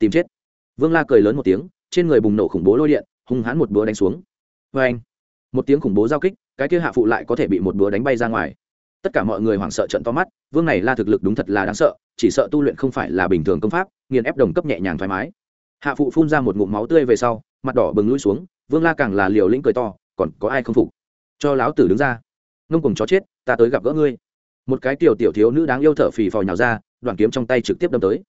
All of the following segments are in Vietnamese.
tìm chết. Vương la cười lớn một tiếng, trên người bùng nổ khủng bố lôi điện, hung hãn một búa đánh xuống. Vê anh, một tiếng khủng bố giao kích, cái kia hạ phụ lại có thể bị một búa đánh bay ra ngoài. Tất cả mọi người hoảng sợ trận to mắt, vương này la thực lực đúng thật là đáng sợ, chỉ sợ tu luyện không phải là bình thường công pháp, nghiền ép đồng cấp nhẹ nhàng thoải mái. Hạ phụ phun ra một ngụm máu tươi về sau, mặt đỏ bừng lui xuống, vương la càng là liều lĩnh cười to, còn có ai không phục? Cho láo tử đứng ra. Ngông cùng chó chết, ta tới gặp gỡ ngươi. Một cái tiểu tiểu thiếu nữ đáng yêu thở phì phò nhào ra, đoạn kiếm trong tay trực tiếp đâm tới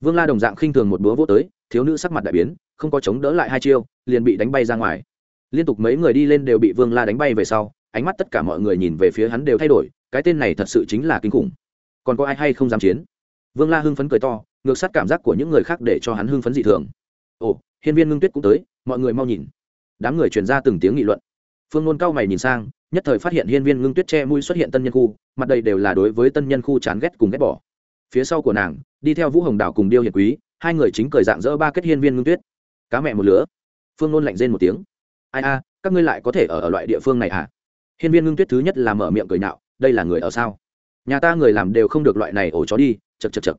vương la đồng dạng khinh thường một búa vô tới, thiếu nữ sắc mặt đại biến, không có chống đỡ lại hai chiêu, liền bị đánh bay ra ngoài. Liên tục mấy người đi lên đều bị vương la đánh bay về sau, ánh mắt tất cả mọi người nhìn về phía hắn đều thay đổi, cái tên này thật sự chính là kinh khủng. Còn có ai hay không dám chiến? Vương la hưng phấn cười to, ngược sát cảm giác của những người khác để cho hắn hưng phấn dị thường. Ồ, hiên viên ngưng tuyết cũng tới, mọi người mau nhìn. Đám người truyền ra từng tiếng nghị luận. Phương ngôn cao mày nhìn sang, nhất thời phát hiện hiên viên ngưng tuyết che mũi xuất hiện tân nhân khu, mặt đây đều là đối với tân nhân khu chán ghét cùng ghét bỏ. Phía sau của nàng đi theo vũ hồng đào cùng điêu hiệt quý, hai người chính cười dạng dỡ ba kết hiên viên ngưng tuyết. Cá mẹ một lứa. Phương nôn lạnh rên một tiếng. Ai a, các ngươi lại có thể ở ở loại địa phương này à hiên viên ngưng tuyết thứ nhất là mở miệng cười nạo, đây là người ở sao? Nhà ta người làm đều không được loại này ổ chó đi chật chật chật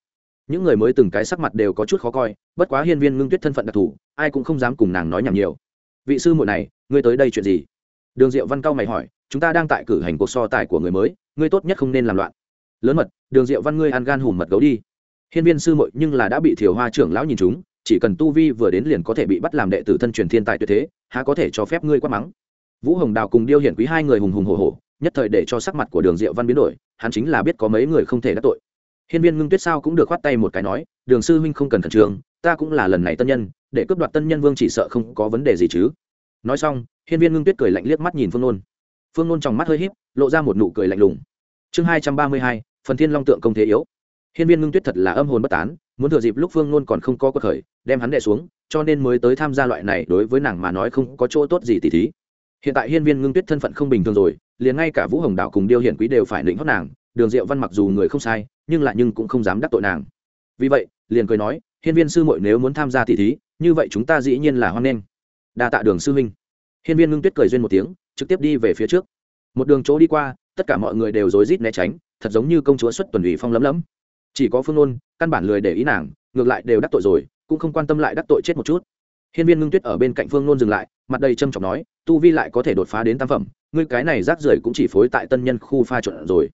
những người mới từng cái sắc mặt đều có chút khó coi, bất quá hiên viên ngưng tuyết thân phận đặc thù, ai cũng không dám cùng nàng nói nhảm nhiều. Vị sư muội này, ngươi tới đây chuyện gì? Đường diệu văn cao mày hỏi, chúng ta đang tại cử hành cuộc so tài của người mới, ngươi tốt nhất không nên làm loạn. Lớn mật, đường diệu văn ngươi ăn gan hùm mật gấu đi hiên viên sư muội nhưng là đã bị Thiều hoa trưởng lão nhìn chúng, chỉ cần tu vi vừa đến liền có thể bị bắt làm đệ tử thân truyền thiên tài tuyệt thế, há có thể cho phép ngươi quát mắng. Vũ hồng đào cùng điêu hiển quý hai người hùng hùng hổ hổ, nhất thời để cho sắc mặt của đường diệu văn biến đổi, hắn chính là biết có mấy người không thể đắc tội. Hiên viên ngưng tuyết sao cũng được khoát tay một cái nói, đường sư huynh không cần khẩn trương, ta cũng là lần này tân nhân, để cướp đoạt tân nhân vương chỉ sợ không có vấn đề gì chứ. Nói xong, hiên viên ngưng tuyết cười lạnh liếc mắt nhìn phương nôn. Phương nôn trong mắt hơi híp, lộ ra một nụ cười lạnh lùng. Chương hai trăm ba mươi hai, phần thiên long tượng công thế yếu hiên viên ngưng tuyết thật là âm hồn bất tán, muốn thừa dịp lúc phương nôn còn không có cuộc khởi, đem hắn đệ xuống, cho nên mới tới tham gia loại này đối với nàng mà nói không có chỗ tốt gì tỉ thí. Hiện tại hiên viên ngưng tuyết thân phận không bình thường rồi, liền ngay cả vũ hồng đạo cùng điêu hiển quý đều phải định hót nàng, đường diệu văn mặc dù người không sai, nhưng lại nhưng cũng không dám đắc tội nàng. Vì vậy, liền cười nói, hiên viên sư muội nếu muốn tham gia tỷ thí, như vậy chúng ta dĩ nhiên là hoan nghênh. Đa tạ đường sư huynh. Hiên viên ngưng tuyết cười duyên một tiếng, trực tiếp đi về phía trước. Một đường chỗ đi qua, tất cả mọi người đều rối rít né tránh, thật giống như công chúa xuất tuần ủy phong lấm lấm chỉ có phương nôn, căn bản lười để ý nàng, ngược lại đều đắc tội rồi, cũng không quan tâm lại đắc tội chết một chút. Hiên viên ngưng tuyết ở bên cạnh phương nôn dừng lại, mặt đầy trâm trọng nói, tu vi lại có thể đột phá đến tam phẩm, ngươi cái này rác rưởi cũng chỉ phối tại tân nhân khu pha trộn rồi.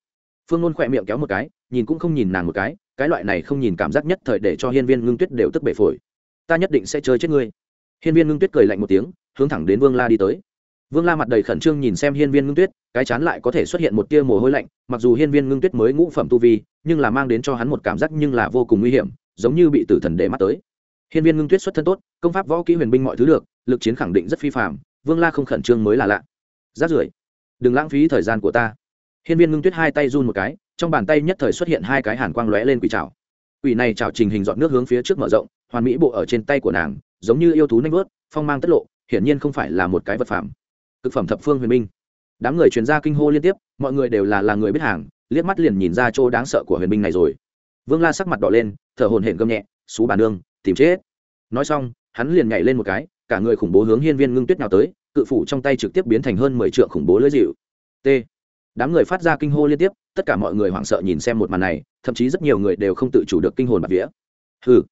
Phương nôn khỏe miệng kéo một cái, nhìn cũng không nhìn nàng một cái cái loại này không nhìn cảm giác nhất thời để cho hiên viên ngưng tuyết đều tức bể phổi. Ta nhất định sẽ chơi chết ngươi. Hiên viên ngưng tuyết cười lạnh một tiếng, hướng thẳng đến vương la đi tới vương la mặt đầy khẩn trương nhìn xem hiên viên ngưng tuyết, cái chán lại có thể xuất hiện một tia mồ hôi lạnh, mặc dù hiên viên ngưng tuyết mới ngũ phẩm tu vi, nhưng là mang đến cho hắn một cảm giác nhưng là vô cùng nguy hiểm, giống như bị tử thần để mắt tới hiên viên ngưng tuyết xuất thân tốt, công pháp, võ kỹ, huyền binh mọi thứ được, lực chiến khẳng định rất phi phàm. vương la không khẩn trương mới là lạ rát rưởi, đừng lãng phí thời gian của ta hiên viên ngưng tuyết hai tay run một cái, trong bàn tay nhất thời xuất hiện hai cái hàn quang lóe lên quỷ trảo. quỷ này trảo trình hình giọt nước hướng phía trước mở rộng, hoàn mỹ bộ ở trên tay của nàng, giống như yêu thú nhanh vớt, phong mang tất lộ, hiển nhiên không phải là một cái vật phẩm cực phẩm thập phương huyền minh. Đám người chuyên gia kinh hô liên tiếp, mọi người đều là là người biết hàng, liếc mắt liền nhìn ra chỗ đáng sợ của huyền minh này rồi. Vương la sắc mặt đỏ lên, thở hồn hển gầm nhẹ xú bàn nương, tìm chết. Nói xong, hắn liền nhảy lên một cái, cả người khủng bố hướng hiên viên ngưng tuyết nào tới, cự phủ trong tay trực tiếp biến thành hơn mười triệu khủng bố lưỡi dịu. T. Đám người phát ra kinh hô liên tiếp, tất cả mọi người hoảng sợ nhìn xem một màn này, thậm chí rất nhiều người đều không tự chủ được kinh hồn bạt vía. Hừ.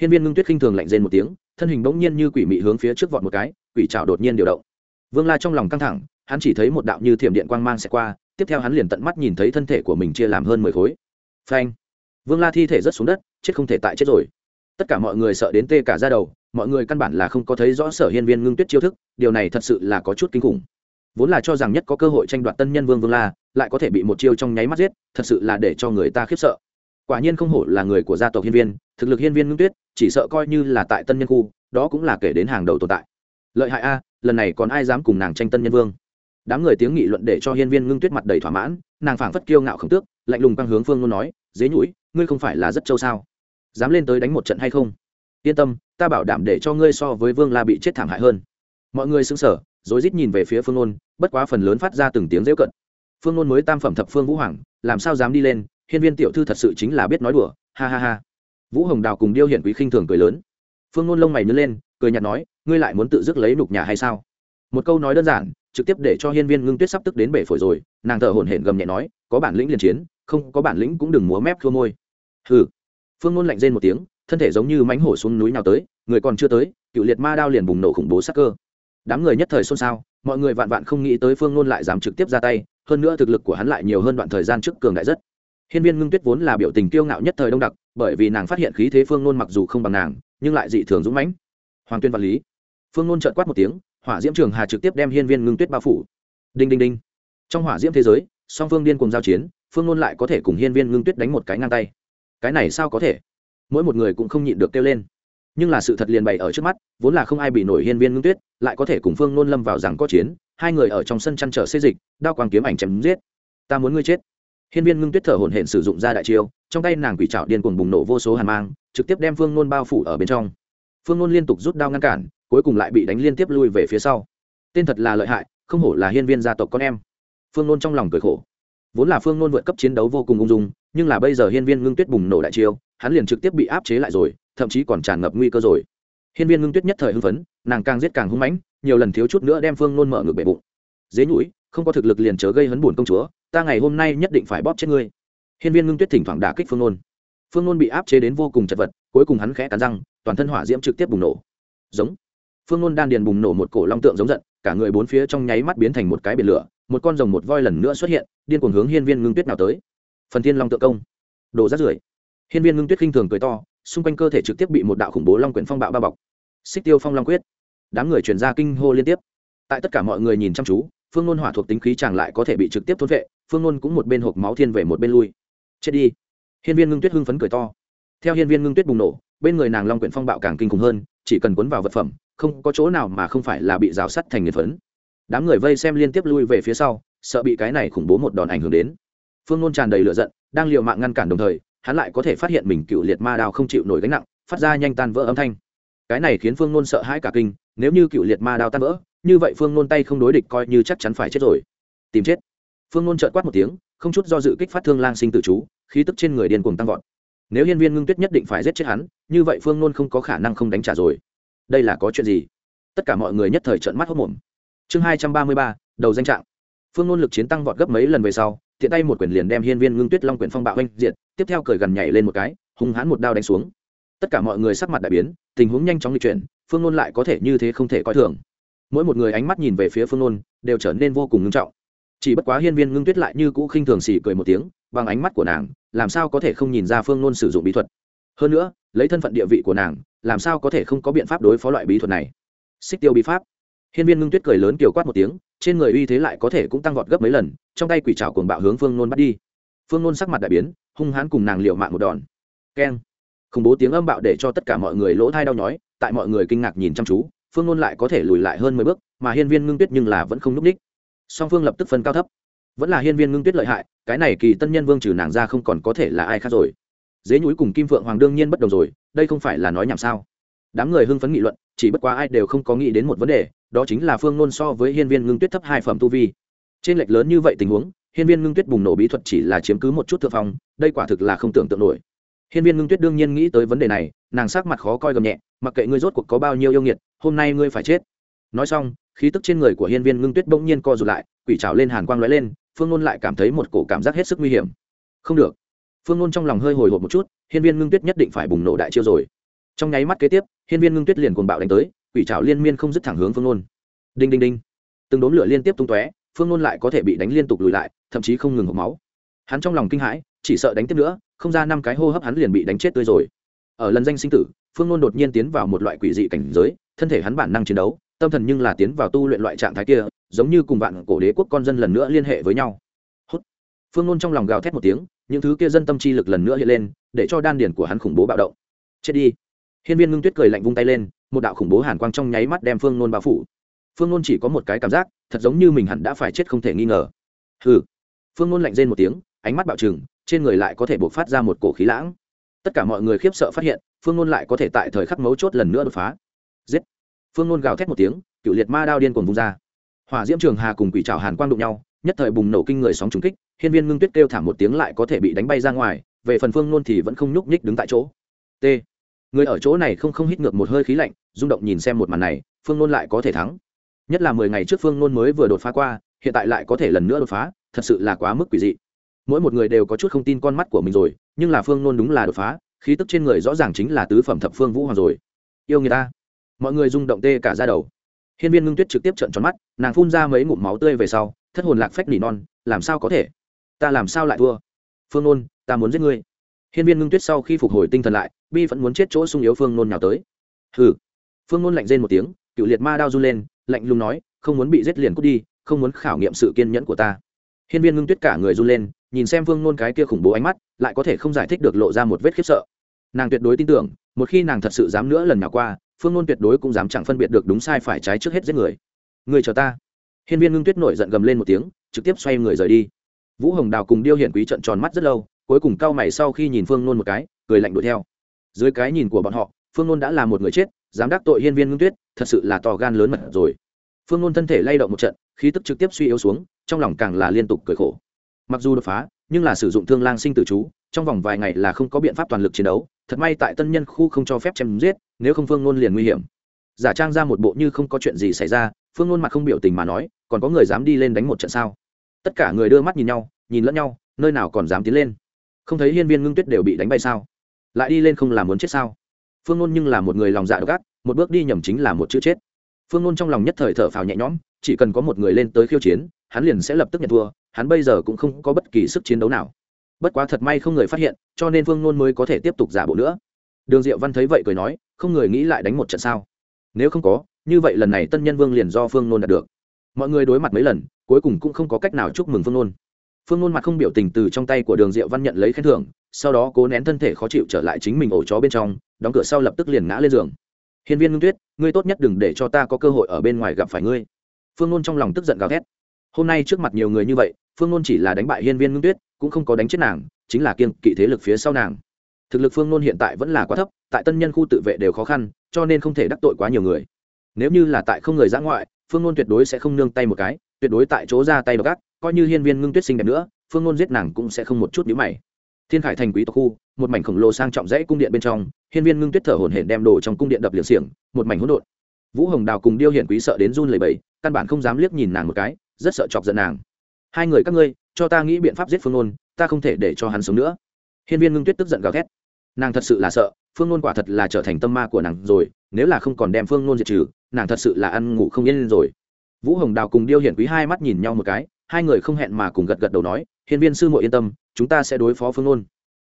Hiên viên ngưng tuyết khinh thường lạnh rên một tiếng, thân hình bỗng nhiên như quỷ mị hướng phía trước vọt một cái, quỷ trào đột nhiên điều động vương la trong lòng căng thẳng, hắn chỉ thấy một đạo như thiểm điện quang mang sẽ qua, tiếp theo hắn liền tận mắt nhìn thấy thân thể của mình chia làm hơn mười khối. Phanh! Vương la thi thể rất xuống đất, chết không thể tại chết rồi. Tất cả mọi người sợ đến tê cả ra đầu, mọi người căn bản là không có thấy rõ sở hiên viên ngưng tuyết chiêu thức, điều này thật sự là có chút kinh khủng. Vốn là cho rằng nhất có cơ hội tranh đoạt tân nhân vương vương la, lại có thể bị một chiêu trong nháy mắt giết, thật sự là để cho người ta khiếp sợ. Quả nhiên không hổ là người của gia tộc hiên viên, thực lực hiên viên ngưng tuyết, chỉ sợ coi như là tại tân nhân khu, đó cũng là kể đến hàng đầu tồn tại. Lợi hại a lần này còn ai dám cùng nàng tranh tân nhân vương? Đám người tiếng nghị luận để cho hiên viên ngưng tuyết mặt đầy thỏa mãn, nàng phảng phất kiêu ngạo khổng tước, lạnh lùng băng hướng phương luôn nói, dế nhũi, ngươi không phải là rất châu sao? Dám lên tới đánh một trận hay không? Yên tâm, ta bảo đảm để cho ngươi so với vương la bị chết thảm hại hơn. Mọi người xứng sở rối rít nhìn về phía phương nôn bất quá phần lớn phát ra từng tiếng rêu cận. Phương nôn mới tam phẩm thập phương vũ hoàng, làm sao dám đi lên, hiên viên tiểu thư thật sự chính là biết nói đùa, ha ha ha. Vũ hồng đào cùng điêu hiển quý khinh thường cười lớn. Phương nôn lông mày nhớ lên cười nhạt nói, ngươi lại muốn tự dứt lấy nục nhà hay sao? Một câu nói đơn giản, trực tiếp để cho hiên viên ngưng tuyết sắp tức đến bể phổi rồi, nàng thở hổn hển gầm nhẹ nói, có bản lĩnh liền chiến, không có bản lĩnh cũng đừng múa mép khua môi. Hừ. Phương nôn lạnh rên một tiếng, thân thể giống như mánh hổ xuống núi nào tới, người còn chưa tới, cựu liệt ma đao liền bùng nổ khủng bố sắc cơ. Đám người nhất thời xôn xao, mọi người vạn vạn không nghĩ tới phương nôn lại dám trực tiếp ra tay, hơn nữa thực lực của hắn lại nhiều hơn đoạn thời gian trước cường đại rất. Hiên viên ngưng tuyết vốn là biểu tình kiêu ngạo nhất thời đông đặc, bởi vì nàng phát hiện khí thế phương nôn mặc dù không bằng nàng, nhưng lại dị thường dũng mãnh hoàng tuyên vật lý. Phương nôn trợn quát một tiếng, hỏa diễm trường hà trực tiếp đem hiên viên ngưng tuyết bao phủ. Đinh đinh đinh. Trong hỏa diễm thế giới, song phương điên cùng giao chiến, phương nôn lại có thể cùng hiên viên ngưng tuyết đánh một cái ngang tay. Cái này sao có thể? Mỗi một người cũng không nhịn được kêu lên. Nhưng là sự thật liền bày ở trước mắt, vốn là không ai bị nổi hiên viên ngưng tuyết, lại có thể cùng phương nôn lâm vào rằng có chiến, hai người ở trong sân chăn trở xê dịch, đao quang kiếm ảnh chém giết. Ta muốn ngươi chết. Hiên viên ngưng tuyết thở hổn hển sử dụng ra đại chiêu, trong tay nàng quỷ trảo điên cuồng bùng nổ vô số hàn mang, trực tiếp đem phương nôn bao phủ ở bên trong phương nôn liên tục rút đao ngăn cản, cuối cùng lại bị đánh liên tiếp lui về phía sau. Tên thật là lợi hại, không hổ là hiên viên gia tộc con em. Phương nôn trong lòng cười khổ. Vốn là phương nôn vượt cấp chiến đấu vô cùng ung dung, nhưng là bây giờ hiên viên ngưng tuyết bùng nổ đại chiêu, hắn liền trực tiếp bị áp chế lại rồi, thậm chí còn tràn ngập nguy cơ rồi. Hiên viên ngưng tuyết nhất thời hưng phấn, nàng càng giết càng hung mãnh, nhiều lần thiếu chút nữa đem phương nôn mở ngược bể bụng. Dế nhũi, không có thực lực liền chớ gây hấn buồn công chúa, ta ngày hôm nay nhất định phải bóp chết ngươi. Hiên viên ngưng tuyết thỉnh thoảng đả kích phương nôn phương nôn bị áp chế đến vô cùng chật vật, cuối cùng hắn khẽ cắn răng, toàn thân hỏa diễm trực tiếp bùng nổ. Giống. Phương nôn đan điền bùng nổ một cổ long tượng giống giận, cả người bốn phía trong nháy mắt biến thành một cái biển lửa, một con rồng một voi lần nữa xuất hiện, điên cuồng hướng hiên viên ngưng tuyết nào tới. Phần thiên long tượng công. Đồ rát rưởi. Hiên viên ngưng tuyết khinh thường cười to, xung quanh cơ thể trực tiếp bị một đạo khủng bố long quyển phong bạo bao bọc. Xích tiêu phong long quyết. Đám người truyền ra kinh hô liên tiếp. Tại tất cả mọi người nhìn chăm chú, phương nôn hỏa thuộc tính khí chàng lại có thể bị trực tiếp thôn vệ, phương nôn cũng một bên hộp máu thiên về một bên lui. Chết đi hiên viên ngưng tuyết hưng phấn cười to. Theo hiên viên ngưng tuyết bùng nổ, bên người nàng long quyển phong bạo càng kinh khủng hơn, chỉ cần cuốn vào vật phẩm, không có chỗ nào mà không phải là bị rào sắt thành nghiền phấn. Đám người vây xem liên tiếp lui về phía sau, sợ bị cái này khủng bố một đòn ảnh hưởng đến. Phương nôn tràn đầy lửa giận, đang l i ề u mạng ngăn cản đồng thời, hắn lại có thể phát hiện mình cựu liệt ma đao không chịu nổi gánh nặng, phát ra nhanh tan vỡ âm thanh. Cái này khiến phương nôn sợ hãi cả kinh, nếu như cựu liệt ma đao tan vỡ, như vậy phương nôn tay không đối địch coi như chắc chắn phải chết rồi. Tìm chết. Phương nôn trợn quát một tiếng không chút do dự kích phát thương lang sinh tự chú, khí tức trên người điên cuồng tăng vọt. Nếu hiên viên ngưng tuyết nhất định phải giết chết hắn, như vậy phương nôn không có khả năng không đánh trả rồi. Đây là có chuyện gì? Tất cả mọi người nhất thời trợn mắt hốc mồm chương hai trăm ba mươi ba, đầu danh trạng. Phương nôn lực chiến tăng vọt gấp mấy lần về sau, tiện tay một quyển liền đem hiên viên ngưng tuyết long quyển phong bạo oanh diệt, tiếp theo cởi gần nhảy lên một cái, hung hãn một đao đánh xuống. Tất cả mọi người sắc mặt đại biến, tình huống nhanh chóng lịch chuyển, phương nôn lại có thể như thế không thể coi thường. Mỗi một người ánh mắt nhìn về phía phương nôn, đều trở nên vô cùng ngưng trọng chỉ bất quá hiên viên ngưng tuyết lại như cũ khinh thường xỉ cười một tiếng, bằng ánh mắt của nàng, làm sao có thể không nhìn ra phương nôn sử dụng bí thuật. Hơn nữa, lấy thân phận địa vị của nàng, làm sao có thể không có biện pháp đối phó loại bí thuật này. Xích tiêu bí pháp. Hiên viên ngưng tuyết cười lớn kiều quát một tiếng, trên người uy thế lại có thể cũng tăng vọt gấp mấy lần, trong tay quỷ trào cuồng bạo hướng phương nôn bắt đi. Phương nôn sắc mặt đại biến, hung hãn cùng nàng liệu mạng một đòn. Keng. Khủng bố tiếng âm bạo để cho tất cả mọi người lỗ thai đau nhói, tại mọi người kinh ngạc nhìn chăm chú, phương nôn lại có thể lùi lại hơn mười bước, mà hiên viên ngưng tuyết nhưng là vẫn không n ú c ních song phương lập tức phân cao thấp. Vẫn là hiên viên ngưng tuyết lợi hại, cái này kỳ tân nhân vương trừ nàng ra không còn có thể là ai khác rồi. Dế nhúi cùng kim phượng hoàng đương nhiên bất đồng rồi, đây không phải là nói nhảm sao? Đám người hưng phấn nghị luận, chỉ bất quá ai đều không có nghĩ đến một vấn đề, đó chính là phương nôn so với hiên viên ngưng tuyết thấp hai phẩm tu vi. Trên lệch lớn như vậy tình huống, hiên viên ngưng tuyết bùng nổ bí thuật chỉ là chiếm cứ một chút thượng phong, đây quả thực là không tưởng tượng nổi. Hiên viên ngưng tuyết đương nhiên nghĩ tới vấn đề này, nàng sắc mặt khó coi gầm nhẹ, mặc kệ ngươi rốt cuộc có bao nhiêu yêu nghiệt, hôm nay ngươi phải chết nói xong, khí tức trên người của hiên viên ngưng tuyết bỗng nhiên co rụt lại, quỷ trào lên hàn quang lóe lên, phương ngôn lại cảm thấy một cổ cảm giác hết sức nguy hiểm. Không được. Phương ngôn trong lòng hơi hồi hộp một chút, hiên viên ngưng tuyết nhất định phải bùng nổ đại chiêu rồi. Trong nháy mắt kế tiếp, hiên viên ngưng tuyết liền cuồng bạo đánh tới, quỷ trào liên miên không dứt thẳng hướng phương ngôn đinh đinh đinh. Từng đốn lửa liên tiếp tung tóe, phương ngôn lại có thể bị đánh liên tục lùi lại, thậm chí không ngừng hộp máu. Hắn trong lòng kinh hãi, chỉ sợ đánh tiếp nữa, không ra năm cái hô hấp hắn liền bị đánh chết tươi rồi. Ở lần danh sinh tử, phương ngôn đột nhiên tiến vào một loại quỷ dị cảnh giới, thân thể hắn bản năng chiến đấu tâm thần nhưng là tiến vào tu luyện loại trạng thái kia, giống như cùng vạn cổ đế quốc con dân lần nữa liên hệ với nhau. Hốt. phương Nôn trong lòng gào thét một tiếng, những thứ kia dân tâm chi lực lần nữa hiện lên, để cho đan điển của hắn khủng bố bạo động. Chết đi. Hiên viên ngưng tuyết cười lạnh vung tay lên, một đạo khủng bố hàn quang trong nháy mắt đem phương Nôn bao phủ. Phương Nôn chỉ có một cái cảm giác, thật giống như mình hẳn đã phải chết không thể nghi ngờ. Hừ. Phương Nôn lạnh rên một tiếng, ánh mắt bạo trừng, trên người lại có thể buộc phát ra một cổ khí lãng. Tất cả mọi người khiếp sợ phát hiện, phương Nôn lại có thể tại thời khắc mấu chốt lần nữa đột phá. Giết phương nôn gào thét một tiếng, cựu liệt ma đao điên cuồng vung ra. Hỏa diễm trường hà cùng quỷ trào hàn quang đụng nhau, nhất thời bùng nổ kinh người sóng trùng kích, hiên viên ngưng tuyết kêu thảm một tiếng lại có thể bị đánh bay ra ngoài, về phần phương nôn thì vẫn không nhúc nhích đứng tại chỗ. T. Người ở chỗ này không không hít ngược một hơi khí lạnh, rung động nhìn xem một màn này, phương nôn lại có thể thắng. Nhất là mười ngày trước phương nôn mới vừa đột phá qua, hiện tại lại có thể lần nữa đột phá, thật sự là quá mức quỷ dị. Mỗi một người đều có chút không tin con mắt của mình rồi, nhưng là phương nôn đúng là đột phá, khí tức trên người rõ ràng chính là tứ phẩm thập phương vũ hoàng rồi. Yêu người ta mọi người rung động tê cả ra đầu. Hiên viên ngưng tuyết trực tiếp trợn tròn mắt, nàng phun ra mấy ngụm máu tươi về sau, thất hồn lạc phách nỉ non, làm sao có thể? Ta làm sao lại thua? Phương nôn, ta muốn giết ngươi. Hiên viên ngưng tuyết sau khi phục hồi tinh thần lại, bi vẫn muốn chết chỗ sung yếu phương nôn nào tới. Hừ. Phương nôn lạnh rên một tiếng, cựu liệt ma đao run lên, lạnh lùng nói, không muốn bị giết liền cút đi, không muốn khảo nghiệm sự kiên nhẫn của ta. Hiên viên ngưng tuyết cả người run lên, nhìn xem phương nôn cái kia khủng bố ánh mắt, lại có thể không giải thích được lộ ra một vết khiếp sợ. Nàng tuyệt đối tin tưởng, một khi nàng thật sự dám nữa lần nào qua phương nôn tuyệt đối cũng dám chẳng phân biệt được đúng sai phải trái trước hết giết người. Người chờ ta. Hiên viên ngưng tuyết nổi giận gầm lên một tiếng, trực tiếp xoay người rời đi. Vũ hồng đào cùng điêu Hiển quý trận tròn mắt rất lâu, cuối cùng cao mày sau khi nhìn phương nôn một cái, cười lạnh đuổi theo. Dưới cái nhìn của bọn họ, phương nôn đã là một người chết, dám đắc tội hiên viên ngưng tuyết, thật sự là to gan lớn mật rồi. Phương nôn thân thể lay động một trận, khí tức trực tiếp suy yếu xuống, trong lòng càng là liên tục cười khổ. Mặc dù đột phá, nhưng là sử dụng thương lang sinh tử chú, trong vòng vài ngày là không có biện pháp toàn lực chiến đấu thật may tại tân nhân khu không cho phép chém giết, nếu không phương nôn liền nguy hiểm. Giả trang ra một bộ như không có chuyện gì xảy ra, phương nôn mặt không biểu tình mà nói, còn có người dám đi lên đánh một trận sao? Tất cả người đưa mắt nhìn nhau, nhìn lẫn nhau, nơi nào còn dám tiến lên? Không thấy hiên viên ngưng tuyết đều bị đánh bay sao? Lại đi lên không làm muốn chết sao? Phương nôn nhưng là một người lòng dạ độc ác, một bước đi nhầm chính là một chữ chết. Phương nôn trong lòng nhất thời thở phào nhẹ nhõm, chỉ cần có một người lên tới khiêu chiến, hắn liền sẽ lập tức nhận thua, hắn bây giờ cũng không có bất kỳ sức chiến đấu nào bất quá thật may không người phát hiện, cho nên vương nôn mới có thể tiếp tục giả bộ nữa. Đường diệu văn thấy vậy cười nói, không người nghĩ lại đánh một trận sao? Nếu không có, như vậy lần này tân nhân vương liền do phương nôn đạt được. Mọi người đối mặt mấy lần, cuối cùng cũng không có cách nào chúc mừng phương nôn. Phương nôn mặt không biểu tình từ trong tay của đường diệu văn nhận lấy khen thưởng, sau đó cố nén thân thể khó chịu trở lại chính mình ổ chó bên trong, đóng cửa sau lập tức liền ngã lên giường. Hiên viên ngưng tuyết, ngươi tốt nhất đừng để cho ta có cơ hội ở bên ngoài gặp phải ngươi. Phương nôn trong lòng tức giận gào thét. Hôm nay trước mặt nhiều người như vậy phương nôn chỉ là đánh bại hiên viên ngưng tuyết cũng không có đánh chết nàng, chính là kiên kỵ thế lực phía sau nàng. Thực lực phương nôn hiện tại vẫn là quá thấp, tại tân nhân khu tự vệ đều khó khăn, cho nên không thể đắc tội quá nhiều người. Nếu như là tại không người giã ngoại, phương nôn tuyệt đối sẽ không nương tay một cái, tuyệt đối tại chỗ ra tay gác coi như hiên viên ngưng tuyết sinh đẹp nữa, phương nôn giết nàng cũng sẽ không một chút nhíu mày. Thiên khải thành quý tộc khu, một mảnh khổng lồ sang trọng rẫy cung điện bên trong, hiên viên ngưng tuyết thở hổn hển đem đồ trong cung điện đập liền xiềng, một mảnh hỗn độn. Vũ hồng đào cùng điêu hiển quý sợ đến run lẩy bẩy, căn bản không dám liếc nhìn nàng một cái, rất sợ chọc giận nàng. Hai người các ngươi cho ta nghĩ biện pháp giết phương nôn, ta không thể để cho hắn sống nữa. Hiên viên ngưng tuyết tức giận gào thét. Nàng thật sự là sợ, phương nôn quả thật là trở thành tâm ma của nàng rồi, nếu là không còn đem phương nôn diệt trừ, nàng thật sự là ăn ngủ không yên rồi. Vũ hồng đào cùng điêu hiển quý hai mắt nhìn nhau một cái, hai người không hẹn mà cùng gật gật đầu nói, hiên viên sư muội yên tâm, chúng ta sẽ đối phó phương nôn.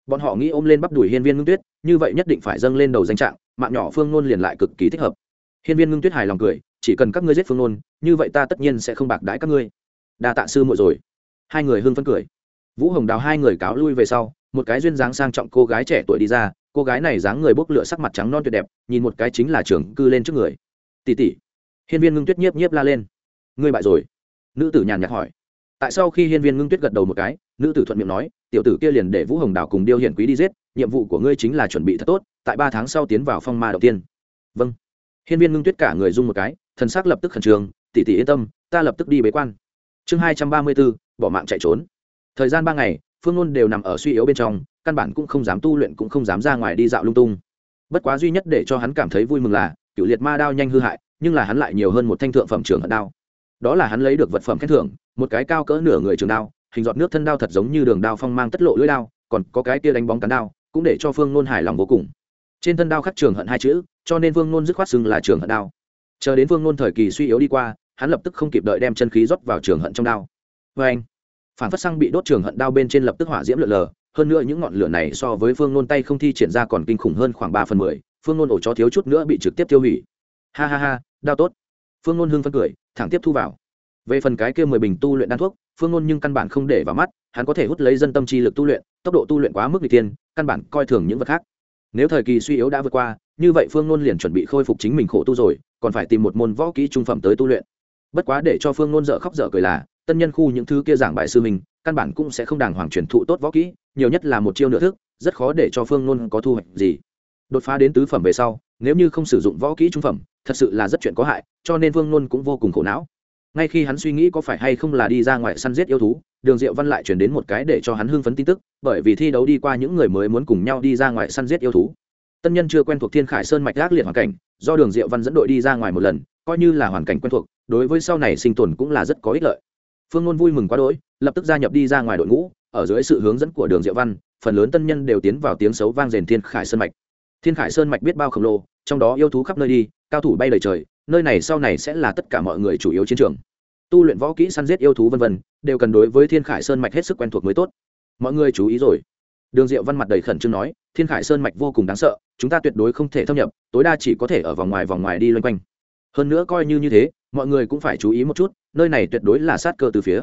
Bọn họ nghĩ ôm lên bắp đùi hiên viên ngưng tuyết, như vậy nhất định phải dâng lên đầu danh trạng, mạng nhỏ phương nôn liền lại cực kỳ thích hợp. Hiên viên ngưng tuyết hài lòng cười, chỉ cần các ngươi giết phương nôn, như vậy ta tất nhiên sẽ không bạc đãi các ngươi. Đa tạ sư muội rồi hai người hưng phấn cười. Vũ hồng đào hai người cáo lui về sau, một cái duyên dáng sang trọng cô gái trẻ tuổi đi ra, cô gái này dáng người bốc lửa sắc mặt trắng non tuyệt đẹp, nhìn một cái chính là trưởng cư lên trước người. Tỷ tỷ. Hiên viên ngưng tuyết nhiếp nhiếp la lên. Ngươi bại rồi. Nữ tử nhàn nhạt hỏi. Tại sau khi hiên viên ngưng tuyết gật đầu một cái, nữ tử thuận miệng nói, tiểu tử kia liền để vũ hồng đào cùng điêu hiển quý đi giết, nhiệm vụ của ngươi chính là chuẩn bị thật tốt, tại ba tháng sau tiến vào phong ma đầu tiên. Vâng. Hiên viên ngưng tuyết cả người dung một cái, thần sắc lập tức khẩn trương, tỷ tỷ yên tâm, ta lập tức đi bế quan chương hai trăm ba mươi bốn bỏ mạng chạy trốn. Thời gian ba ngày, phương luôn đều nằm ở suy yếu bên trong, căn bản cũng không dám tu luyện cũng không dám ra ngoài đi dạo lung tung. Bất quá duy nhất để cho hắn cảm thấy vui mừng là, cựu liệt ma đao nhanh hư hại, nhưng là hắn lại nhiều hơn một thanh thượng phẩm trường hận đao. Đó là hắn lấy được vật phẩm khen thưởng, một cái cao cỡ nửa người trường đao, hình giọt nước thân đao thật giống như đường đao phong mang tất lộ lưỡi đao, còn có cái kia đánh bóng cán đao, cũng để cho phương nôn hài lòng vô cùng. Trên thân đao khắc trường hận hai chữ, cho nên phương nôn dứt khoát xưng là trường hận đao. Chờ đến phương nôn thời kỳ suy yếu đi qua hắn lập tức không kịp đợi đem chân khí rót vào trường hận trong đao. Vê anh, phản phất xăng bị đốt trường hận đao bên trên lập tức hỏa diễm lượn lờ, hơn nữa những ngọn lửa này so với phương nôn tay không thi triển ra còn kinh khủng hơn khoảng ba phần mười, phương nôn ổ chó thiếu chút nữa bị trực tiếp tiêu hủy. Ha ha ha, đao tốt. Phương nôn hưng phân cười, thẳng tiếp thu vào. Về phần cái kia mười bình tu luyện đan thuốc, phương nôn nhưng căn bản không để vào mắt, hắn có thể hút lấy dân tâm chi lực tu luyện, tốc độ tu luyện quá mức n tiên căn bản coi thường những vật khác. Nếu thời kỳ suy yếu đã vượt qua, như vậy phương nôn liền chuẩn bị khôi phục chính mình khổ tu rồi, còn phải tìm một môn võ kỹ trung phẩm tới tu luyện bất quá để cho phương nôn dở khóc dở cười là, tân nhân khu những thứ kia giảng bài sư mình căn bản cũng sẽ không đàng hoàng truyền thụ tốt võ kỹ, nhiều nhất là một chiêu nửa thức, rất khó để cho phương nôn có thu hoạch gì. Đột phá đến tứ phẩm về sau, nếu như không sử dụng võ kỹ trung phẩm, thật sự là rất chuyện có hại, cho nên phương nôn cũng vô cùng khổ não. Ngay khi hắn suy nghĩ có phải hay không là đi ra ngoài săn giết yêu thú, đường diệu văn lại chuyển đến một cái để cho hắn hưng phấn tin tức, bởi vì thi đấu đi qua những người mới muốn cùng nhau đi ra ngoài săn giết yêu thú. Tân nhân chưa quen thuộc thiên khải sơn mạch gác liệt hoàn cảnh, do đường diệu văn dẫn đội đi ra ngoài một lần, coi như là hoàn cảnh quen thuộc đối với sau này sinh tồn cũng là rất có ích lợi. Phương ngôn vui mừng quá đỗi, lập tức gia nhập đi ra ngoài đội ngũ, ở dưới sự hướng dẫn của đường diệu văn, phần lớn tân nhân đều tiến vào tiếng xấu vang rền thiên khải sơn mạch. Thiên khải sơn mạch biết bao khổng lồ, trong đó yêu thú khắp nơi đi, cao thủ bay lời trời, nơi này sau này sẽ là tất cả mọi người chủ yếu chiến trường. Tu luyện võ kỹ, săn giết yêu thú vân vân, đều cần đối với thiên khải sơn mạch hết sức quen thuộc mới tốt. Mọi người chú ý rồi. Đường diệu văn mặt đầy khẩn trương nói, thiên khải sơn mạch vô cùng đáng sợ, chúng ta tuyệt đối không thể thâm nhập, tối đa chỉ có thể ở vòng ngoài vòng ngoài đi loanh quanh. Hơn nữa coi như như thế mọi người cũng phải chú ý một chút, nơi này tuyệt đối là sát cơ từ phía.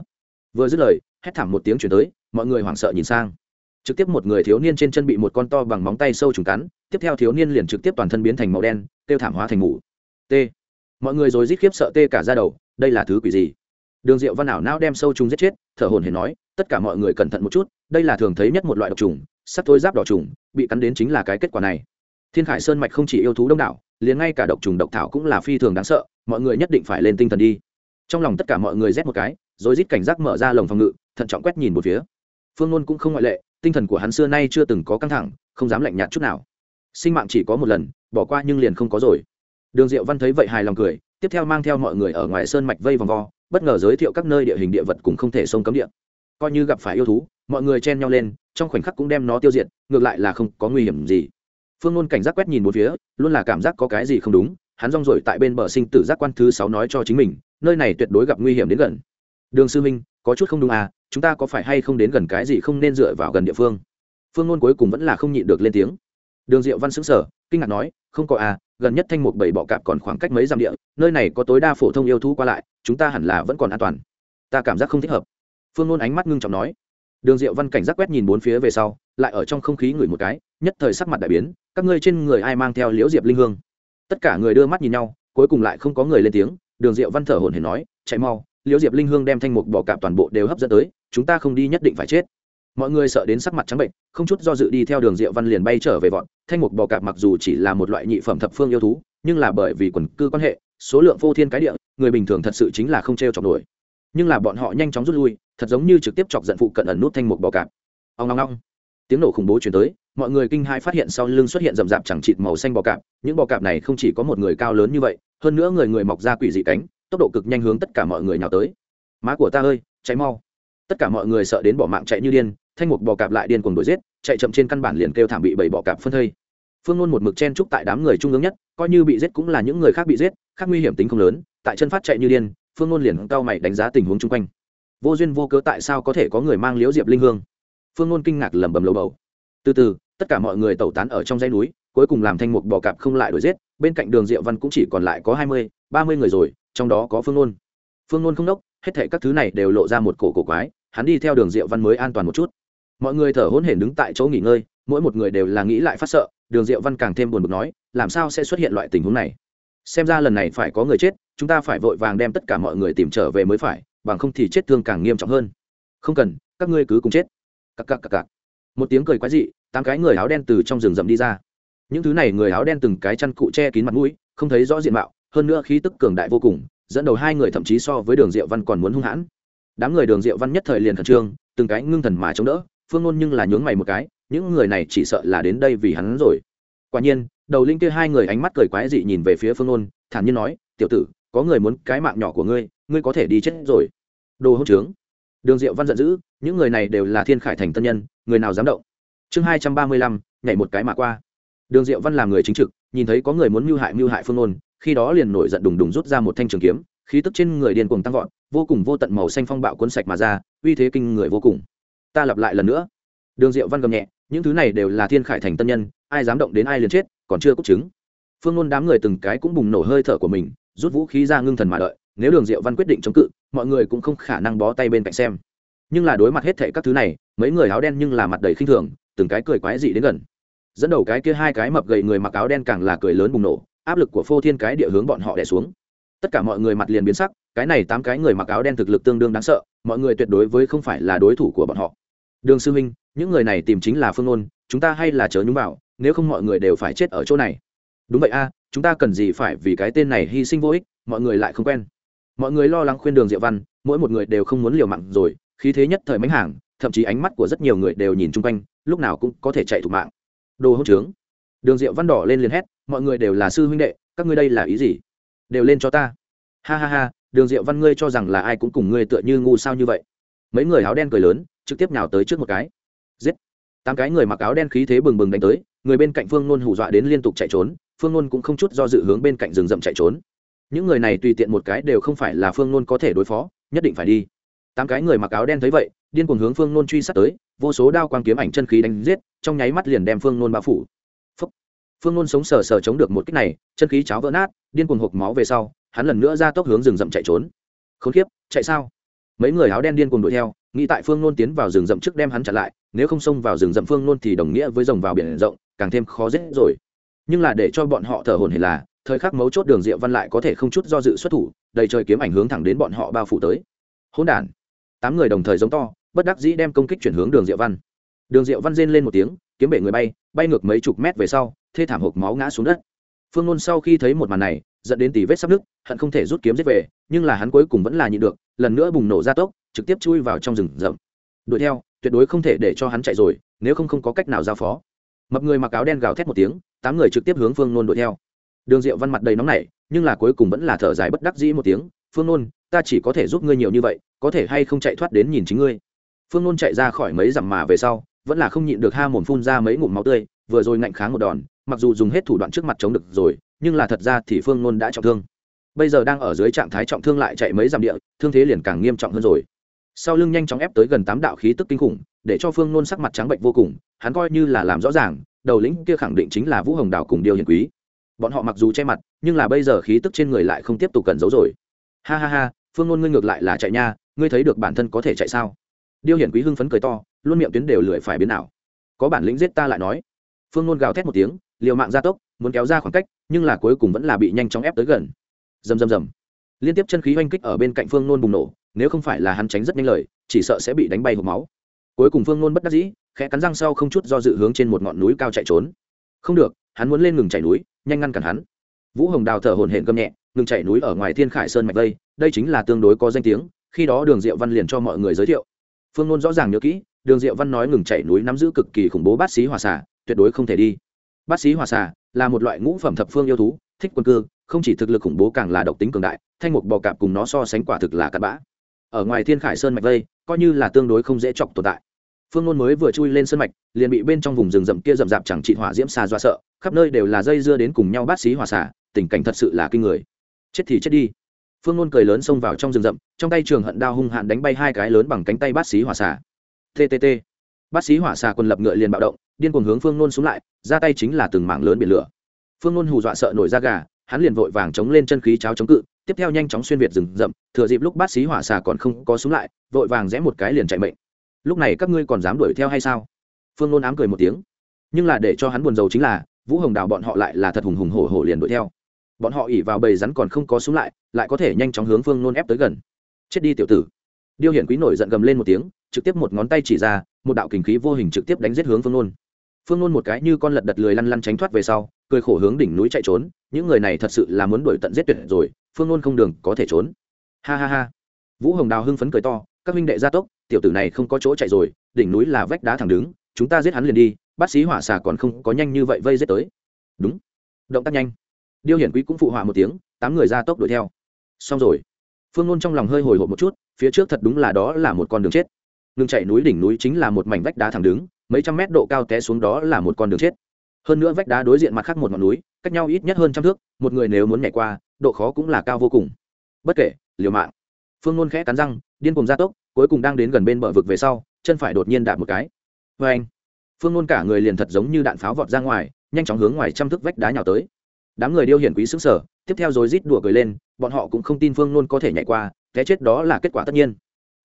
Vừa dứt lời, hét thảm một tiếng chuyển tới, mọi người hoảng sợ nhìn sang. Trực tiếp một người thiếu niên trên chân bị một con to bằng móng tay sâu trùng cắn, tiếp theo thiếu niên liền trực tiếp toàn thân biến thành màu đen, tiêu thảm hóa thành ngủ t. Mọi người rồi rít khiếp sợ tê cả ra đầu, đây là thứ quỷ gì? Đường diệu văn ảo não đem sâu trùng giết chết, thở hồn hển nói, tất cả mọi người cẩn thận một chút, đây là thường thấy nhất một loại độc trùng sắp thôi giáp đỏ trùng, bị cắn đến chính là cái kết quả này thiên khải sơn mạch không chỉ yêu thú đông đảo, liền ngay cả độc trùng độc thảo cũng là phi thường đáng sợ, mọi người nhất định phải lên tinh thần đi. Trong lòng tất cả mọi người rét một cái, rồi rít cảnh giác mở ra lồng phòng ngự, thận trọng quét nhìn một phía. Phương nôn cũng không ngoại lệ, tinh thần của hắn xưa nay chưa từng có căng thẳng, không dám lạnh nhạt chút nào. Sinh mạng chỉ có một lần, bỏ qua nhưng liền không có rồi. Đường diệu văn thấy vậy hài lòng cười, tiếp theo mang theo mọi người ở ngoài sơn mạch vây vòng vo, bất ngờ giới thiệu các nơi địa hình địa vật cũng không thể sông cấm địa. Coi như gặp phải yêu thú, mọi người chen nhau lên, trong khoảnh khắc cũng đem nó tiêu diệt, ngược lại là không có nguy hiểm gì phương ngôn cảnh giác quét nhìn một phía, luôn là cảm giác có cái gì không đúng, hắn rong rổi tại bên bờ sinh tử giác quan thứ sáu nói cho chính mình, nơi này tuyệt đối gặp nguy hiểm đến gần. Đường sư minh có chút không đúng à chúng ta có phải hay không đến gần cái gì không nên dựa vào gần địa phương? Phương ngôn cuối cùng vẫn là không nhịn được lên tiếng. Đường diệu văn xứng sở kinh ngạc nói, không có à gần nhất thanh Mục bảy bọ cạp còn khoảng cách mấy dặm địa, nơi này có tối đa phổ thông yêu thú qua lại, chúng ta hẳn là vẫn còn an toàn. Ta cảm giác không thích hợp. Phương ngôn ánh mắt ngưng trọng nói. Đường diệu văn cảnh giác quét nhìn bốn phía về sau, lại ở trong không khí ngửi một cái, nhất thời sắc mặt đại biến các ngươi trên người ai mang theo liễu diệp linh hương? Tất cả người đưa mắt nhìn nhau, cuối cùng lại không có người lên tiếng, đường diệu văn thở hổn hển nói, chạy mau, liễu diệp linh hương đem thanh mục bò cạp toàn bộ đều hấp dẫn tới, chúng ta không đi nhất định phải chết. Mọi người sợ đến sắc mặt trắng bệnh, không chút do dự đi theo đường diệu văn liền bay trở về vọn thanh mục bò cạp mặc dù chỉ là một loại nhị phẩm thập phương yêu thú, nhưng là bởi vì quần cư quan hệ, số lượng vô thiên cái địa, người bình thường thật sự chính là không t r e o chọc nổi. Nhưng là bọn họ nhanh chóng rút lui, thật giống như trực tiếp chọc giận phụ cận ẩn nút thanh mục bò cạp. Ông ngong ngong tiếng nổ khủng bố chuyển tới, mọi người kinh hai phát hiện sau lưng xuất hiện rậm rạp chẳng chịt màu xanh bò cạp. Những bò cạp này không chỉ có một người cao lớn như vậy, hơn nữa người người mọc ra quỷ dị cánh, tốc độ cực nhanh hướng tất cả mọi người nhào tới. Má của ta ơi cháy mau. Tất cả mọi người sợ đến bỏ mạng chạy như điên, thanh mục bò cạp lại điên cuồng đuổi giết, chạy chậm trên căn bản liền kêu thảm bị bảy bò cạp phân thây. Phương ngôn một mực chen trúc tại đám người trung ương nhất, coi như bị giết cũng là những người khác bị giết, khác nguy hiểm tính không lớn, tại chân phát chạy như điên, phương ngôn liền cao mày đánh giá tình huống chung quanh. Vô duyên vô cớ tại sao có thể có người mang liễu diệp linh hương? Phương ngôn kinh ngạc lẩm bẩm lầu bầu. Từ từ, tất cả mọi người tẩu tán ở trong dãy núi, cuối cùng làm thanh mục bò cạp không lại đuổi giết, bên cạnh đường diệu văn cũng chỉ còn lại có hai mươi, ba mươi người rồi, trong đó có phương ngôn phương ngôn không đốc, hết thệ các thứ này đều lộ ra một cổ cổ quái, hắn đi theo đường diệu văn mới an toàn một chút. Mọi người thở hôn hển đứng tại chỗ nghỉ ngơi, mỗi một người đều là nghĩ lại phát sợ, đường diệu văn càng thêm buồn bực nói, làm sao sẽ xuất hiện loại tình huống này? Xem ra lần này phải có người chết, chúng ta phải vội vàng đem tất cả mọi người tìm trở về mới phải, bằng không thì chết thương càng nghiêm trọng hơn. Không cần, các ngươi cứ cùng chết cặc cặc cặc cặc. Một tiếng cười quái dị, tám cái người áo đen từ trong rừng rậm đi ra. Những thứ này người áo đen từng cái chăn cụ che kín mặt mũi, không thấy rõ diện mạo, hơn nữa khí tức cường đại vô cùng, dẫn đầu hai người thậm chí so với đường diệu văn còn muốn hung hãn. Đám người đường diệu văn nhất thời liền khẩn trương, từng cái ngưng thần mà chống đỡ, phương ngôn nhưng là nhướng mày một cái, những người này chỉ sợ là đến đây vì hắn rồi. Quả nhiên, đầu linh kia hai người ánh mắt cười quái dị nhìn về phía phương ngôn thản nhiên nói, tiểu tử, có người muốn cái mạng nhỏ của ngươi ngươi có thể đi chết rồi. Đồ hỗn trướng đường diệu văn giận dữ, những người này đều là thiên khải thành tân nhân, người nào dám động? Chương hai trăm ba mươi lăm, nhảy một cái mà qua. Đường diệu văn làm người chính trực, nhìn thấy có người muốn mưu hại mưu hại phương ngôn khi đó liền nổi giận đùng đùng rút ra một thanh trường kiếm, khí tức trên người điên cuồng tăng vọt, vô cùng vô tận màu xanh phong bạo cuốn sạch mà ra, uy thế kinh người vô cùng. Ta lặp lại lần nữa. Đường diệu văn gầm nhẹ, những thứ này đều là thiên khải thành tân nhân, ai dám động đến ai liền chết, còn chưa cốt chứng. Phương nôn đám người từng cái cũng bùng nổ hơi thở của mình, rút vũ khí ra ngưng thần mà đợi nếu đường diệu văn quyết định chống cự, mọi người cũng không khả năng bó tay bên cạnh xem. Nhưng là đối mặt hết thệ các thứ này, mấy người áo đen nhưng là mặt đầy khinh thường, từng cái cười quái dị đến gần. Dẫn đầu cái kia hai cái mập gầy người mặc áo đen càng là cười lớn bùng nổ, áp lực của phô thiên cái địa hướng bọn họ đè xuống. Tất cả mọi người mặt liền biến sắc, cái này tám cái người mặc áo đen thực lực tương đương đáng sợ, mọi người tuyệt đối với không phải là đối thủ của bọn họ. Đường sư minh những người này tìm chính là phương ôn chúng ta hay là chớ nhúng vào, nếu không mọi người đều phải chết ở chỗ này. Đúng vậy a, chúng ta cần gì phải vì cái tên này hy sinh vô ích, mọi người lại không quen mọi người lo lắng khuyên đường diệu văn, mỗi một người đều không muốn liều mạng rồi, khí thế nhất thời mánh hàng thậm chí ánh mắt của rất nhiều người đều nhìn chung quanh, lúc nào cũng có thể chạy thủ mạng. Đồ hỗn trướng. Đường diệu văn đỏ lên liền hét, mọi người đều là sư huynh đệ, các ngươi đây là ý gì? Đều lên cho ta. Ha ha ha, đường diệu văn ngươi cho rằng là ai cũng cùng ngươi tựa như ngu sao như vậy? Mấy người áo đen cười lớn, trực tiếp nhào tới trước một cái. Giết. Tám cái người mặc áo đen khí thế bừng bừng đánh tới, người bên cạnh phương nôn hù dọa đến liên tục chạy trốn, phương nôn cũng không chút do dự hướng bên cạnh rừng rậm chạy trốn những người này tùy tiện một cái đều không phải là phương nôn có thể đối phó, nhất định phải đi. Tám cái người mặc áo đen thấy vậy, điên cuồng hướng phương nôn truy sát tới, vô số đao quang kiếm ảnh chân khí đánh giết, trong nháy mắt liền đem phương nôn bao phủ. Phúc. phương nôn sống sờ sờ chống được một kích này, chân khí cháo vỡ nát, điên cuồng hộp máu về sau, hắn lần nữa ra tốc hướng rừng rậm chạy trốn. Khốn kiếp, chạy sao? Mấy người áo đen điên cuồng đuổi theo, nghĩ tại phương nôn tiến vào rừng rậm trước đem hắn chặn lại, nếu không xông vào rừng rậm phương nôn thì đồng nghĩa với rồng vào biển rộng, càng thêm khó dễ rồi. Nhưng là để cho bọn họ thở hồn hề là thời khắc mấu chốt đường diệu văn lại có thể không chút do dự xuất thủ, đầy trời kiếm ảnh hướng thẳng đến bọn họ bao phủ tới. Hỗn đản. Tám người đồng thời giống to, bất đắc dĩ đem công kích chuyển hướng đường diệu văn. Đường diệu văn rên lên một tiếng, kiếm bể người bay bay ngược mấy chục mét về sau, thê thảm hộp máu ngã xuống đất. Phương nôn sau khi thấy một màn này, dẫn đến tỷ vết sắp nứt, hận không thể rút kiếm giết về, nhưng là hắn cuối cùng vẫn là nhịn được, lần nữa bùng nổ ra tốc, trực tiếp chui vào trong rừng rậm. Đuổi theo, tuyệt đối không thể để cho hắn chạy rồi, nếu không không có cách nào giao phó. Mập người mặc áo đen gào thét một tiếng, tám người trực tiếp hướng phương nôn đuổi theo đường diệu văn mặt đầy nóng nảy, nhưng là cuối cùng vẫn là thở dài bất đắc dĩ một tiếng, phương nôn, ta chỉ có thể giúp ngươi nhiều như vậy, có thể hay không chạy thoát đến nhìn chính ngươi? Phương nôn chạy ra khỏi mấy dặm mà về sau, vẫn là không nhịn được ha mồm phun ra mấy ngụm máu tươi, vừa rồi ngạnh kháng một đòn, mặc dù dùng hết thủ đoạn trước mặt chống được rồi, nhưng là thật ra thì phương nôn đã trọng thương. Bây giờ đang ở dưới trạng thái trọng thương lại chạy mấy dặm địa, thương thế liền càng nghiêm trọng hơn rồi. Sau lưng nhanh chóng ép tới gần tám đạo khí tức kinh khủng, để cho phương nôn sắc mặt trắng bệnh vô cùng, hắn coi như là làm rõ ràng, đầu lĩnh kia khẳng định chính là vũ hồng đào cùng điều hiền quý bọn họ mặc dù che mặt, nhưng là bây giờ khí tức trên người lại không tiếp tục cần giấu rồi. Ha ha ha, phương ngôn ngươi ngược lại là chạy nha, ngươi thấy được bản thân có thể chạy sao? Điêu hiển quý hưng phấn cười to, luôn miệng tuyến đều lười phải biến nào có bản lĩnh giết ta lại nói. Phương ngôn gào thét một tiếng, liều mạng gia tốc, muốn kéo ra khoảng cách, nhưng là cuối cùng vẫn là bị nhanh chóng ép tới gần. Rầm rầm rầm. Liên tiếp chân khí oanh kích ở bên cạnh phương nôn bùng nổ, nếu không phải là hắn tránh rất nhanh lời, chỉ sợ sẽ bị đánh bay hộp máu. Cuối cùng phương nôn bất đắc dĩ, khẽ cắn răng sau không chút do dự hướng trên một ngọn núi cao chạy trốn. Không được hắn muốn lên ngừng chạy núi, nhanh ngăn cản hắn. Vũ hồng đào thở hồn hển gầm nhẹ, ngừng chạy núi ở ngoài thiên khải sơn mạch vây đây chính là tương đối có danh tiếng, khi đó đường diệu văn liền cho mọi người giới thiệu. Phương nôn rõ ràng nhớ kỹ, đường diệu văn nói ngừng chạy núi nắm giữ cực kỳ khủng bố bát Sĩ hòa xà, tuyệt đối không thể đi. Bát Sĩ hòa xà là một loại ngũ phẩm thập phương yêu thú, thích quân cư, không chỉ thực lực khủng bố càng là độc tính cường đại, thanh mục bò cạp cùng nó so sánh quả thực là cặn bã. Ở ngoài thiên khải sơn mạch vây coi như là tương đối không dễ chọc tồn tại phương nôn mới vừa chui lên sân mạch, liền bị bên trong vùng rừng rậm kia rậm rạp chẳng trị hỏa diễm xà do sợ, khắp nơi đều là dây dưa đến cùng nhau bát xí hỏa xả tình cảnh thật sự là kinh người. Chết thì chết đi. Phương nôn cười lớn xông vào trong rừng rậm, trong tay trường hận đao hung hạn đánh bay hai cái lớn bằng cánh tay bát xí hỏa xả ttt bát xí hỏa xà quân lập ngựa liền bạo động, điên cuồng hướng phương nôn xuống lại, ra tay chính là từng mảng lớn biển lửa. Phương nôn hù dọa sợ nổi da gà, hắn liền vội vàng chống lên chân khí cháo chống cự, tiếp theo nhanh chóng xuyên việt rừng rậm, thừa dịp lúc bát xí hỏa xà còn không có xuống lại, vội vàng rẽ một cái liền chạy mệnh lúc này các ngươi còn dám đuổi theo hay sao? Phương nôn ám cười một tiếng. Nhưng là để cho hắn buồn rầu chính là, vũ hồng đào bọn họ lại là thật hùng hùng hổ hổ liền đuổi theo. Bọn họ ỉ vào bầy rắn còn không có xuống lại lại có thể nhanh chóng hướng phương nôn ép tới gần. Chết đi tiểu tử. Điêu hiển quý nổi giận gầm lên một tiếng, trực tiếp một ngón tay chỉ ra, một đạo kình khí vô hình trực tiếp đánh giết hướng phương nôn phương nôn một cái như con lật đật lười lăn lăn tránh thoát về sau, cười khổ hướng đỉnh núi chạy trốn, những người này thật sự là muốn đuổi tận giết tuyệt rồi, phương nôn không đường có thể trốn. Ha ha ha. Vũ hồng đào hưng phấn cười to, các huynh đệ gia tốc tiểu tử này không có chỗ chạy rồi, đỉnh núi là vách đá thẳng đứng, chúng ta giết hắn liền đi, bác sĩ hỏa xà còn không có nhanh như vậy vây giết tới. Đúng. Động tác nhanh. Điêu hiển quý cũng phụ họa một tiếng, tám người ra tốc đuổi theo. Xong rồi. Phương ngôn trong lòng hơi hồi hộp một chút, phía trước thật đúng là đó là một con đường chết. Ngừng chạy núi đỉnh núi chính là một mảnh vách đá thẳng đứng, mấy trăm mét độ cao té xuống đó là một con đường chết. Hơn nữa vách đá đối diện mặt khác một ngọn núi, cách nhau ít nhất hơn trăm thước, một người nếu muốn nhảy qua, độ khó cũng là cao vô cùng. Bất kể, liều mạng. Phương ngôn khẽ cắn răng điên cùng gia tốc, cuối cùng đang đến gần bên bờ vực về sau, chân phải đột nhiên đạp một cái. Vê anh, phương nôn cả người liền thật giống như đạn pháo vọt ra ngoài, nhanh chóng hướng ngoài trăm thước vách đá nhào tới. Đám người điêu hiển quý xứng sở tiếp theo rồi rít đùa cười lên, bọn họ cũng không tin phương nôn có thể nhảy qua, cái chết đó là kết quả tất nhiên.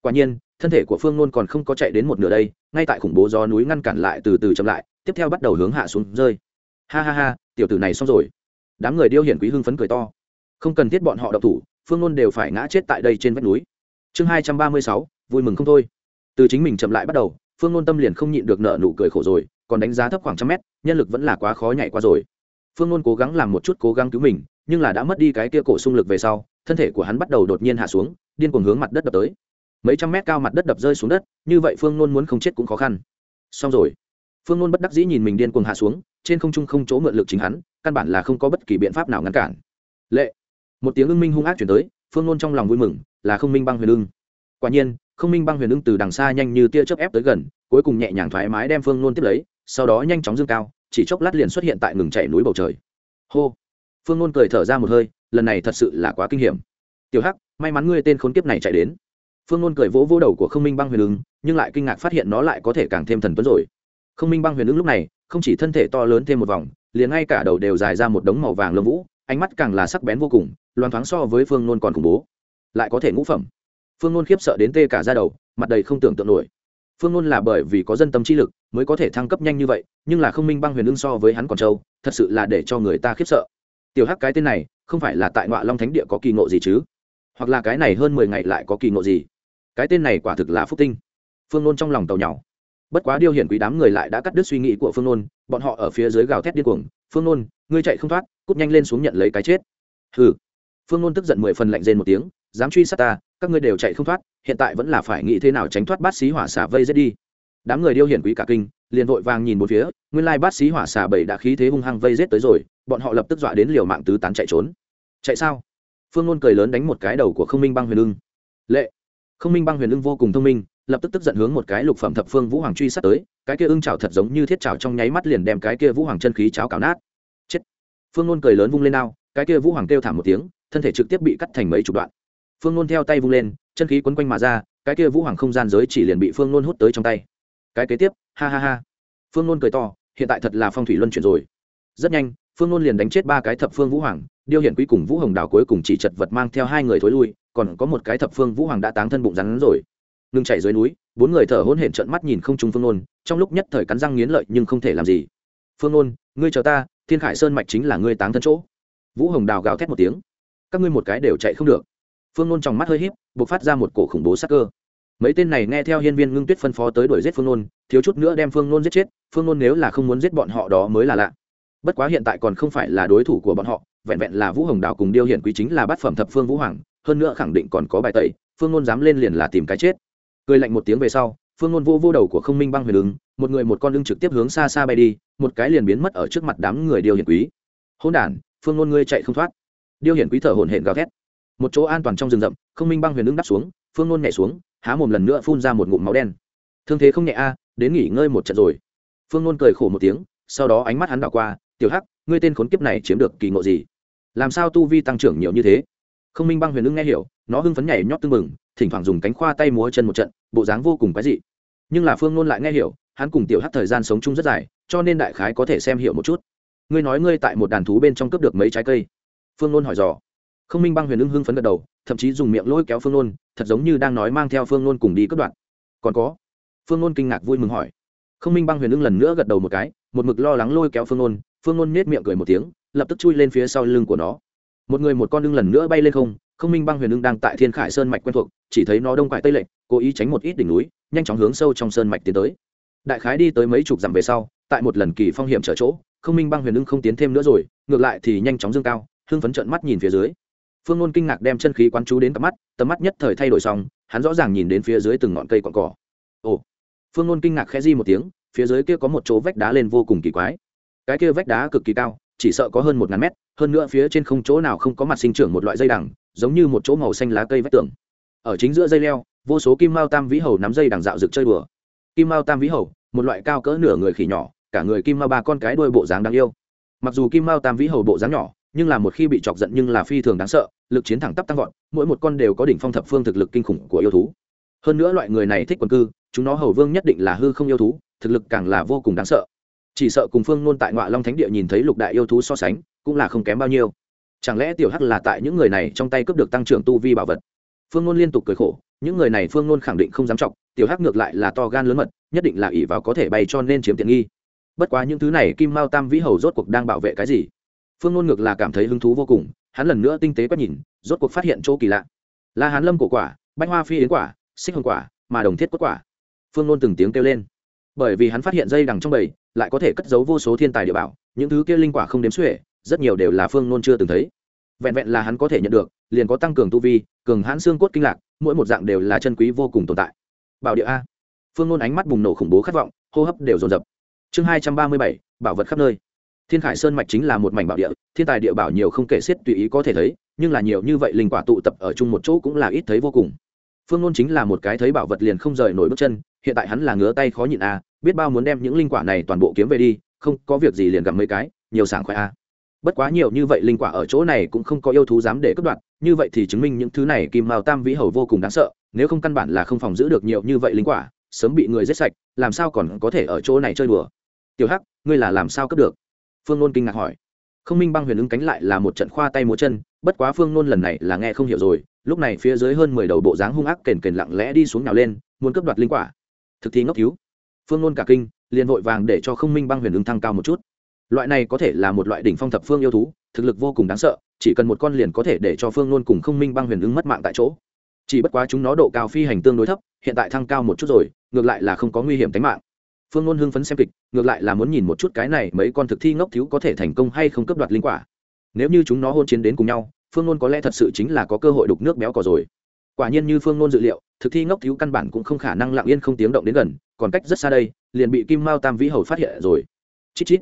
Quả nhiên, thân thể của phương nôn còn không có chạy đến một nửa đây, ngay tại khủng bố gió núi ngăn cản lại từ từ chậm lại, tiếp theo bắt đầu hướng hạ xuống rơi. Ha ha ha, tiểu tử này xong rồi. Đám người điêu hiển quý hưng phấn cười to. Không cần thiết bọn họ độc thủ, phương nôn đều phải ngã chết tại đây trên vách núi chương hai trăm ba mươi sáu, vui mừng không thôi. Từ chính mình chậm lại bắt đầu, phương ngôn tâm liền không nhịn được nợ nụ cười khổ rồi, còn đánh giá thấp khoảng trăm mét, nhân lực vẫn là quá khó nhảy qua rồi. Phương ngôn cố gắng làm một chút cố gắng cứu mình, nhưng là đã mất đi cái kia cổ xung lực về sau, thân thể của hắn bắt đầu đột nhiên hạ xuống, điên cuồng hướng mặt đất đập tới. Mấy trăm mét cao mặt đất đập rơi xuống đất, như vậy phương ngôn muốn không chết cũng khó khăn. Xong rồi. Phương ngôn bất đắc dĩ nhìn mình điên cuồng hạ xuống, trên không trung không chỗ mượn lực chính hắn, căn bản là không có bất kỳ biện pháp nào ngăn cản. Lệ. Một tiếng ưng minh hung ác chuyển tới, phương ngôn trong lòng vui mừng là không minh băng huyền ưng. Quả nhiên, không minh băng huyền ưng từ đằng xa nhanh như tia chớp ép tới gần, cuối cùng nhẹ nhàng thoải mái đem phương nôn tiếp lấy, sau đó nhanh chóng dương cao, chỉ chốc lát liền xuất hiện tại ngừng chạy núi bầu trời. Hô! Phương nôn cười thở ra một hơi, lần này thật sự là quá kinh hiểm. Tiểu hắc, may mắn ngươi tên khốn kiếp này chạy đến. Phương nôn cười vỗ vỗ đầu của không minh băng huyền ưng, nhưng lại kinh ngạc phát hiện nó lại có thể càng thêm thần tuấn rồi. Không minh băng huyền ưng lúc này, không chỉ thân thể to lớn thêm một vòng, liền ngay cả đầu đều dài ra một đống màu vàng lông vũ, ánh mắt càng là sắc bén vô cùng loan thoáng so với phương nôn còn khủng bố lại có thể ngũ phẩm. Phương nôn khiếp sợ đến tê cả ra đầu, mặt đầy không tưởng tượng nổi. Phương nôn là bởi vì có dân tâm trí lực mới có thể thăng cấp nhanh như vậy, nhưng là không minh băng huyền ưng so với hắn còn trâu, thật sự là để cho người ta khiếp sợ. Tiểu hắc cái tên này, không phải là tại ngoại long thánh địa có kỳ ngộ gì chứ? Hoặc là cái này hơn mười ngày lại có kỳ ngộ gì? Cái tên này quả thực là phúc tinh. Phương nôn trong lòng tàu nhỏ bất quá điều hiển quý đám người lại đã cắt đứt suy nghĩ của phương nôn, bọn họ ở phía dưới gào thét điên cuồng. Phương nôn, ngươi chạy không thoát, cút nhanh lên xuống nhận lấy cái chết. Hừ. Phương nôn tức giận mười phần lạnh rên một tiếng dám truy sát ta, các ngươi đều chạy không thoát, hiện tại vẫn là phải nghĩ thế nào tránh thoát bát xí hỏa xả vây giết đi. Đám người điêu hiển quý cả kinh, liền vội vàng nhìn một phía, nguyên lai bát xí hỏa xả bảy đã khí thế hung hăng vây giết tới rồi, bọn họ lập tức dọa đến liều mạng tứ tán chạy trốn. Chạy sao? Phương nôn cười lớn đánh một cái đầu của không minh băng huyền ưng. Lệ! Không minh băng huyền ưng vô cùng thông minh, lập tức tức giận hướng một cái lục phẩm thập phương vũ hoàng truy sát tới, cái kia ưng chảo thật giống như thiết chảo trong nháy mắt liền đem cái kia vũ hoàng chân khí cháo cào nát. Chết! Phương nôn cười lớn vung lên ao cái kia vũ hoàng kêu thảm một tiếng, thân thể trực tiếp bị cắt thành mấy chục đoạn phương nôn theo tay vung lên, chân khí quấn quanh mà ra, cái kia vũ hoàng không gian giới chỉ liền bị phương nôn hút tới trong tay. Cái kế tiếp, ha ha ha. Phương nôn cười to, hiện tại thật là phong thủy luân chuyển rồi. Rất nhanh, phương nôn liền đánh chết ba cái thập phương vũ hoàng, điêu hiển quý cùng vũ hồng đào cuối cùng chỉ chật vật mang theo hai người thối lui, còn có một cái thập phương vũ hoàng đã táng thân bụng rắn rồi. Ngừng chạy dưới núi, bốn người thở hôn hển trợn mắt nhìn không trung phương nôn, trong lúc nhất thời cắn răng nghiến lợi nhưng không thể làm gì. Phương nôn, ngươi chờ ta, thiên khải sơn mạch chính là ngươi táng thân chỗ. Vũ hồng đào gào thét một tiếng. Các ngươi một cái đều chạy không được phương nôn trong mắt hơi h í p buộc phát ra một cổ khủng bố sắc cơ. Mấy tên này nghe theo hiên viên ngưng tuyết phân phó tới đuổi giết phương nôn, thiếu chút nữa đem phương nôn giết chết, phương nôn nếu là không muốn giết bọn họ đó mới là lạ. Bất quá hiện tại còn không phải là đối thủ của bọn họ, vẹn vẹn là vũ hồng đào cùng điêu hiển quý chính là bát phẩm thập phương vũ hoàng, hơn nữa khẳng định còn có bài tẩy, phương nôn dám lên liền là tìm cái chết. Cười lạnh một tiếng về sau, phương nôn vô vô đầu của không minh băng huyền ứng, một người một con lưng trực tiếp hướng xa xa bay đi, một cái liền biến mất ở trước mặt đám người điêu hiển quý. Hôn đản, phương nôn ngươi chạy không thoát. Điêu hiển quý thở hổn hển gào thét một chỗ an toàn trong rừng rậm, không minh băng huyền ứng đắp xuống, phương nôn nhảy xuống, há mồm lần nữa phun ra một ngụm máu đen. Thương thế không nhẹ a, đến nghỉ ngơi một trận rồi. Phương nôn cười khổ một tiếng, sau đó ánh mắt hắn đảo qua, tiểu hắc, ngươi tên khốn kiếp này chiếm được kỳ ngộ gì? Làm sao tu vi tăng trưởng nhiều như thế? Không minh băng huyền ứng nghe hiểu, nó hưng phấn nhảy nhót tưng mừng thỉnh thoảng dùng cánh khoa tay múa chân một trận, bộ dáng vô cùng quái dị. Nhưng là phương nôn lại nghe hiểu, hắn cùng tiểu hắc thời gian sống chung rất dài, cho nên đại khái có thể xem hiểu một chút. Ngươi nói ngươi tại một đàn thú bên trong cướp được mấy trái cây? Phương nôn hỏi dò không minh băng huyền ưng hưng phấn gật đầu, thậm chí dùng miệng lôi kéo phương nôn, thật giống như đang nói mang theo phương nôn cùng đi cất đoạn còn có, phương nôn kinh ngạc vui mừng hỏi. Không minh băng huyền ưng lần nữa gật đầu một cái, một mực lo lắng lôi kéo phương nôn phương nôn nết miệng cười một tiếng, lập tức chui lên phía sau lưng của nó. Một người một con ưng lần nữa bay lên không không minh băng huyền ưng đang tại thiên khải sơn mạch quen thuộc, chỉ thấy nó đông quải tây lệnh cố ý tránh một ít đỉnh núi, nhanh chóng hướng sâu trong sơn mạch tiến tới. Đại khái đi tới mấy chục dặm về sau, tại một lần kỳ phong hiểm trở chỗ, không minh băng huyền ưng không tiến thêm nữa rồi, ngược lại thì nhanh chóng dương cao, hưng phấn trợn mắt nhìn phía dưới phương ngôn kinh ngạc đem chân khí quán chú đến cặp mắt, tầm mắt nhất thời thay đổi xong, hắn rõ ràng nhìn đến phía dưới từng ngọn cây cọn cỏ. Ồ! Phương ngôn kinh ngạc khẽ di một tiếng, phía dưới kia có một chỗ vách đá lên vô cùng kỳ quái. Cái kia vách đá cực kỳ cao, chỉ sợ có hơn một ngàn mét, hơn nữa phía trên không chỗ nào không có mặt sinh trưởng một loại dây đằng, giống như một chỗ màu xanh lá cây vách tường. Ở chính giữa dây leo, vô số kim mao tam vĩ hầu nắm dây đằng dạo rực chơi đùa. Kim mao tam vĩ hầu, một loại cao cỡ nửa người khỉ nhỏ, cả người kim mao ba con cái đuôi bộ dáng đáng yêu. Mặc dù kim mao tam vĩ hầu bộ dáng nhỏ nhưng là một khi bị chọc giận nhưng là phi thường đáng sợ, lực chiến thẳng tắp tăng vọt, mỗi một con đều có đỉnh phong thập phương thực lực kinh khủng của yêu thú. Hơn nữa loại người này thích quần cư, chúng nó hầu vương nhất định là hư không yêu thú, thực lực càng là vô cùng đáng sợ. Chỉ sợ cùng phương nôn tại ngoại long thánh địa nhìn thấy lục đại yêu thú so sánh, cũng là không kém bao nhiêu. Chẳng lẽ tiểu hắc là tại những người này trong tay cướp được tăng trưởng tu vi bảo vật? Phương nôn liên tục cười khổ, những người này phương nôn khẳng định không dám trọng tiểu hắc ngược lại là to gan lớn mật, nhất định là ỷ vào có thể bay cho nên chiếm tiện nghi. Bất quá những thứ này kim mao tam vĩ hầu rốt cuộc đang bảo vệ cái gì? Phương nôn ngược là cảm thấy hứng thú vô cùng, hắn lần nữa tinh tế quét nhìn, rốt cuộc phát hiện chỗ kỳ lạ. La hán lâm cổ quả, bách hoa phi yến quả, xích hồng quả, mà đồng thiết quất quả. Phương nôn từng tiếng kêu lên. Bởi vì hắn phát hiện dây đằng trong bầy, lại có thể cất giấu vô số thiên tài địa bảo, những thứ kia linh quả không đếm xuể, rất nhiều đều là phương nôn chưa từng thấy. Vẹn vẹn là hắn có thể nhận được, liền có tăng cường tu vi, cường hãn xương cốt kinh lạc, mỗi một dạng đều là chân quý vô cùng tồn tại. Bảo địa a. Phương nôn ánh mắt bùng nổ khủng bố khát vọng, hô hấp đều dồn dập. Chương hai trăm ba mươi bảy, bảo vật khắp nơi thiên khải sơn mạch chính là một mảnh bảo địa, thiên tài địa bảo nhiều không kể xiết tùy ý có thể thấy, nhưng là nhiều như vậy linh quả tụ tập ở chung một chỗ cũng là ít thấy vô cùng. Phương nôn chính là một cái thấy bảo vật liền không rời nổi bước chân, hiện tại hắn là ngứa tay khó nhịn à biết bao muốn đem những linh quả này toàn bộ kiếm về đi, không có việc gì liền gặp mấy cái, nhiều sảng khoái à. Bất quá nhiều như vậy linh quả ở chỗ này cũng không có yêu thú dám để cướp đoạt, như vậy thì chứng minh những thứ này kim mao tam vĩ hầu vô cùng đáng sợ, nếu không căn bản là không phòng giữ được nhiều như vậy linh quả, sớm bị người giết sạch, làm sao còn có thể ở chỗ này chơi đùa. Tiểu hắc, ngươi là làm sao cướp được? Phương nôn kinh ngạc hỏi. Không minh băng huyền ứng cánh lại là một trận khoa tay múa chân, bất quá phương nôn lần này là nghe không hiểu rồi, lúc này phía dưới hơn mười đầu bộ dáng hung ác kền kền lặng lẽ đi xuống nào lên, muốn cướp đoạt linh quả. Thực thi ngốc cứu. Phương nôn cả kinh, liền vội vàng để cho không minh băng huyền ứng thăng cao một chút. Loại này có thể là một loại đỉnh phong thập phương yêu thú, thực lực vô cùng đáng sợ, chỉ cần một con liền có thể để cho phương nôn cùng không minh băng huyền ứng mất mạng tại chỗ. Chỉ bất quá chúng nó độ cao phi hành tương đối thấp, hiện tại thăng cao một chút rồi, ngược lại là không có nguy hiểm tính mạng phương nôn hưng phấn xem kịch, ngược lại là muốn nhìn một chút cái này mấy con thực thi ngốc thiếu có thể thành công hay không cấp đoạt linh quả. Nếu như chúng nó hôn chiến đến cùng nhau, phương nôn có lẽ thật sự chính là có cơ hội đục nước béo cỏ rồi. Quả nhiên như phương nôn dự liệu, thực thi ngốc thiếu căn bản cũng không khả năng lặng yên không tiếng động đến gần, còn cách rất xa đây, liền bị kim mao tam vĩ hầu phát hiện rồi. Chít chít.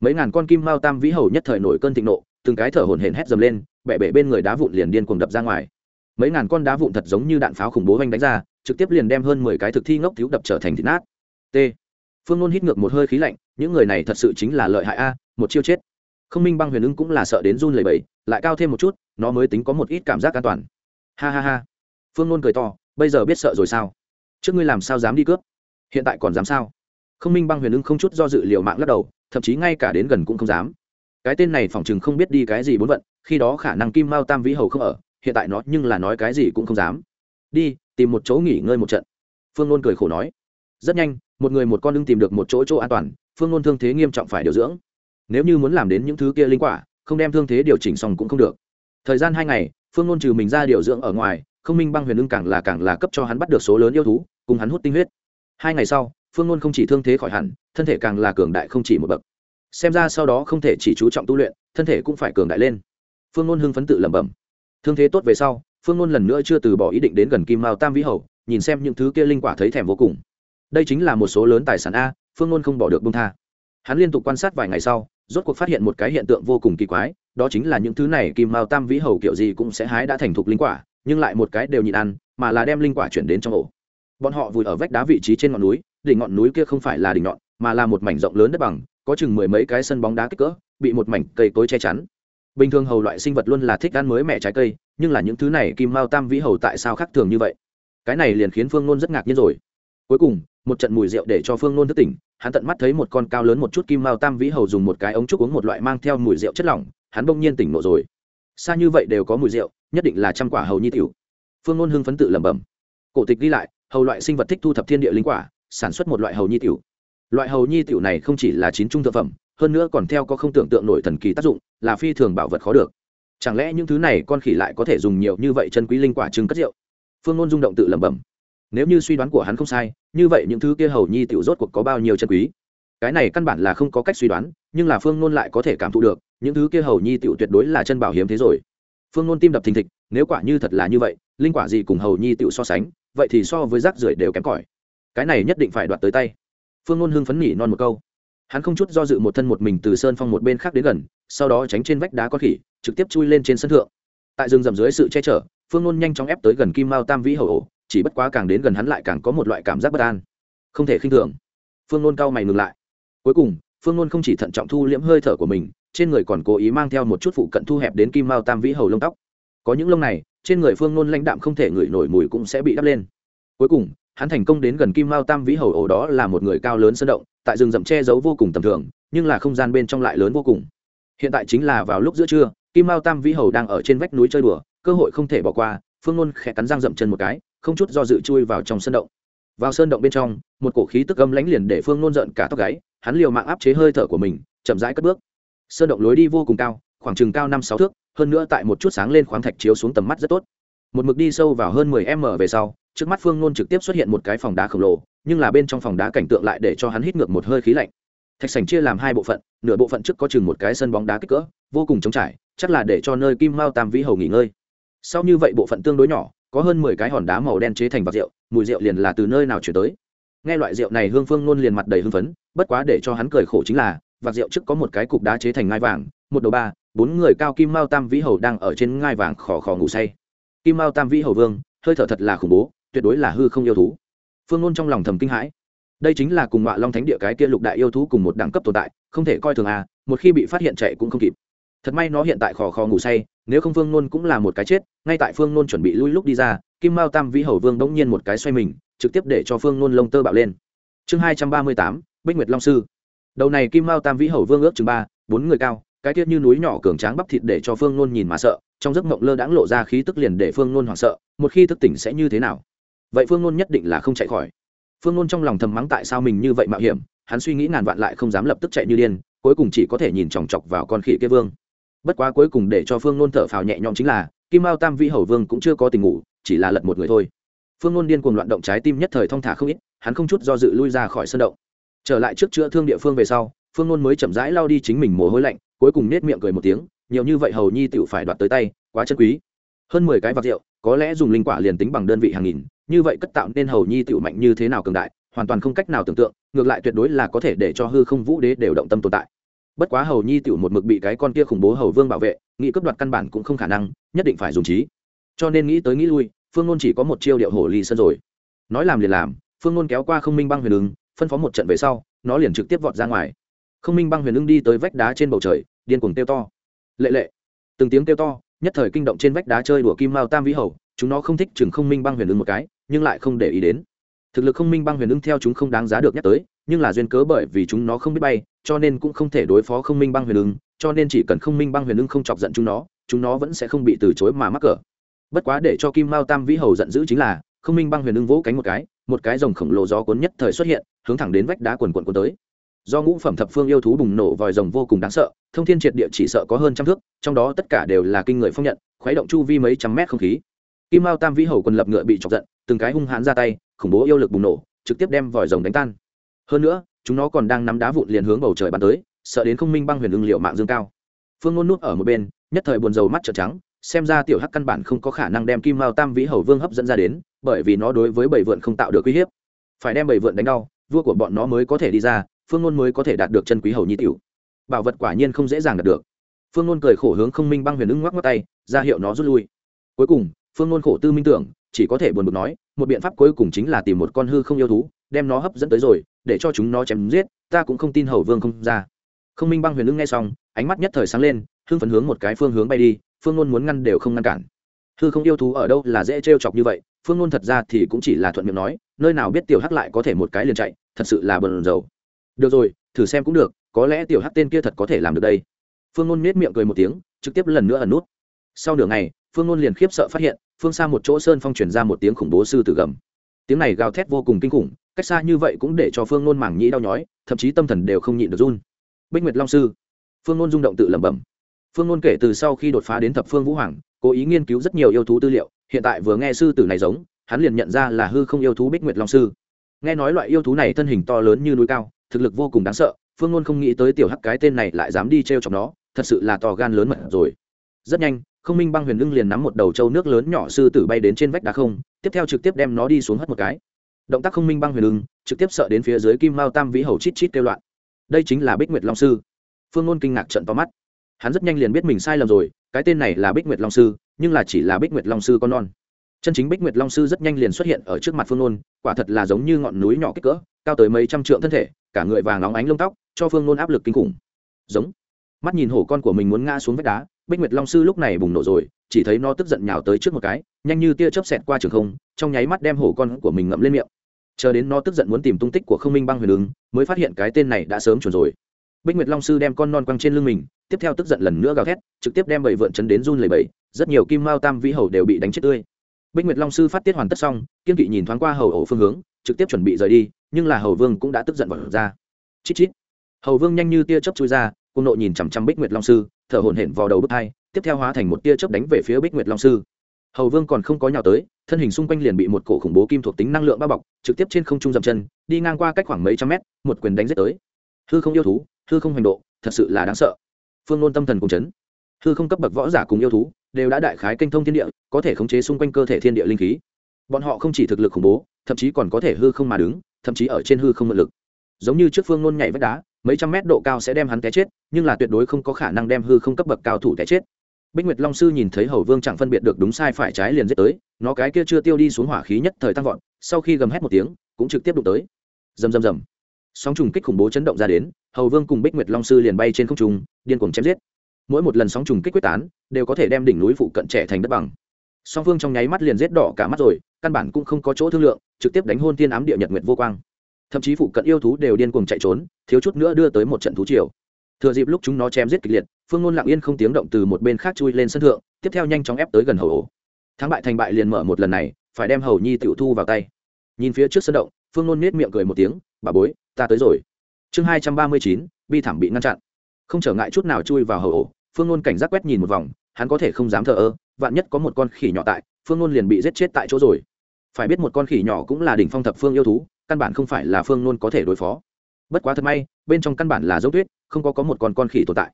Mấy ngàn con kim mao tam vĩ hầu nhất thời nổi cơn thịnh nộ, từng cái thở hổn hển hét dầm lên bẹ bẹ bên người đá vụn liền điên cuồng đập ra ngoài. Mấy ngàn con đá vụn thật giống như đạn pháo khủng bố vanh đánh ra, trực tiếp liền đem hơn mười cái thực thi ngốc thiếu đập trở thành thịt nát. T phương nôn hít ngược một hơi khí lạnh, những người này thật sự chính là lợi hại a, một chiêu chết. Không minh băng huyền ưng cũng là sợ đến run lầy bầy lại cao thêm một chút, nó mới tính có một ít cảm giác an toàn. Ha ha ha. Phương nôn cười to, bây giờ biết sợ rồi sao? Trước ngươi làm sao dám đi cướp? Hiện tại còn dám sao? Không minh băng huyền ưng không chút do dự liệu mạng lắc đầu, thậm chí ngay cả đến gần cũng không dám. Cái tên này phỏng chừng không biết đi cái gì bốn vận, khi đó khả năng kim mao tam vĩ hầu không ở, hiện tại nó nhưng là nói cái gì cũng không dám. Đi, tìm một chỗ nghỉ ngơi một trận. Phương nôn cười khổ nói rất nhanh, một người một con lưng tìm được một chỗ chỗ an toàn, phương nôn thương thế nghiêm trọng phải điều dưỡng. Nếu như muốn làm đến những thứ kia linh quả, không đem thương thế điều chỉnh xong cũng không được. Thời gian hai ngày, phương nôn trừ mình ra điều dưỡng ở ngoài, không minh băng huyền lưng càng là càng là cấp cho hắn bắt được số lớn yêu thú, cùng hắn hút tinh huyết. Hai ngày sau, phương nôn không chỉ thương thế khỏi hẳn, thân thể càng là cường đại không chỉ một bậc. Xem ra sau đó không thể chỉ chú trọng tu luyện, thân thể cũng phải cường đại lên. Phương nôn hưng phấn tự lẩm bẩm. Thương thế tốt về sau, phương nôn lần nữa chưa từ bỏ ý định đến gần kim mao tam vĩ hầu, nhìn xem những thứ kia linh quả thấy thèm vô cùng đây chính là một số lớn tài sản a, phương ngôn không bỏ được bông tha. Hắn liên tục quan sát vài ngày sau, rốt cuộc phát hiện một cái hiện tượng vô cùng kỳ quái, đó chính là những thứ này kim mao tam vĩ hầu kiểu gì cũng sẽ hái đã thành thục linh quả, nhưng lại một cái đều nhịn ăn, mà là đem linh quả chuyển đến trong ổ. Bọn họ vùi ở vách đá vị trí trên ngọn núi, đỉnh ngọn núi kia không phải là đỉnh ngọn mà là một mảnh rộng lớn đất bằng, có chừng mười mấy cái sân bóng đá kích cỡ, bị một mảnh cây cối che chắn. Bình thường hầu loại sinh vật luôn là thích ăn mới mẹ trái cây, nhưng là những thứ này kim mao tam vĩ hầu tại sao khác thường như vậy? Cái này liền khiến phương nôn rất ngạc nhiên rồi. Cuối cùng một trận mùi rượu để cho phương nôn thức tỉnh, hắn tận mắt thấy một con cao lớn một chút kim mao tam vĩ hầu dùng một cái ống trúc uống một loại mang theo mùi rượu chất lỏng, hắn bỗng nhiên tỉnh nộ rồi. Xa như vậy đều có mùi rượu, nhất định là trăm quả hầu nhi tiểu. Phương nôn hưng phấn tự lẩm bẩm. Cổ tịch ghi lại, hầu loại sinh vật thích thu thập thiên địa linh quả, sản xuất một loại hầu nhi tiểu. Loại hầu nhi tiểu này không chỉ là chín trung thực phẩm, hơn nữa còn theo có không tưởng tượng nổi thần kỳ tác dụng, là phi thường bảo vật khó được. Chẳng lẽ những thứ này con khỉ lại có thể dùng nhiều như vậy chân quý linh quả trưng cất rượu? Phương nôn rung động tự lẩm bẩm nếu như suy đoán của hắn không sai, như vậy những thứ kia hầu nhi tiểu rốt cuộc có bao nhiêu chân quý? Cái này căn bản là không có cách suy đoán, nhưng là phương ngôn lại có thể cảm thụ được, những thứ kia hầu nhi tiểu tuyệt đối là chân bảo hiếm thế rồi. Phương ngôn tim đập thình thịch, nếu quả như thật là như vậy, linh quả gì cùng hầu nhi tiểu so sánh, vậy thì so với rác rưởi đều kém cỏi. Cái này nhất định phải đoạt tới tay. Phương ngôn hưng phấn nhỉ non một câu. Hắn không chút do dự một thân một mình từ sơn phong một bên khác đến gần, sau đó tránh trên vách đá con khỉ, trực tiếp chui lên trên sân thượng. Tại rừng rầm dưới sự che chở, phương nôn nhanh chóng ép tới gần kim mao tam vĩ hầu ổ chỉ bất quá càng đến gần hắn lại càng có một loại cảm giác bất an. Không thể khinh thường. Phương nôn cao mày ngừng lại. Cuối cùng, phương nôn không chỉ thận trọng thu liễm hơi thở của mình, trên người còn cố ý mang theo một chút phụ cận thu hẹp đến kim mao tam vĩ hầu lông tóc. Có những lông này, trên người phương nôn lãnh đạm không thể ngửi nổi mùi cũng sẽ bị đắp lên. Cuối cùng, hắn thành công đến gần kim mao tam vĩ hầu ổ đó là một người cao lớn sơn động, tại rừng rậm che giấu vô cùng tầm thường, nhưng là không gian bên trong lại lớn vô cùng. Hiện tại chính là vào lúc giữa trưa, kim mao tam vĩ hầu đang ở trên vách núi chơi đùa, cơ hội không thể bỏ qua, phương nôn khẽ cắn răng rậm chân một cái không chút do dự chui vào trong sơn động. Vào sơn động bên trong, một cổ khí tức âm lánh liền để phương Nôn giận cả tóc gáy, hắn liều mạng áp chế hơi thở của mình, chậm rãi cất bước. Sơn động lối đi vô cùng cao, khoảng chừng cao năm sáu thước, hơn nữa tại một chút sáng lên khoáng thạch chiếu xuống tầm mắt rất tốt. Một mực đi sâu vào hơn mười m về sau, trước mắt phương Nôn trực tiếp xuất hiện một cái phòng đá khổng lồ, nhưng là bên trong phòng đá cảnh tượng lại để cho hắn hít ngược một hơi khí lạnh. Thạch sành chia làm hai bộ phận, nửa bộ phận trước có chừng một cái sân bóng đá kích cỡ, vô cùng trống trải, chắc là để cho nơi kim mao tam vĩ hầu nghỉ ngơi. Sau như vậy bộ phận tương đối nhỏ có hơn mười cái hòn đá màu đen chế thành vạc rượu, mùi rượu liền là từ nơi nào chuyển tới. Nghe loại rượu này hương phương nôn liền mặt đầy hưng phấn, bất quá để cho hắn cười khổ chính là vạc rượu trước có một cái cục đá chế thành ngai vàng, một đầu ba, bốn người cao kim mao tam vĩ hầu đang ở trên ngai vàng khò khò ngủ say. Kim mao tam vĩ hầu vương, hơi thở thật là khủng bố, tuyệt đối là hư không yêu thú. Phương nôn trong lòng thầm kinh hãi. Đây chính là cùng ngọa long thánh địa cái kia lục đại yêu thú cùng một đẳng cấp tồn tại, không thể coi thường à một khi bị phát hiện chạy cũng không kịp. Thật may nó hiện tại khò khò ngủ say nếu không phương nôn cũng là một cái chết, ngay tại phương nôn chuẩn bị lui lúc đi ra, kim mao tam vĩ hầu vương đống nhiên một cái xoay mình, trực tiếp để cho phương nôn lông tơ bạo lên. Chương hai trăm ba mươi tám, bích nguyệt long sư. Đầu này kim mao tam vĩ hầu vương ước chừng ba, bốn người cao, cái tiết như núi nhỏ cường tráng bắp thịt để cho phương nôn nhìn mà sợ, trong giấc mộng lơ đãng lộ ra khí tức liền để phương nôn hoảng sợ, một khi thức tỉnh sẽ như thế nào? Vậy phương nôn nhất định là không chạy khỏi. Phương nôn trong lòng thầm mắng tại sao mình như vậy mạo hiểm, hắn suy nghĩ ngàn vạn lại không dám lập tức chạy như điên, cuối cùng chỉ có thể nhìn chòng chọc vào con khỉ kia vương bất quá cuối cùng để cho phương nôn thở phào nhẹ nhõm chính là, kim mao tam vĩ hầu vương cũng chưa có tình ngủ, chỉ là lật một người thôi. Phương nôn điên cuồng loạn động trái tim nhất thời thong thả không ít, hắn không chút do dự lui ra khỏi sân động. Trở lại trước chữa thương địa phương về sau, phương nôn mới chậm rãi lao đi chính mình mồ hôi lạnh, cuối cùng nết miệng cười một tiếng, nhiều như vậy hầu nhi tựu phải đoạt tới tay, quá chân quý. Hơn mười cái vạc rượu, có lẽ dùng linh quả liền tính bằng đơn vị hàng nghìn, như vậy cất tạo nên hầu nhi tựu mạnh như thế nào cường đại, hoàn toàn không cách nào tưởng tượng, ngược lại tuyệt đối là có thể để cho hư không vũ đế đều động tâm tồn tại bất quá hầu nhi tiểu một mực bị cái con kia khủng bố hầu vương bảo vệ nghĩ cướp đoạt căn bản cũng không khả năng, nhất định phải dùng trí. Cho nên nghĩ tới nghĩ lui, phương ngôn chỉ có một chiêu điệu hổ ly sân rồi. Nói làm liền làm, phương ngôn kéo qua không minh băng huyền ứng phân phó một trận về sau, nó liền trực tiếp vọt ra ngoài. Không minh băng huyền ứng đi tới vách đá trên bầu trời, điên cuồng kêu to. Lệ lệ. Từng tiếng kêu to, nhất thời kinh động trên vách đá chơi đùa kim mao tam vĩ hầu, chúng nó không thích chừng không minh băng huyền ứng một cái, nhưng lại không để ý đến. Thực lực không minh băng huyền ứng theo chúng không đáng giá được nhắc tới, nhưng là duyên cớ bởi vì chúng nó không biết bay cho nên cũng không thể đối phó không minh băng huyền ưng, cho nên chỉ cần không minh băng huyền ưng không chọc giận chúng nó chúng nó vẫn sẽ không bị từ chối mà mắc cỡ. Bất quá để cho kim mao tam vĩ hầu giận dữ chính là, không minh băng huyền ưng vỗ cánh một cái một cái rồng khổng lồ gió cuốn nhất thời xuất hiện, hướng thẳng đến vách đá quần quần cuốn tới. Do ngũ phẩm thập phương yêu thú bùng nổ vòi rồng vô cùng đáng sợ, thông thiên triệt địa chỉ sợ có hơn trăm thước, trong đó tất cả đều là kinh người phong nhận, khuấy động chu vi mấy trăm mét không khí. Kim mao tam vĩ hầu quần lập ngựa bị chọc giận, từng cái hung hãn ra tay, khủng bố yêu lực bùng nổ, trực tiếp đem vòi rồng đánh tan. Hơn nữa chúng nó còn đang nắm đá vụn liền hướng bầu trời bắn tới, sợ đến không minh băng huyền ưng liệu mạng dương cao. Phương ngôn nuốt ở một bên, nhất thời buồn rầu mắt trợn trắng, xem ra tiểu hắc căn bản không có khả năng đem kim mao tam vĩ hầu vương hấp dẫn ra đến, bởi vì nó đối với bảy vượn không tạo được uy hiếp. Phải đem bảy vượn đánh đau, vua của bọn nó mới có thể đi ra, phương ngôn mới có thể đạt được chân quý hầu nhi tiểu. Bảo vật quả nhiên không dễ dàng đạt được. Phương ngôn cười khổ hướng không minh băng huyền ưng ngoắc ngoắc tay, ra hiệu nó rút lui. Cuối cùng, phương ngôn khổ tư minh tưởng, chỉ có thể buồn bực nói, một biện pháp cuối cùng chính là tìm một con hư không yêu thú, đem nó hấp dẫn tới rồi để cho chúng nó chém giết, ta cũng không tin hầu vương không ra. Không minh băng huyền ưng nghe xong, ánh mắt nhất thời sáng lên, hưng phấn hướng một cái phương hướng bay đi, phương ngôn muốn ngăn đều không ngăn cản. Hư không yêu thú ở đâu là dễ trêu chọc như vậy, phương ngôn thật ra thì cũng chỉ là thuận miệng nói, nơi nào biết tiểu hắc lại có thể một cái liền chạy, thật sự là bờn dầu được rồi, thử xem cũng được, có lẽ tiểu hắc tên kia thật có thể làm được đây. Phương ngôn nết miệng cười một tiếng, trực tiếp lần nữa ẩn nút. Sau nửa ngày, phương ngôn liền khiếp sợ phát hiện, phương xa một chỗ sơn phong truyền ra một tiếng khủng bố sư tử gầm tiếng này gào thét vô cùng kinh khủng, cách xa như vậy cũng để cho phương nôn mảng nhĩ đau nhói, thậm chí tâm thần đều không nhịn được run. Bích nguyệt long sư. Phương nôn rung động tự lẩm bẩm. Phương nôn kể từ sau khi đột phá đến thập phương vũ hoàng, cố ý nghiên cứu rất nhiều yêu thú tư liệu, hiện tại vừa nghe sư tử này giống, hắn liền nhận ra là hư không yêu thú bích nguyệt long sư. Nghe nói loại yêu thú này thân hình to lớn như núi cao, thực lực vô cùng đáng sợ, phương nôn không nghĩ tới tiểu hắc cái tên này lại dám đi t r e o chọc nó, thật sự là to gan lớn mật rồi. Rất nhanh không minh băng huyền lưng liền nắm một đầu trâu nước lớn nhỏ sư tử bay đến trên vách đá không, tiếp theo trực tiếp đem nó đi xuống hất một cái. Động tác không minh băng huyền lưng, trực tiếp sợ đến phía dưới kim mao tam vĩ hầu chít chít kêu loạn. Đây chính là bích nguyệt long sư. Phương ngôn kinh ngạc trận to mắt. Hắn rất nhanh liền biết mình sai lầm rồi, cái tên này là bích nguyệt long sư, nhưng là chỉ là bích nguyệt long sư con non. Chân chính bích nguyệt long sư rất nhanh liền xuất hiện ở trước mặt phương nôn quả thật là giống như ngọn núi nhỏ kích cỡ, cao tới mấy trăm trượng thân thể, cả người vàng óng ánh lông tóc, cho phương nôn áp lực kinh khủng. Giống. Mắt nhìn hổ con của mình muốn ngã xuống vách đá bích nguyệt long sư lúc này bùng nổ rồi, chỉ thấy nó tức giận nhào tới trước một cái, nhanh như tia chớp xẹt qua trường không, trong nháy mắt đem hổ con của mình ngậm lên miệng. Chờ đến nó tức giận muốn tìm tung tích của không minh băng huyền ứng, mới phát hiện cái tên này đã sớm chuẩn rồi. Bích nguyệt long sư đem con non quăng trên lưng mình, tiếp theo tức giận lần nữa gào thét, trực tiếp đem bầy vượn chấn đến run lầy bầy rất nhiều kim mao tam vĩ hầu đều bị đánh chết tươi. Bích nguyệt long sư phát tiết hoàn tất xong, kiên kỵ nhìn thoáng qua hầu ổ phương hướng, trực tiếp chuẩn bị rời đi, nhưng là hầu vương cũng đã tức giận vào ra. Chít chít. Hầu vương nhanh như tia chớp chui ra cùng nộ nhìn chằm chằm bích nguyệt long sư thở hổn hển vào đầu bức hai tiếp theo hóa thành một tia chớp đánh về phía bích nguyệt long sư. Hầu vương còn không có nhào tới, thân hình xung quanh liền bị một cổ khủng bố kim thuộc tính năng lượng bao bọc, trực tiếp trên không trung dậm chân, đi ngang qua cách khoảng mấy trăm mét, một quyền đánh giết tới. Hư không yêu thú, hư không hành độ, thật sự là đáng sợ. Phương nôn tâm thần cùng chấn. Hư không cấp bậc võ giả cùng yêu thú, đều đã đại khái kênh thông thiên địa, có thể khống chế xung quanh cơ thể thiên địa linh khí. Bọn họ không chỉ thực lực khủng bố, thậm chí còn có thể hư không mà đứng, thậm chí ở trên hư không mượn lực giống như trước phương nôn nhảy vách đá, mấy trăm mét độ cao sẽ đem hắn té chết, nhưng là tuyệt đối không có khả năng đem hư không cấp bậc cao thủ té chết. Bích nguyệt long sư nhìn thấy hầu vương chẳng phân biệt được đúng sai phải trái liền giết tới, nó cái kia chưa tiêu đi xuống hỏa khí nhất thời tăng vọt, sau khi gầm hét một tiếng, cũng trực tiếp đụng tới. Rầm rầm rầm. Sóng trùng kích khủng bố chấn động ra đến, hầu vương cùng bích nguyệt long sư liền bay trên không trung, điên cuồng chém giết. Mỗi một lần sóng trùng kích quyết tán, đều có thể đem đỉnh núi phụ cận trẻ thành đất bằng. Song phương trong nháy mắt liền giết đỏ cả mắt rồi, căn bản cũng không có chỗ thương lượng, trực tiếp đánh hôn tiên ám địa nhật nguyệt vô quang thậm chí phụ cận yêu thú đều điên cuồng chạy trốn, thiếu chút nữa đưa tới một trận thú triều. Thừa dịp lúc chúng nó chém giết kịch liệt, phương ngôn lặng yên không tiếng động từ một bên khác chui lên sân thượng, tiếp theo nhanh chóng ép tới gần hầu ổ. Thắng bại thành bại liền mở một lần này, phải đem hầu nhi tiểu thu vào tay. Nhìn phía trước sân động, phương ngôn nết miệng cười một tiếng, bà bối, ta tới rồi. Chương hai trăm ba mươi chín, bi thảm bị ngăn chặn. Không trở ngại chút nào chui vào hầu ổ, phương ngôn cảnh giác quét nhìn một vòng, hắn có thể không dám thờ ơ, vạn nhất có một con khỉ nhỏ tại, phương ngôn liền bị giết chết tại chỗ rồi. Phải biết một con khỉ nhỏ cũng là đỉnh phong thập phương yêu thú căn bản không phải là phương nôn có thể đối phó. Bất quá thật may, bên trong căn bản là dấu tuyết, không có có một con con khỉ tồn tại.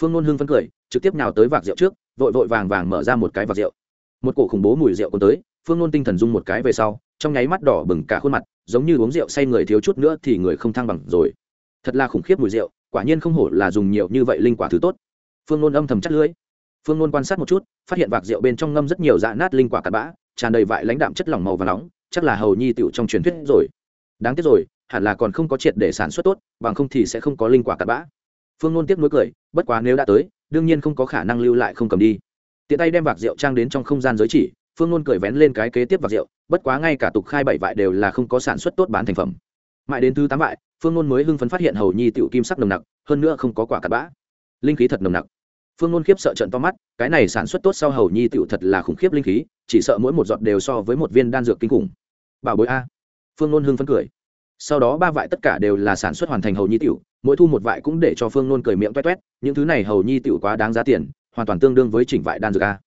Phương nôn hưng phấn cười, trực tiếp nào tới vạc rượu trước, vội vội vàng vàng mở ra một cái vạc rượu. Một cổ khủng bố mùi rượu còn tới, phương nôn tinh thần dung một cái về sau, trong nháy mắt đỏ bừng cả khuôn mặt, giống như uống rượu say người thiếu chút nữa thì người không thăng bằng rồi. Thật là khủng khiếp mùi rượu, quả nhiên không hổ là dùng nhiều như vậy linh quả thứ tốt. Phương nôn âm thầm chắc lưới phương nôn quan sát một chút, phát hiện vạc rượu bên trong ngâm rất nhiều dạ nát linh quả cặn bã, tràn đầy vại lãnh đạm chất lỏng màu và nóng, chắc là hầu nhi tựu trong truyền thuyết rồi đáng tiếc rồi, hẳn là còn không có triệt để sản xuất tốt, bằng không thì sẽ không có linh quả cặn bã. Phương nôn tiếp nuối cười, bất quá nếu đã tới, đương nhiên không có khả năng lưu lại không cầm đi. Tiện tay đem vạc rượu trang đến trong không gian giới chỉ, phương nôn cười vén lên cái kế tiếp vạc rượu, bất quá ngay cả tục khai bảy vại đều là không có sản xuất tốt bán thành phẩm. Mãi đến thứ tám vại, phương nôn mới hưng phấn phát hiện hầu nhi tiểu kim sắc nồng nặc, hơn nữa không có quả cặn bã. Linh khí thật nồng nặc. Phương nôn khiếp sợ trận to mắt, cái này sản xuất tốt sau hầu nhi tiểu thật là khủng khiếp linh khí, chỉ sợ mỗi một giọt đều so với một viên đan dược kinh khủng. Bảo bối a phương Nôn hưng phấn cười. Sau đó ba vại tất cả đều là sản xuất hoàn thành hầu nhi tiểu, mỗi thu một vại cũng để cho phương Nôn cười miệng toét toét những thứ này hầu nhi tiểu quá đáng giá tiền, hoàn toàn tương đương với chỉnh vại đan dược a.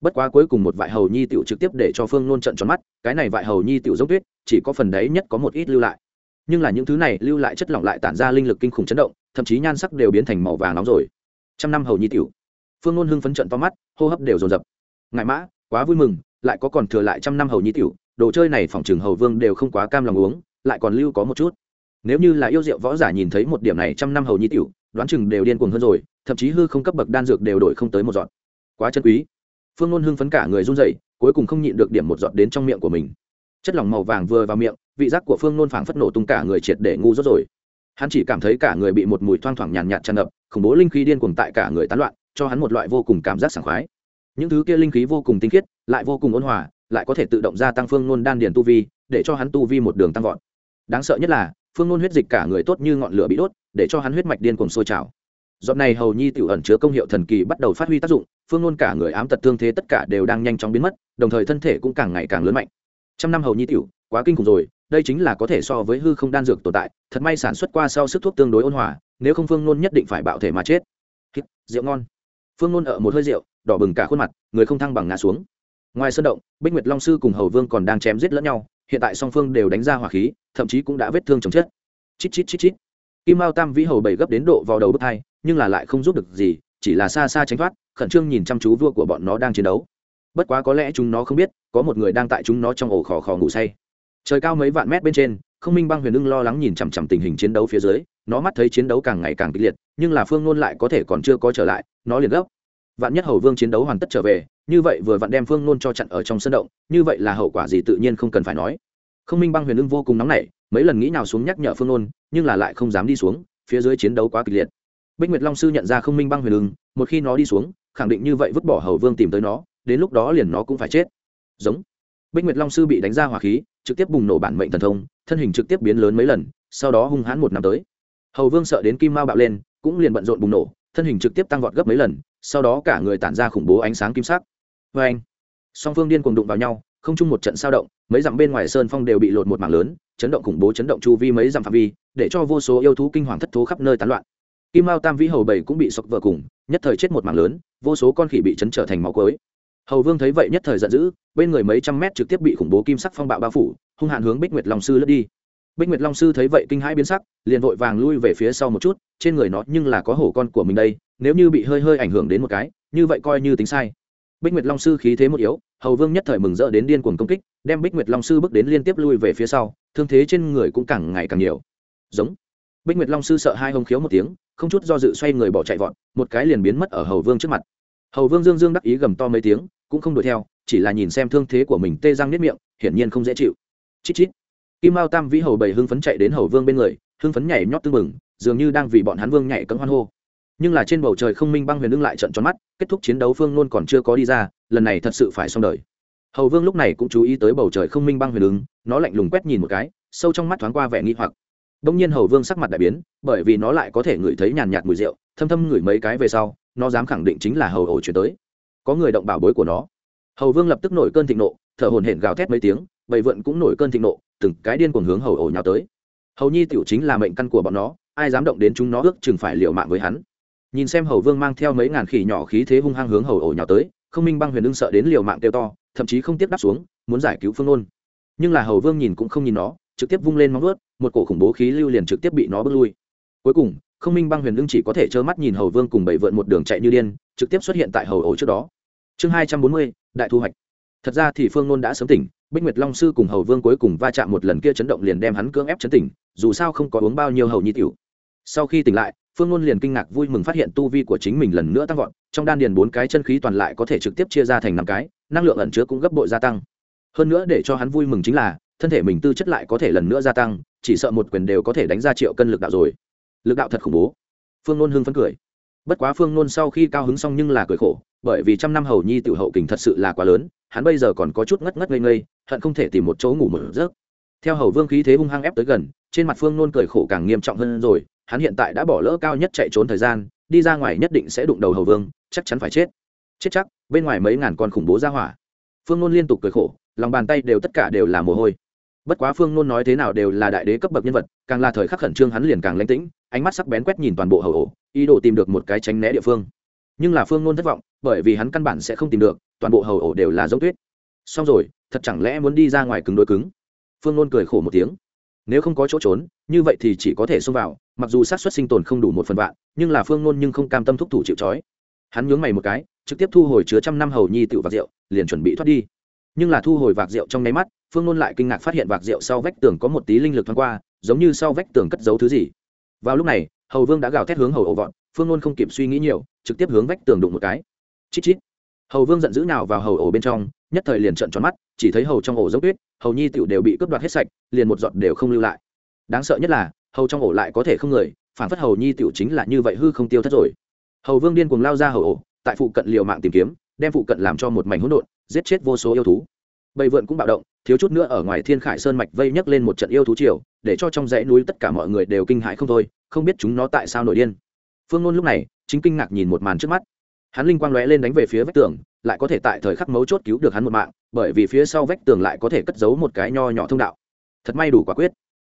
Bất quá cuối cùng một vại hầu nhi tiểu trực tiếp để cho phương Nôn trận tròn mắt, cái này vại hầu nhi tiểu giống tuyết, chỉ có phần đấy nhất có một ít lưu lại. Nhưng là những thứ này lưu lại chất lỏng lại tản ra linh lực kinh khủng chấn động, thậm chí nhan sắc đều biến thành màu vàng nóng rồi. Trăm năm hầu nhi tiểu. Phương Nôn hưng phấn trận to mắt, hô hấp đều dồn dập. Ngại mã, quá vui mừng, lại có còn thừa lại trăm năm hầu nhi tiểu đồ chơi này phòng trường hầu vương đều không quá cam lòng uống, lại còn lưu có một chút. Nếu như là yêu rượu võ giả nhìn thấy một điểm này trăm năm hầu nhi tiểu, đoán chừng đều điên cuồng hơn rồi, thậm chí hư không cấp bậc đan dược đều đổi không tới một giọt. Quá chân quý. Phương Luân hưng phấn cả người run rẩy, cuối cùng không nhịn được điểm một giọt đến trong miệng của mình. Chất lỏng màu vàng vừa vào miệng, vị giác của phương nôn phảng phất nổ tung cả người triệt để ngu rốt rồi. Hắn chỉ cảm thấy cả người bị một mùi thoang thoảng nhàn nhạt tràn ngập, khủng bố linh khí điên cuồng tại cả người tán loạn, cho hắn một loại vô cùng cảm giác sảng khoái. Những thứ kia linh khí vô cùng tinh khiết, lại vô cùng ôn hòa lại có thể tự động gia tăng phương nôn đan điền tu vi để cho hắn tu vi một đường tăng vọt. Đáng sợ nhất là phương nôn huyết dịch cả người tốt như ngọn lửa bị đốt để cho hắn huyết mạch điên cuồng sôi trào. Giọt này hầu nhi tiểu ẩn chứa công hiệu thần kỳ bắt đầu phát huy tác dụng phương nôn cả người ám tật thương thế tất cả đều đang nhanh chóng biến mất đồng thời thân thể cũng càng ngày càng lớn mạnh. Trăm năm hầu nhi tiểu quá kinh khủng rồi đây chính là có thể so với hư không đan dược tồn tại thật may sản xuất qua sau sức thuốc tương đối ôn hòa nếu không phương nôn nhất định phải bạo thể mà chết. Hít, rượu ngon. Phương nôn ở một hơi rượu đỏ bừng cả khuôn mặt người không thăng bằng ngã xuống ngoài sân động, bích nguyệt long sư cùng hầu vương còn đang chém giết lẫn nhau, hiện tại song phương đều đánh ra hỏa khí, thậm chí cũng đã vết thương chồng chết. Chít chít chít chít. Kim mao tam vĩ hầu bảy gấp đến độ vào đầu bước hai, nhưng là lại không giúp được gì, chỉ là xa xa tránh thoát, khẩn trương nhìn chăm chú vua của bọn nó đang chiến đấu. Bất quá có lẽ chúng nó không biết, có một người đang tại chúng nó trong ổ khò khò ngủ say. Trời cao mấy vạn mét bên trên, không minh băng huyền ưng lo lắng nhìn chằm chằm tình hình chiến đấu phía dưới, nó mắt thấy chiến đấu càng ngày càng kịch liệt, nhưng là phương nôn lại có thể còn chưa có trở lại, nó liền gấp vạn nhất hầu vương chiến đấu hoàn tất trở về, như vậy vừa vặn đem phương nôn cho chặn ở trong sân động, như vậy là hậu quả gì tự nhiên không cần phải nói. Không minh băng huyền ưng vô cùng nóng nảy, mấy lần nghĩ nào xuống nhắc nhở phương nôn, nhưng là lại không dám đi xuống, phía dưới chiến đấu quá kịch liệt. Bích nguyệt long sư nhận ra không minh băng huyền ưng, một khi nó đi xuống, khẳng định như vậy vứt bỏ hầu vương tìm tới nó, đến lúc đó liền nó cũng phải chết. Giống. Bích nguyệt long sư bị đánh ra hỏa khí, trực tiếp bùng nổ bản mệnh thần thông, thân hình trực tiếp biến lớn mấy lần, sau đó hung hãn một năm tới. Hầu vương sợ đến kim mao bạo lên, cũng liền bận rộn bùng nổ, thân hình trực tiếp tăng vọt gấp mấy lần sau đó cả người tản ra khủng bố ánh sáng kim sắc. Vê anh, song phương điên cuồng đụng vào nhau, không chung một trận sao động, mấy dặm bên ngoài sơn phong đều bị lột một mảng lớn, chấn động khủng bố chấn động chu vi mấy dặm phạm vi, để cho vô số yêu thú kinh hoàng thất thố khắp nơi tán loạn. Kim mao tam vĩ hầu bảy cũng bị sọc vợ cùng, nhất thời chết một mảng lớn, vô số con khỉ bị chấn trở thành máu cối hầu vương thấy vậy nhất thời giận dữ, bên người mấy trăm mét trực tiếp bị khủng bố kim sắc phong bạo bao phủ, hung hạn hướng bích nguyệt long sư lướt đi. Bích nguyệt long sư thấy vậy kinh hãi biến sắc, liền vội vàng lui về phía sau một chút, trên người nó nhưng là có hổ con của mình đây nếu như bị hơi hơi ảnh hưởng đến một cái, như vậy coi như tính sai. Bích nguyệt long sư khí thế một yếu, hầu vương nhất thời mừng rỡ đến điên cuồng công kích, đem bích nguyệt long sư bước đến liên tiếp lui về phía sau, thương thế trên người cũng càng ngày càng nhiều. Giống. Bích nguyệt long sư sợ hai hông khiếu một tiếng, không chút do dự xoay người bỏ chạy vọt, một cái liền biến mất ở hầu vương trước mặt. Hầu vương dương dương đắc ý gầm to mấy tiếng, cũng không đuổi theo, chỉ là nhìn xem thương thế của mình tê răng nếp miệng, hiển nhiên không dễ chịu. Chít chít. Kim mao tam vĩ hầu bảy hưng phấn chạy đến hầu vương bên người, hưng phấn nhảy nhót tư mừng dường như đang vì bọn hắn vương nhảy cấm hoan hô nhưng là trên bầu trời không minh băng huyền ưng lại trận tròn mắt, kết thúc chiến đấu phương nôn còn chưa có đi ra, lần này thật sự phải xong đời. Hầu vương lúc này cũng chú ý tới bầu trời không minh băng huyền ứng nó lạnh lùng quét nhìn một cái, sâu trong mắt thoáng qua vẻ nghi hoặc. Đông nhiên hầu vương sắc mặt đại biến, bởi vì nó lại có thể ngửi thấy nhàn nhạt mùi rượu, thâm thâm ngửi mấy cái về sau, nó dám khẳng định chính là hầu ổ chuyển tới. Có người động bảo bối của nó. Hầu vương lập tức nổi cơn thịnh nộ, thở hồn hển gào thét mấy tiếng, bầy vượn cũng nổi cơn thịnh nộ, từng cái điên cuồng hướng hầu ổ nhào tới. Hầu nhi tiểu chính là mệnh căn của bọn nó, ai dám động đến chúng nó ước chừng phải liều mạng với hắn nhìn xem hầu vương mang theo mấy ngàn khỉ nhỏ khí thế hung hăng hướng hầu ổ nhỏ tới không minh băng huyền ưng sợ đến liều mạng kêu to thậm chí không tiếp đáp xuống muốn giải cứu phương ôn nhưng là hầu vương nhìn cũng không nhìn nó trực tiếp vung lên móng vớt, một cổ khủng bố khí lưu liền trực tiếp bị nó bước lui. Cuối cùng không minh băng huyền ưng chỉ có thể trơ mắt nhìn hầu vương cùng bảy vượn một đường chạy như điên trực tiếp xuất hiện tại hầu ổ trước đó. Chương hai trăm bốn mươi đại thu hoạch. Thật ra thì phương nôn đã sớm tỉnh bích nguyệt long sư cùng hầu vương cuối cùng va chạm một lần kia chấn động liền đem hắn cưỡng ép chấn tỉnh dù sao không có uống bao nhiêu hầu nhi tiểu. Sau khi tỉnh lại phương nôn liền kinh ngạc vui mừng phát hiện tu vi của chính mình lần nữa tăng vọt, trong đan điền bốn cái chân khí toàn lại có thể trực tiếp chia ra thành năm cái, năng lượng ẩn chứa cũng gấp bội gia tăng. Hơn nữa để cho hắn vui mừng chính là, thân thể mình tư chất lại có thể lần nữa gia tăng, chỉ sợ một quyền đều có thể đánh ra triệu cân lực đạo rồi. Lực đạo thật khủng bố. Phương nôn hưng phấn cười. Bất quá phương nôn sau khi cao hứng xong nhưng là cười khổ, bởi vì trăm năm hầu nhi tiểu hậu kình thật sự là quá lớn, hắn bây giờ còn có chút ngất ngất ngây ngây, hận không thể tìm một chỗ ngủ mở giấc. Theo hầu vương khí thế hung hăng ép tới gần, trên mặt phương nôn cười khổ càng nghiêm trọng hơn rồi hắn hiện tại đã bỏ lỡ cao nhất chạy trốn thời gian, đi ra ngoài nhất định sẽ đụng đầu hầu vương, chắc chắn phải chết. Chết chắc, bên ngoài mấy ngàn con khủng bố ra hỏa. Phương nôn liên tục cười khổ, lòng bàn tay đều tất cả đều là mồ hôi. Bất quá phương nôn nói thế nào đều là đại đế cấp bậc nhân vật, càng là thời khắc khẩn trương hắn liền càng lánh tĩnh, ánh mắt sắc bén quét nhìn toàn bộ hầu ổ ý đồ tìm được một cái tránh né địa phương. Nhưng là phương nôn thất vọng, bởi vì hắn căn bản sẽ không tìm được, toàn bộ hầu ổ đều là giống tuyết. Xong rồi, thật chẳng lẽ muốn đi ra ngoài cứng đôi cứng? Phương nôn cười khổ một tiếng nếu không có chỗ trốn, như vậy thì chỉ có thể xông vào, mặc dù sát suất sinh tồn không đủ một phần vạn, nhưng là phương nôn nhưng không cam tâm thúc thủ chịu trói. Hắn nhướng mày một cái, trực tiếp thu hồi chứa trăm năm hầu nhi tự vạc rượu, liền chuẩn bị thoát đi. Nhưng là thu hồi vạc rượu trong nháy mắt, phương nôn lại kinh ngạc phát hiện vạc rượu sau vách tường có một tí linh lực thoáng qua, giống như sau vách tường cất giấu thứ gì. Vào lúc này, hầu vương đã gào thét hướng hầu ổ vọn phương nôn không kịp suy nghĩ nhiều, trực tiếp hướng vách tường đụng một cái. Chít chít. Hầu vương giận dữ nào vào hầu ổ bên trong, nhất thời liền trợn tròn mắt, chỉ thấy hầu trong ổ dốc tuyết hầu nhi tựu đều bị cướp đoạt hết sạch, liền một giọt đều không lưu lại. Đáng sợ nhất là, hầu trong ổ lại có thể không người, phản phất hầu nhi tựu chính là như vậy hư không tiêu thất rồi. Hầu vương điên cuồng lao ra hầu ổ, tại phụ cận liều mạng tìm kiếm, đem phụ cận làm cho một mảnh hỗn độn, giết chết vô số yêu thú. Bầy vượn cũng bạo động, thiếu chút nữa ở ngoài thiên khải sơn mạch vây nhấc lên một trận yêu thú triều, để cho trong dãy núi tất cả mọi người đều kinh hãi không thôi, không biết chúng nó tại sao nổi điên. Phương ngôn lúc này, chính kinh ngạc nhìn một màn trước mắt hắn linh quang lóe lên đánh về phía vách tường, lại có thể tại thời khắc mấu chốt cứu được hắn một mạng, bởi vì phía sau vách tường lại có thể cất giấu một cái nho nhỏ thông đạo. Thật may đủ quả quyết.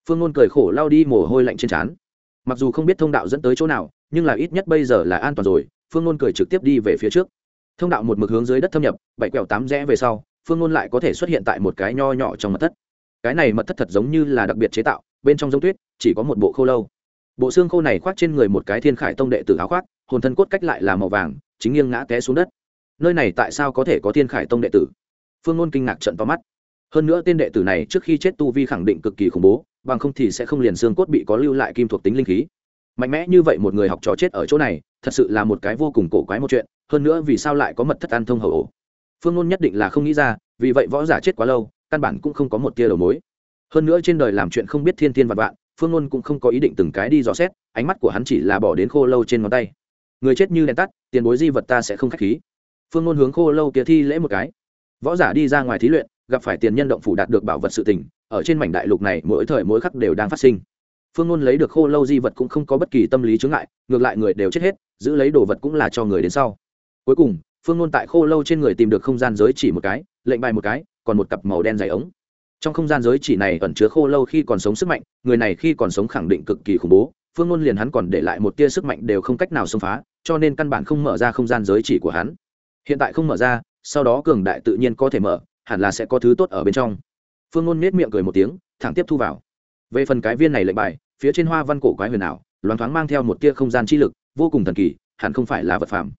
Phương ngôn cười khổ lao đi mồ hôi lạnh trên trán. Mặc dù không biết thông đạo dẫn tới chỗ nào, nhưng là ít nhất bây giờ là an toàn rồi, phương ngôn cười trực tiếp đi về phía trước. Thông đạo một mực hướng dưới đất thâm nhập, bảy quẹo tám rẽ về sau, phương ngôn lại có thể xuất hiện tại một cái nho nhỏ trong mật thất. Cái này mật thất thật giống như là đặc biệt chế tạo, bên trong giống tuyết, chỉ có một bộ khô lâu. Bộ xương khô này khoác trên người một cái thiên khải tông đệ tử áo khoác, hồn thân cốt cách lại là màu vàng chính nghiêng ngã té xuống đất. Nơi này tại sao có thể có thiên khải tông đệ tử? Phương ngôn kinh ngạc trận to mắt. Hơn nữa tên đệ tử này trước khi chết tu vi khẳng định cực kỳ khủng bố, bằng không thì sẽ không liền xương cốt bị có lưu lại kim thuộc tính linh khí. Mạnh mẽ như vậy một người học trò chết ở chỗ này, thật sự là một cái vô cùng cổ quái một chuyện, hơn nữa vì sao lại có mật thất an thông hầu ổ? Phương ngôn nhất định là không nghĩ ra, vì vậy võ giả chết quá lâu, căn bản cũng không có một tia đầu mối. Hơn nữa trên đời làm chuyện không biết thiên thiên vạn vạn, phương ngôn cũng không có ý định từng cái đi dò xét, ánh mắt của hắn chỉ là bỏ đến khô lâu trên ngón tay người chết như đèn tắt, tiền bối di vật ta sẽ không k h á c h khí. Phương ngôn hướng khô lâu kia thi lễ một cái. Võ giả đi ra ngoài thí luyện, gặp phải tiền nhân động phủ đạt được bảo vật sự tình, ở trên mảnh đại lục này mỗi thời mỗi khắc đều đang phát sinh. Phương ngôn lấy được khô lâu di vật cũng không có bất kỳ tâm lý chướng ngại, ngược lại người đều chết hết, giữ lấy đồ vật cũng là cho người đến sau. Cuối cùng, phương ngôn tại khô lâu trên người tìm được không gian giới chỉ một cái, lệnh bài một cái, còn một cặp màu đen dày ống. Trong không gian giới chỉ này ẩn chứa khô lâu khi còn sống sức mạnh, người này khi còn sống khẳng định cực kỳ khủng bố phương ngôn liền hắn còn để lại một tia sức mạnh đều không cách nào xông phá, cho nên căn bản không mở ra không gian giới chỉ của hắn. Hiện tại không mở ra, sau đó cường đại tự nhiên có thể mở, hẳn là sẽ có thứ tốt ở bên trong. Phương ngôn nết miệng cười một tiếng, thẳng tiếp thu vào. Về phần cái viên này lệnh bài, phía trên hoa văn cổ quái huyền ảo, loáng thoáng mang theo một tia không gian chi lực, vô cùng thần kỳ, hẳn không phải là vật phẩm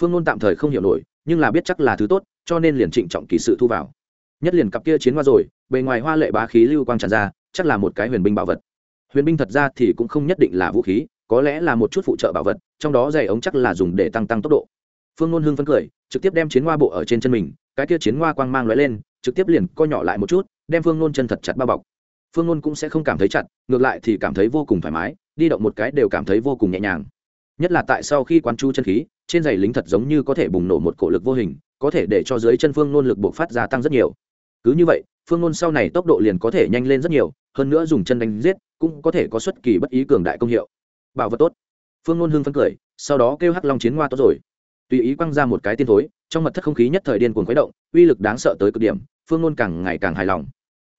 phương ngôn tạm thời không hiểu nổi, nhưng là biết chắc là thứ tốt, cho nên liền trịnh trọng kỳ sự thu vào. Nhất liền cặp kia chiến hoa rồi, bề ngoài hoa lệ bá khí lưu quang tràn ra, chắc là một cái huyền binh bảo vật huyền binh thật ra thì cũng không nhất định là vũ khí, có lẽ là một chút phụ trợ bảo vật, trong đó giày ống chắc là dùng để tăng tăng tốc độ. Phương nôn hưng phấn cười, trực tiếp đem chiến hoa bộ ở trên chân mình, cái kia chiến hoa quang mang lóe lên, trực tiếp liền co nhỏ lại một chút, đem phương nôn chân thật chặt bao bọc. Phương nôn cũng sẽ không cảm thấy chặt, ngược lại thì cảm thấy vô cùng thoải mái, đi động một cái đều cảm thấy vô cùng nhẹ nhàng. Nhất là tại sau khi quán chu chân khí, trên giày lính thật giống như có thể bùng nổ một cổ lực vô hình, có thể để cho dưới chân phương nôn lực buộc phát gia tăng rất nhiều. Cứ như vậy, phương nôn sau này tốc độ liền có thể nhanh lên rất nhiều, hơn nữa dùng chân đánh giết cũng có thể có xuất kỳ bất ý cường đại công hiệu. Bảo vật tốt. Phương ngôn hưng phấn cười, sau đó kêu hắc long chiến hoa tốt rồi. Tùy ý quăng ra một cái tiên thối, trong mật thất không khí nhất thời điên cuồng khuấy động, uy lực đáng sợ tới cực điểm, phương ngôn càng ngày càng hài lòng.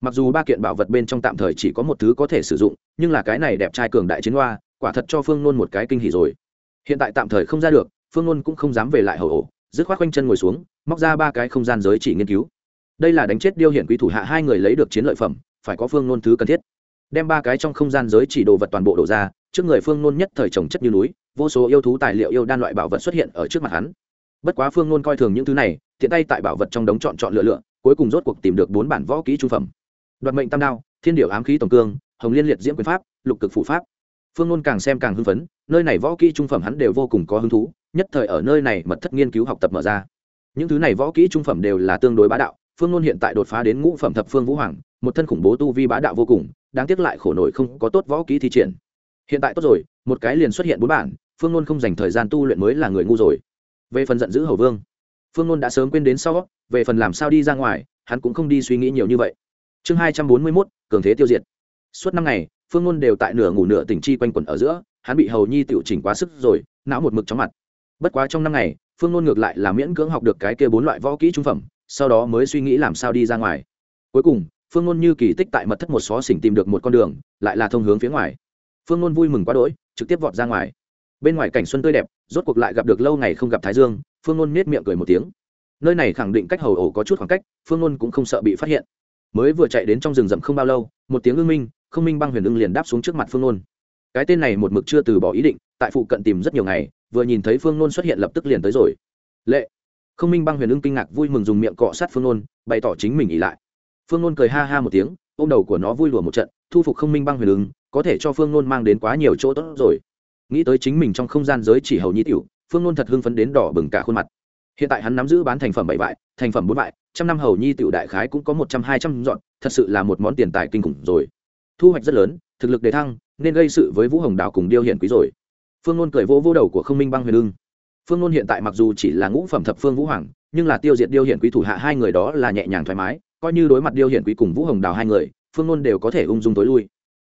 Mặc dù ba kiện bảo vật bên trong tạm thời chỉ có một thứ có thể sử dụng, nhưng là cái này đẹp trai cường đại chiến hoa quả thật cho phương nôn một cái kinh hỉ rồi. Hiện tại tạm thời không ra được, phương nôn cũng không dám về lại hậu ổ dứt khoát quanh chân ngồi xuống, móc ra ba cái không gian giới chỉ nghiên cứu. Đây là đánh chết điêu hiển quý thủ hạ hai người lấy được chiến lợi phẩm, phải có phương nôn thứ cần thiết đem ba cái trong không gian giới chỉ đồ vật toàn bộ đổ ra, trước người phương nôn nhất thời trồng chất như núi, vô số yêu thú tài liệu yêu đan loại bảo vật xuất hiện ở trước mặt hắn. Bất quá phương nôn coi thường những thứ này, tiện tay tại bảo vật trong đống chọn chọn lựa lựa, cuối cùng rốt cuộc tìm được bốn bản võ kỹ trung phẩm. Đoạt mệnh tam đao, thiên điệu ám khí tổng cương, hồng liên liệt diễm quyền pháp, lục cực phủ pháp. Phương nôn càng xem càng hưng phấn, nơi này võ kỹ trung phẩm hắn đều vô cùng có hứng thú, nhất thời ở nơi này mật thất nghiên cứu học tập mở ra. Những thứ này võ kỹ trung phẩm đều là tương đối bá đạo, phương nôn hiện tại đột phá đến ngũ phẩm thập phương vũ hoàng, một thân khủng bố tu vi bá đạo vô cùng đáng tiếc lại khổ nổi không có tốt võ kỹ thi triển. Hiện tại tốt rồi, một cái liền xuất hiện bốn bản, phương nôn không dành thời gian tu luyện mới là người ngu rồi. Về phần giận dữ hầu vương, phương nôn đã sớm quên đến sau, về phần làm sao đi ra ngoài, hắn cũng không đi suy nghĩ nhiều như vậy. Chương hai trăm bốn mươi mốt, cường thế tiêu diệt. Suốt năm ngày, phương nôn đều tại nửa ngủ nửa tỉnh chi quanh quẩn ở giữa, hắn bị hầu nhi tiểu chỉnh quá sức rồi, não một mực chóng mặt. Bất quá trong năm ngày, phương nôn ngược lại là miễn cưỡng học được cái kia bốn loại võ kỹ trung phẩm, sau đó mới suy nghĩ làm sao đi ra ngoài. Cuối cùng phương ngôn như kỳ tích tại mật thất một xó xỉnh tìm được một con đường, lại là thông hướng phía ngoài. Phương ngôn vui mừng quá đỗi, trực tiếp vọt ra ngoài. Bên ngoài cảnh xuân tươi đẹp, rốt cuộc lại gặp được lâu ngày không gặp thái dương, phương ngôn nết miệng cười một tiếng. Nơi này khẳng định cách hầu ổ có chút khoảng cách, phương ngôn cũng không sợ bị phát hiện. Mới vừa chạy đến trong rừng rậm không bao lâu, một tiếng ưng minh, không minh băng huyền ưng liền đáp xuống trước mặt phương ngôn cái tên này một mực chưa từ bỏ ý định, tại phụ cận tìm rất nhiều ngày, vừa nhìn thấy phương ngôn xuất hiện lập tức liền tới rồi. Lệ! Không minh băng huyền ưng kinh ngạc vui mừng dùng miệng cọ sát phương ngôn bày tỏ chính mình ỉ lại phương nôn cười ha ha một tiếng, ôm đầu của nó vui lùa một trận, thu phục không minh băng huyền ứng, có thể cho phương nôn mang đến quá nhiều chỗ tốt rồi. Nghĩ tới chính mình trong không gian giới chỉ hầu nhi tiểu, phương nôn thật hưng phấn đến đỏ bừng cả khuôn mặt. Hiện tại hắn nắm giữ bán thành phẩm bảy vại thành phẩm bốn vại trăm năm hầu nhi tiểu đại khái cũng có một trăm hai trăm dọn, thật sự là một món tiền tài kinh khủng rồi. Thu hoạch rất lớn, thực lực đề thăng, nên gây sự với vũ hồng đào cùng điêu hiển quý rồi. Phương nôn cười vỗ vỗ đầu của không minh băng huyền ưng phương nôn hiện tại mặc dù chỉ là ngũ phẩm thập phương vũ hoàng, nhưng là tiêu diệt điêu hiển quý thủ hạ hai người đó là nhẹ nhàng thoải mái coi như đối mặt điêu hiển quý cùng vũ hồng đào hai người, phương nôn đều có thể ung dung tối lui.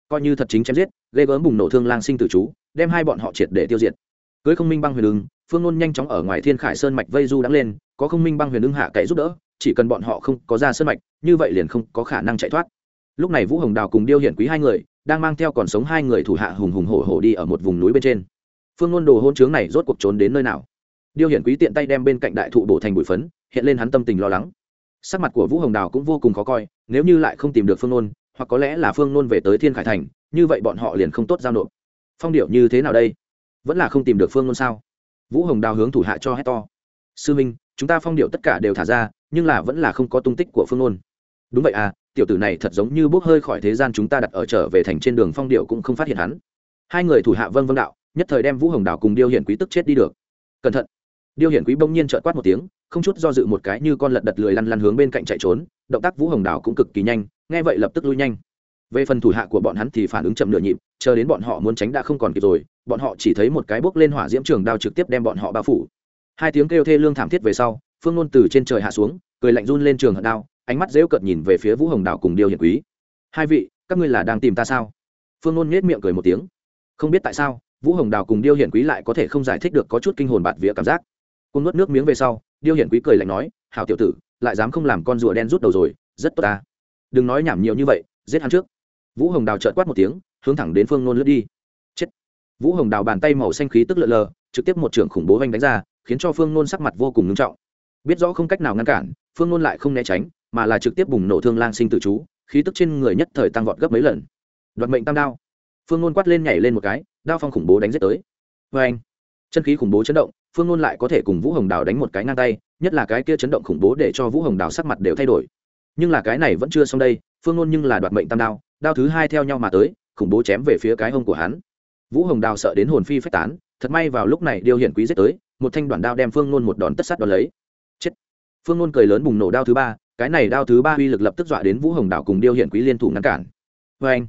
Coi như thật chính chém giết, ghê gớm bùng nổ thương lang sinh tử chú, đem hai bọn họ triệt để tiêu diệt. Cưới không minh băng huyền ưng phương nôn nhanh chóng ở ngoài thiên khải sơn mạch vây du đắng lên, có không minh băng huyền ưng hạ cậy giúp đỡ, chỉ cần bọn họ không có ra sơn mạch, như vậy liền không có khả năng chạy thoát. Lúc này vũ hồng đào cùng điêu hiển quý hai người, đang mang theo còn sống hai người thủ hạ hùng hùng hổ hổ đi ở một vùng núi bên trên. Phương nôn đồ hôn chướng này rốt cuộc trốn đến nơi nào? Điêu hiển quý tiện tay đem bên cạnh đại thụ bổ thành bụi phấn, hiện lên hắn tâm tình lo lắng sắc mặt của vũ hồng đào cũng vô cùng khó coi, nếu như lại không tìm được phương nôn, hoặc có lẽ là phương nôn về tới thiên khải thành, như vậy bọn họ liền không tốt giao nộp. Phong điệu như thế nào đây? Vẫn là không tìm được phương nôn sao? Vũ hồng đào hướng thủ hạ cho hét to. Sư minh, chúng ta phong điệu tất cả đều thả ra, nhưng là vẫn là không có tung tích của phương nôn. Đúng vậy à tiểu tử này thật giống như bốc hơi khỏi thế gian chúng ta đặt ở trở về thành trên đường phong điệu cũng không phát hiện hắn. Hai người thủ hạ vân vân đạo, nhất thời đem vũ hồng đào cùng điêu hiển quý tức chết đi được. Cẩn thận. Điêu hiển quý bỗng nhiên trợn quát một tiếng không chút do dự một cái như con lật đật lười lăn lăn hướng bên cạnh chạy trốn, động tác vũ hồng đào cũng cực kỳ nhanh, nghe vậy lập tức lui nhanh. Về phần thủ hạ của bọn hắn thì phản ứng chậm nửa nhịp, chờ đến bọn họ muốn tránh đã không còn kịp rồi, bọn họ chỉ thấy một cái bốc lên hỏa diễm trường đao trực tiếp đem bọn họ bao phủ. Hai tiếng kêu thê lương thảm thiết về sau, phương ngôn từ trên trời hạ xuống, cười lạnh run lên trường hận đao, ánh mắt dễu cợt nhìn về phía vũ hồng đào cùng điêu hiển quý. Hai vị, các ngươi là đang tìm ta sao? Phương ngôn nhếch miệng cười một tiếng. Không biết tại sao, vũ hồng đào cùng điêu hiển quý lại có thể không giải thích được có chút kinh hồn bạt vía cảm giác. Côn nuốt nước miếng về sau điêu hiển quý cười lạnh nói, hảo tiểu tử, lại dám không làm con rùa đen rút đầu rồi, rất tốt ta. Đừng nói nhảm nhiều như vậy, giết hắn trước. Vũ hồng đào trợt quát một tiếng, hướng thẳng đến phương nôn lướt đi. Chết. Vũ hồng đào bàn tay màu xanh khí tức lợn lờ, trực tiếp một trưởng khủng bố vanh đánh ra, khiến cho phương nôn sắc mặt vô cùng ngưng trọng. Biết rõ không cách nào ngăn cản, phương nôn lại không né tránh, mà là trực tiếp bùng nổ thương lang sinh tử chú, khí tức trên người nhất thời tăng vọt gấp mấy lần. Đoạt mệnh tam đao. Phương nôn quát lên nhảy lên một cái, đao phong khủng bố đánh giết tới. Vê anh chân khí khủng bố chấn động phương nôn lại có thể cùng vũ hồng đào đánh một cái ngang tay, nhất là cái kia chấn động khủng bố để cho vũ hồng đào sắc mặt đều thay đổi. Nhưng là cái này vẫn chưa xong đây, phương nôn nhưng là đoạt mệnh tam đao đao thứ hai theo nhau mà tới, khủng bố chém về phía cái hông của hắn. Vũ hồng đào sợ đến hồn phi phách tán, thật may vào lúc này điều hiển quý giết tới, một thanh đoạn đao đem phương nôn một đòn tất sát đón lấy. Chết. Phương nôn cười lớn bùng nổ đao thứ ba, cái này đao thứ ba uy lực lập tức dọa đến vũ hồng Đào cùng điêu Hiển quý liên thủ ngăn cản. Vê anh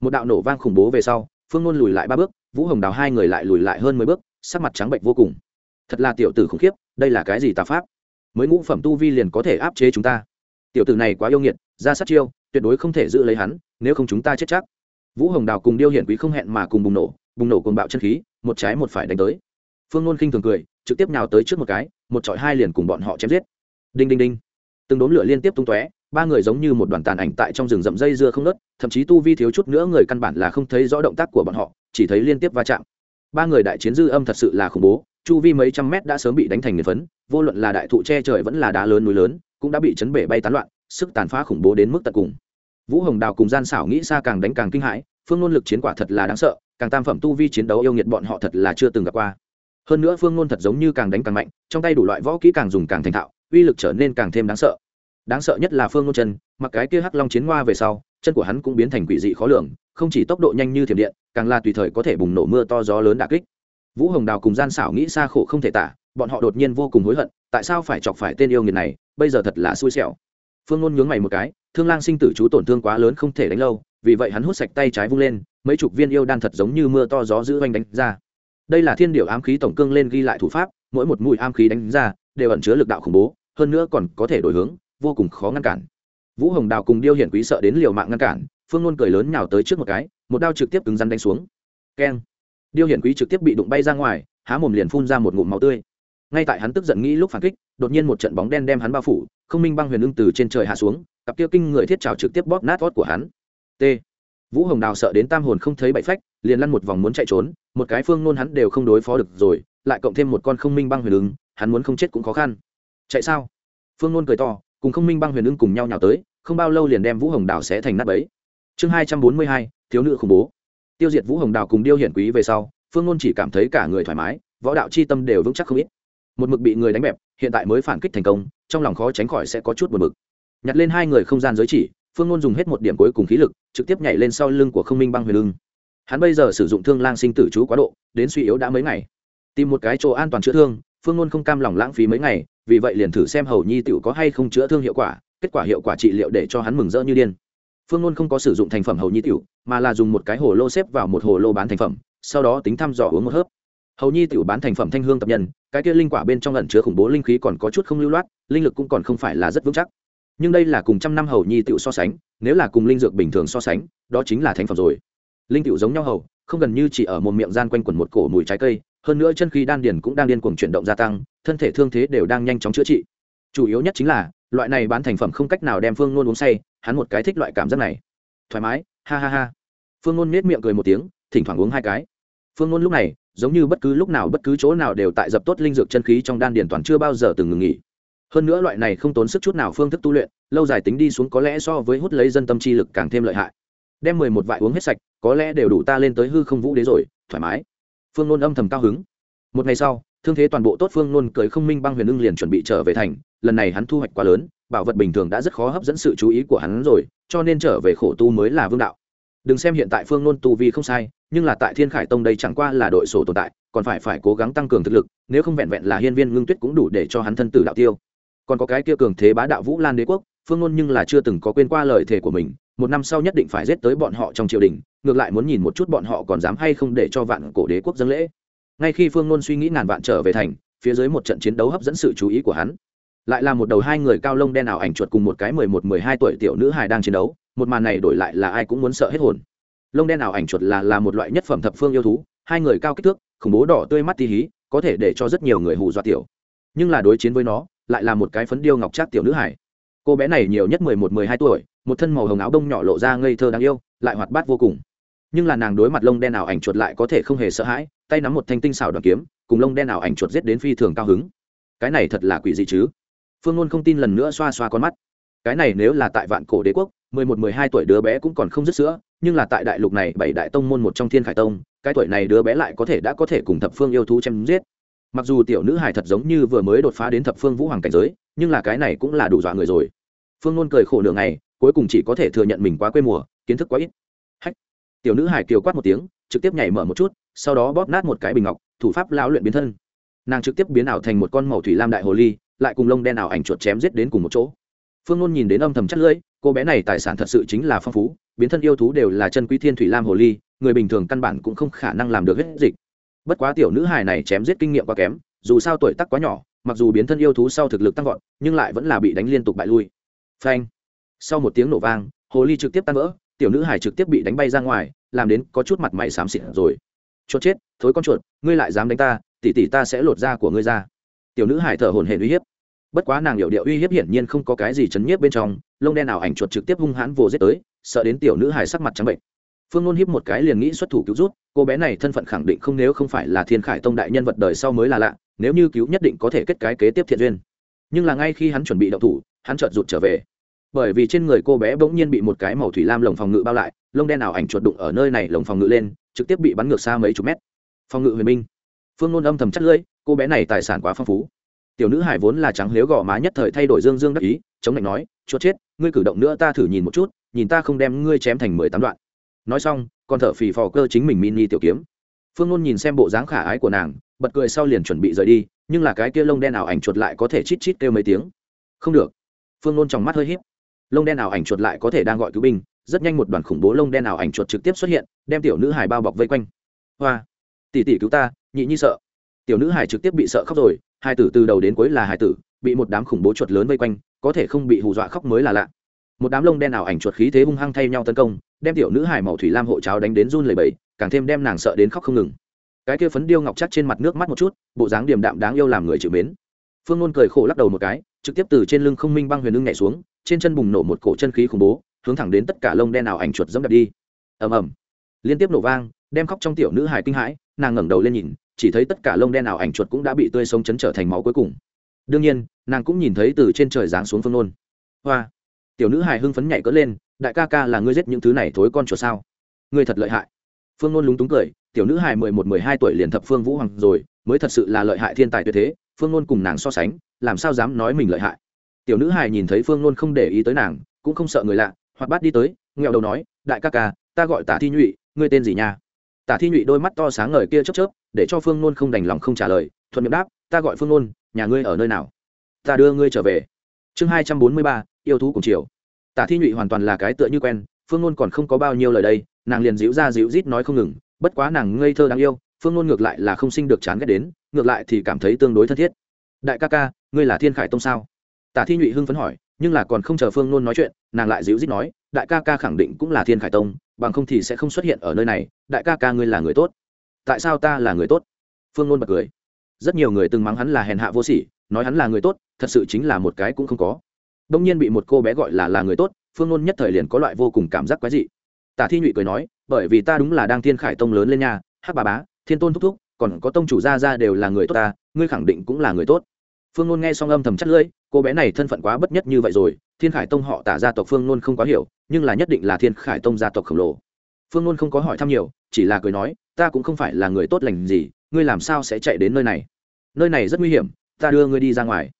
một đạo nổ vang khủng bố về sau, phương nôn lùi lại ba bước, vũ hồng đào hai người lại lùi lại hơn mười bước, sắc mặt trắng bệnh vô cùng thật là tiểu tử khủng khiếp, đây là cái gì tà pháp? Mới ngũ phẩm tu vi liền có thể áp chế chúng ta. Tiểu tử này quá yêu nghiệt, ra sát chiêu, tuyệt đối không thể giữ lấy hắn, nếu không chúng ta chết chắc. Vũ hồng đào cùng điêu hiển quý không hẹn mà cùng bùng nổ bùng nổ cùng bạo chân khí, một trái một phải đánh tới. Phương nôn khinh thường cười, trực tiếp nhào tới trước một cái, một trọi hai liền cùng bọn họ chém giết. Đinh đinh đinh. Từng đốn lửa liên tiếp tung tóe, ba người giống như một đoàn tàn ảnh tại trong rừng rậm dây dưa không nớt thậm chí tu vi thiếu chút nữa người căn bản là không thấy rõ động tác của bọn họ, chỉ thấy liên tiếp va chạm. Ba người đại chiến dư âm thật sự là khủng bố chu vi mấy trăm mét đã sớm bị đánh thành nghiền phấn, vô luận là đại thụ che trời vẫn là đá lớn núi lớn, cũng đã bị chấn bể bay tán loạn, sức tàn phá khủng bố đến mức tận cùng. Vũ hồng đào cùng gian xảo nghĩ xa càng đánh càng kinh hãi, phương ngôn lực chiến quả thật là đáng sợ, càng tam phẩm tu vi chiến đấu yêu nghiệt bọn họ thật là chưa từng gặp qua. Hơn nữa phương ngôn thật giống như càng đánh càng mạnh, trong tay đủ loại võ kỹ càng dùng càng thành thạo, uy lực trở nên càng thêm đáng sợ. Đáng sợ nhất là phương ngôn chân, mặc cái kia hắc long chiến hoa về sau, chân của hắn cũng biến thành quỷ dị khó lường, không chỉ tốc độ nhanh như thiểm điện, càng là tùy thời có thể bùng nổ mưa to gió lớn đà kích vũ hồng đào cùng gian xảo nghĩ xa khổ không thể tả, bọn họ đột nhiên vô cùng hối hận, tại sao phải chọc phải tên yêu nghiệt này, bây giờ thật là xui xẻo. Phương ngôn nhướng mày một cái, thương lang sinh tử chú tổn thương quá lớn không thể đánh lâu, vì vậy hắn hút sạch tay trái vung lên, mấy chục viên yêu đan thật giống như mưa to gió giữ oanh đánh ra. Đây là thiên điệu ám khí tổng cương lên ghi lại thủ pháp, mỗi một mũi ám khí đánh ra, đều ẩn chứa lực đạo khủng bố, hơn nữa còn có thể đổi hướng, vô cùng khó ngăn cản. Vũ hồng đào cùng điêu hiển quý sợ đến liều mạng ngăn cản, phương ngôn cười lớn nhào tới trước một cái, một đao trực tiếp cứng rắn đánh xuống. Keng điêu hiển quý trực tiếp bị đụng bay ra ngoài, há mồm liền phun ra một ngụm máu tươi. Ngay tại hắn tức giận nghĩ lúc phản kích, đột nhiên một trận bóng đen đem hắn bao phủ, không minh băng huyền ưng từ trên trời hạ xuống, cặp kia kinh người thiết trào trực tiếp bóp nát vót của hắn. T. Vũ hồng đào sợ đến tam hồn không thấy bậy phách, liền lăn một vòng muốn chạy trốn, một cái phương nôn hắn đều không đối phó được rồi, lại cộng thêm một con không minh băng huyền ưng, hắn muốn không chết cũng khó khăn. Chạy sao? Phương nôn cười to, cùng không minh băng huyền ưng cùng nhau nhào tới, không bao lâu liền đem vũ hồng đào xé thành nát bấy. Chương hai trăm bốn mươi hai, thiếu nữ khủng bố tiêu diệt vũ hồng đào cùng điêu hiển quý về sau, phương ngôn chỉ cảm thấy cả người thoải mái, võ đạo c h i tâm đều vững chắc không ít. Một mực bị người đánh bẹp, hiện tại mới phản kích thành công, trong lòng khó tránh khỏi sẽ có chút buồn mực nhặt lên hai người không gian giới chỉ, phương ngôn dùng hết một điểm cuối cùng khí lực, trực tiếp nhảy lên sau lưng của không minh băng huyền lưng hắn bây giờ sử dụng thương lang sinh tử chú quá độ, đến suy yếu đã mấy ngày. Tìm một cái chỗ an toàn chữa thương, phương ngôn không cam lòng lãng phí mấy ngày, vì vậy liền thử xem hầu nhi t có hay không chữa thương hiệu quả, kết quả hiệu quả trị liệu để cho hắn mừng rỡ như điên phương luôn không có sử dụng thành phẩm hầu nhi tiểu, mà là dùng một cái hồ lô xếp vào một hồ lô bán thành phẩm, sau đó tính thăm dò uống một hớp. Hầu nhi tiểu bán thành phẩm thanh hương tập nhân, cái kia linh quả bên trong lẩn chứa khủng bố linh khí còn có chút không lưu loát, linh lực cũng còn không phải là rất vững chắc. Nhưng đây là cùng trăm năm hầu nhi tiểu so sánh, nếu là cùng linh dược bình thường so sánh, đó chính là thành phẩm rồi. Linh tiểu giống nhau hầu, không gần như chỉ ở một miệng gian quanh quẩn một cổ mùi trái cây, hơn nữa chân khí đan điền cũng đang điên cuồng chuyển động gia tăng, thân thể thương thế đều đang nhanh chóng chữa trị. Chủ yếu nhất chính là, loại này bán thành phẩm không cách nào đem phương luôn uống say hắn một cái thích loại cảm giác này. Thoải mái, ha ha ha. Phương ngôn nết miệng cười một tiếng, thỉnh thoảng uống hai cái. Phương ngôn lúc này, giống như bất cứ lúc nào bất cứ chỗ nào đều tại dập tốt linh dược chân khí trong đan điền toàn chưa bao giờ từng ngừng nghỉ. Hơn nữa loại này không tốn sức chút nào phương thức tu luyện, lâu dài tính đi xuống có lẽ so với hút lấy dân tâm chi lực càng thêm lợi hại. Đem mười một vại uống hết sạch, có lẽ đều đủ ta lên tới hư không vũ đế rồi, thoải mái. Phương nôn âm thầm cao hứng. Một ngày sau thương thế toàn bộ tốt phương luôn cười không minh băng huyền ưng liền chuẩn bị trở về thành. Lần này hắn thu hoạch quá lớn, bảo vật bình thường đã rất khó hấp dẫn sự chú ý của hắn rồi, cho nên trở về khổ tu mới là vương đạo. Đừng xem hiện tại phương nôn tu vi không sai, nhưng là tại thiên khải tông đây chẳng qua là đội sổ tồn tại, còn phải phải cố gắng tăng cường thực lực, nếu không vẹn vẹn là hiên viên ngưng tuyết cũng đủ để cho hắn thân tử đạo tiêu. Còn có cái kia cường thế bá đạo vũ lan đế quốc, phương nôn nhưng là chưa từng có quên qua lời thề của mình, một năm sau nhất định phải giết tới bọn họ trong triều đình, ngược lại muốn nhìn một chút bọn họ còn dám hay không để cho vạn cổ đế quốc dâng lễ ngay khi phương nôn suy nghĩ ngàn vạn trở về thành, phía dưới một trận chiến đấu hấp dẫn sự chú ý của hắn. Lại là một đầu hai người cao lông đen ảo ảnh chuột cùng một cái mười một, mười hai tuổi tiểu nữ hài đang chiến đấu, một màn này đổi lại là ai cũng muốn sợ hết hồn. Lông đen ảo ảnh chuột là là một loại nhất phẩm thập phương yêu thú, hai người cao kích thước, khủng bố đỏ tươi mắt tí hí, có thể để cho rất nhiều người hù dọa tiểu. Nhưng là đối chiến với nó, lại là một cái phấn điêu ngọc trác tiểu nữ hải cô bé này nhiều nhất mười một, mười hai tuổi, một thân màu hồng áo đông nhỏ lộ ra ngây thơ đáng yêu, lại hoạt bát vô cùng. Nhưng là nàng đối mặt lông đen ảo ảnh chuột lại có thể không hề sợ hãi tay nắm một thanh tinh xảo đoàn kiếm, cùng lông đen ảo ảnh chuột giết đến phi thường cao hứng. Cái này thật là quỷ dị chứ? Phương ngôn không tin lần nữa xoa xoa con mắt. Cái này nếu là tại vạn cổ đế quốc, mười một, mười hai tuổi đứa bé cũng còn không dứt sữa, nhưng là tại đại lục này, bảy đại tông môn một trong thiên khải tông, cái tuổi này đứa bé lại có thể đã có thể cùng thập phương yêu thú chém giết. Mặc dù tiểu nữ hải thật giống như vừa mới đột phá đến thập phương vũ hoàng cảnh giới, nhưng là cái này cũng là đủ dọa người rồi. Phương ngôn cười khổ nửa ngày, cuối cùng chỉ có thể thừa nhận mình quá quê mùa, kiến thức quá ít. Hách! Tiểu nữ hải kiều quát một tiếng, trực tiếp nhảy mở một chút sau đó bóp nát một cái bình ngọc, thủ pháp lao luyện biến thân. Nàng trực tiếp biến ảo thành một con màu thủy lam đại hồ ly, lại cùng lông đen ảo ảnh chuột chém giết đến cùng một chỗ. Phương ngôn nhìn đến âm thầm chất lưỡi, cô bé này tài sản thật sự chính là phong phú, biến thân yêu thú đều là chân quý thiên thủy lam hồ ly, người bình thường căn bản cũng không khả năng làm được hết dịch. Bất quá tiểu nữ hài này chém giết kinh nghiệm quá kém, dù sao tuổi tác quá nhỏ, mặc dù biến thân yêu thú sau thực lực tăng vọt, nhưng lại vẫn là bị đánh liên tục bại lui. Phanh! Sau một tiếng nổ vang, hồ ly trực tiếp tan vỡ, tiểu nữ hải trực tiếp bị đánh bay ra ngoài, làm đến có chút mặt mày xám xịt rồi chốt chết, thối con chuột, ngươi lại dám đánh ta tỉ tỉ ta sẽ lột da của ngươi ra. Tiểu nữ hải thở hổn hển uy hiếp. Bất quá nàng hiệu điệu uy hiếp hiển nhiên không có cái gì chấn nhiếp bên trong, lông đen nào ảnh chuột trực tiếp hung hãn vồ giết tới, sợ đến tiểu nữ hải sắc mặt trắng bệnh. Phương ngôn hiếp một cái liền nghĩ xuất thủ cứu rút, cô bé này thân phận khẳng định không nếu không phải là thiên khải tông đại nhân vật đời sau mới là lạ, nếu như cứu nhất định có thể kết cái kế tiếp thiện duyên. Nhưng là ngay khi hắn chuẩn bị đậu thủ, hắn chợt rụt trở về. Bởi vì trên người cô bé bỗng nhiên bị một cái màu thủy lam lồng phòng ngự bao lại, lông đen nào ảnh chuột đụng ở nơi này lồng phòng ngự lên trực tiếp bị bắn ngược xa mấy chục mét. Phòng ngự huyền minh. Phương nôn âm thầm chắc lưỡi, cô bé này tài sản quá phong phú. Tiểu nữ hải vốn là trắng liếu gò má nhất thời thay đổi dương dương đắc ý, chống lạnh nói, chuột chết, ngươi cử động nữa ta thử nhìn một chút, nhìn ta không đem ngươi chém thành mười tám đoạn. Nói xong còn thở phì phò cơ chính mình mini tiểu kiếm. Phương nôn nhìn xem bộ dáng khả ái của nàng, bật cười sau liền chuẩn bị rời đi, nhưng là cái kia lông đen ảo ảnh chuột lại có thể chít chít kêu mấy tiếng. Không được. Phương nôn trong mắt hơi h í p lông đen ảo ảnh chuột lại có thể đang gọi cứu binh rất nhanh một đoàn khủng bố lông đen ảo ảnh chuột trực tiếp xuất hiện, đem tiểu nữ hải bao bọc vây quanh. Hoa, tỷ tỷ cứu ta, nhị nhi sợ. Tiểu nữ hải trực tiếp bị sợ khóc rồi, hai tử từ đầu đến cuối là hải tử, bị một đám khủng bố chuột lớn vây quanh, có thể không bị hù dọa khóc mới là lạ. Một đám lông đen ảo ảnh chuột khí thế hung hăng thay nhau tấn công, đem tiểu nữ hải màu thủy lam hộ cháo đánh đến run lầy bẫy càng thêm đem nàng sợ đến khóc không ngừng. Cái kia phấn điêu ngọc chắc trên mặt nước mắt một chút, bộ dáng điềm đạm đáng yêu làm người chịu mến. Phương ngôn cười khổ lắc đầu một cái, trực tiếp từ trên lưng không minh băng huyền lưng nhảy xuống, trên chân bùng nổ một cổ chân khí khủng bố hướng thẳng đến tất cả lông đen ảo ảnh chuột dẫm đập đi. Ầm ầm. Liên tiếp nổ vang, đem khóc trong tiểu nữ hài kinh hãi, nàng ngẩng đầu lên nhìn, chỉ thấy tất cả lông đen ảo ảnh chuột cũng đã bị tươi sống chấn trở thành máu cuối cùng. Đương nhiên, nàng cũng nhìn thấy từ trên trời giáng xuống phương nôn. Hoa. Tiểu nữ hài hưng phấn nhảy cỡ lên, đại ca ca là ngươi giết những thứ này thối con chuột sao? Ngươi thật lợi hại. Phương nôn lúng túng cười, tiểu nữ hài mười một, mười hai tuổi liền thập phương vũ hoàng rồi, mới thật sự là lợi hại thiên tài tuyệt thế, phương nôn cùng nàng so sánh, làm sao dám nói mình lợi hại? Tiểu nữ hài nhìn thấy phương nôn không để ý tới nàng, cũng không sợ người lạ Hoạt bát đi tới nghèo đầu nói, đại ca ca, ta gọi tả thi nhụy, ngươi tên gì nha? Tả thi nhụy đôi mắt to sáng ngời kia chớp chớp, để cho phương nôn không đành lòng không trả lời, thuận miệng đáp, ta gọi phương nôn, nhà ngươi ở nơi nào? Ta đưa ngươi trở về. Chương hai trăm bốn mươi ba, yêu thú cùng chiều. Tả thi nhụy hoàn toàn là cái tựa như quen, phương nôn còn không có bao nhiêu lời đây, nàng liền dịu ra dịu rít nói không ngừng, bất quá nàng ngây thơ đáng yêu, phương nôn ngược lại là không sinh được chán ghét đến, ngược lại thì cảm thấy tương đối thân thiết. Đại ca ca, ngươi là thiên khải tông sao? Tả thi nhụy hưng phấn hỏi nhưng là còn không chờ phương nôn nói chuyện, nàng lại dịu dít nói, đại ca ca khẳng định cũng là thiên khải tông, bằng không thì sẽ không xuất hiện ở nơi này. Đại ca ca ngươi là người tốt. Tại sao ta là người tốt? Phương nôn bật cười. Rất nhiều người từng mắng hắn là hèn hạ vô sỉ, nói hắn là người tốt, thật sự chính là một cái cũng không có. Đông nhiên bị một cô bé gọi là là người tốt, phương nôn nhất thời liền có loại vô cùng cảm giác quái dị. Tả thi nhụy cười nói, bởi vì ta đúng là đang thiên khải tông lớn lên nhà hắc bà bá, thiên tôn thúc thúc, còn có tông chủ gia Ra đều là người tốt ta, ngươi khẳng định cũng là người tốt. Phương nôn nghe xong âm thầm chắc lưỡi cô bé này thân phận quá bất nhất như vậy rồi, thiên khải tông họ tả gia tộc phương nôn không quá hiểu, nhưng là nhất định là thiên khải tông gia tộc khổng lồ. Phương nôn không có hỏi thăm nhiều, chỉ là cười nói, ta cũng không phải là người tốt lành gì, ngươi làm sao sẽ chạy đến nơi này? Nơi này rất nguy hiểm, ta đưa ngươi đi ra ngoài.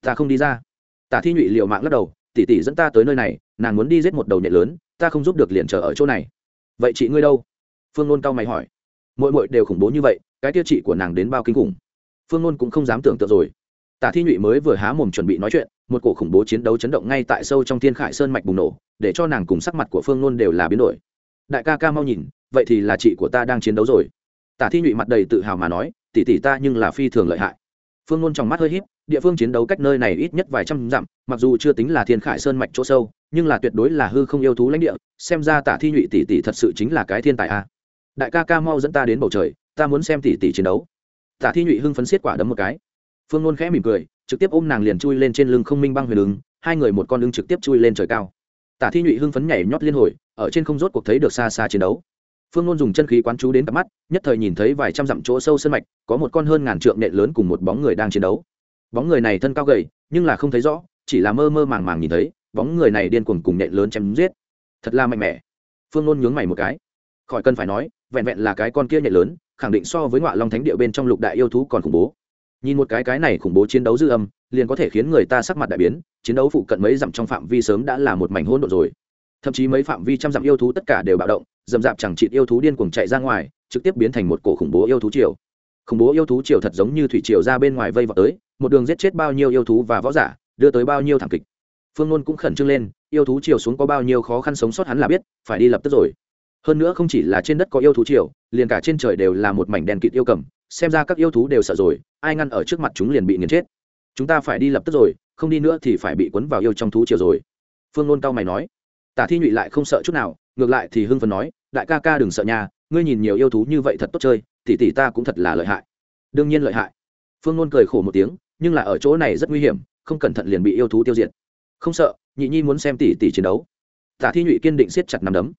Ta không đi ra. Tả thi nhụy liều mạng lắc đầu tỉ tỉ dẫn ta tới nơi này, nàng muốn đi giết một đầu nhện lớn, ta không giúp được liền chờ ở chỗ này. Vậy chị ngươi đâu? Phương nôn cau mày hỏi. Mỗi mỗi đều khủng bố như vậy, cái tiêu chị của nàng đến bao kinh khủng. Phương nôn cũng không dám tưởng tượng rồi tả thi nhụy mới vừa há mồm chuẩn bị nói chuyện, một cổ khủng bố chiến đấu chấn động ngay tại sâu trong thiên khải sơn mạch bùng nổ, để cho nàng cùng sắc mặt của phương nôn đều là biến đổi. Đại ca ca mau nhìn, vậy thì là chị của ta đang chiến đấu rồi. Tả thi nhụy mặt đầy tự hào mà nói, tỷ tỷ ta nhưng là phi thường lợi hại. Phương nôn trong mắt hơi h í p địa phương chiến đấu cách nơi này ít nhất vài trăm dặm, mặc dù chưa tính là thiên khải sơn mạch chỗ sâu, nhưng là tuyệt đối là hư không yêu thú lãnh địa, xem ra tả thi nhụy tỷ tỷ thật sự chính là cái thiên tài a. Đại ca ca mau dẫn ta đến bầu trời, ta muốn xem tỷ tỷ chiến đấu. Tả thi nhụy hưng phấn xiết quả đấm một cái phương nôn khẽ mỉm cười, trực tiếp ôm nàng liền chui lên trên lưng không minh băng huyền ứng, hai người một con lưng trực tiếp chui lên trời cao. Tả thi nhụy hưng phấn nhảy nhót liên hồi, ở trên không rốt cuộc thấy được xa xa chiến đấu. Phương nôn dùng chân khí quán chú đến cặp mắt, nhất thời nhìn thấy vài trăm dặm chỗ sâu sân mạch, có một con hơn ngàn trượng nện lớn cùng một bóng người đang chiến đấu. Bóng người này thân cao gầy, nhưng là không thấy rõ, chỉ là mơ mơ màng màng nhìn thấy, bóng người này điên cuồng cùng nện lớn chém giết. Thật là mạnh mẽ. Phương nôn nhướng mày một cái. Khỏi cần phải nói, vẹn vẹn là cái con kia nhện lớn, khẳng định so với ngọa long thánh địa bên trong lục đại yêu thú còn khủng bố nhìn một cái cái này khủng bố chiến đấu dư âm, liền có thể khiến người ta sắc mặt đại biến, chiến đấu phụ cận mấy dặm trong phạm vi sớm đã là một mảnh hỗn độn rồi. Thậm chí mấy phạm vi trăm dặm yêu thú tất cả đều bạo động, dầm dạp chẳng chịt yêu thú điên cuồng chạy ra ngoài, trực tiếp biến thành một cổ khủng bố yêu thú triều. Khủng bố yêu thú triều thật giống như thủy triều ra bên ngoài vây vào tới, một đường giết chết bao nhiêu yêu thú và võ giả, đưa tới bao nhiêu thảm kịch. Phương ngôn cũng khẩn trương lên, yêu thú triều xuống có bao nhiêu khó khăn sống sót hắn là biết, phải đi lập tức rồi. Hơn nữa không chỉ là trên đất có yêu thú triều, liền cả trên trời đều là một mảnh đèn kịt yêu cầm xem ra các yêu thú đều sợ rồi, ai ngăn ở trước mặt chúng liền bị nghiền chết. Chúng ta phải đi lập tức rồi, không đi nữa thì phải bị cuốn vào yêu trong thú chiều rồi. Phương nôn cao mày nói. Tả thi nhụy lại không sợ chút nào, ngược lại thì hưng phần nói, đại ca ca đừng sợ nhà ngươi nhìn nhiều yêu thú như vậy thật tốt chơi, tỷ tỷ ta cũng thật là lợi hại. Đương nhiên lợi hại. Phương nôn cười khổ một tiếng, nhưng là ở chỗ này rất nguy hiểm, không cẩn thận liền bị yêu thú tiêu diệt. Không sợ, nhị nhi muốn xem tỷ tỷ chiến đấu. Tả thi nhụy kiên định siết chặt nằm đấm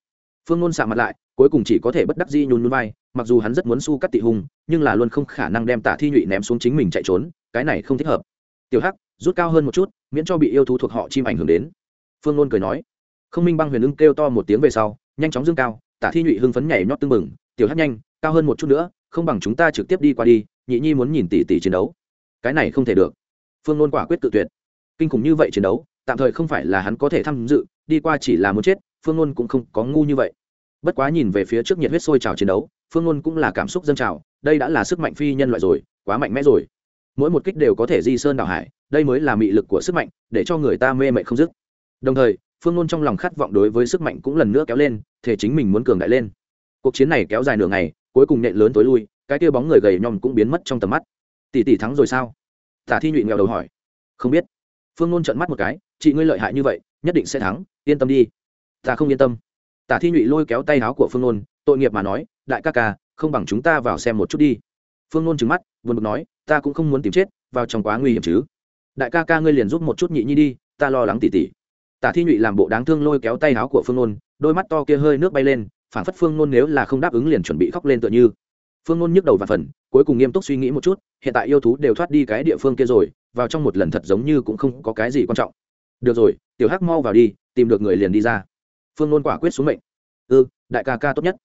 phương ngôn sạ mặt lại, cuối cùng chỉ có thể bất đắc di nhún nhún vai, mặc dù hắn rất muốn su cắt tị hùng nhưng là luôn không khả năng đem tả thi nhụy ném xuống chính mình chạy trốn, cái này không thích hợp. Tiểu hắc, rút cao hơn một chút, miễn cho bị yêu thú thuộc họ chim ảnh hưởng đến. Phương ngôn cười nói. Không minh băng huyền ưng kêu to một tiếng về sau, nhanh chóng dương cao, tả thi nhụy hưng phấn nhảy nhót tưng bừng. Tiểu hắc nhanh, cao hơn một chút nữa, không bằng chúng ta trực tiếp đi qua đi, nhị nhi muốn nhìn tỷ tỷ chiến đấu. Cái này không thể được. Phương ngôn quả quyết tự tuyệt. Kinh khủng như vậy chiến đấu, tạm thời không phải là hắn có thể tham dự, đi qua chỉ là muốn chết phương ngôn cũng không có ngu như vậy. Bất quá nhìn về phía trước nhiệt huyết sôi trào chiến đấu, phương ngôn cũng là cảm xúc dân trào, đây đã là sức mạnh phi nhân loại rồi, quá mạnh mẽ rồi. Mỗi một kích đều có thể di sơn đảo hải, đây mới là mị lực của sức mạnh, để cho người ta mê mệ không dứt. Đồng thời, phương ngôn trong lòng khát vọng đối với sức mạnh cũng lần nữa kéo lên, thể chính mình muốn cường đại lên. Cuộc chiến này kéo dài nửa ngày, cuối cùng nện lớn tối lui, cái kia bóng người gầy nhom cũng biến mất trong tầm mắt. Tỷ tỷ thắng rồi sao? Tả thi nhụy nghèo đầu hỏi. Không biết. Phương ngôn trợn mắt một cái, chị ngươi lợi hại như vậy, nhất định sẽ thắng, yên tâm đi ta không yên tâm. Tả thi nhụy lôi kéo tay áo của phương nôn, tội nghiệp mà nói, đại ca ca, không bằng chúng ta vào xem một chút đi. Phương nôn trừng mắt, buồn bực nói, ta cũng không muốn tìm chết, vào trong quá nguy hiểm chứ. Đại ca ca ngươi liền giúp một chút nhị nhi đi, ta lo lắng tỉ tỉ. Tả thi nhụy làm bộ đáng thương lôi kéo tay áo của phương nôn, đôi mắt to kia hơi nước bay lên phản phất phương nôn nếu là không đáp ứng liền chuẩn bị khóc lên tựa như. Phương nôn nhức đầu và phần cuối cùng nghiêm túc suy nghĩ một chút, hiện tại yêu thú đều thoát đi cái địa phương kia rồi, vào trong một lần thật giống như cũng không có cái gì quan trọng. Được rồi, tiểu hắc mau vào đi, tìm được người liền đi ra phương nôn quả quyết xuống mệnh. Ư đại ca ca tốt nhất.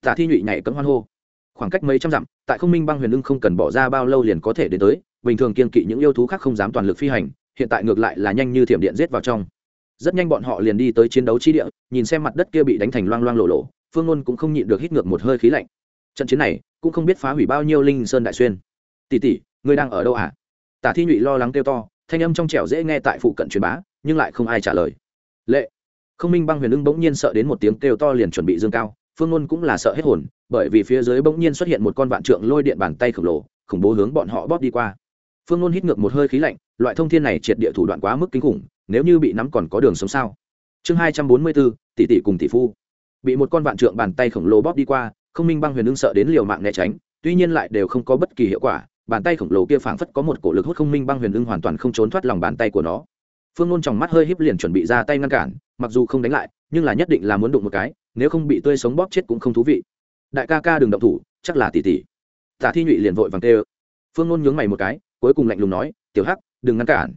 Tả thi nhụy nhảy cấm hoan hô. Khoảng cách mấy trăm dặm, tại không minh băng huyền ưng không cần bỏ ra bao lâu liền có thể đến tới, bình thường kiên kỵ những yêu thú khác không dám toàn lực phi hành, hiện tại ngược lại là nhanh như thiểm điện giết vào trong. Rất nhanh bọn họ liền đi tới chiến đấu chi địa, nhìn xem mặt đất kia bị đánh thành loang loang lộ lộ phương ngôn cũng không nhịn được hít ngược một hơi khí lạnh. Trận chiến này, cũng không biết phá hủy bao nhiêu linh sơn đại xuyên. Tỷ tỷ, ngươi đang ở đâu hả à? tả thi nhụy lo lắng kêu to, thanh âm trong trẻo dễ nghe tại phụ cận truyền bá, nhưng lại không ai trả lời. Lệ không minh băng huyền ưng bỗng nhiên sợ đến một tiếng kêu to liền chuẩn bị dương cao, phương ngôn cũng là sợ hết hồn, bởi vì phía dưới bỗng nhiên xuất hiện một con vạn trượng lôi điện bàn tay khổng lồ, khủng bố hướng bọn họ bóp đi qua. Phương ngôn hít ngược một hơi khí lạnh, loại thông thiên này triệt địa thủ đoạn quá mức kinh khủng, nếu như bị nắm còn có đường sống sao? Chương hai trăm bốn mươi bốn, tỷ tỷ cùng tỷ phu. Bị một con vạn trượng bàn tay khổng lồ bóp đi qua, không minh băng huyền ưng sợ đến liều mạng né tránh, tuy nhiên lại đều không có bất kỳ hiệu quả, bàn tay khổng lồ kia phảng phất có một cổ lực hút không minh băng huyền ưng hoàn toàn không trốn thoát lòng bàn tay của nó. Phương nôn trong mắt hơi híp liền chuẩn bị ra tay ngăn cản mặc dù không đánh lại, nhưng là nhất định là muốn đụng một cái, nếu không bị tươi sống bóp chết cũng không thú vị. Đại ca ca đừng động thủ, chắc là tỷ tỷ tả thi nhụy liền vội vàng tê phương ngôn nhướng mày một cái, cuối cùng lạnh lùng nói, tiểu hắc, đừng ngăn cản.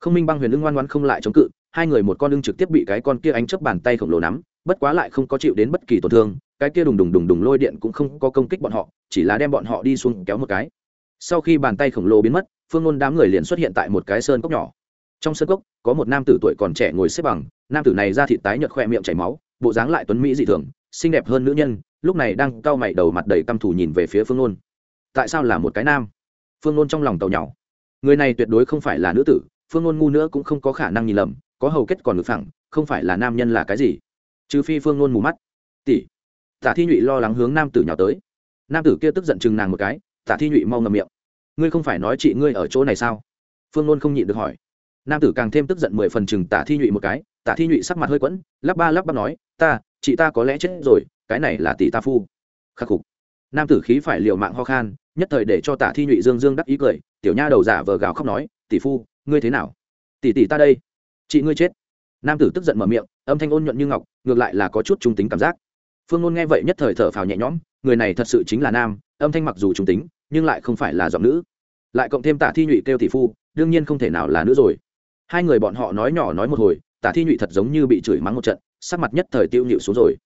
Không minh băng huyền ưng ngoan ngoan không lại chống cự, hai người một con ưng trực tiếp bị cái con kia ánh chớp bàn tay khổng lồ nắm, bất quá lại không có chịu đến bất kỳ tổn thương, cái kia đùng đùng đùng đùng lôi điện cũng không có công kích bọn họ, chỉ là đem bọn họ đi xuống kéo một cái. Sau khi bàn tay khổng lồ biến mất, phương ngôn đám người liền xuất hiện tại một cái sơn cốc nhỏ. Trong sơn cốc, có một nam tử tuổi còn trẻ ngồi xếp bằng nam tử này ra thịt tái nhợt khoe miệng chảy máu, bộ dáng lại tuấn mỹ dị thường, xinh đẹp hơn nữ nhân, lúc này đang cau mày đầu mặt đầy căm thù nhìn về phía phương nôn. Tại sao là một cái nam? Phương nôn trong lòng tàu nhỏ người này tuyệt đối không phải là nữ tử, phương nôn ngu nữa cũng không có khả năng nhìn lầm, có hầu kết còn ngực phẳng, không phải là nam nhân là cái gì? Trừ phi phương nôn mù mắt. Tỷ tả thi nhụy lo lắng hướng nam tử nhào tới. Nam tử kia tức giận chừng nàng một cái tả thi nhụy mau ngầm miệng. Ngươi không phải nói chị ngươi ở chỗ này sao? Phương nôn không nhịn được hỏi. Nam tử càng thêm tức giận mười phần chừng tả thi nhụy một cái tả thi nhụy sắc mặt hơi quẫn, lắp ba lắp bắp nói, ta, chị ta có lẽ chết rồi, cái này là tỷ ta phu. Khắc phục. Nam tử khí phải liều mạng ho khan, nhất thời để cho tả thi nhụy dương dương đắc ý cười, tiểu nha đầu giả vờ gào khóc nói, tỷ phu, ngươi thế nào? Tỷ tỷ ta đây, chị ngươi chết. Nam tử tức giận mở miệng, âm thanh ôn nhuận như ngọc, ngược lại là có chút trung tính cảm giác. Phương ngôn nghe vậy nhất thời thở phào nhẹ nhõm, người này thật sự chính là nam, âm thanh mặc dù trung tính, nhưng lại không phải là giọng nữ. Lại cộng thêm tả thi nhụy kêu tỷ phu, đương nhiên không thể nào là nữ rồi. Hai người bọn họ nói nhỏ nói một hồi tả thi nhụy thật giống như bị chửi mắng một trận, sắc mặt nhất thời tiêu nhịu xuống rồi.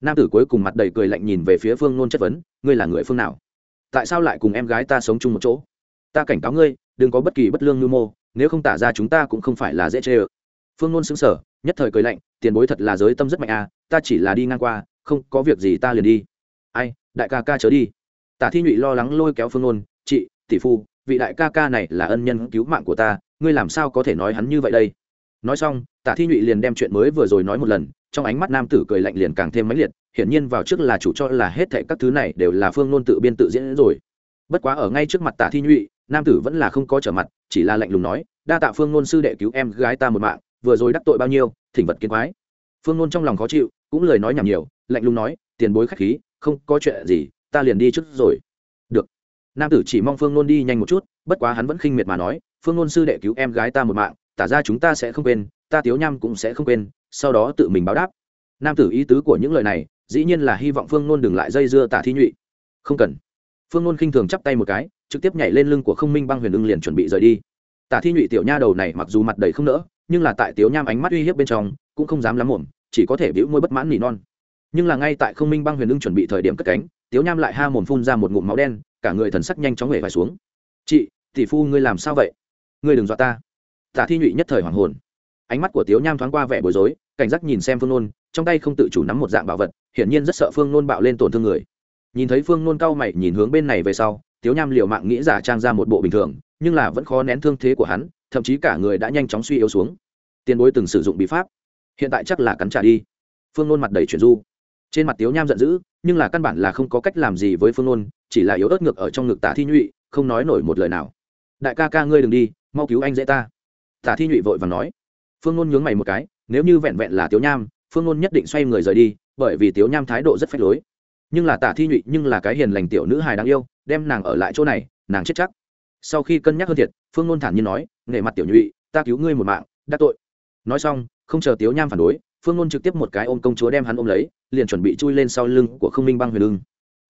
Nam tử cuối cùng mặt đầy cười lạnh nhìn về phía phương nôn chất vấn, ngươi là người phương nào? Tại sao lại cùng em gái ta sống chung một chỗ? Ta cảnh cáo ngươi, đừng có bất kỳ bất lương mưu mô, nếu không tả ra chúng ta cũng không phải là dễ chê ơ. Phương nôn xứng sở nhất thời cười lạnh, tiền bối thật là giới tâm rất mạnh à ta chỉ là đi ngang qua, không có việc gì ta liền đi. Ai, đại ca ca chớ đi. Tả thi nhụy lo lắng lôi kéo phương nôn, chị, tỷ phu, vị đại ca ca này là ân nhân cứu mạng của ta, ngươi làm sao có thể nói hắn như vậy đây? Nói xong, tả thi nhụy liền đem chuyện mới vừa rồi nói một lần, trong ánh mắt nam tử cười lạnh liền càng thêm mãnh liệt, hiển nhiên vào trước là chủ cho là hết thệ các thứ này đều là phương nôn tự biên tự diễn rồi. Bất quá ở ngay trước mặt tả thi nhụy, nam tử vẫn là không có trở mặt, chỉ là lạnh lùng nói, đa tạ phương nôn sư đệ cứu em gái ta một mạng, vừa rồi đắc tội bao nhiêu, thỉnh vật kiến quái. Phương nôn trong lòng khó chịu, cũng lời nói nhảm nhiều, lạnh lùng nói, tiền bối khách khí, không có chuyện gì, ta liền đi trước rồi. Được. Nam tử chỉ mong phương nôn đi nhanh một chút, bất quá hắn vẫn khinh miệt mà nói, phương nôn sư đệ cứu em gái ta một mạng tả ra chúng ta sẽ không quên ta tiếu nham cũng sẽ không quên sau đó tự mình báo đáp. Nam tử ý tứ của những lời này dĩ nhiên là hy vọng phương nôn đừng lại dây dưa tả thi nhụy. Không cần. Phương nôn khinh thường chắp tay một cái trực tiếp nhảy lên lưng của không minh băng huyền ưng liền chuẩn bị rời đi. Tả thi nhụy tiểu nha đầu này mặc dù mặt đầy không nỡ nhưng là tại tiếu nham ánh mắt uy hiếp bên trong cũng không dám lắm mồm, chỉ có thể bĩu môi bất mãn nỉ non. Nhưng là ngay tại không minh băng huyền ưng chuẩn bị thời điểm cất cánh tiếu nham lại ha mồm phun ra một ngụm máu đen cả người thần sắc nhanh chóng hề phải xuống. Chị tỷ phu ngươi làm sao vậy? Ngươi đừng dọa ta tả thi nhụy nhất thời hoàng hồn. Ánh mắt của tiếu nham thoáng qua vẻ bối rối, cảnh giác nhìn xem phương nôn, trong tay không tự chủ nắm một dạng bảo vật, hiển nhiên rất sợ phương nôn bạo lên tổn thương người. Nhìn thấy phương nôn cau mày nhìn hướng bên này về sau, tiếu nham liều mạng nghĩ giả trang ra một bộ bình thường, nhưng là vẫn khó nén thương thế của hắn, thậm chí cả người đã nhanh chóng suy yếu xuống. Tiền bối từng sử dụng bí pháp, hiện tại chắc là cắn trả đi. Phương nôn mặt đầy chuyển du. Trên mặt tiếu nham giận dữ, nhưng là căn bản là không có cách làm gì với phương nôn, chỉ là yếu ớt ngược ở trong ngực tả thi nhụy, không nói nổi một lời nào. Đại ca ca ngươi đừng đi, mau cứu anh dễ ta tả thi nhụy vội và nói, phương ngôn nhướng mày một cái, nếu như vẹn vẹn là tiếu nham, phương ngôn nhất định xoay người rời đi, bởi vì tiếu nham thái độ rất phách lối. Nhưng là tả thi nhụy nhưng là cái hiền lành tiểu nữ hài đáng yêu, đem nàng ở lại chỗ này, nàng chết chắc. Sau khi cân nhắc hơn thiệt, phương ngôn thản nhiên nói, nể mặt tiểu nhụy, ta cứu ngươi một mạng, đắc tội. Nói xong, không chờ tiếu nham phản đối, phương ngôn trực tiếp một cái ôm công chúa đem hắn ôm lấy, liền chuẩn bị chui lên sau lưng của không minh băng huyền lưng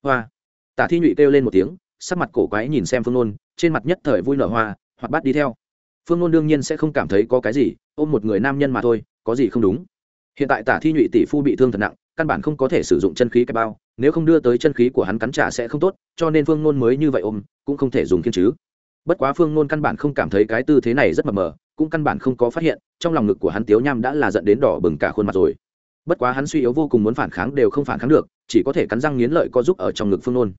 hoa! Tả thi nhụy kêu lên một tiếng, sắc mặt cổ quái nhìn xem phương ngôn trên mặt nhất thời vui nở hoa hoặc bắt đi theo phương nôn đương nhiên sẽ không cảm thấy có cái gì, ôm một người nam nhân mà thôi, có gì không đúng. Hiện tại tả thi nhụy tỷ phu bị thương thật nặng, căn bản không có thể sử dụng chân khí cái bao, nếu không đưa tới chân khí của hắn cắn trả sẽ không tốt, cho nên phương nôn mới như vậy ôm, cũng không thể dùng kiên chứ bất quá phương nôn căn bản không cảm thấy cái tư thế này rất mờ mờ, cũng căn bản không có phát hiện, trong lòng ngực của hắn tiếu nham đã là dẫn đến đỏ bừng cả khuôn mặt rồi. Bất quá hắn suy yếu vô cùng muốn phản kháng đều không phản kháng được, chỉ có thể cắn răng nghiến lợi có giúp ở trong ngực phương nôn.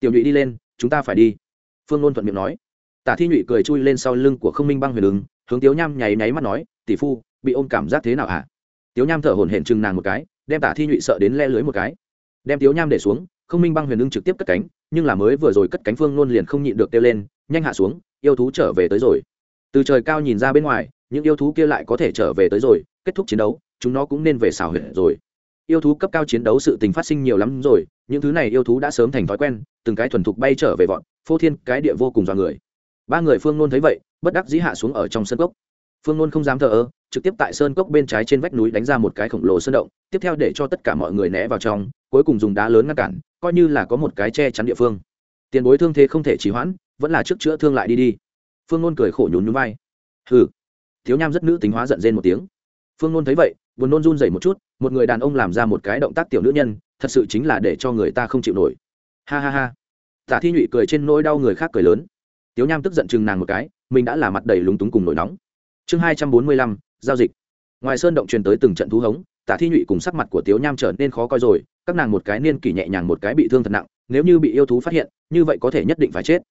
Tiểu nhụy đi lên, chúng ta phải đi. Phương nôn thuận miệng nói tả thi nhụy cười chui lên sau lưng của không minh băng huyền ứng, hướng tiếu nham nháy nháy mắt nói, tỷ phu, bị ôm cảm giác thế nào hả? Tiếu nham thở hổn hển chừng nàng một cái, đem tả thi nhụy sợ đến le lưới một cái. Đem tiếu nham để xuống không minh băng huyền ứng trực tiếp cất cánh, nhưng là mới vừa rồi cất cánh phương luôn liền không nhịn được kêu lên, nhanh hạ xuống, yêu thú trở về tới rồi. Từ trời cao nhìn ra bên ngoài, những yêu thú kia lại có thể trở về tới rồi, kết thúc chiến đấu, chúng nó cũng nên về xào huyệt rồi. Yêu thú cấp cao chiến đấu sự tình phát sinh nhiều lắm rồi, những thứ này yêu thú đã sớm thành thói quen, từng cái thuần thục bay trở về vọn phô thiên cái địa vô cùng dọa người ba người phương nôn thấy vậy, bất đắc dĩ hạ xuống ở trong sân cốc. Phương nôn không dám thờ ơ, trực tiếp tại sơn cốc bên trái trên vách núi đánh ra một cái khổng lồ sơn động, tiếp theo để cho tất cả mọi người né vào trong, cuối cùng dùng đá lớn ngăn cản, coi như là có một cái che chắn địa phương. Tiền bối thương thế không thể trì hoãn, vẫn là trước chữa thương lại đi đi. Phương nôn cười khổ nhún nhún vai. Hừ. Thiếu nham rất nữ tính hóa giận rên một tiếng. Phương nôn thấy vậy, buồn nôn run dày một chút, một người đàn ông làm ra một cái động tác tiểu nữ nhân, thật sự chính là để cho người ta không chịu nổi. Ha ha ha. Tả thi nhụy cười trên nỗi đau người khác cười lớn tiếu nham tức giận chừng nàng một cái, mình đã là mặt đầy lúng túng cùng nổi nóng. Chương hai trăm bốn mươi lăm, giao dịch. Ngoài sơn động truyền tới từng trận thú hống, tả thi nhụy cùng sắc mặt của tiếu nham trở nên khó coi rồi, các nàng một cái niên kỷ nhẹ nhàng một cái bị thương thật nặng, nếu như bị yêu thú phát hiện, như vậy có thể nhất định phải chết.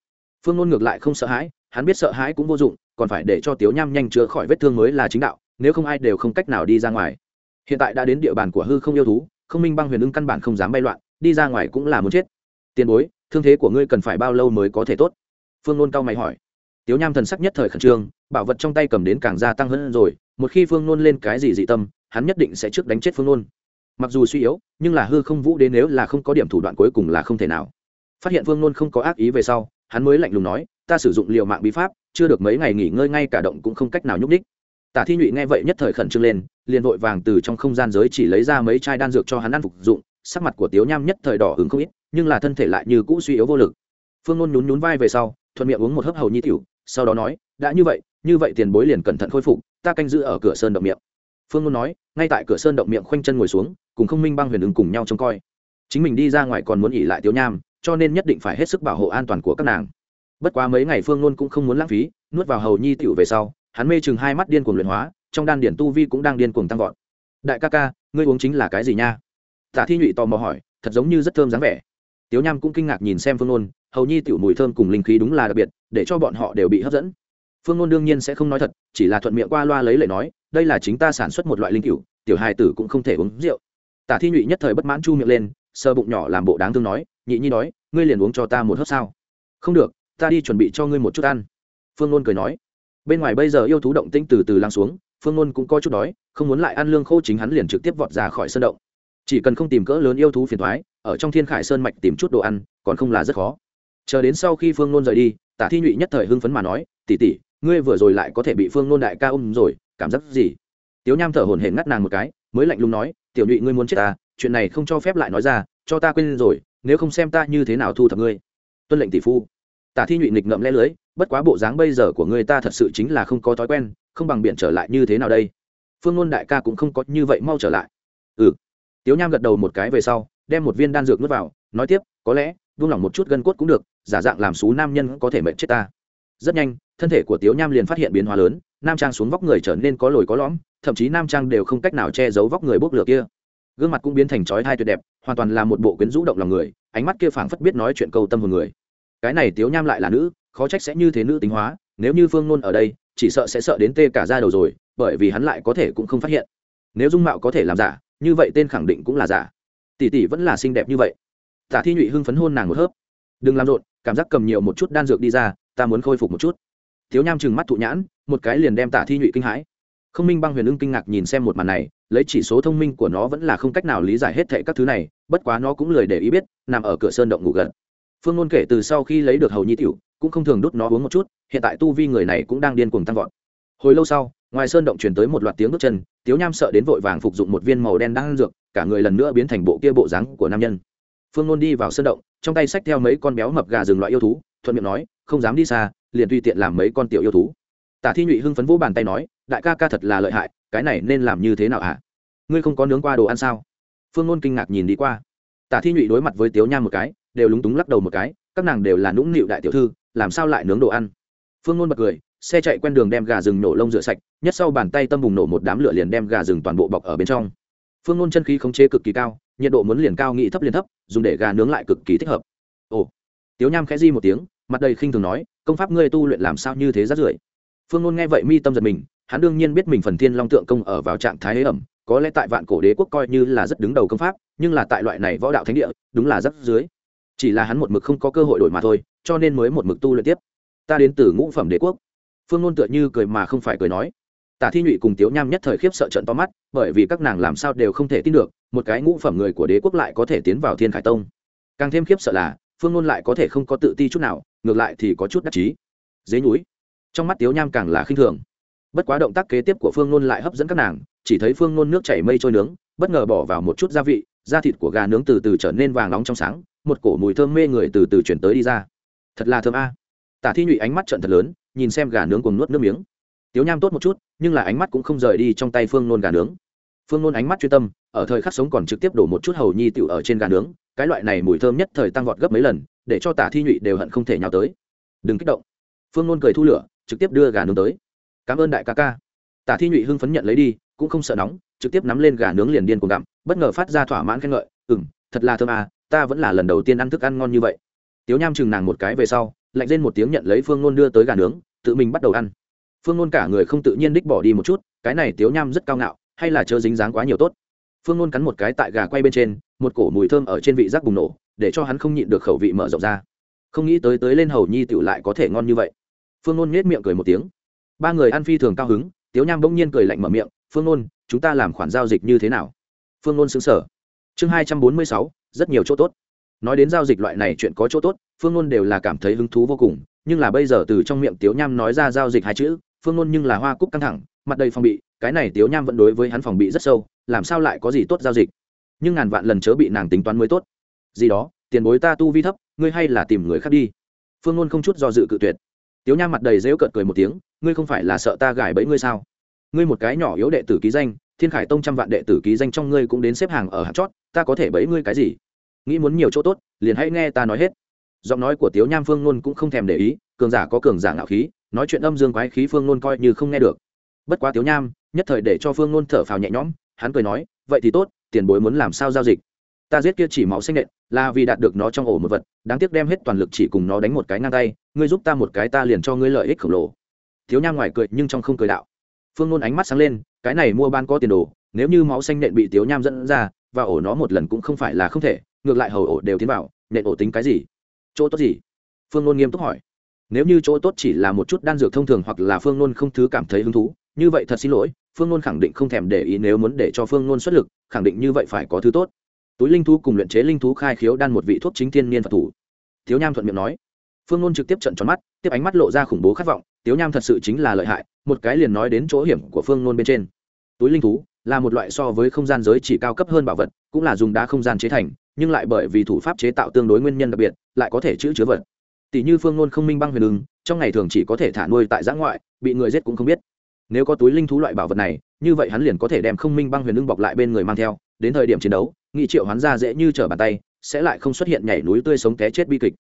Phương ngôn ngược lại không sợ hãi, hắn biết sợ hãi cũng vô dụng, còn phải để cho tiếu nham nhanh chữa khỏi vết thương mới là chính đạo, nếu không ai đều không cách nào đi ra ngoài. Hiện tại đã đến địa bàn của hư không yêu thú, không minh băng huyền ưng căn bản không dám bay loạn, đi ra ngoài cũng là muốn chết. Tiền bối, thương thế của ngươi cần phải bao lâu mới có thể tốt? Phương nôn cao mày hỏi. Tiếu nham thần sắc nhất thời khẩn trương, bảo vật trong tay cầm đến càng gia tăng hơn rồi, một khi phương nôn lên cái gì dị tâm, hắn nhất định sẽ trước đánh chết phương nôn. Mặc dù suy yếu, nhưng là hư không vũ đến nếu là không có điểm thủ đoạn cuối cùng là không thể nào. Phát hiện phương nôn không có ác ý về sau, hắn mới lạnh lùng nói, ta sử dụng liều mạng bí pháp, chưa được mấy ngày nghỉ ngơi ngay cả động cũng không cách nào nhúc ních tả thi nhụy nghe vậy nhất thời khẩn trương lên, liền vội vàng từ trong không gian giới chỉ lấy ra mấy chai đan dược cho hắn ăn phục dụng, sắc mặt của tiếu nham nhất thời đỏ hứng không ít, nhưng là thân thể lại như cũ suy yếu vô lực. Phương nôn nhún nhún vai về sau thuận miệng uống một hớp hầu nhi tiểu, sau đó nói, đã như vậy như vậy tiền bối liền cẩn thận khôi phục, ta canh giữ ở cửa sơn động miệng. Phương Luân nói, ngay tại cửa sơn động miệng khoanh chân ngồi xuống, cùng không minh băng huyền ứng cùng nhau trông coi. Chính mình đi ra ngoài còn muốn nghỉ lại tiếu nham, cho nên nhất định phải hết sức bảo hộ an toàn của các nàng. Bất quá mấy ngày phương Luân cũng không muốn lãng phí, nuốt vào hầu nhi tiểu về sau, hắn mê chừng hai mắt điên cuồng luyện hóa, trong đan điển tu vi cũng đang điên cuồng tăng vọt. Đại ca ca, ngươi uống chính là cái gì nha? Tả thi nhụy tò mò hỏi, thật giống như rất thơm dáng vẻ tiếu nham cũng kinh ngạc nhìn xem phương nôn, hầu nhi tiểu mùi thơm cùng linh khí đúng là đặc biệt, để cho bọn họ đều bị hấp dẫn. Phương nôn đương nhiên sẽ không nói thật, chỉ là thuận miệng qua loa lấy lệ nói, đây là chính ta sản xuất một loại linh cựu tiểu hài tử cũng không thể uống rượu. Tả thi nhụy nhất thời bất mãn chu miệng lên sơ bụng nhỏ làm bộ đáng thương nói, nhị nhi nói ngươi liền uống cho ta một hớp sao? Không được, ta đi chuẩn bị cho ngươi một chút ăn. Phương nôn cười nói. Bên ngoài bây giờ yêu thú động tĩnh từ từ lắng xuống, phương nôn cũng có chút đói, không muốn lại ăn lương khô chính hắn liền trực tiếp vọt ra khỏi sân động chỉ cần không tìm cỡ lớn yêu thú phiền thoái ở trong thiên khải sơn mạch tìm chút đồ ăn, còn không là rất khó. Chờ đến sau khi phương nôn rời đi, tả thi nhụy nhất thời hưng phấn mà nói tỉ tỉ ngươi vừa rồi lại có thể bị phương nôn đại ca ôm rồi, cảm giác gì? Tiếu nham thở hổn hển ngắt nàng một cái, mới lạnh lùng nói, tiểu nhụy, ngươi muốn chết ta chuyện này không cho phép lại nói ra, cho ta quên rồi, nếu không xem ta như thế nào thu thập ngươi. Tuân lệnh tỷ phu. Tả thi nhụy nghịch ngậm lẽ lưới, bất quá bộ dáng bây giờ của ngươi ta thật sự chính là không có thói quen, không bằng biện trở lại như thế nào đây? Phương ngôn đại ca cũng không có như vậy mau trở lại. Ừ tiếu nham gật đầu một cái về sau, đem một viên đan dược nuốt vào, nói tiếp, có lẽ, buông lỏng một chút gân cốt cũng được, giả dạng làm xú nam nhân có thể mệt chết ta. Rất nhanh, thân thể của tiếu nham liền phát hiện biến hóa lớn, nam trang xuống vóc người trở nên có lồi có lõm, thậm chí nam trang đều không cách nào che giấu vóc người bốc lửa kia. Gương mặt cũng biến thành trói thai tuyệt đẹp, hoàn toàn là một bộ quyến rũ động lòng người, ánh mắt kia phảng phất biết nói chuyện câu tâm hồn người. Cái này tiếu nham lại là nữ, khó trách sẽ như thế nữ tính hóa, nếu như phương nôn ở đây, chỉ sợ sẽ sợ đến tê cả ra đầu rồi, bởi vì hắn lại có thể cũng không phát hiện. Nếu dung mạo có thể làm giả như vậy tên khẳng định cũng là giả. Tỷ tỷ vẫn là xinh đẹp như vậy. Tả thi nhụy hưng phấn hôn nàng một hớp. Đừng làm rộn, cảm giác cầm nhiều một chút đan dược đi ra, ta muốn khôi phục một chút. Thiếu nham chừng mắt thụ nhãn, một cái liền đem tả thi nhụy kinh hãi. Không minh băng huyền ưng kinh ngạc nhìn xem một màn này, lấy chỉ số thông minh của nó vẫn là không cách nào lý giải hết thệ các thứ này, bất quá nó cũng lười để ý biết, nằm ở cửa sơn động ngủ gần. Phương ngôn kể từ sau khi lấy được hầu nhi tiểu, cũng không thường đút nó uống một chút, hiện tại tu vi người này cũng đang điên cuồng tăng vọt. Hồi lâu sau ngoài sơn động truyền tới một loạt tiếng bước chân, tiếu nham sợ đến vội vàng phục dụng một viên màu đen đang dược, cả người lần nữa biến thành bộ kia bộ dáng của nam nhân. Phương ngôn đi vào sơn động, trong tay xách theo mấy con béo mập gà rừng loại yêu thú, thuận miệng nói, không dám đi xa, liền tùy tiện làm mấy con tiểu yêu thú. Tả thi nhụy hưng phấn vỗ bàn tay nói, đại ca ca thật là lợi hại, cái này nên làm như thế nào hả? Ngươi không có nướng qua đồ ăn sao? Phương ngôn kinh ngạc nhìn đi qua. Tả thi nhụy đối mặt với tiếu nham một cái, đều lúng túng lắc đầu một cái, các nàng đều là nũng nịu đại tiểu thư, làm sao lại nướng đồ ăn? Phương ngôn bật cười xe chạy quen đường đem gà rừng nổ lông rửa sạch, nhất sau bàn tay tâm bùng nổ một đám lửa liền đem gà rừng toàn bộ bọc ở bên trong. Phương ngôn chân khí khống chế cực kỳ cao, nhiệt độ muốn liền cao, nghị thấp liền thấp, dùng để gà nướng lại cực kỳ thích hợp. Ồ. Tiếu nham khẽ di một tiếng, mặt đầy khinh thường nói, công pháp ngươi tu luyện làm sao như thế rất rưởi? Phương ngôn nghe vậy mi tâm giật mình, hắn đương nhiên biết mình phần thiên long tượng công ở vào trạng thái hế ẩm, có lẽ tại vạn cổ đế quốc coi như là rất đứng đầu công pháp, nhưng là tại loại này võ đạo thánh địa, đúng là rất dưới chỉ là hắn một mực không có cơ hội đổi mà thôi, cho nên mới một mực tu luyện tiếp. Ta đến từ ngũ phẩm đế quốc phương nôn tựa như cười mà không phải cười nói. Tả thi nhụy cùng tiếu nham nhất thời khiếp sợ trận to mắt, bởi vì các nàng làm sao đều không thể tin được, một cái ngũ phẩm người của đế quốc lại có thể tiến vào thiên khải tông. Càng thêm khiếp sợ là, phương nôn lại có thể không có tự ti chút nào, ngược lại thì có chút đắc chí. Dế núi, trong mắt tiếu nham càng là khinh thường. Bất quá động tác kế tiếp của phương nôn lại hấp dẫn các nàng, chỉ thấy phương nôn nước chảy mây trôi nướng, bất ngờ bỏ vào một chút gia vị, da thịt của gà nướng từ từ trở nên vàng nóng trong sáng, một cổ mùi thơm mê người từ từ chuyển tới đi ra. Thật là thơm a. Tả thi nhụy ánh mắt trận thật lớn nhìn xem gà nướng cùng nuốt nước miếng. Tiếu nham tốt một chút, nhưng là ánh mắt cũng không rời đi trong tay phương nôn gà nướng. Phương nôn ánh mắt chuyên tâm, ở thời khắc sống còn trực tiếp đổ một chút hầu nhi tựu ở trên gà nướng, cái loại này mùi thơm nhất thời tăng vọt gấp mấy lần, để cho tả thi nhụy đều hận không thể nhào tới. Đừng kích động. Phương nôn cười thu lửa, trực tiếp đưa gà nướng tới. Cảm ơn đại ca ca. Tả thi nhụy hưng phấn nhận lấy đi, cũng không sợ nóng, trực tiếp nắm lên gà nướng liền điên cùng gặm, bất ngờ phát ra thỏa mãn khen ngợi ừ m thật là thơm à ta vẫn là lần đầu tiên ăn thức ăn ngon như vậy. Tiếu nham chừng nàng một cái về sau lạnh lên một tiếng nhận lấy phương nôn đưa tới gà nướng, tự mình bắt đầu ăn. Phương nôn cả người không tự nhiên đích bỏ đi một chút, cái này tiếu nham rất cao ngạo, hay là chớ dính dáng quá nhiều tốt. Phương nôn cắn một cái tại gà quay bên trên, một cổ mùi thơm ở trên vị giác bùng nổ, để cho hắn không nhịn được khẩu vị mở rộng ra. Không nghĩ tới tới lên hầu nhi tựu lại có thể ngon như vậy. Phương nôn nhét miệng cười một tiếng. Ba người ăn phi thường cao hứng, tiếu nham bỗng nhiên cười lạnh mở miệng, phương nôn, chúng ta làm khoản giao dịch như thế nào? Phương nôn xứng sở chương hai trăm bốn mươi sáu, rất nhiều chỗ tốt nói đến giao dịch loại này chuyện có chỗ tốt, phương nôn đều là cảm thấy hứng thú vô cùng, nhưng là bây giờ từ trong miệng tiếu nham nói ra giao dịch hai chữ, phương nôn nhưng là hoa cúc căng thẳng, mặt đầy phòng bị, cái này tiếu nham vẫn đối với hắn phòng bị rất sâu, làm sao lại có gì tốt giao dịch? Nhưng ngàn vạn lần chớ bị nàng tính toán mới tốt. Gì đó, tiền bối ta tu vi thấp, ngươi hay là tìm người khác đi. Phương nôn không chút do dự cự tuyệt. Tiếu nham mặt đầy rêu cợt cười một tiếng, ngươi không phải là sợ ta gài bẫy ngươi sao? Ngươi một cái nhỏ yếu đệ tử ký danh, thiên khải tông trăm vạn đệ tử ký danh trong ngươi cũng đến xếp hàng ở hạt chót, ta có thể bẫy ngươi cái gì? Nghĩ muốn nhiều chỗ tốt, liền hãy nghe ta nói hết. Giọng nói của tiếu nham phương nôn cũng không thèm để ý, cường giả có cường giả ngạo khí, nói chuyện âm dương quái khí phương nôn coi như không nghe được. Bất quá tiếu nham, nhất thời để cho phương nôn thở phào nhẹ nhõm, hắn cười nói, vậy thì tốt, tiền bối muốn làm sao giao dịch? Ta giết kia chỉ máu xanh nện, là vì đạt được nó trong ổ một vật, đáng tiếc đem hết toàn lực chỉ cùng nó đánh một cái ngang tay, ngươi giúp ta một cái ta liền cho ngươi lợi ích khổng lồ. Thiếu nham ngoài cười nhưng trong không cười đạo. Phương nôn ánh mắt sáng lên, cái này mua ban có tiền đồ, nếu như máu xanh nện bị thiếu nham dẫn ra, và ổ nó một lần cũng không phải là không thể ngược lại hầu ổ đều tiến vào, nện ổ tính cái gì? Chỗ tốt gì? Phương nôn nghiêm túc hỏi. Nếu như chỗ tốt chỉ là một chút đan dược thông thường hoặc là phương nôn không thứ cảm thấy hứng thú, như vậy thật xin lỗi, phương nôn khẳng định không thèm để ý nếu muốn để cho phương nôn xuất lực, khẳng định như vậy phải có thứ tốt. Túi linh thú cùng luyện chế linh thú khai khiếu đan một vị thuốc chính thiên niên phật thủ. Thiếu nham thuận miệng nói. Phương nôn trực tiếp trận tròn mắt, tiếp ánh mắt lộ ra khủng bố khát vọng tiếu nham thật sự chính là lợi hại, một cái liền nói đến chỗ hiểm của phương nôn bên trên. Túi linh thú là một loại so với không gian giới chỉ cao cấp hơn bảo vật, cũng là dùng đá không gian chế thành, nhưng lại bởi vì thủ pháp chế tạo tương đối nguyên nhân đặc biệt, lại có thể chữ chứa vật. Tỷ như phương nôn không minh băng huyền ưng trong ngày thường chỉ có thể thả nuôi tại giã ngoại, bị người giết cũng không biết. Nếu có túi linh thú loại bảo vật này, như vậy hắn liền có thể đem không minh băng huyền ưng bọc lại bên người mang theo, đến thời điểm chiến đấu nghị triệu hoán ra dễ như trở bàn tay, sẽ lại không xuất hiện nhảy núi tươi sống té chết bi kịch.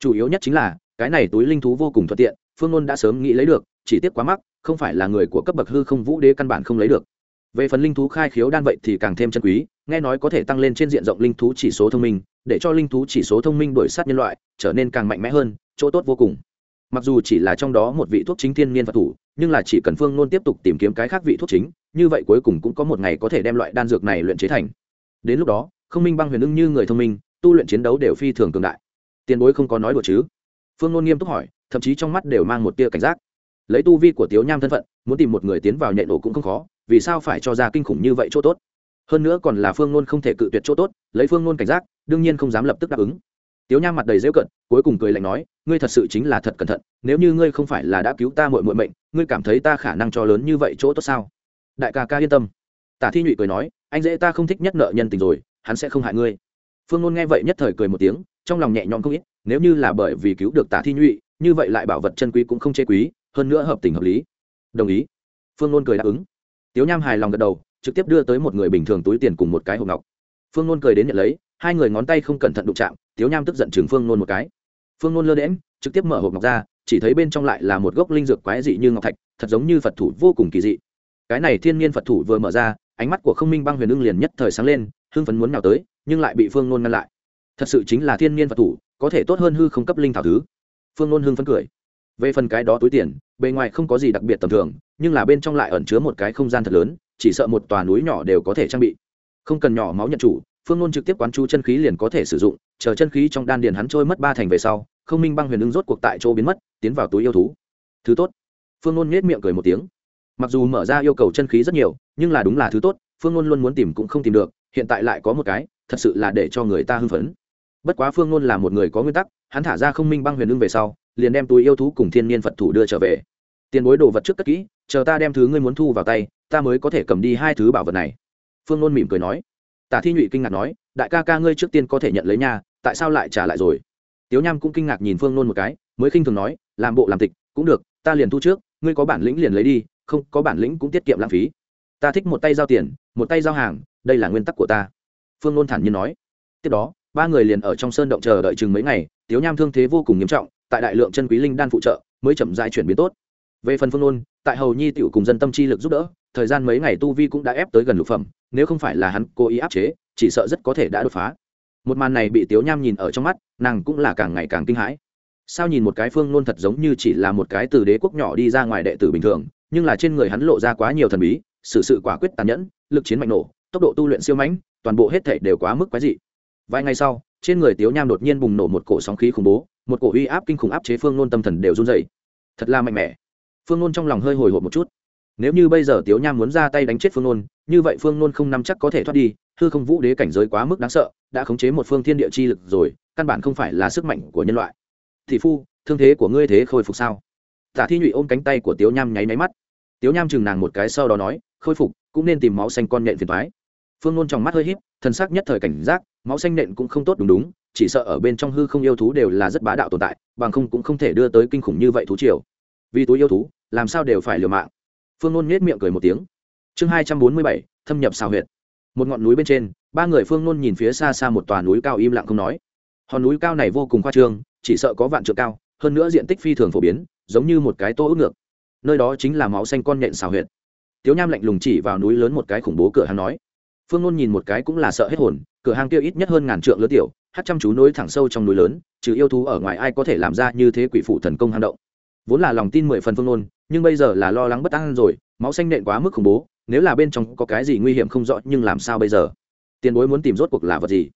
Chủ yếu nhất chính là, cái này túi linh thú vô cùng thuận tiện, phương Luân đã sớm nghĩ lấy được, chỉ tiếc quá mắc, không phải là người của cấp bậc hư không vũ đế căn bản không lấy được về phần linh thú khai khiếu đan vậy thì càng thêm chân quý, nghe nói có thể tăng lên trên diện rộng linh thú chỉ số thông minh, để cho linh thú chỉ số thông minh đổi sát nhân loại, trở nên càng mạnh mẽ hơn, chỗ tốt vô cùng. Mặc dù chỉ là trong đó một vị thuốc chính thiên niên phật thủ, nhưng là chỉ cần phương nôn tiếp tục tìm kiếm cái khác vị thuốc chính, như vậy cuối cùng cũng có một ngày có thể đem loại đan dược này luyện chế thành. Đến lúc đó, không minh băng huyền ưng như người thông minh, tu luyện chiến đấu đều phi thường cường đại. Tiền bối không có nói đùa chứ? Phương nôn nghiêm túc hỏi, thậm chí trong mắt đều mang một tia cảnh giác. Lấy tu vi của tiếu nham thân phận, muốn tìm một người tiến vào nhạy nổ cũng không khó vì sao phải cho ra kinh khủng như vậy chỗ tốt? Hơn nữa còn là phương nôn không thể cự tuyệt chỗ tốt, lấy phương nôn cảnh giác, đương nhiên không dám lập tức đáp ứng. Tiếu nham mặt đầy rêu cận cuối cùng cười lạnh nói, ngươi thật sự chính là thật cẩn thận, nếu như ngươi không phải là đã cứu ta mội mội mệnh, ngươi cảm thấy ta khả năng cho lớn như vậy chỗ tốt sao? Đại ca ca yên tâm. Tả thi nhụy cười nói, anh dễ ta không thích nhất nợ nhân tình rồi, hắn sẽ không hại ngươi. Phương ngôn nghe vậy nhất thời cười một tiếng, trong lòng nhẹ nhõm không ít, nếu như là bởi vì cứu được tả thi nhụy, như vậy lại bảo vật chân quý cũng không chê quý, hơn nữa hợp tình hợp lý. Đồng ý. Phương ngôn cười đáp ứng tiếu nham hài lòng gật đầu, trực tiếp đưa tới một người bình thường túi tiền cùng một cái hộp ngọc. Phương nôn cười đến nhận lấy, hai người ngón tay không cẩn thận đụng chạm, tiếu nham tức giận chừng phương nôn một cái. Phương nôn lơ đễm trực tiếp mở hộp ngọc ra, chỉ thấy bên trong lại là một gốc linh dược quái dị như ngọc thạch, thật giống như phật thủ vô cùng kỳ dị. Cái này thiên nhiên phật thủ vừa mở ra, ánh mắt của không minh băng huyền ưng liền nhất thời sáng lên, hưng phấn muốn nào tới, nhưng lại bị phương nôn ngăn lại. Thật sự chính là thiên nhiên phật thủ, có thể tốt hơn hư không cấp linh thảo thứ. Phương nôn hưng phấn cười. Về phần cái đó túi tiền, bề ngoài không có gì đặc biệt tầm thường nhưng là bên trong lại ẩn chứa một cái không gian thật lớn, chỉ sợ một tòa núi nhỏ đều có thể trang bị. Không cần nhỏ máu nhận chủ, phương nôn trực tiếp quán chú chân khí liền có thể sử dụng, chờ chân khí trong đan điền hắn trôi mất ba thành về sau, không minh băng huyền ứng rốt cuộc tại chỗ biến mất, tiến vào túi yêu thú. Thứ tốt. Phương nôn nhét miệng cười một tiếng. Mặc dù mở ra yêu cầu chân khí rất nhiều, nhưng là đúng là thứ tốt, phương ngôn luôn muốn tìm cũng không tìm được, hiện tại lại có một cái, thật sự là để cho người ta hưng phấn. Bất quá phương ngôn là một người có nguyên tắc, hắn thả ra không minh băng huyền lưng về sau, liền đem túi yêu thú cùng thiên niên phật thủ đưa trở về. Tiền bối đồ vật trước cất kỹ chờ ta đem thứ ngươi muốn thu vào tay, ta mới có thể cầm đi hai thứ bảo vật này. Phương nôn mỉm cười nói. Tả thi nhụy kinh ngạc nói, đại ca ca ngươi trước tiên có thể nhận lấy nhà tại sao lại trả lại rồi? Tiếu nham cũng kinh ngạc nhìn phương nôn một cái, mới khinh thường nói, làm bộ làm tịch, cũng được, ta liền thu trước, ngươi có bản lĩnh liền lấy đi, không, có bản lĩnh cũng tiết kiệm lãng phí. Ta thích một tay giao tiền, một tay giao hàng, đây là nguyên tắc của ta. Phương nôn thản nhiên nói. Tiếp đó, ba người liền ở trong sơn động chờ đợi chừng mấy ngày, tiếu nham thương thế vô cùng nghiêm trọng, tại đại lượng chân quý linh đan phụ trợ, mới chậm dại chuyển biến tốt. Về phần phương nôn tại hầu nhi tiểu cùng dân tâm chi lực giúp đỡ, thời gian mấy ngày tu vi cũng đã ép tới gần lục phẩm, nếu không phải là hắn cố ý áp chế, chỉ sợ rất có thể đã đột phá. Một màn này bị tiếu nham nhìn ở trong mắt, nàng cũng là càng ngày càng kinh hãi. Sao nhìn một cái phương nôn thật giống như chỉ là một cái từ đế quốc nhỏ đi ra ngoài đệ tử bình thường, nhưng là trên người hắn lộ ra quá nhiều thần bí, sự sự quả quyết tàn nhẫn, lực chiến mạnh nổ, tốc độ tu luyện siêu mãnh, toàn bộ hết thể đều quá mức quái dị. Vài ngày sau, trên người tiếu nham đột nhiên bùng nổ một cổ sóng khí khủng bố, một cổ uy áp kinh khủng áp chế phương nôn tâm thần đều run dày thật là mạnh mẽ phương nôn trong lòng hơi hồi hộp một chút. Nếu như bây giờ tiếu nham muốn ra tay đánh chết phương nôn, như vậy phương nôn không nắm chắc có thể thoát đi, hư không vũ đế cảnh giới quá mức đáng sợ, đã khống chế một phương thiên địa chi lực rồi, căn bản không phải là sức mạnh của nhân loại. Thị phu, thương thế của ngươi thế khôi phục sao? Tả thi nhụy ôm cánh tay của tiếu nham nháy máy mắt. Tiếu nham chừng nàng một cái sau đó nói, khôi phục, cũng nên tìm máu xanh con nhện phiền thoái phương nôn trong mắt hơi h í p thân xác nhất thời cảnh giác, máu xanh nện cũng không tốt đúng đúng, chỉ sợ ở bên trong hư không yêu thú đều là rất bá đạo tồn tại, bằng không cũng không thể đưa tới kinh khủng như vậy thú triều vì túi yêu thú, làm sao đều phải liều mạng. Phương nôn nhét miệng cười một tiếng. Chương hai trăm bốn mươi bảy, thâm nhập xào huyệt. Một ngọn núi bên trên, ba người phương nôn nhìn phía xa xa một tòa núi cao im lặng không nói. Hòn núi cao này vô cùng khoa trương, chỉ sợ có vạn trượng cao, hơn nữa diện tích phi thường phổ biến, giống như một cái tô ước ngược. Nơi đó chính là máu xanh con nhện xào huyệt. Tiếu nham lạnh lùng chỉ vào núi lớn một cái khủng bố cửa hàng nói. Phương nôn nhìn một cái cũng là sợ hết hồn, cửa hàng kia ít nhất hơn ngàn trượng lứa tiểu, hát chăm chú nối thẳng sâu trong núi lớn, trừ yêu thú ở ngoài ai có thể làm ra như thế quỷ phụ thần công hang động vốn là lòng tin mười phần phương nôn nhưng bây giờ là lo lắng bất an rồi, máu xanh nện quá mức khủng bố, nếu là bên trong có cái gì nguy hiểm không rõ, nhưng làm sao bây giờ? Tiền bối muốn tìm rốt cuộc là vật gì?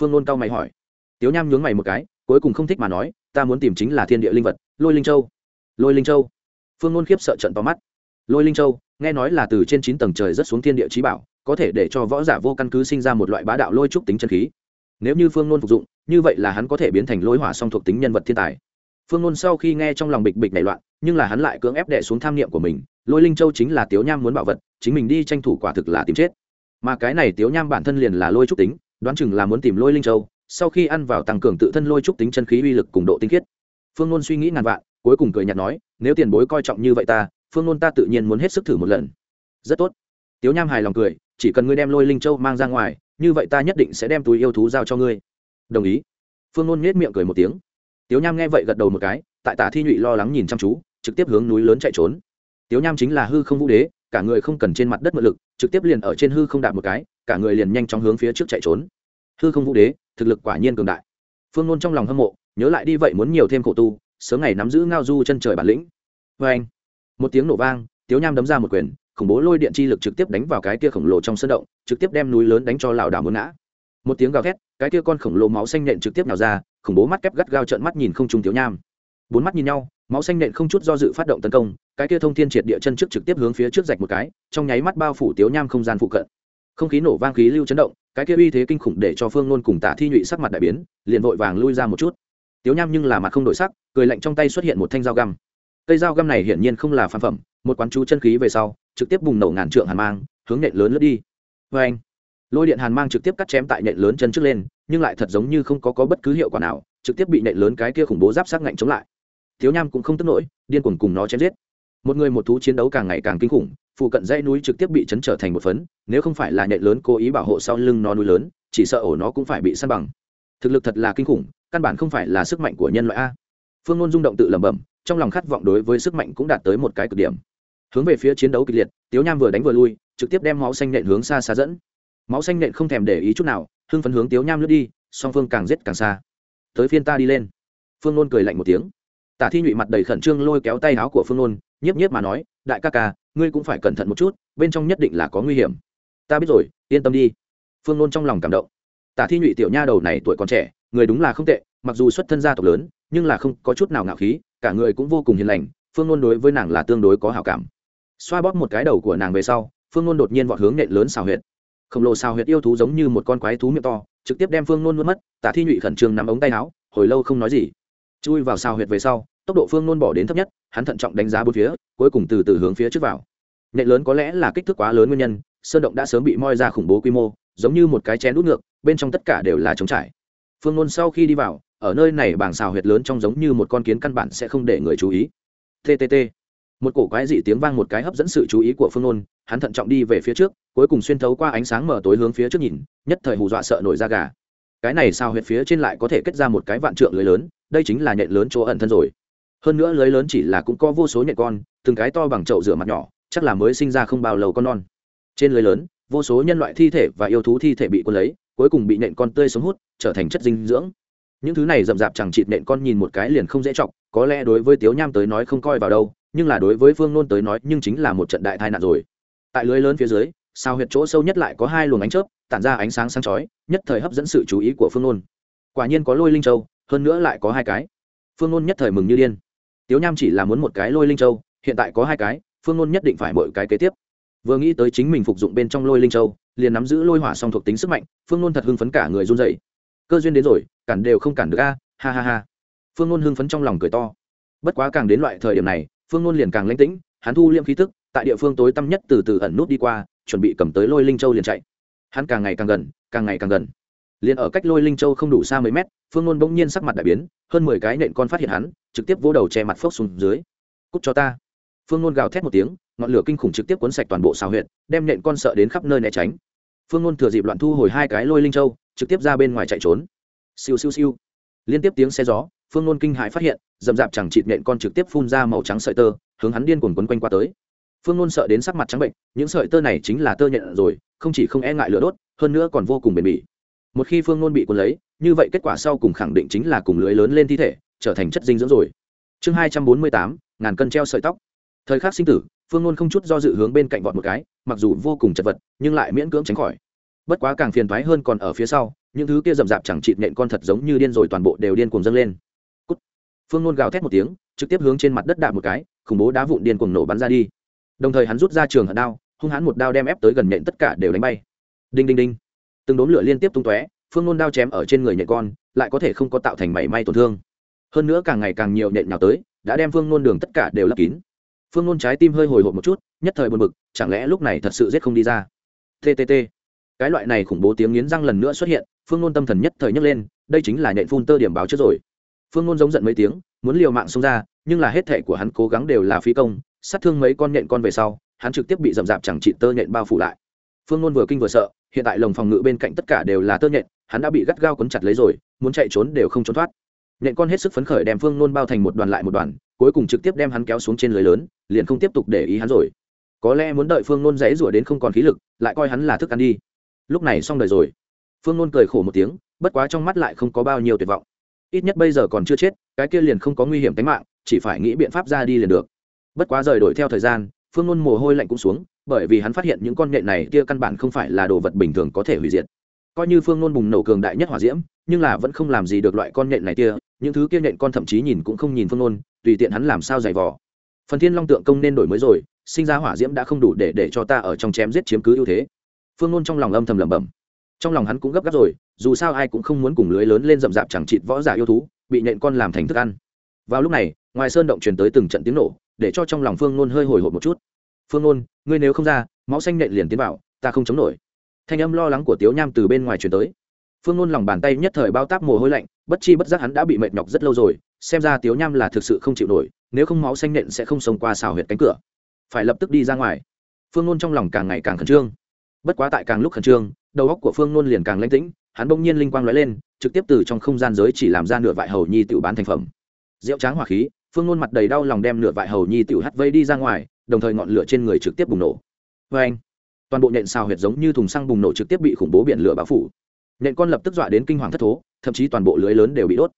Phương nôn cao mày hỏi. Tiếu nham nhướng mày một cái, cuối cùng không thích mà nói, ta muốn tìm chính là thiên địa linh vật, lôi linh châu. Lôi linh châu? Phương nôn khiếp sợ trận to mắt. Lôi linh châu, nghe nói là từ trên chín tầng trời rất xuống thiên địa trí bảo, có thể để cho võ giả vô căn cứ sinh ra một loại bá đạo lôi trúc tính chân khí. Nếu như phương nôn phục dụng, như vậy là hắn có thể biến thành lôi hỏa song thuộc tính nhân vật thiên tài phương nôn sau khi nghe trong lòng bịch bịch nảy loạn, nhưng là hắn lại cưỡng ép đệ xuống tham niệm của mình, lôi linh châu chính là tiếu nham muốn bảo vật, chính mình đi tranh thủ quả thực là tìm chết. Mà cái này tiếu nham bản thân liền là lôi trúc tính, đoán chừng là muốn tìm lôi linh châu, sau khi ăn vào tăng cường tự thân lôi trúc tính chân khí uy lực cùng độ tinh khiết. Phương nôn suy nghĩ ngàn vạn, cuối cùng cười nhạt nói, nếu tiền bối coi trọng như vậy ta, phương nôn ta tự nhiên muốn hết sức thử một lần. Rất tốt. Tiếu nham hài lòng cười, chỉ cần ngươi đem lôi linh châu mang ra ngoài, như vậy ta nhất định sẽ đem túi yêu thú giao cho ngươi. Đồng ý. Phương nôn nhét miệng cười một tiếng tiếu nham nghe vậy gật đầu một cái, tại tả thi nhụy lo lắng nhìn chăm chú, trực tiếp hướng núi lớn chạy trốn. Tiếu nham chính là hư không vũ đế, cả người không cần trên mặt đất mượn lực, trực tiếp liền ở trên hư không đạp một cái, cả người liền nhanh chóng hướng phía trước chạy trốn. Hư không vũ đế, thực lực quả nhiên cường đại. Phương nôn trong lòng hâm mộ, nhớ lại đi vậy muốn nhiều thêm khổ tu, sớm ngày nắm giữ ngao du chân trời bản lĩnh. Vê anh, một tiếng nổ vang, tiếu nham đấm ra một quyền, khủng bố lôi điện chi lực trực tiếp đánh vào cái kia khổng lồ trong sân động, trực tiếp đem núi lớn đánh cho lảo đảo muốn ngã một tiếng gào thét, cái kia con khổng lồ máu xanh nện trực tiếp nào ra, khủng bố mắt kép gắt gao trợn mắt nhìn không trung thiếu nham. Bốn mắt nhìn nhau, máu xanh nện không chút do dự phát động tấn công, cái kia thông thiên triệt địa chân trước trực tiếp hướng phía trước rạch một cái, trong nháy mắt bao phủ tiếu nham không gian phụ cận. Không khí nổ vang khí lưu chấn động, cái kia uy thế kinh khủng để cho phương nôn cùng tả thi nhụy sắc mặt đại biến, liền vội vàng lui ra một chút. Tiếu nham nhưng là mặt không đổi sắc, cười lạnh trong tay xuất hiện một thanh dao găm. Cây dao găm này hiển nhiên không là phản phẩm, một quán chú chân khí về sau, trực tiếp bùng nổ ngàn trượng hàn mang, hướng nện lớn lướt đi. Vê anh lôi điện hàn mang trực tiếp cắt chém tại nện lớn chân trước lên nhưng lại thật giống như không có, có bất cứ hiệu quả nào trực tiếp bị nện lớn cái kia khủng bố giáp sát ngạnh chống lại. Thiếu nham cũng không tức nổi điên cuồng cùng nó chém giết. Một người một thú chiến đấu càng ngày càng kinh khủng phụ cận dãy núi trực tiếp bị chấn trở thành một phấn nếu không phải là nhện lớn cố ý bảo hộ sau lưng nó núi lớn chỉ sợ ổ nó cũng phải bị săn bằng. Thực lực thật là kinh khủng căn bản không phải là sức mạnh của nhân loại a. Phương ngôn rung động tự lẩm bẩm trong lòng khát vọng đối với sức mạnh cũng đạt tới một cái cực điểm. Hướng về phía chiến đấu kịch liệt tiếu nham vừa đánh vừa lui trực tiếp đem máu xanh nện hướng xa xa dẫn máu xanh nện không thèm để ý chút nào, hưng phấn hướng tiếu nham lướt đi, song phương càng giết càng xa. Tới phiên ta đi lên. Phương nôn cười lạnh một tiếng. Tả thi nhụy mặt đầy khẩn trương lôi kéo tay áo của phương nôn, nhiếp nhiếp mà nói, đại ca ca, ngươi cũng phải cẩn thận một chút, bên trong nhất định là có nguy hiểm. Ta biết rồi, yên tâm đi. Phương nôn trong lòng cảm động. Tả thi nhụy tiểu nha đầu này tuổi còn trẻ, người đúng là không tệ, mặc dù xuất thân gia tộc lớn, nhưng là không có chút nào ngạo khí, cả người cũng vô cùng hiền lành, phương nôn đối với nàng là tương đối có hảo cảm. Xoa bóp một cái đầu của nàng về sau, phương nôn đột nhiên vọt hướng nện lớn xào huyệt khổng lồ xào huyệt yêu thú giống như một con quái thú miệng to, trực tiếp đem phương nôn nuốt mất, tả thi nhụy khẩn trương nắm ống tay áo, hồi lâu không nói gì. Chui vào xào huyệt về sau, tốc độ phương nôn bỏ đến thấp nhất, hắn thận trọng đánh giá bốn phía, cuối cùng từ từ hướng phía trước vào. Nện lớn có lẽ là kích thước quá lớn nguyên nhân, sơn động đã sớm bị moi ra khủng bố quy mô, giống như một cái chén đút ngược, bên trong tất cả đều là trống trải. Phương nôn sau khi đi vào, ở nơi này bảng xào huyệt lớn trông giống như một con kiến căn bản sẽ không để người chú ý. Ttt một cổ quái dị tiếng vang một cái hấp dẫn sự chú ý của phương nôn hắn thận trọng đi về phía trước, cuối cùng xuyên thấu qua ánh sáng mở tối hướng phía trước nhìn, nhất thời hù dọa sợ nổi da gà. Cái này sao huyệt phía trên lại có thể kết ra một cái vạn trượng lưới lớn, đây chính là nhện lớn chỗ ẩn thân rồi. Hơn nữa lưới lớn chỉ là cũng có vô số nhện con, từng cái to bằng chậu rửa mặt nhỏ, chắc là mới sinh ra không bao lâu con non. Trên lưới lớn, vô số nhân loại thi thể và yêu thú thi thể bị quân lấy, cuối cùng bị nhện con tươi sống hút, trở thành chất dinh dưỡng. Những thứ này rậm rạp chẳng chịt nện con nhìn một cái liền không dễ chọc, có lẽ đối với tiếu nham tới nói không coi vào đâu, nhưng là đối với phương nôn tới nói, nhưng chính là một trận đại tai nạn rồi tại lưới lớn phía dưới, sao huyệt chỗ sâu nhất lại có hai luồng ánh chớp, tản ra ánh sáng sáng chói, nhất thời hấp dẫn sự chú ý của phương nôn. Quả nhiên có lôi linh châu, hơn nữa lại có hai cái. Phương nôn nhất thời mừng như điên. Tiếu nham chỉ là muốn một cái lôi linh châu, hiện tại có hai cái, phương nôn nhất định phải mỗi cái kế tiếp. Vừa nghĩ tới chính mình phục dụng bên trong lôi linh châu, liền nắm giữ lôi hỏa song thuộc tính sức mạnh, phương nôn thật hưng phấn cả người run dậy cơ duyên đến rồi, cản đều không cản được a, ha ha ha. Phương nôn hưng phấn trong lòng cười to. Bất quá càng đến loại thời điểm này, phương nôn liền càng lãnh tĩnh, hắn thu liêm khí tức tại địa phương tối tăm nhất từ từ ẩn nút đi qua, chuẩn bị cầm tới lôi linh châu liền chạy. Hắn càng ngày càng gần, càng ngày càng gần. Liền ở cách lôi linh châu không đủ xa mấy mét, phương nôn bỗng nhiên sắc mặt đại biến, hơn mười cái nện con phát hiện hắn, trực tiếp vỗ đầu che mặt phốc xuống dưới. Cút cho ta! Phương nôn gào thét một tiếng, ngọn lửa kinh khủng trực tiếp cuốn sạch toàn bộ xào huyện đem nện con sợ đến khắp nơi né tránh. Phương nôn thừa dịp loạn thu hồi hai cái lôi linh châu, trực tiếp ra bên ngoài chạy trốn. Siêu siêu siêu. Liên tiếp tiếng xe gió, phương nôn kinh hãi phát hiện dầm dạp chẳng chịt nện con trực tiếp phun ra màu trắng sợi tơ, hướng hắn điên cuồng quấn quanh qua tới phương nôn sợ đến sắc mặt trắng bệnh, những sợi tơ này chính là tơ nhện rồi, không chỉ không e ngại lửa đốt, hơn nữa còn vô cùng bền bỉ. Một khi phương nôn bị cuốn lấy, như vậy kết quả sau cùng khẳng định chính là cùng lưới lớn lên thi thể, trở thành chất dinh dưỡng rồi. Chương hai trăm bốn mươi tám, ngàn cân treo sợi tóc. Thời khắc sinh tử, phương nôn không chút do dự hướng bên cạnh vọt một cái, mặc dù vô cùng chật vật, nhưng lại miễn cưỡng tránh khỏi. Bất quá càng phiền thoái hơn còn ở phía sau, những thứ kia rậm rạp chẳng chịt nện con thật giống như điên rồi toàn bộ đều điên cuồng dâng lên. Cút. phương nôn gào thét một tiếng, trực tiếp hướng trên mặt đất đạp một cái, khủng bố đá vụn điên cuồng nổ bắn ra đi đồng thời hắn rút ra trường hận đao, hung hãn một đao đem ép tới gần nện tất cả đều đánh bay. Đinh đinh đinh. Từng đốm lửa liên tiếp tung tóe, phương nôn đao chém ở trên người nhện con, lại có thể không có tạo thành mảy may tổn thương. Hơn nữa càng ngày càng nhiều nhện nhào tới, đã đem phương nôn đường tất cả đều lấp kín. Phương nôn trái tim hơi hồi hộp một chút, nhất thời buồn bực, chẳng lẽ lúc này thật sự giết không đi ra? Ttt cái loại này khủng bố tiếng nghiến răng lần nữa xuất hiện, phương nôn tâm thần nhất thời nhấc lên, đây chính là nhện phun tơ điểm báo trước rồi. Phương nôn giống giận mấy tiếng, muốn liều mạng xông ra, nhưng là hết thệ của hắn cố gắng đều là phí công sát thương mấy con nhện con về sau, hắn trực tiếp bị rậm rạp chẳng trị tơ nhện bao phủ lại. Phương nôn vừa kinh vừa sợ, hiện tại lồng phòng ngự bên cạnh tất cả đều là tơ nhện, hắn đã bị gắt gao quấn chặt lấy rồi, muốn chạy trốn đều không trốn thoát. Nhện con hết sức phấn khởi đem phương nôn bao thành một đoàn lại một đoàn, cuối cùng trực tiếp đem hắn kéo xuống trên lưới lớn, liền không tiếp tục để ý hắn rồi. Có lẽ muốn đợi phương nôn dãy rủa đến không còn khí lực, lại coi hắn là thức ăn đi. Lúc này xong đời rồi. Phương nôn cười khổ một tiếng, bất quá trong mắt lại không có bao nhiêu tuyệt vọng. Ít nhất bây giờ còn chưa chết, cái kia liền không có nguy hiểm tính mạng, chỉ phải nghĩ biện pháp ra đi liền được bất quá rời đổi theo thời gian, phương nôn mồ hôi lạnh cũng xuống, bởi vì hắn phát hiện những con nhện này kia căn bản không phải là đồ vật bình thường có thể hủy diệt. Coi như phương nôn bùng nổ cường đại nhất hỏa diễm, nhưng là vẫn không làm gì được loại con nhện này kia, những thứ kia nhện con thậm chí nhìn cũng không nhìn phương nôn tùy tiện hắn làm sao giày vò. Phần thiên long tượng công nên đổi mới rồi, sinh ra hỏa diễm đã không đủ để để cho ta ở trong chém giết chiếm cứ ưu thế. Phương nôn trong lòng âm thầm lẩm bẩm. Trong lòng hắn cũng gấp gáp rồi, dù sao ai cũng không muốn cùng lưới lớn lên rậm rạp chẳng chịt võ giả yêu thú, bị nhện con làm thành thức ăn. Vào lúc này, ngoài sơn động truyền tới từng trận tiếng nổ để cho trong lòng phương nôn hơi hồi hộp một chút. Phương nôn, ngươi nếu không ra, máu xanh nện liền tiến vào, ta không chống nổi. Thanh âm lo lắng của tiếu nham từ bên ngoài truyền tới. Phương nôn lòng bàn tay nhất thời bao táp mồ hôi lạnh, bất chi bất giác hắn đã bị mệt nhọc rất lâu rồi, xem ra tiếu nham là thực sự không chịu nổi, nếu không máu xanh nện sẽ không xông qua xào huyệt cánh cửa. Phải lập tức đi ra ngoài. Phương nôn trong lòng càng ngày càng khẩn trương. Bất quá tại càng lúc khẩn trương, đầu óc của phương nôn liền càng lãnh tĩnh, hắn bỗng nhiên linh quang lóe lên, trực tiếp từ trong không gian giới chỉ làm ra nửa vại hầu nhi tự bán thành phẩm. Rượu tráng hỏa khí phương nôn mặt đầy đau lòng đem nửa vại hầu nhi tiểu hắt vây đi ra ngoài, đồng thời ngọn lửa trên người trực tiếp bùng nổ. Vê anh, toàn bộ nhện xào huyệt giống như thùng xăng bùng nổ trực tiếp bị khủng bố biển lửa bao phủ. Nhện con lập tức dọa đến kinh hoàng thất thố, thậm chí toàn bộ lưới lớn đều bị đốt.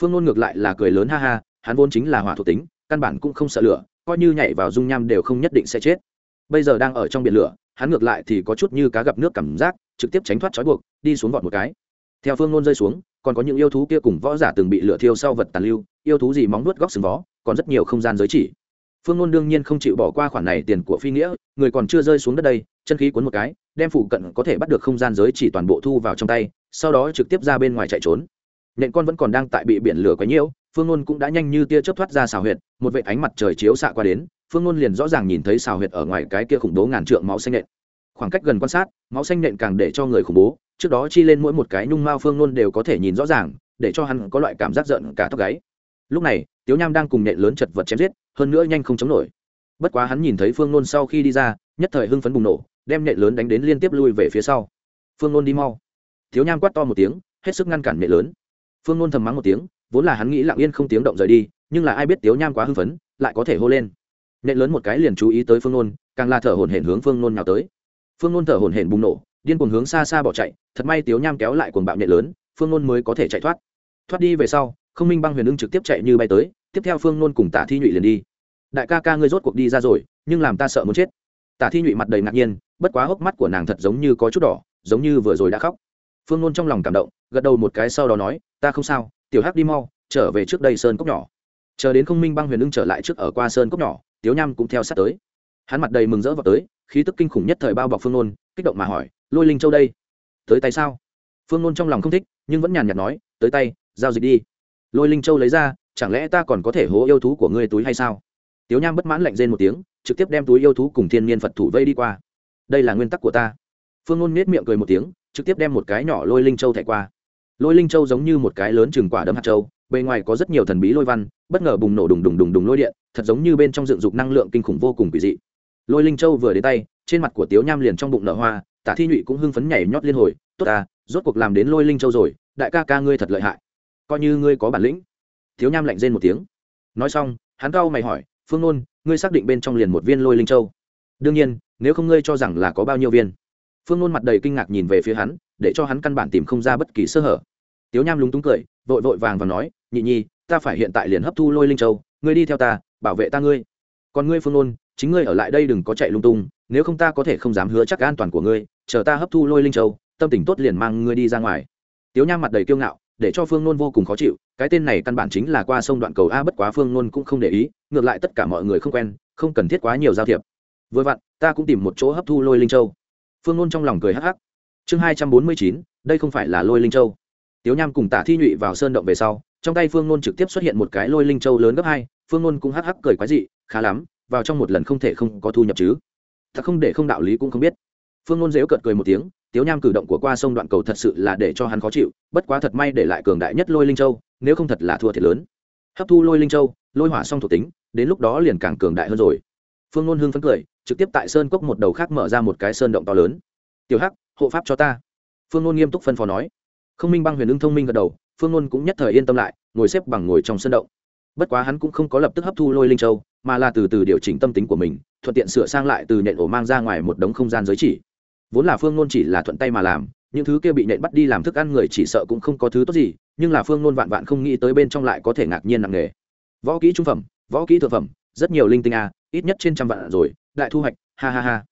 Phương nôn ngược lại là cười lớn ha ha, hắn vốn chính là hỏa thuộc tính, căn bản cũng không sợ lửa, coi như nhảy vào dung nham đều không nhất định sẽ chết. Bây giờ đang ở trong biển lửa, hắn ngược lại thì có chút như cá gặp nước cảm giác, trực tiếp tránh thoát trói buộc, đi xuống vọt một cái. Theo phương nôn rơi xuống còn có những yêu thú kia cùng võ giả từng bị lửa thiêu sau vật tàn lưu, yêu thú gì móng nuốt góc sừng vó, còn rất nhiều không gian giới chỉ. Phương ngôn đương nhiên không chịu bỏ qua khoản này tiền của phi nghĩa, người còn chưa rơi xuống đất đây, chân khí cuốn một cái, đem phụ cận có thể bắt được không gian giới chỉ toàn bộ thu vào trong tay, sau đó trực tiếp ra bên ngoài chạy trốn. Nhện con vẫn còn đang tại bị biển lửa quấy nhiễu, phương ngôn cũng đã nhanh như tia chớp thoát ra xào huyệt, một vệ ánh mặt trời chiếu xạ qua đến, phương ngôn liền rõ ràng nhìn thấy xào huyệt ở ngoài cái kia khủng bố ngàn trượng máu xanh nện khoảng cách gần quan sát, máu xanh nện càng để cho người khủng bố trước đó chi lên mỗi một cái nhung mao phương nôn đều có thể nhìn rõ ràng, để cho hắn có loại cảm giác giận cả tóc gáy. Lúc này, tiếu nham đang cùng nện lớn chật vật chém giết, hơn nữa nhanh không chống nổi. Bất quá hắn nhìn thấy phương nôn sau khi đi ra, nhất thời hưng phấn bùng nổ, đem nện lớn đánh đến liên tiếp lui về phía sau. Phương nôn đi mau. Thiếu nham quát to một tiếng, hết sức ngăn cản nện lớn. Phương nôn thầm mắng một tiếng, vốn là hắn nghĩ lặng yên không tiếng động rời đi, nhưng là ai biết tiếu nham quá hưng phấn, lại có thể hô lên. Nện lớn một cái liền chú ý tới phương nôn, càng là thở hổn hển hướng phương nôn nào tới. Phương nôn thở hổn hển bùng nổ điên cuồng hướng xa xa bỏ chạy, thật may tiếu nham kéo lại cuồng bạo nhẹ lớn, phương nôn mới có thể chạy thoát. Thoát đi về sau, không minh băng huyền ưng trực tiếp chạy như bay tới, tiếp theo phương nôn cùng tả thi nhụy liền đi. Đại ca ca ngươi rốt cuộc đi ra rồi, nhưng làm ta sợ muốn chết. Tả thi nhụy mặt đầy ngạc nhiên, bất quá hốc mắt của nàng thật giống như có chút đỏ, giống như vừa rồi đã khóc. Phương nôn trong lòng cảm động, gật đầu một cái sau đó nói, ta không sao, tiểu hắc đi mau, trở về trước đây sơn cốc nhỏ. Chờ đến không minh băng huyền ưng trở lại trước ở qua sơn cốc nhỏ, tiếu nham cũng theo sát tới. Hắn mặt đầy mừng rỡ vào tới, khí tức kinh khủng nhất thời bao bọc phương nôn, kích động mà hỏi lôi linh châu đây. Tới tay sao? Phương nôn trong lòng không thích, nhưng vẫn nhàn nhạt nói, tới tay, giao dịch đi. Lôi linh châu lấy ra, chẳng lẽ ta còn có thể hố yêu thú của ngươi túi hay sao? Tiếu nham bất mãn lạnh rên một tiếng, trực tiếp đem túi yêu thú cùng thiên niên phật thủ vây đi qua. Đây là nguyên tắc của ta. Phương ngôn nết miệng cười một tiếng, trực tiếp đem một cái nhỏ lôi linh châu thẻ qua. Lôi linh châu giống như một cái lớn chừng quả đấm hạt châu, bề ngoài có rất nhiều thần bí lôi văn, bất ngờ bùng nổ đùng đùng đùng đùng lôi điện, thật giống như bên trong dựng dục năng lượng kinh khủng vô cùng quỷ dị. Lôi linh châu vừa đến tay, trên mặt của tiếu nham liền trong bụng nở hoa tả thi nhụy cũng hưng phấn nhảy nhót liên hồi, tốt à rốt cuộc làm đến lôi linh châu rồi, đại ca ca ngươi thật lợi hại. Coi như ngươi có bản lĩnh. Thiếu nham lạnh rên một tiếng. Nói xong, hắn cau mày hỏi, phương nôn, ngươi xác định bên trong liền một viên lôi linh châu? Đương nhiên, nếu không ngươi cho rằng là có bao nhiêu viên. Phương nôn mặt đầy kinh ngạc nhìn về phía hắn, để cho hắn căn bản tìm không ra bất kỳ sơ hở. Tiếu nham lúng túng cười, vội vội vàng và nói, nhị nhi, ta phải hiện tại liền hấp thu lôi linh châu, ngươi đi theo ta, bảo vệ ta ngươi. Còn ngươi phương nôn chính ngươi ở lại đây đừng có chạy lung tung, nếu không ta có thể không dám hứa chắc an toàn của ngươi, chờ ta hấp thu lôi linh châu, tâm tình tốt liền mang ngươi đi ra ngoài. Tiếu nham mặt đầy kiêu ngạo, để cho phương nôn vô cùng khó chịu, cái tên này căn bản chính là qua sông đoạn cầu a, bất quá phương nôn cũng không để ý, ngược lại tất cả mọi người không quen, không cần thiết quá nhiều giao thiệp. Vừa vặn, ta cũng tìm một chỗ hấp thu lôi linh châu. Phương nôn trong lòng cười hắc hắc. Chương hai trăm bốn mươi chín, đây không phải là lôi linh châu. Tiếu nham cùng tả thi nhụy vào sơn động về sau, trong tay phương nôn trực tiếp xuất hiện một cái lôi linh châu lớn gấp hai, phương nôn cũng hắc hắc cười quái dị, khá lắm vào trong một lần không thể không có thu nhập chứ. Thật không để không đạo lý cũng không biết. Phương ngôn dếu cợt cười một tiếng, tiếu nham cử động của qua sông đoạn cầu thật sự là để cho hắn khó chịu, bất quá thật may để lại cường đại nhất lôi linh châu, nếu không thật là thua thiệt lớn. Hấp thu lôi linh châu, lôi hỏa xong thuộc tính, đến lúc đó liền càng cường đại hơn rồi. Phương ngôn hưng phấn cười, trực tiếp tại sơn cốc một đầu khác mở ra một cái sơn động to lớn. Tiểu hắc, hộ pháp cho ta. Phương ngôn nghiêm túc phân phó nói. Không minh băng huyền ưng thông minh gật đầu, phương ngôn cũng nhất thời yên tâm lại, ngồi xếp bằng ngồi trong sơn động bất quá hắn cũng không có lập tức hấp thu lôi linh châu, mà là từ từ điều chỉnh tâm tính của mình, thuận tiện sửa sang lại từ nện ổ mang ra ngoài một đống không gian giới chỉ. Vốn là phương nôn chỉ là thuận tay mà làm, những thứ kia bị nện bắt đi làm thức ăn người chỉ sợ cũng không có thứ tốt gì, nhưng là phương nôn vạn vạn không nghĩ tới bên trong lại có thể ngạc nhiên nặng nề. Võ kỹ trung phẩm, võ kỹ thượng phẩm, rất nhiều linh tinh a, ít nhất trên trăm vạn rồi, đại thu hoạch, ha ha ha.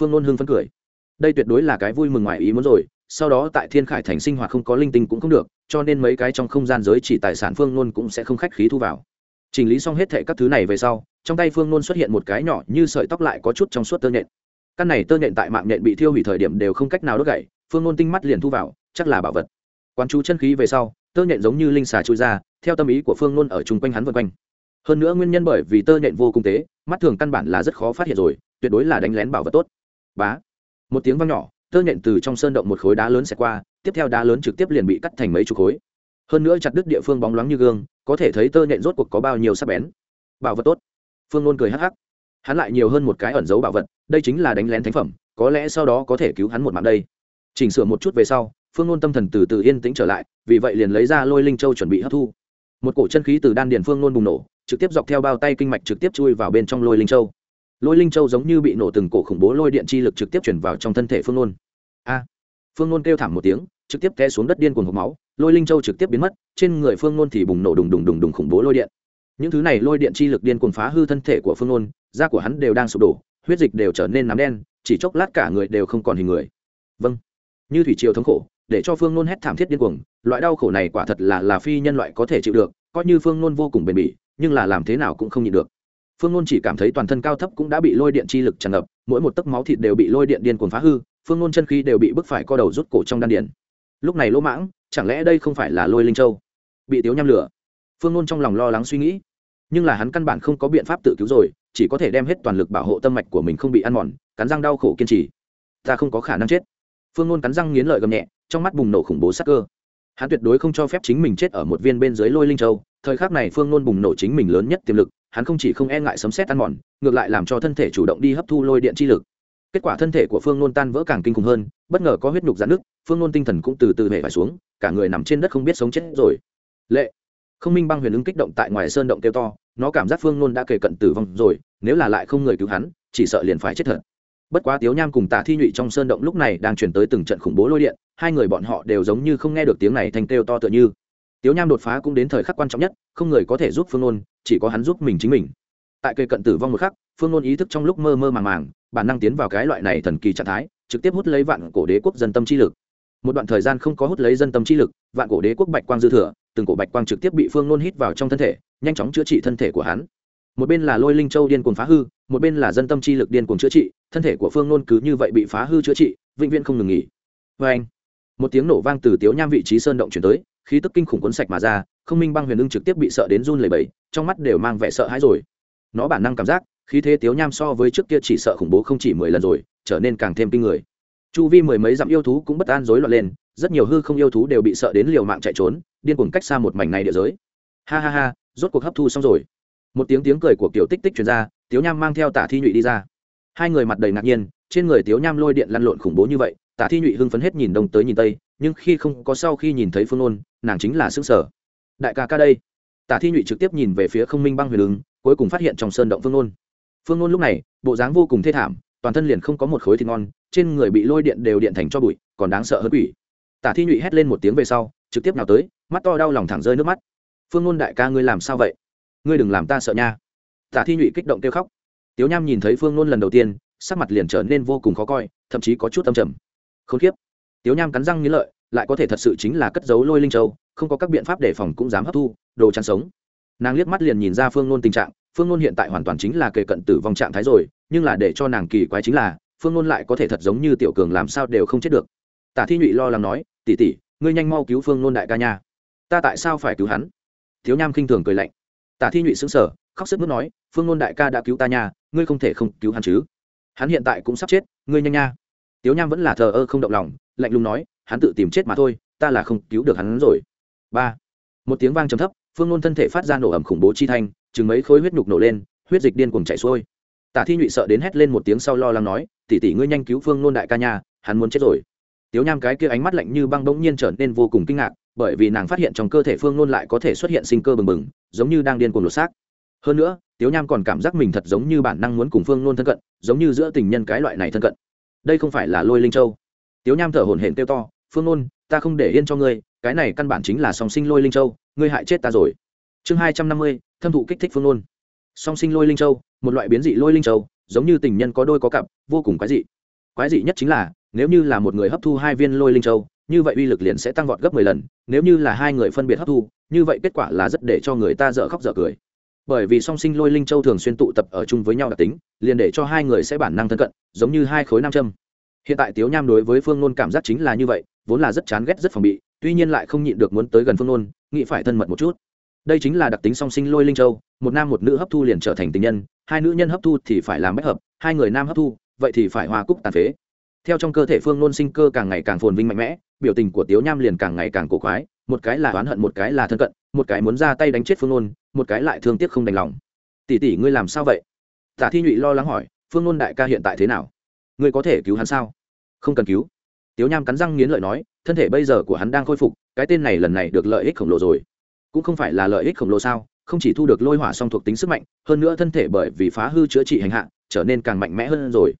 Phương nôn hưng phấn cười. Đây tuyệt đối là cái vui mừng ngoài ý muốn rồi sau đó tại thiên khải thành sinh hoạt không có linh tinh cũng không được, cho nên mấy cái trong không gian giới chỉ tài sản phương nôn cũng sẽ không khách khí thu vào. Chỉnh lý xong hết thệ các thứ này về sau, trong tay phương nôn xuất hiện một cái nhỏ như sợi tóc lại có chút trong suốt tơ nhện. Căn này tơ nhện tại mạng nhện bị thiêu hủy thời điểm đều không cách nào đốt gậy, phương nôn tinh mắt liền thu vào, chắc là bảo vật. Quán chú chân khí về sau, tơ nhện giống như linh xà trôi ra, theo tâm ý của phương nôn ở chung quanh hắn vân quanh. Hơn nữa nguyên nhân bởi vì tơ nhện vô cùng tế, mắt thường căn bản là rất khó phát hiện rồi, tuyệt đối là đánh lén bảo vật tốt. Bá. Một tiếng vang nhỏ tơ nhện từ trong sơn động một khối đá lớn xẹt qua, tiếp theo đá lớn trực tiếp liền bị cắt thành mấy chục khối. Hơn nữa chặt đứt địa phương bóng loáng như gương, có thể thấy tơ nhện rốt cuộc có bao nhiêu sắc bén. Bảo vật tốt. Phương luôn cười hắc hắc. Hắn lại nhiều hơn một cái ẩn dấu bảo vật, đây chính là đánh lén thánh phẩm, có lẽ sau đó có thể cứu hắn một mạng đây. Chỉnh sửa một chút về sau, phương luôn tâm thần từ từ yên tĩnh trở lại, vì vậy liền lấy ra lôi linh châu chuẩn bị hấp thu. Một cổ chân khí từ đan điền phương luôn bùng nổ, trực tiếp dọc theo bao tay kinh mạch trực tiếp chui vào bên trong lôi linh châu lôi linh châu giống như bị nổ từng cổ khủng bố lôi điện chi lực trực tiếp chuyển vào trong thân thể phương nôn. A. Phương nôn kêu thảm một tiếng, trực tiếp té xuống đất điên cuồng hộp máu, lôi linh châu trực tiếp biến mất, trên người phương nôn thì bùng nổ đùng đùng đùng đùng khủng bố lôi điện. Những thứ này lôi điện chi lực điên cuồng phá hư thân thể của phương nôn, da của hắn đều đang sụp đổ, huyết dịch đều trở nên nắm đen, chỉ chốc lát cả người đều không còn hình người. Vâng. Như thủy triều thống khổ, để cho phương nôn hét thảm thiết điên cuồng, loại đau khổ này quả thật là là phi nhân loại có thể chịu được, coi như phương nôn vô cùng bền bỉ, nhưng là làm thế nào cũng không nhịn được phương nôn chỉ cảm thấy toàn thân cao thấp cũng đã bị lôi điện chi lực tràn ngập, mỗi một tấc máu thịt đều bị lôi điện điên cuồng phá hư, phương nôn chân khí đều bị bức phải co đầu rút cổ trong đan điện lúc này lỗ mãng, chẳng lẽ đây không phải là lôi linh châu? Bị tiếu nham lửa. Phương nôn trong lòng lo lắng suy nghĩ. Nhưng là hắn căn bản không có biện pháp tự cứu rồi, chỉ có thể đem hết toàn lực bảo hộ tâm mạch của mình không bị ăn mòn, cắn răng đau khổ kiên trì. Ta không có khả năng chết. Phương nôn cắn răng nghiến lợi gầm nhẹ, trong mắt bùng nổ khủng bố sắc cơ. Hắn tuyệt đối không cho phép chính mình chết ở một viên bên dưới lôi linh châu. Thời khắc này phương nôn bùng nổ chính mình lớn nhất tiềm lực hắn không chỉ không e ngại sấm xét ăn mòn, ngược lại làm cho thân thể chủ động đi hấp thu lôi điện chi lực. Kết quả thân thể của phương nôn tan vỡ càng kinh khủng hơn, bất ngờ có huyết nhục giãn nước phương nôn tinh thần cũng từ từ hề phải xuống, cả người nằm trên đất không biết sống chết rồi. Lệ. Không minh băng huyền ứng kích động tại ngoài sơn động kêu to, nó cảm giác phương nôn đã kề cận tử vong rồi, nếu là lại không người cứu hắn, chỉ sợ liền phải chết thật. Bất quá tiếu nham cùng tạ thi nhụy trong sơn động lúc này đang chuyển tới từng trận khủng bố lôi điện, hai người bọn họ đều giống như không nghe được tiếng này thành kêu to tựa như tiếu nham đột phá cũng đến thời khắc quan trọng nhất, không người có thể giúp phương nôn, chỉ có hắn giúp mình chính mình. Tại cây cận tử vong một khắc, phương nôn ý thức trong lúc mơ mơ màng màng, bản năng tiến vào cái loại này thần kỳ trạng thái, trực tiếp hút lấy vạn cổ đế quốc dân tâm chi lực. Một đoạn thời gian không có hút lấy dân tâm chi lực, vạn cổ đế quốc bạch quang dư thừa, từng cổ bạch quang trực tiếp bị phương nôn hít vào trong thân thể, nhanh chóng chữa trị thân thể của hắn. Một bên là lôi linh châu điên cuồng phá hư, một bên là dân tâm chi lực điên cuồng chữa trị, thân thể của phương nôn cứ như vậy bị phá hư chữa trị, vĩnh viễn không ngừng nghỉ. Vê anh một tiếng nổ vang từ tiếu nham vị trí sơn động chuyển tới khí tức kinh khủng cuốn sạch mà ra, không minh băng huyền ưng trực tiếp bị sợ đến run lẩy bẩy, trong mắt đều mang vẻ sợ hãi rồi. Nó bản năng cảm giác, khí thế tiếu nham so với trước kia chỉ sợ khủng bố không chỉ mười lần rồi, trở nên càng thêm kinh người. Chu vi mười mấy dặm yêu thú cũng bất an rối loạn lên, rất nhiều hư không yêu thú đều bị sợ đến liều mạng chạy trốn, điên cuồng cách xa một mảnh này địa giới. Ha ha ha, rốt cuộc hấp thu xong rồi. Một tiếng tiếng cười của kiểu tích tích truyền ra, tiếu nham mang theo tả thi nhụy đi ra. Hai người mặt đầy ngạc nhiên trên người tiếu nham lôi điện lăn lộn khủng bố như vậy, tả thi nhụy hưng phấn hết nhìn đông tới nhìn tây, nhưng khi không có sau khi nhìn thấy phương ôn nàng chính là xương sở đại ca ca đây. Tả thi nhụy trực tiếp nhìn về phía không minh băng huyền ứng, cuối cùng phát hiện trong sơn động phương ôn phương ôn lúc này, bộ dáng vô cùng thê thảm, toàn thân liền không có một khối thịt ngon, trên người bị lôi điện đều điện thành cho bụi, còn đáng sợ hơn quỷ. Tả thi nhụy hét lên một tiếng về sau, trực tiếp nào tới, mắt to đau lòng thẳng rơi nước mắt. Phương ngôn đại ca ngươi làm sao vậy? Ngươi đừng làm ta sợ nha. Tả thi nhụy kích động kêu khóc. Tiếu nham nhìn thấy phương ngôn lần đầu tiên sắc mặt liền trở nên vô cùng khó coi, thậm chí có chút âm trầm. Không khiếp tiếu nham cắn răng nghĩ lợi, lại có thể thật sự chính là cất giấu lôi linh châu, không có các biện pháp đề phòng cũng dám hấp thu, đồ chăn sống. Nàng liếc mắt liền nhìn ra phương Nôn tình trạng, phương Nôn hiện tại hoàn toàn chính là kề cận tử vong trạng thái rồi, nhưng là để cho nàng kỳ quái chính là, phương Nôn lại có thể thật giống như tiểu cường làm sao đều không chết được. Tả thi nhụy lo lắng nói tỉ tỉ ngươi nhanh mau cứu phương Nôn đại ca nha. Ta tại sao phải cứu hắn? Thiếu nham khinh thường cười lạnh. Tả thi nhụy xứng sở khóc sức mướt nói, phương Nôn đại ca đã cứu ta nha, ngươi không thể không cứu hắn chứ hắn hiện tại cũng sắp chết, ngươi nhanh nha. Tiếu nham vẫn là thờ ơ không động lòng, lạnh lùng nói, hắn tự tìm chết mà thôi, ta là không cứu được hắn rồi. Ba. Một tiếng vang trầm thấp, phương Nôn thân thể phát ra nổ ẩm khủng bố chi thanh, chừng mấy khối huyết nhục nổ lên, huyết dịch điên cuồng chảy xuôi. Tả thi nhụy sợ đến hét lên một tiếng sau lo lắng nói tỉ tỉ ngươi nhanh cứu phương Nôn đại ca nha, hắn muốn chết rồi. Tiếu nham cái kia ánh mắt lạnh như băng bỗng nhiên trở nên vô cùng kinh ngạc, bởi vì nàng phát hiện trong cơ thể phương Nôn lại có thể xuất hiện sinh cơ bừng bừng, giống như đang điên cuồng lột xác. Hơn nữa tiếu nham còn cảm giác mình thật giống như bản năng muốn cùng phương ngôn thân cận, giống như giữa tình nhân cái loại này thân cận. Đây không phải là lôi linh châu. Tiếu nham thở hổn hển kêu to, phương ngôn ta không để yên cho ngươi, cái này căn bản chính là song sinh lôi linh châu, ngươi hại chết ta rồi. Chương hai trăm năm mươi, thâm thụ kích thích phương ngôn song sinh lôi linh châu, một loại biến dị lôi linh châu, giống như tình nhân có đôi có cặp, vô cùng quái dị. Quái dị nhất chính là, nếu như là một người hấp thu hai viên lôi linh châu, như vậy uy lực liền sẽ tăng vọt gấp mười lần, nếu như là hai người phân biệt hấp thu, như vậy kết quả là rất để cho người ta dở khóc dở cười bởi vì song sinh lôi linh châu thường xuyên tụ tập ở chung với nhau đặc tính, liền để cho hai người sẽ bản năng thân cận, giống như hai khối nam châm. Hiện tại tiếu nham đối với phương nôn cảm giác chính là như vậy, vốn là rất chán ghét, rất phòng bị, tuy nhiên lại không nhịn được muốn tới gần phương nôn, nghĩ phải thân mật một chút. Đây chính là đặc tính song sinh lôi linh châu, một nam một nữ hấp thu liền trở thành tình nhân, hai nữ nhân hấp thu thì phải làm bách hợp, hai người nam hấp thu, vậy thì phải hòa cúc tàn phế. Theo trong cơ thể phương nôn sinh cơ càng ngày càng phồn vinh mạnh mẽ, biểu tình của tiếu nham liền càng ngày càng cổ quái, một cái là oán hận, một cái là thân cận, một cái muốn ra tay đánh chết phương nôn một cái lại thương tiếc không đành lòng. Tỷ tỷ ngươi làm sao vậy? Tả thi nhụy lo lắng hỏi, phương nôn đại ca hiện tại thế nào? Ngươi có thể cứu hắn sao? Không cần cứu. Tiếu nham cắn răng nghiến lợi nói, thân thể bây giờ của hắn đang khôi phục, cái tên này lần này được lợi ích khổng lồ rồi. Cũng không phải là lợi ích khổng lồ sao, không chỉ thu được lôi hỏa song thuộc tính sức mạnh, hơn nữa thân thể bởi vì phá hư chữa trị hành hạ, trở nên càng mạnh mẽ hơn rồi.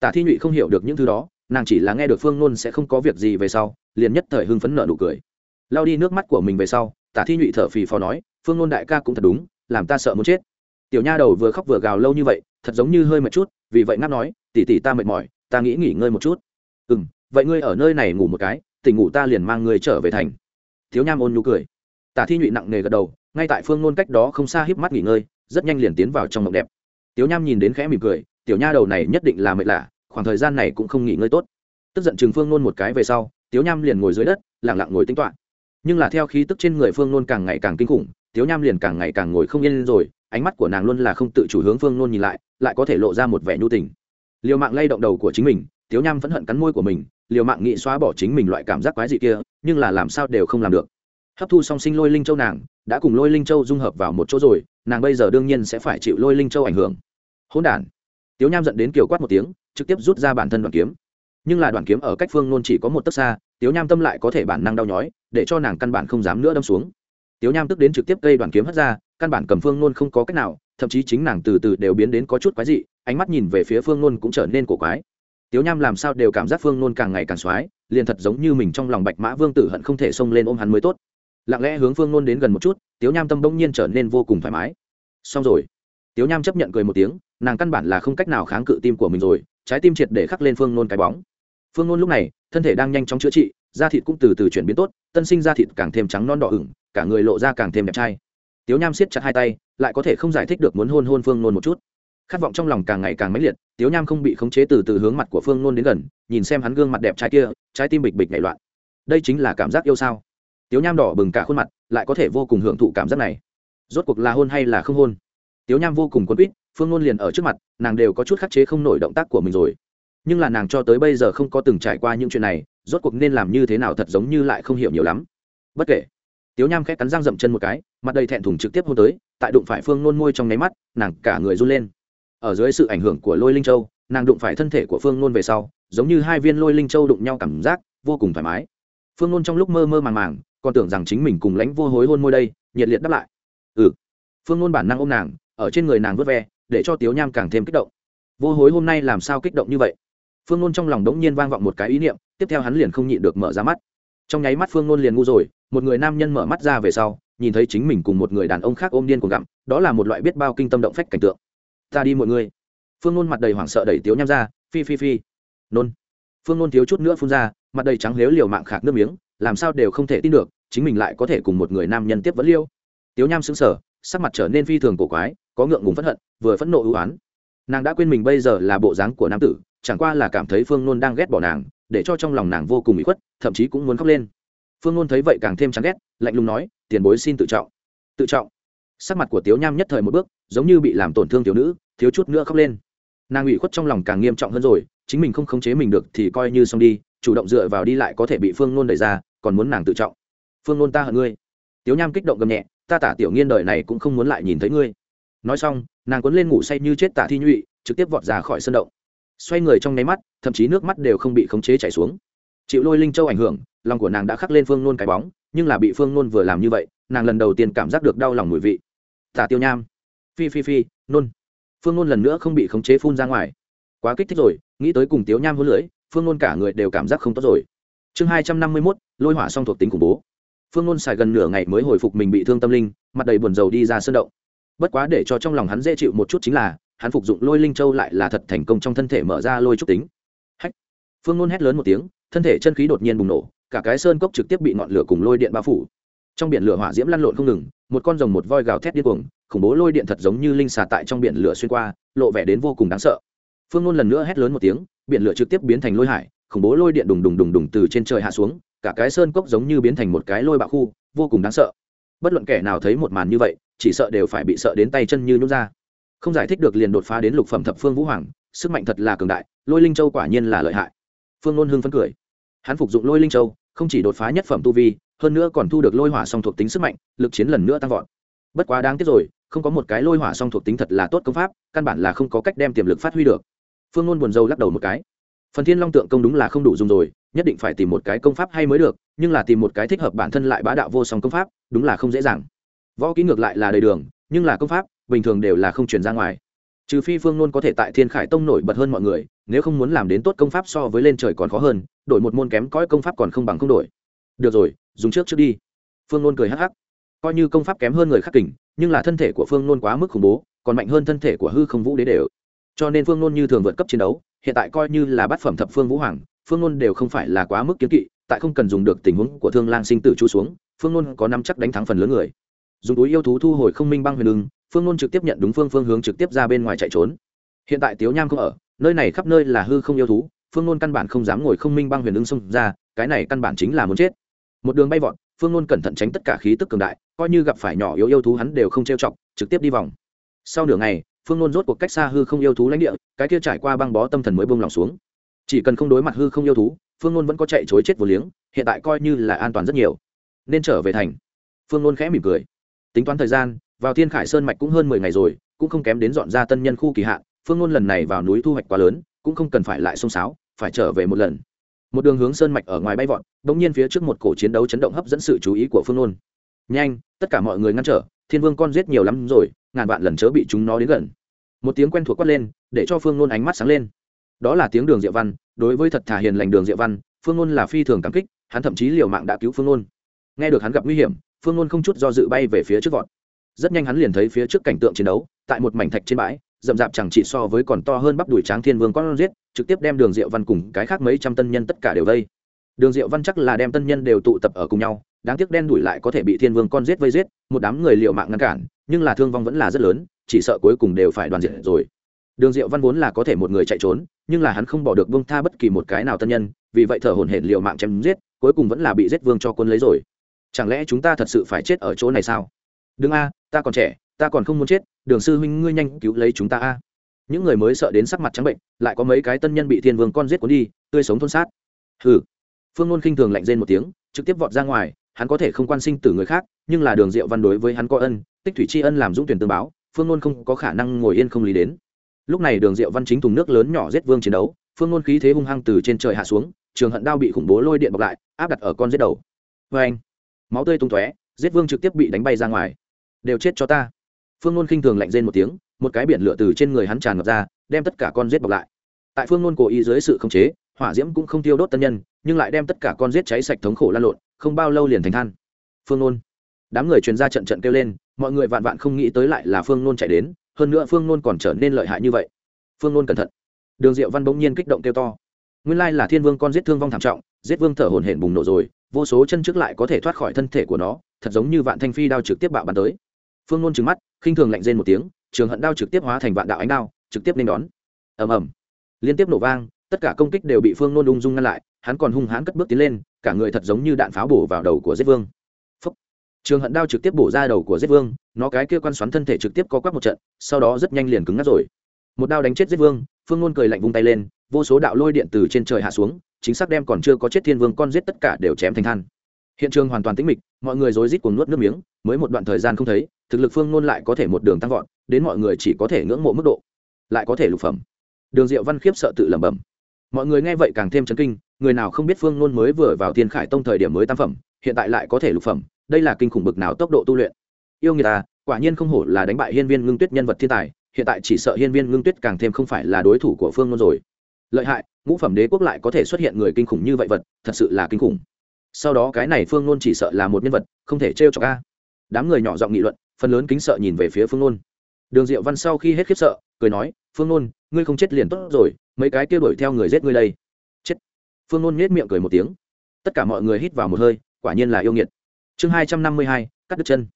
Tả thi nhụy không hiểu được những thứ đó, nàng chỉ là nghe được phương nôn sẽ không có việc gì về sau, liền nhất thời hưng phấn nợ nụ cười. Lao đi nước mắt của mình về sau, tả thi nhụy thở phì phò nói phương nôn đại ca cũng thật đúng, làm ta sợ muốn chết. Tiểu nha đầu vừa khóc vừa gào lâu như vậy, thật giống như hơi mệt chút, vì vậy ngáp nói tỉ tỉ ta mệt mỏi, ta nghĩ nghỉ ngơi một chút. Ừ m vậy ngươi ở nơi này ngủ một cái, tỉnh ngủ ta liền mang ngươi trở về thành. Thiếu nham ôn nhu cười. Tả thi nhụy nặng nề gật đầu, ngay tại phương nôn cách đó không xa híp mắt nghỉ ngơi, rất nhanh liền tiến vào trong mộng đẹp. Tiểu nham nhìn đến khẽ mỉm cười, tiểu nha đầu này nhất định là mệt lạ, khoảng thời gian này cũng không nghỉ ngơi tốt. Tức giận chừng phương nôn một cái về sau, tiểu nham liền ngồi dưới đất lẳng lặng ngồi tính toạ nhưng là theo khí tức trên người phương nôn càng ngày càng kinh khủng Tiếu nham liền càng ngày càng ngồi không yên rồi, ánh mắt của nàng luôn là không tự chủ hướng phương nôn nhìn lại lại có thể lộ ra một vẻ nhu tình. Liều mạng lay động đầu của chính mình, Tiếu nham vẫn hận cắn môi của mình, liều mạng nghị xóa bỏ chính mình loại cảm giác quái dị kia, nhưng là làm sao đều không làm được. Hấp thu song sinh lôi linh châu nàng, đã cùng lôi linh châu dung hợp vào một chỗ rồi, nàng bây giờ đương nhiên sẽ phải chịu lôi linh châu ảnh hưởng. Hỗn đản. Tiếu nham dẫn đến kiểu quát một tiếng, trực tiếp rút ra bản thân đoàn kiếm. Nhưng là đoàn kiếm ở cách phương nôn chỉ có một tấc xa, tiếu nham tâm lại có thể bản năng đau nhói, để cho nàng căn bản không dám nữa đâm xuống tiếu nham tức đến trực tiếp cây đoàn kiếm hất ra, căn bản cầm phương nôn không có cách nào, thậm chí chính nàng từ từ đều biến đến có chút quái dị, ánh mắt nhìn về phía phương nôn cũng trở nên cổ quái. Tiếu nham làm sao đều cảm giác phương nôn càng ngày càng x liền thật giống như mình trong lòng bạch mã vương tử hận không thể xông lên ôm hắn mới tốt. Lặng lẽ hướng phương nôn đến gần một chút, tiếu nham tâm bỗng nhiên trở nên vô cùng thoải mái. Xong rồi. Tiếu nham chấp nhận cười một tiếng, nàng căn bản là không cách nào kháng cự tim của mình rồi, trái tim triệt để khắc lên phương nôn cái bóng. Phương nôn lúc này, thân thể đang nhanh chóng chữa trị, da thịt cũng từ từ chuyển biến tốt, tân sinh da thịt càng thêm trắng non đỏ ửng cả người lộ ra càng thêm đẹp trai. Tiếu nham siết chặt hai tay, lại có thể không giải thích được muốn hôn hôn phương nôn một chút. Khát vọng trong lòng càng ngày càng mãnh liệt, tiếu nham không bị khống chế từ từ hướng mặt của phương nôn đến gần, nhìn xem hắn gương mặt đẹp trai kia, trái tim bịch bịch nhảy loạn. Đây chính là cảm giác yêu sao? Tiếu nham đỏ bừng cả khuôn mặt, lại có thể vô cùng hưởng thụ cảm giác này. Rốt cuộc là hôn hay là không hôn? Tiếu nham vô cùng quấn quýt, phương nôn liền ở trước mặt, nàng đều có chút khắc chế không nổi động tác của mình rồi. Nhưng là nàng cho tới bây giờ không có từng trải qua những chuyện này, rốt cuộc nên làm như thế nào thật giống như lại không hiểu nhiều lắm. Bất kể tiếu nham khẽ cắn răng dậm chân một cái, mặt đầy thẹn thùng trực tiếp hôn tới, tại đụng phải phương nôn môi trong nháy mắt, nàng cả người run lên. Ở dưới sự ảnh hưởng của lôi linh châu, nàng đụng phải thân thể của phương nôn về sau, giống như hai viên lôi linh châu đụng nhau cảm giác, vô cùng thoải mái. Phương nôn trong lúc mơ mơ màng màng, còn tưởng rằng chính mình cùng lãnh vô hối hôn môi đây, nhiệt liệt đáp lại. Ừ. Phương nôn bản năng ôm nàng, ở trên người nàng vớt ve, để cho tiếu nham càng thêm kích động. Vô hối hôm nay làm sao kích động như vậy? Phương nôn trong lòng đống nhiên vang vọng một cái ý niệm, tiếp theo hắn liền không nhịn được mở ra mắt trong nháy mắt phương nôn liền ngu rồi, một người nam nhân mở mắt ra về sau, nhìn thấy chính mình cùng một người đàn ông khác ôm điên cuồng gặm, đó là một loại biết bao kinh tâm động phách cảnh tượng. Ta đi mọi người. Phương nôn mặt đầy hoảng sợ đẩy tiếu nham ra, phi phi phi. Nôn. Phương nôn thiếu chút nữa phun ra, mặt đầy trắng lếu liều mạng khạc nước miếng, làm sao đều không thể tin được, chính mình lại có thể cùng một người nam nhân tiếp vẫn liêu. Tiếu nham xứng sở sắc mặt trở nên phi thường cổ quái, có ngượng ngùng phẫn hận, vừa phẫn nộ ưu oán nàng đã quên mình bây giờ là bộ dáng của nam tử, chẳng qua là cảm thấy phương nôn đang ghét bỏ nàng để cho trong lòng nàng vô cùng bị khuất, thậm chí cũng muốn khóc lên. Phương ngôn thấy vậy càng thêm chán ghét, lạnh lùng nói, tiền bối xin tự trọng. Tự trọng? Sắc mặt của tiếu nham nhất thời một bước, giống như bị làm tổn thương thiếu nữ, thiếu chút nữa khóc lên. Nàng ủy khuất trong lòng càng nghiêm trọng hơn rồi, chính mình không khống chế mình được thì coi như xong đi, chủ động dựa vào đi lại có thể bị phương nôn đẩy ra, còn muốn nàng tự trọng. Phương nôn ta hận ngươi. Tiếu nham kích động gầm nhẹ, ta tả tiểu nghiên đời này cũng không muốn lại nhìn thấy ngươi. Nói xong, nàng quấn lên ngủ say như chết tả thi nhụy, trực tiếp vọt ra khỏi sân động xoay người trong nháy mắt, thậm chí nước mắt đều không bị khống chế chảy xuống. Chịu lôi linh châu ảnh hưởng, lòng của nàng đã khắc lên phương nôn cái bóng, nhưng là bị phương nôn vừa làm như vậy, nàng lần đầu tiên cảm giác được đau lòng mùi vị. Tả tiêu nham. Phi phi phi, nôn. Phương nôn lần nữa không bị khống chế phun ra ngoài. Quá kích thích rồi, nghĩ tới cùng tiếu nham hôn lưỡi, phương nôn cả người đều cảm giác không tốt rồi. Chương hai trăm năm mươi mốt, lôi hỏa song thuộc tính khủng bố. Phương nôn xài gần nửa ngày mới hồi phục mình bị thương tâm linh, mặt đầy buồn rầu đi ra sân động. Bất quá để cho trong lòng hắn dễ chịu một chút chính là hắn phục dụng lôi linh châu lại là thật thành công trong thân thể mở ra lôi trúc tính. Hách! Phương nôn hét lớn một tiếng, thân thể chân khí đột nhiên bùng nổ, cả cái sơn cốc trực tiếp bị ngọn lửa cùng lôi điện bao phủ. Trong biển lửa hỏa diễm lăn lộn không ngừng, một con rồng một voi gào thét điên cuồng, khủng bố lôi điện thật giống như linh xà tại trong biển lửa xuyên qua, lộ vẻ đến vô cùng đáng sợ. Phương nôn lần nữa hét lớn một tiếng, biển lửa trực tiếp biến thành lôi hải, khủng bố lôi điện đùng đùng đùng đùng từ trên trời hạ xuống, cả cái sơn cốc giống như biến thành một cái lôi bạo khu, vô cùng đáng sợ. Bất luận kẻ nào thấy một màn như vậy, chỉ sợ đều phải bị sợ đến tay chân như nhút ra không giải thích được liền đột phá đến lục phẩm thập phương vũ hoàng, sức mạnh thật là cường đại, lôi linh châu quả nhiên là lợi hại. Phương nôn hưng phấn cười. Hắn phục dụng lôi linh châu, không chỉ đột phá nhất phẩm tu vi, hơn nữa còn thu được lôi hỏa song thuộc tính sức mạnh, lực chiến lần nữa tăng vọt. Bất quá đáng tiếc rồi, không có một cái lôi hỏa song thuộc tính thật là tốt công pháp, căn bản là không có cách đem tiềm lực phát huy được. Phương nôn buồn rầu lắc đầu một cái. Phần thiên long tượng công đúng là không đủ dùng rồi, nhất định phải tìm một cái công pháp hay mới được, nhưng là tìm một cái thích hợp bản thân lại bá đạo vô song công pháp, đúng là không dễ dàng. Võ kỹ ngược lại là đầy đường, nhưng là công pháp bình thường đều là không truyền ra ngoài. Trừ phi phương nôn có thể tại thiên khải tông nổi bật hơn mọi người, nếu không muốn làm đến tốt công pháp so với lên trời còn khó hơn, đổi một môn kém cõi công pháp còn không bằng không đổi. Được rồi, dùng trước trước đi. Phương nôn cười hắc hắc. Coi như công pháp kém hơn người khắc kình, nhưng là thân thể của phương nôn quá mức khủng bố, còn mạnh hơn thân thể của hư không vũ đế đều. Cho nên phương nôn như thường vượt cấp chiến đấu, hiện tại coi như là bát phẩm thập phương vũ hoàng, phương nôn đều không phải là quá mức kiến kỵ, tại không cần dùng được tình huống của thương lang sinh tử chú xuống, phương nôn có năm chắc đánh thắng phần lớn người. Dùng túi yêu thú thu hồi không minh băng huyền lưng phương nôn trực tiếp nhận đúng phương phương hướng trực tiếp ra bên ngoài chạy trốn. Hiện tại tiếu nham không ở, nơi này khắp nơi là hư không yêu thú, phương nôn căn bản không dám ngồi không minh băng huyền ưng xông ra, cái này căn bản chính là muốn chết. Một đường bay vọt, phương nôn cẩn thận tránh tất cả khí tức cường đại, coi như gặp phải nhỏ yếu yêu thú hắn đều không trêu chọc, trực tiếp đi vòng. Sau nửa ngày, phương nôn rốt cuộc cách xa hư không yêu thú lãnh địa, cái kia trải qua băng bó tâm thần mới bông lòng xuống. Chỉ cần không đối mặt hư không yêu thú, phương nôn vẫn có chạy chối chết vô liếng, hiện tại coi như là an toàn rất nhiều. Nên trở về thành. Phương nôn khẽ mỉm cười. Tính toán thời gian vào thiên khải sơn mạch cũng hơn mười ngày rồi, cũng không kém đến dọn ra tân nhân khu kỳ hạn, phương ngôn lần này vào núi thu hoạch quá lớn, cũng không cần phải lại xông xáo, phải trở về một lần một đường hướng sơn mạch ở ngoài bay vọt bỗng nhiên phía trước một cổ chiến đấu chấn động hấp dẫn sự chú ý của phương ngôn. nhanh, tất cả mọi người ngăn trở, thiên vương con giết nhiều lắm rồi, ngàn vạn lần chớ bị chúng nó đến gần một tiếng quen thuộc quát lên, để cho phương ngôn ánh mắt sáng lên đó là tiếng đường diệu văn, đối với thật thà hiền lành đường diệu văn, phương ngôn là phi thường cảm kích, hắn thậm chí liều mạng đã cứu phương ngôn. nghe được hắn gặp nguy hiểm, phương ngôn không chút do dự bay về phía trước vọt rất nhanh hắn liền thấy phía trước cảnh tượng chiến đấu, tại một mảnh thạch trên bãi, rậm rạp chẳng chỉ so với còn to hơn bắp đùi tráng thiên vương con giết, trực tiếp đem đường diệu văn cùng cái khác mấy trăm tân nhân tất cả đều vây. Đường diệu văn chắc là đem tân nhân đều tụ tập ở cùng nhau, đáng tiếc đen đuổi lại có thể bị thiên vương con giết vây giết, một đám người liệu mạng ngăn cản, nhưng là thương vong vẫn là rất lớn, chỉ sợ cuối cùng đều phải đoàn diệt rồi. Đường diệu văn vốn là có thể một người chạy trốn, nhưng là hắn không bỏ được bông tha bất kỳ một cái nào tân nhân, vì vậy thở hổn hển liệu mạng chém giết, cuối cùng vẫn là bị giết vương cho quân lấy rồi. Chẳng lẽ chúng ta thật sự phải chết ở chỗ này sao? Đừng a ta còn trẻ, ta còn không muốn chết, đường sư huynh ngươi nhanh cứu lấy chúng ta a. Những người mới sợ đến sắc mặt trắng bệnh, lại có mấy cái tân nhân bị thiên vương con giết cuốn đi, tươi sống thôn sát. Hừ. Phương ngôn khinh thường lạnh rên một tiếng, trực tiếp vọt ra ngoài, hắn có thể không quan sinh tử người khác, nhưng là đường diệu văn đối với hắn có ân, tích thủy tri ân làm dũng tuyển tương báo, phương ngôn không có khả năng ngồi yên không lý đến. Lúc này đường diệu văn chính thùng nước lớn nhỏ giết vương chiến đấu, phương ngôn khí thế hung hăng từ trên trời hạ xuống, trường hận đao bị khủng bố lôi điện bọc lại, áp đặt ở con giết đầu. Vê anh máu tươi tung tóe, giết vương trực tiếp bị đánh bay ra ngoài đều chết cho ta. Phương nôn khinh thường lạnh rên một tiếng, một cái biển lửa từ trên người hắn tràn ngập ra, đem tất cả con giết bọc lại. Tại phương nôn cố ý dưới sự khống chế, hỏa diễm cũng không tiêu đốt tân nhân, nhưng lại đem tất cả con giết cháy sạch thống khổ lan lộn, không bao lâu liền thành than. Phương nôn. Đám người truyền ra trận trận kêu lên, mọi người vạn vạn không nghĩ tới lại là phương nôn chạy đến, hơn nữa phương nôn còn trở nên lợi hại như vậy. Phương nôn cẩn thận. Đường diệu văn bỗng nhiên kích động kêu to. Nguyên lai là thiên vương con giết thương vong thảm trọng, giết vương thở hổn hển bùng nổ rồi, vô số chân trước lại có thể thoát khỏi thân thể của nó, thật giống như vạn thanh phi đao trực tiếp bạo bắn tới phương nôn trừng mắt, khinh thường lạnh rên một tiếng, trường hận đao trực tiếp hóa thành vạn đạo ánh đao, trực tiếp nên đón. Ầm ầm. Liên tiếp nổ vang, tất cả công kích đều bị phương nôn ung dung ngăn lại, hắn còn hung hãn cất bước tiến lên, cả người thật giống như đạn pháo bổ vào đầu của giết vương. Phúc. trường hận đao trực tiếp bổ ra đầu của giết vương, nó cái kia quan xoắn thân thể trực tiếp có quắc một trận, sau đó rất nhanh liền cứng ngắt rồi. Một đao đánh chết giết vương, phương nôn cười lạnh vung tay lên, vô số đạo lôi điện từ trên trời hạ xuống, chính xác đem còn chưa có chết thiên vương con giết tất cả đều chém thành than hiện trường hoàn toàn tĩnh mịch, mọi người rối rít cuồng nuốt nước miếng, mới một đoạn thời gian không thấy, thực lực phương nôn lại có thể một đường tăng vọt, đến mọi người chỉ có thể ngưỡng mộ mức độ. Lại có thể lục phẩm. Đường diệu văn khiếp sợ tự lẩm bẩm. Mọi người nghe vậy càng thêm chấn kinh, người nào không biết phương nôn mới vừa vào thiên khải tông thời điểm mới tam phẩm, hiện tại lại có thể lục phẩm, đây là kinh khủng bực nào tốc độ tu luyện. Yêu người ta, quả nhiên không hổ là đánh bại hiên viên ngưng tuyết nhân vật thiên tài, hiện tại chỉ sợ hiên viên ngưng tuyết càng thêm không phải là đối thủ của phương nôn rồi. Lợi hại, ngũ phẩm đế quốc lại có thể xuất hiện người kinh khủng như vậy vật, thật sự là kinh khủng sau đó cái này phương nôn chỉ sợ là một nhân vật, không thể trêu cho ca đám người nhỏ giọng nghị luận, phần lớn kính sợ nhìn về phía phương nôn. Đường diệu văn sau khi hết khiếp sợ, cười nói, phương nôn, ngươi không chết liền tốt rồi, mấy cái kia đuổi theo người giết ngươi đây. Chết. Phương nôn nhét miệng cười một tiếng. Tất cả mọi người hít vào một hơi, quả nhiên là yêu nghiệt. Chương hai trăm năm mươi hai, cắt đứt chân.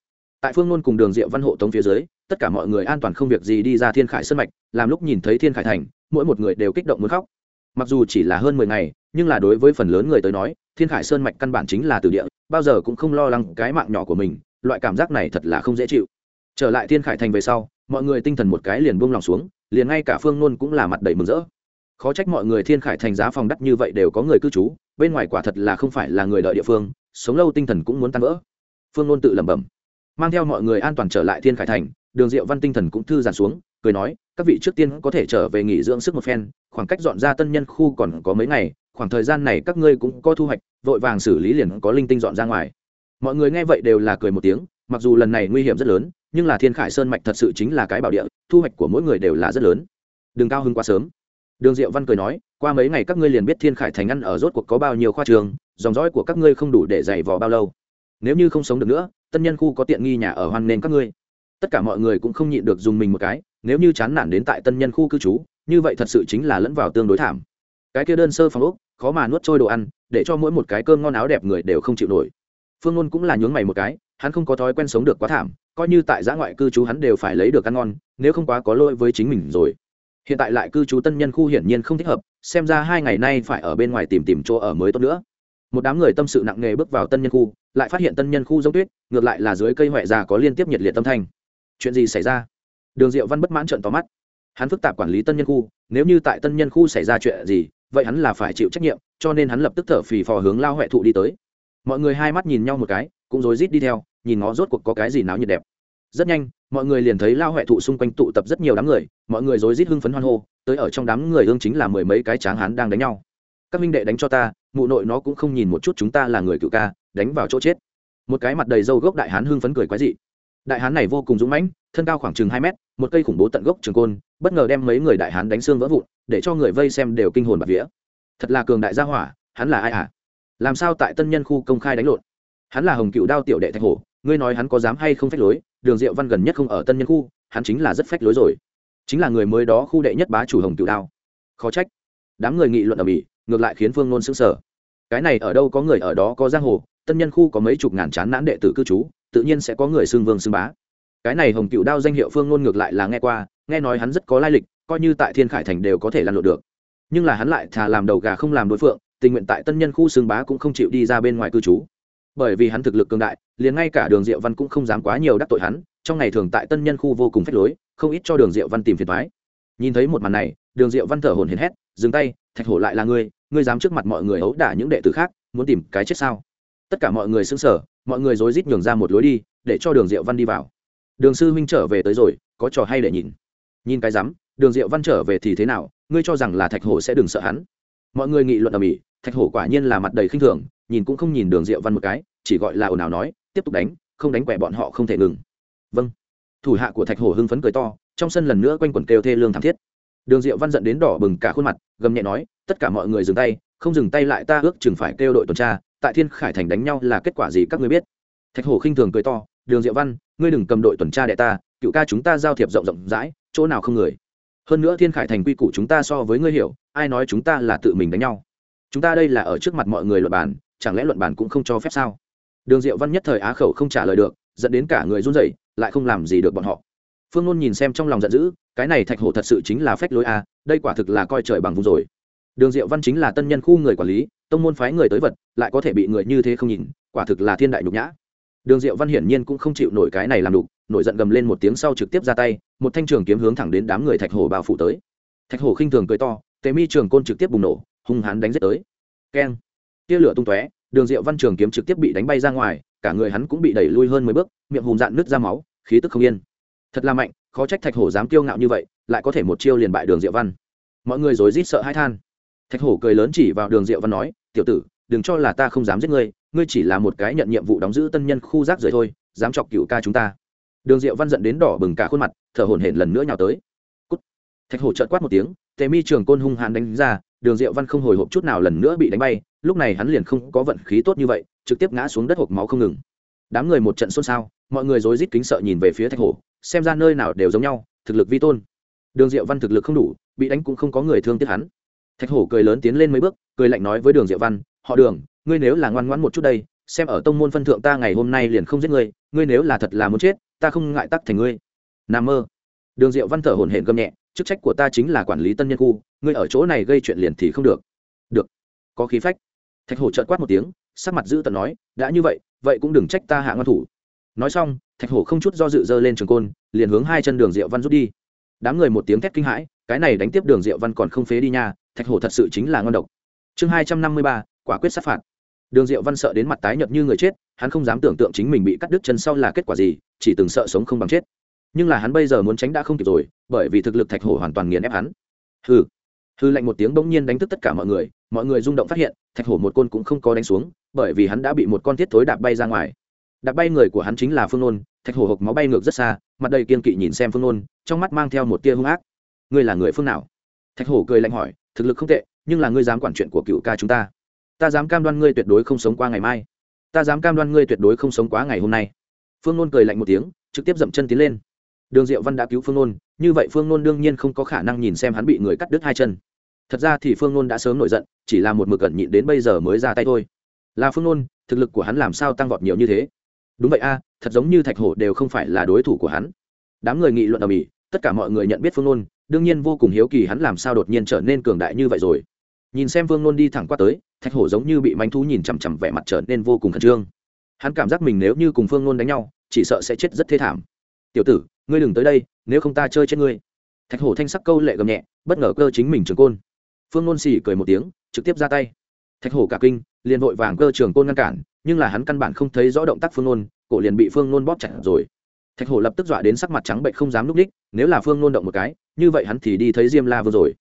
Tại phương nôn cùng đường diệu văn hộ tống phía dưới, tất cả mọi người an toàn không việc gì đi ra thiên khải sân mạch, làm lúc nhìn thấy thiên khải thành, mỗi một người đều kích động muốn khóc. Mặc dù chỉ là hơn mười ngày, nhưng là đối với phần lớn người tới nói thiên khải sơn mạch căn bản chính là từ địa, bao giờ cũng không lo lắng cái mạng nhỏ của mình, loại cảm giác này thật là không dễ chịu. Trở lại thiên khải thành về sau, mọi người tinh thần một cái liền buông lòng xuống, liền ngay cả phương nôn cũng là mặt đầy mừng rỡ. Khó trách mọi người thiên khải thành giá phòng đắt như vậy đều có người cư trú, bên ngoài quả thật là không phải là người đợi địa phương, sống lâu tinh thần cũng muốn tan vỡ. Phương nôn tự lẩm bẩm. Mang theo mọi người an toàn trở lại thiên khải thành, đường diệu văn tinh thần cũng thư giàn xuống, cười nói, các vị trước tiên có thể trở về nghỉ dưỡng sức một phen, khoảng cách dọn ra tân nhân khu còn có mấy ngày khoảng thời gian này các ngươi cũng có thu hoạch, vội vàng xử lý liền có linh tinh dọn ra ngoài. Mọi người nghe vậy đều là cười một tiếng, mặc dù lần này nguy hiểm rất lớn, nhưng là thiên khải sơn mạch thật sự chính là cái bảo địa, thu hoạch của mỗi người đều là rất lớn. Đừng cao hứng quá sớm. Đường diệu văn cười nói, qua mấy ngày các ngươi liền biết thiên khải thành ăn ở rốt cuộc có bao nhiêu khoa trường, dòng dõi của các ngươi không đủ để dày vò bao lâu. Nếu như không sống được nữa, tân nhân khu có tiện nghi nhà ở hoan nên các ngươi. Tất cả mọi người cũng không nhịn được dùng mình một cái, nếu như chán nản đến tại tân nhân khu cư trú, như vậy thật sự chính là lẫn vào tương đối thảm. Cái kia đơn sơ phòng ốc khó mà nuốt trôi đồ ăn, để cho mỗi một cái cơm ngon áo đẹp người đều không chịu nổi. Phương ngôn cũng là nhướng mày một cái, hắn không có thói quen sống được quá thảm, coi như tại giã ngoại cư trú hắn đều phải lấy được ăn ngon, nếu không quá có lỗi với chính mình rồi. Hiện tại lại cư trú tân nhân khu hiển nhiên không thích hợp, xem ra hai ngày nay phải ở bên ngoài tìm tìm chỗ ở mới tốt nữa. Một đám người tâm sự nặng nề bước vào tân nhân khu, lại phát hiện tân nhân khu giống tuyết, ngược lại là dưới cây huệ già có liên tiếp nhiệt liệt tâm thanh. Chuyện gì xảy ra? Đường diệu văn bất mãn trận tóm mắt. Hắn phức tạp quản lý tân nhân khu, nếu như tại tân nhân khu xảy ra chuyện gì vậy hắn là phải chịu trách nhiệm, cho nên hắn lập tức thở phì phò hướng lao huệ thụ đi tới. Mọi người hai mắt nhìn nhau một cái, cũng rối rít đi theo, nhìn ngó rốt cuộc có cái gì náo nhiệt đẹp. Rất nhanh, mọi người liền thấy lao huệ thụ xung quanh tụ tập rất nhiều đám người, mọi người rối rít hưng phấn hoan hô, tới ở trong đám người hương chính là mười mấy cái tráng hán đang đánh nhau. Các minh đệ đánh cho ta, mụ nội nó cũng không nhìn một chút chúng ta là người cựu ca, đánh vào chỗ chết. Một cái mặt đầy râu gốc đại hán hưng phấn cười quái dị. Đại hán này vô cùng dũng mãnh thân cao khoảng chừng hai mét, một cây khủng bố tận gốc trường côn, bất ngờ đem mấy người đại hán đánh xương vỡ vụn, để cho người vây xem đều kinh hồn bạt vía. Thật là cường đại gia hỏa, hắn là ai à? Làm sao tại tân nhân khu công khai đánh lộn? Hắn là hồng cựu đao tiểu đệ thạch hổ, ngươi nói hắn có dám hay không phách lối, đường diệu văn gần nhất không ở tân nhân khu, hắn chính là rất phách lối rồi. Chính là người mới đó khu đệ nhất bá chủ hồng cựu đao. Khó trách. Đám người nghị luận ở mỹ ngược lại khiến phương nôn xứng sở cái này ở đâu có người ở đó có giang hồ, tân nhân khu có mấy chục ngàn chán nản đệ tử cư trú, tự nhiên sẽ có người xưng vương xưng bá cái này hồng cựu đao danh hiệu phương ngôn ngược lại là nghe qua, nghe nói hắn rất có lai lịch, coi như tại thiên khải thành đều có thể làm lộn được. Nhưng là hắn lại thà làm đầu gà không làm đối phượng, tình nguyện tại tân nhân khu xương bá cũng không chịu đi ra bên ngoài cư trú. Bởi vì hắn thực lực cường đại, liền ngay cả đường diệu văn cũng không dám quá nhiều đắc tội hắn, trong ngày thường tại tân nhân khu vô cùng phách lối, không ít cho đường diệu văn tìm phiền thoái nhìn thấy một màn này, đường diệu văn thở hồn hển hét, dừng tay, thạch hổ lại là ngươi ngươi dám trước mặt mọi người ấu đả những đệ tử khác, muốn tìm cái chết sao? Tất cả mọi người xứng sở mọi người rối rít nhường ra một lối đi, để cho đường diệu văn đi vào đường sư huynh trở về tới rồi, có trò hay để nhìn. Nhìn cái rắm, đường diệu văn trở về thì thế nào, ngươi cho rằng là thạch hổ sẽ đừng sợ hắn? Mọi người nghị luận ở mỹ thạch hổ quả nhiên là mặt đầy khinh thường, nhìn cũng không nhìn đường diệu văn một cái, chỉ gọi là ồn ào nói, tiếp tục đánh, không đánh quẻ bọn họ không thể ngừng. Vâng. Thủ hạ của thạch hổ hưng phấn cười to, trong sân lần nữa quanh quẩn kêu thê lương thảm thiết. Đường diệu văn giận đến đỏ bừng cả khuôn mặt, gầm nhẹ nói, tất cả mọi người dừng tay, không dừng tay lại ta ước chừng phải kêu đội tuần tra, tại thiên khải thành đánh nhau là kết quả gì các ngươi biết? Thạch hổ khinh thường cười to, đường diệu văn ngươi đừng cầm đội tuần tra đệ ta, cựu ca chúng ta giao thiệp rộng rộng rãi, chỗ nào không người. Hơn nữa thiên khải thành quy củ chúng ta so với ngươi hiểu, ai nói chúng ta là tự mình đánh nhau. Chúng ta đây là ở trước mặt mọi người luận bàn, chẳng lẽ luận bàn cũng không cho phép sao? Đường diệu văn nhất thời á khẩu không trả lời được dẫn đến cả người run rẩy, lại không làm gì được bọn họ. Phương ngôn nhìn xem trong lòng giận dữ, cái này thạch hổ thật sự chính là phách lối a, đây quả thực là coi trời bằng vùng rồi. Đường diệu văn chính là tân nhân khu người quản lý, tông môn phái người tới vật, lại có thể bị người như thế không nhìn, quả thực là thiên đại nhục nhã đường diệu văn hiển nhiên cũng không chịu nổi cái này làm đục, nổi giận gầm lên một tiếng sau trực tiếp ra tay, một thanh trường kiếm hướng thẳng đến đám người thạch hổ bao phủ tới. Thạch hổ khinh thường cười to, tề mi trường côn trực tiếp bùng nổ, hung hãn đánh giết tới. Keng! Tia lửa tung tóe, đường diệu văn trường kiếm trực tiếp bị đánh bay ra ngoài, cả người hắn cũng bị đẩy lui hơn mười bước, miệng hùm dạn nứt ra máu, khí tức không yên. Thật là mạnh, khó trách thạch hổ dám kiêu ngạo như vậy, lại có thể một chiêu liền bại đường diệu văn. Mọi người rối rít sợ hãi than. Thạch hổ cười lớn chỉ vào đường diệu văn nói, tiểu tử, đừng cho là ta không dám giết ngươi ngươi chỉ là một cái nhận nhiệm vụ đóng giữ tân nhân khu rác rưởi thôi, dám chọc cựu ca chúng ta. Đường diệu văn giận đến đỏ bừng cả khuôn mặt, thở hổn hển lần nữa nhào tới. Cút. thạch hổ trợn quát một tiếng, tề mi trường côn hung hãn đánh ra, đường diệu văn không hồi hộp chút nào lần nữa bị đánh bay, lúc này hắn liền không có vận khí tốt như vậy, trực tiếp ngã xuống đất hộp máu không ngừng. Đám người một trận xôn xao, mọi người rối rít kính sợ nhìn về phía thạch hổ, xem ra nơi nào đều giống nhau, thực lực vi tôn. Đường diệu văn thực lực không đủ, bị đánh cũng không có người thương tiếc hắn. Thạch hổ cười lớn tiến lên mấy bước, cười lạnh nói với đường diệu văn, họ đường ngươi nếu là ngoan ngoãn một chút đây, xem ở tông môn phân thượng ta ngày hôm nay liền không giết ngươi ngươi nếu là thật là muốn chết, ta không ngại tắc thành ngươi. N mơ. Đường diệu văn thở hổn hển gầm nhẹ, chức trách của ta chính là quản lý tân nhân khu, ngươi ở chỗ này gây chuyện liền thì không được. Được. Có khí phách. Thạch hổ trợn quát một tiếng, sắc mặt giữ tận nói, đã như vậy vậy cũng đừng trách ta hạ ngon thủ. Nói xong, thạch hổ không chút do dự dơ lên trường côn, liền hướng hai chân đường diệu văn rút đi. Đám người một tiếng thét kinh hãi, cái này đánh tiếp đường diệu văn còn không phế đi nha, thạch hổ thật sự chính là ngon độc. Chương hai trăm năm mươi ba, quả quyết sát phạt đường diệu văn sợ đến mặt tái nhợt như người chết, hắn không dám tưởng tượng chính mình bị cắt đứt chân sau là kết quả gì, chỉ từng sợ sống không bằng chết. Nhưng là hắn bây giờ muốn tránh đã không kịp rồi, bởi vì thực lực thạch hổ hoàn toàn nghiền ép hắn. Hư hư lạnh một tiếng bỗng nhiên đánh thức tất cả mọi người mọi người rung động phát hiện, thạch hổ một côn cũng không có đánh xuống, bởi vì hắn đã bị một con thiết thối đạp bay ra ngoài. Đạp bay người của hắn chính là phương nôn, thạch hổ hộc máu bay ngược rất xa, mặt đầy kiên kỵ nhìn xem phương nôn, trong mắt mang theo một tia hung ác. Ngươi là người phương nào? Thạch hổ cười lạnh hỏi, thực lực không tệ, nhưng là ngươi dám quản chuyện của cựu ca chúng ta ta dám cam đoan ngươi tuyệt đối không sống qua ngày mai. Ta dám cam đoan ngươi tuyệt đối không sống quá ngày hôm nay. Phương nôn cười lạnh một tiếng, trực tiếp dậm chân tiến lên. Đường diệu văn đã cứu phương nôn, như vậy phương nôn đương nhiên không có khả năng nhìn xem hắn bị người cắt đứt hai chân. Thật ra thì phương nôn đã sớm nổi giận, chỉ là một mực cẩn nhịn đến bây giờ mới ra tay thôi. Là phương nôn, thực lực của hắn làm sao tăng vọt nhiều như thế? Đúng vậy a, thật giống như thạch hổ đều không phải là đối thủ của hắn. Đám người nghị luận ở mỹ tất cả mọi người nhận biết phương nôn, đương nhiên vô cùng hiếu kỳ hắn làm sao đột nhiên trở nên cường đại như vậy rồi. Nhìn xem phương nôn đi thẳng qua tới thạch hổ giống như bị manh thú nhìn chằm chằm vẻ mặt trở nên vô cùng khẩn trương. Hắn cảm giác mình nếu như cùng phương nôn đánh nhau, chỉ sợ sẽ chết rất thê thảm. Tiểu tử, ngươi đừng tới đây, nếu không ta chơi chết ngươi. Thạch hổ thanh sắc câu lệ gầm nhẹ, bất ngờ cơ chính mình trường côn. Phương nôn xì cười một tiếng, trực tiếp ra tay. Thạch hổ cả kinh, liền vội vàng cơ trường côn ngăn cản, nhưng là hắn căn bản không thấy rõ động tác phương nôn, cổ liền bị phương nôn bóp chặt rồi. Thạch hổ lập tức dọa đến sắc mặt trắng bệnh không dám núp đích, nếu là phương nôn động một cái, như vậy hắn thì đi thấy diêm la vừa rồi.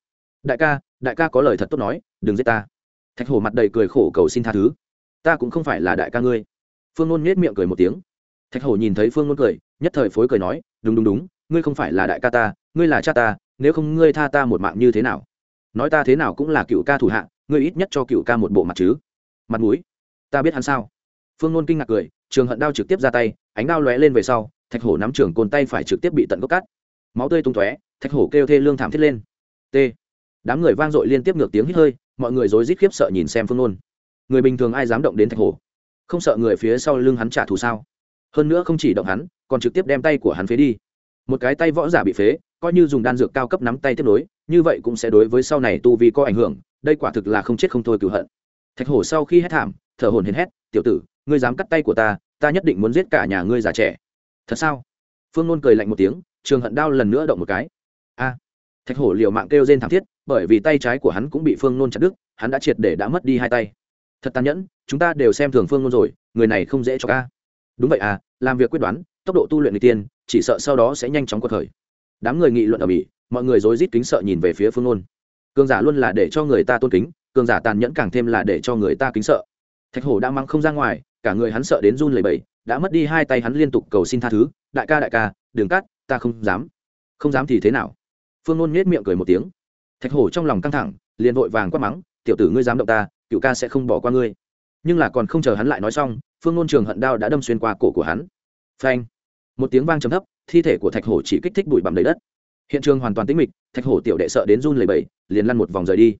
Đại ca đại ca có lời thật tốt nói, đừng giết ta thạch hổ mặt đầy cười khổ cầu xin tha thứ. Ta cũng không phải là đại ca ngươi. Phương nôn nhét miệng cười một tiếng. Thạch hổ nhìn thấy phương nôn cười, nhất thời phối cười nói, đúng đúng đúng, ngươi không phải là đại ca ta, ngươi là cha ta, nếu không ngươi tha ta một mạng như thế nào? Nói ta thế nào cũng là cựu ca thủ hạ, ngươi ít nhất cho cựu ca một bộ mặt chứ. Mặt mũi. Ta biết hắn sao? Phương nôn kinh ngạc cười, trường hận đao trực tiếp ra tay, ánh đao lóe lên về sau, thạch hổ nắm trường cồn tay phải trực tiếp bị tận gốc cắt. Máu tươi tung tóe, thạch hổ kêu thê lương thảm thiết lên. T. Đám người vang dội liên tiếp ngược tiếng hít hơi mọi người rối rít khiếp sợ nhìn xem phương nôn. Người bình thường ai dám động đến thạch hổ? Không sợ người phía sau lưng hắn trả thù sao? Hơn nữa không chỉ động hắn, còn trực tiếp đem tay của hắn phế đi. Một cái tay võ giả bị phế, coi như dùng đan dược cao cấp nắm tay tiếp nối, như vậy cũng sẽ đối với sau này tu vi có ảnh hưởng, đây quả thực là không chết không thôi cử hận. Thạch hổ sau khi hét thảm, thở hồn hển hét, tiểu tử, ngươi dám cắt tay của ta ta nhất định muốn giết cả nhà ngươi già trẻ. Thật sao? Phương nôn cười lạnh một tiếng, trường hận đao lần nữa động một cái. A thạch hổ liều mạng kêu rên thảm thiết, bởi vì tay trái của hắn cũng bị phương nôn chặt đứt, hắn đã triệt để đã mất đi hai tay. Thật tàn nhẫn, chúng ta đều xem thường phương nôn rồi, người này không dễ cho ca. Đúng vậy à làm việc quyết đoán, tốc độ tu luyện người tiên, chỉ sợ sau đó sẽ nhanh chóng cuộc khởi. Đám người nghị luận ở mỹ mọi người rối rít kính sợ nhìn về phía phương nôn. Cường giả luôn là để cho người ta tôn kính, cường giả tàn nhẫn càng thêm là để cho người ta kính sợ. Thạch hổ đã mang không ra ngoài, cả người hắn sợ đến run lẩy bẩy, đã mất đi hai tay hắn liên tục cầu xin tha thứ, đại ca đại ca, đừng cắt, ta không dám. Không dám thì thế nào? Phương nôn nhếch miệng cười một tiếng. Thạch hổ trong lòng căng thẳng liền vội vàng quát mắng tiểu tử ngươi dám động ta cựu ca sẽ không bỏ qua ngươi. Nhưng là còn không chờ hắn lại nói xong phương nôn trường hận đao đã đâm xuyên qua cổ của hắn. Phanh! Một tiếng vang trầm thấp thi thể của thạch hổ chỉ kích thích bụi bặm đầy đất. Hiện trường hoàn toàn tĩnh mịch thạch hổ tiểu đệ sợ đến run lầy bẫy liền lăn một vòng rời đi.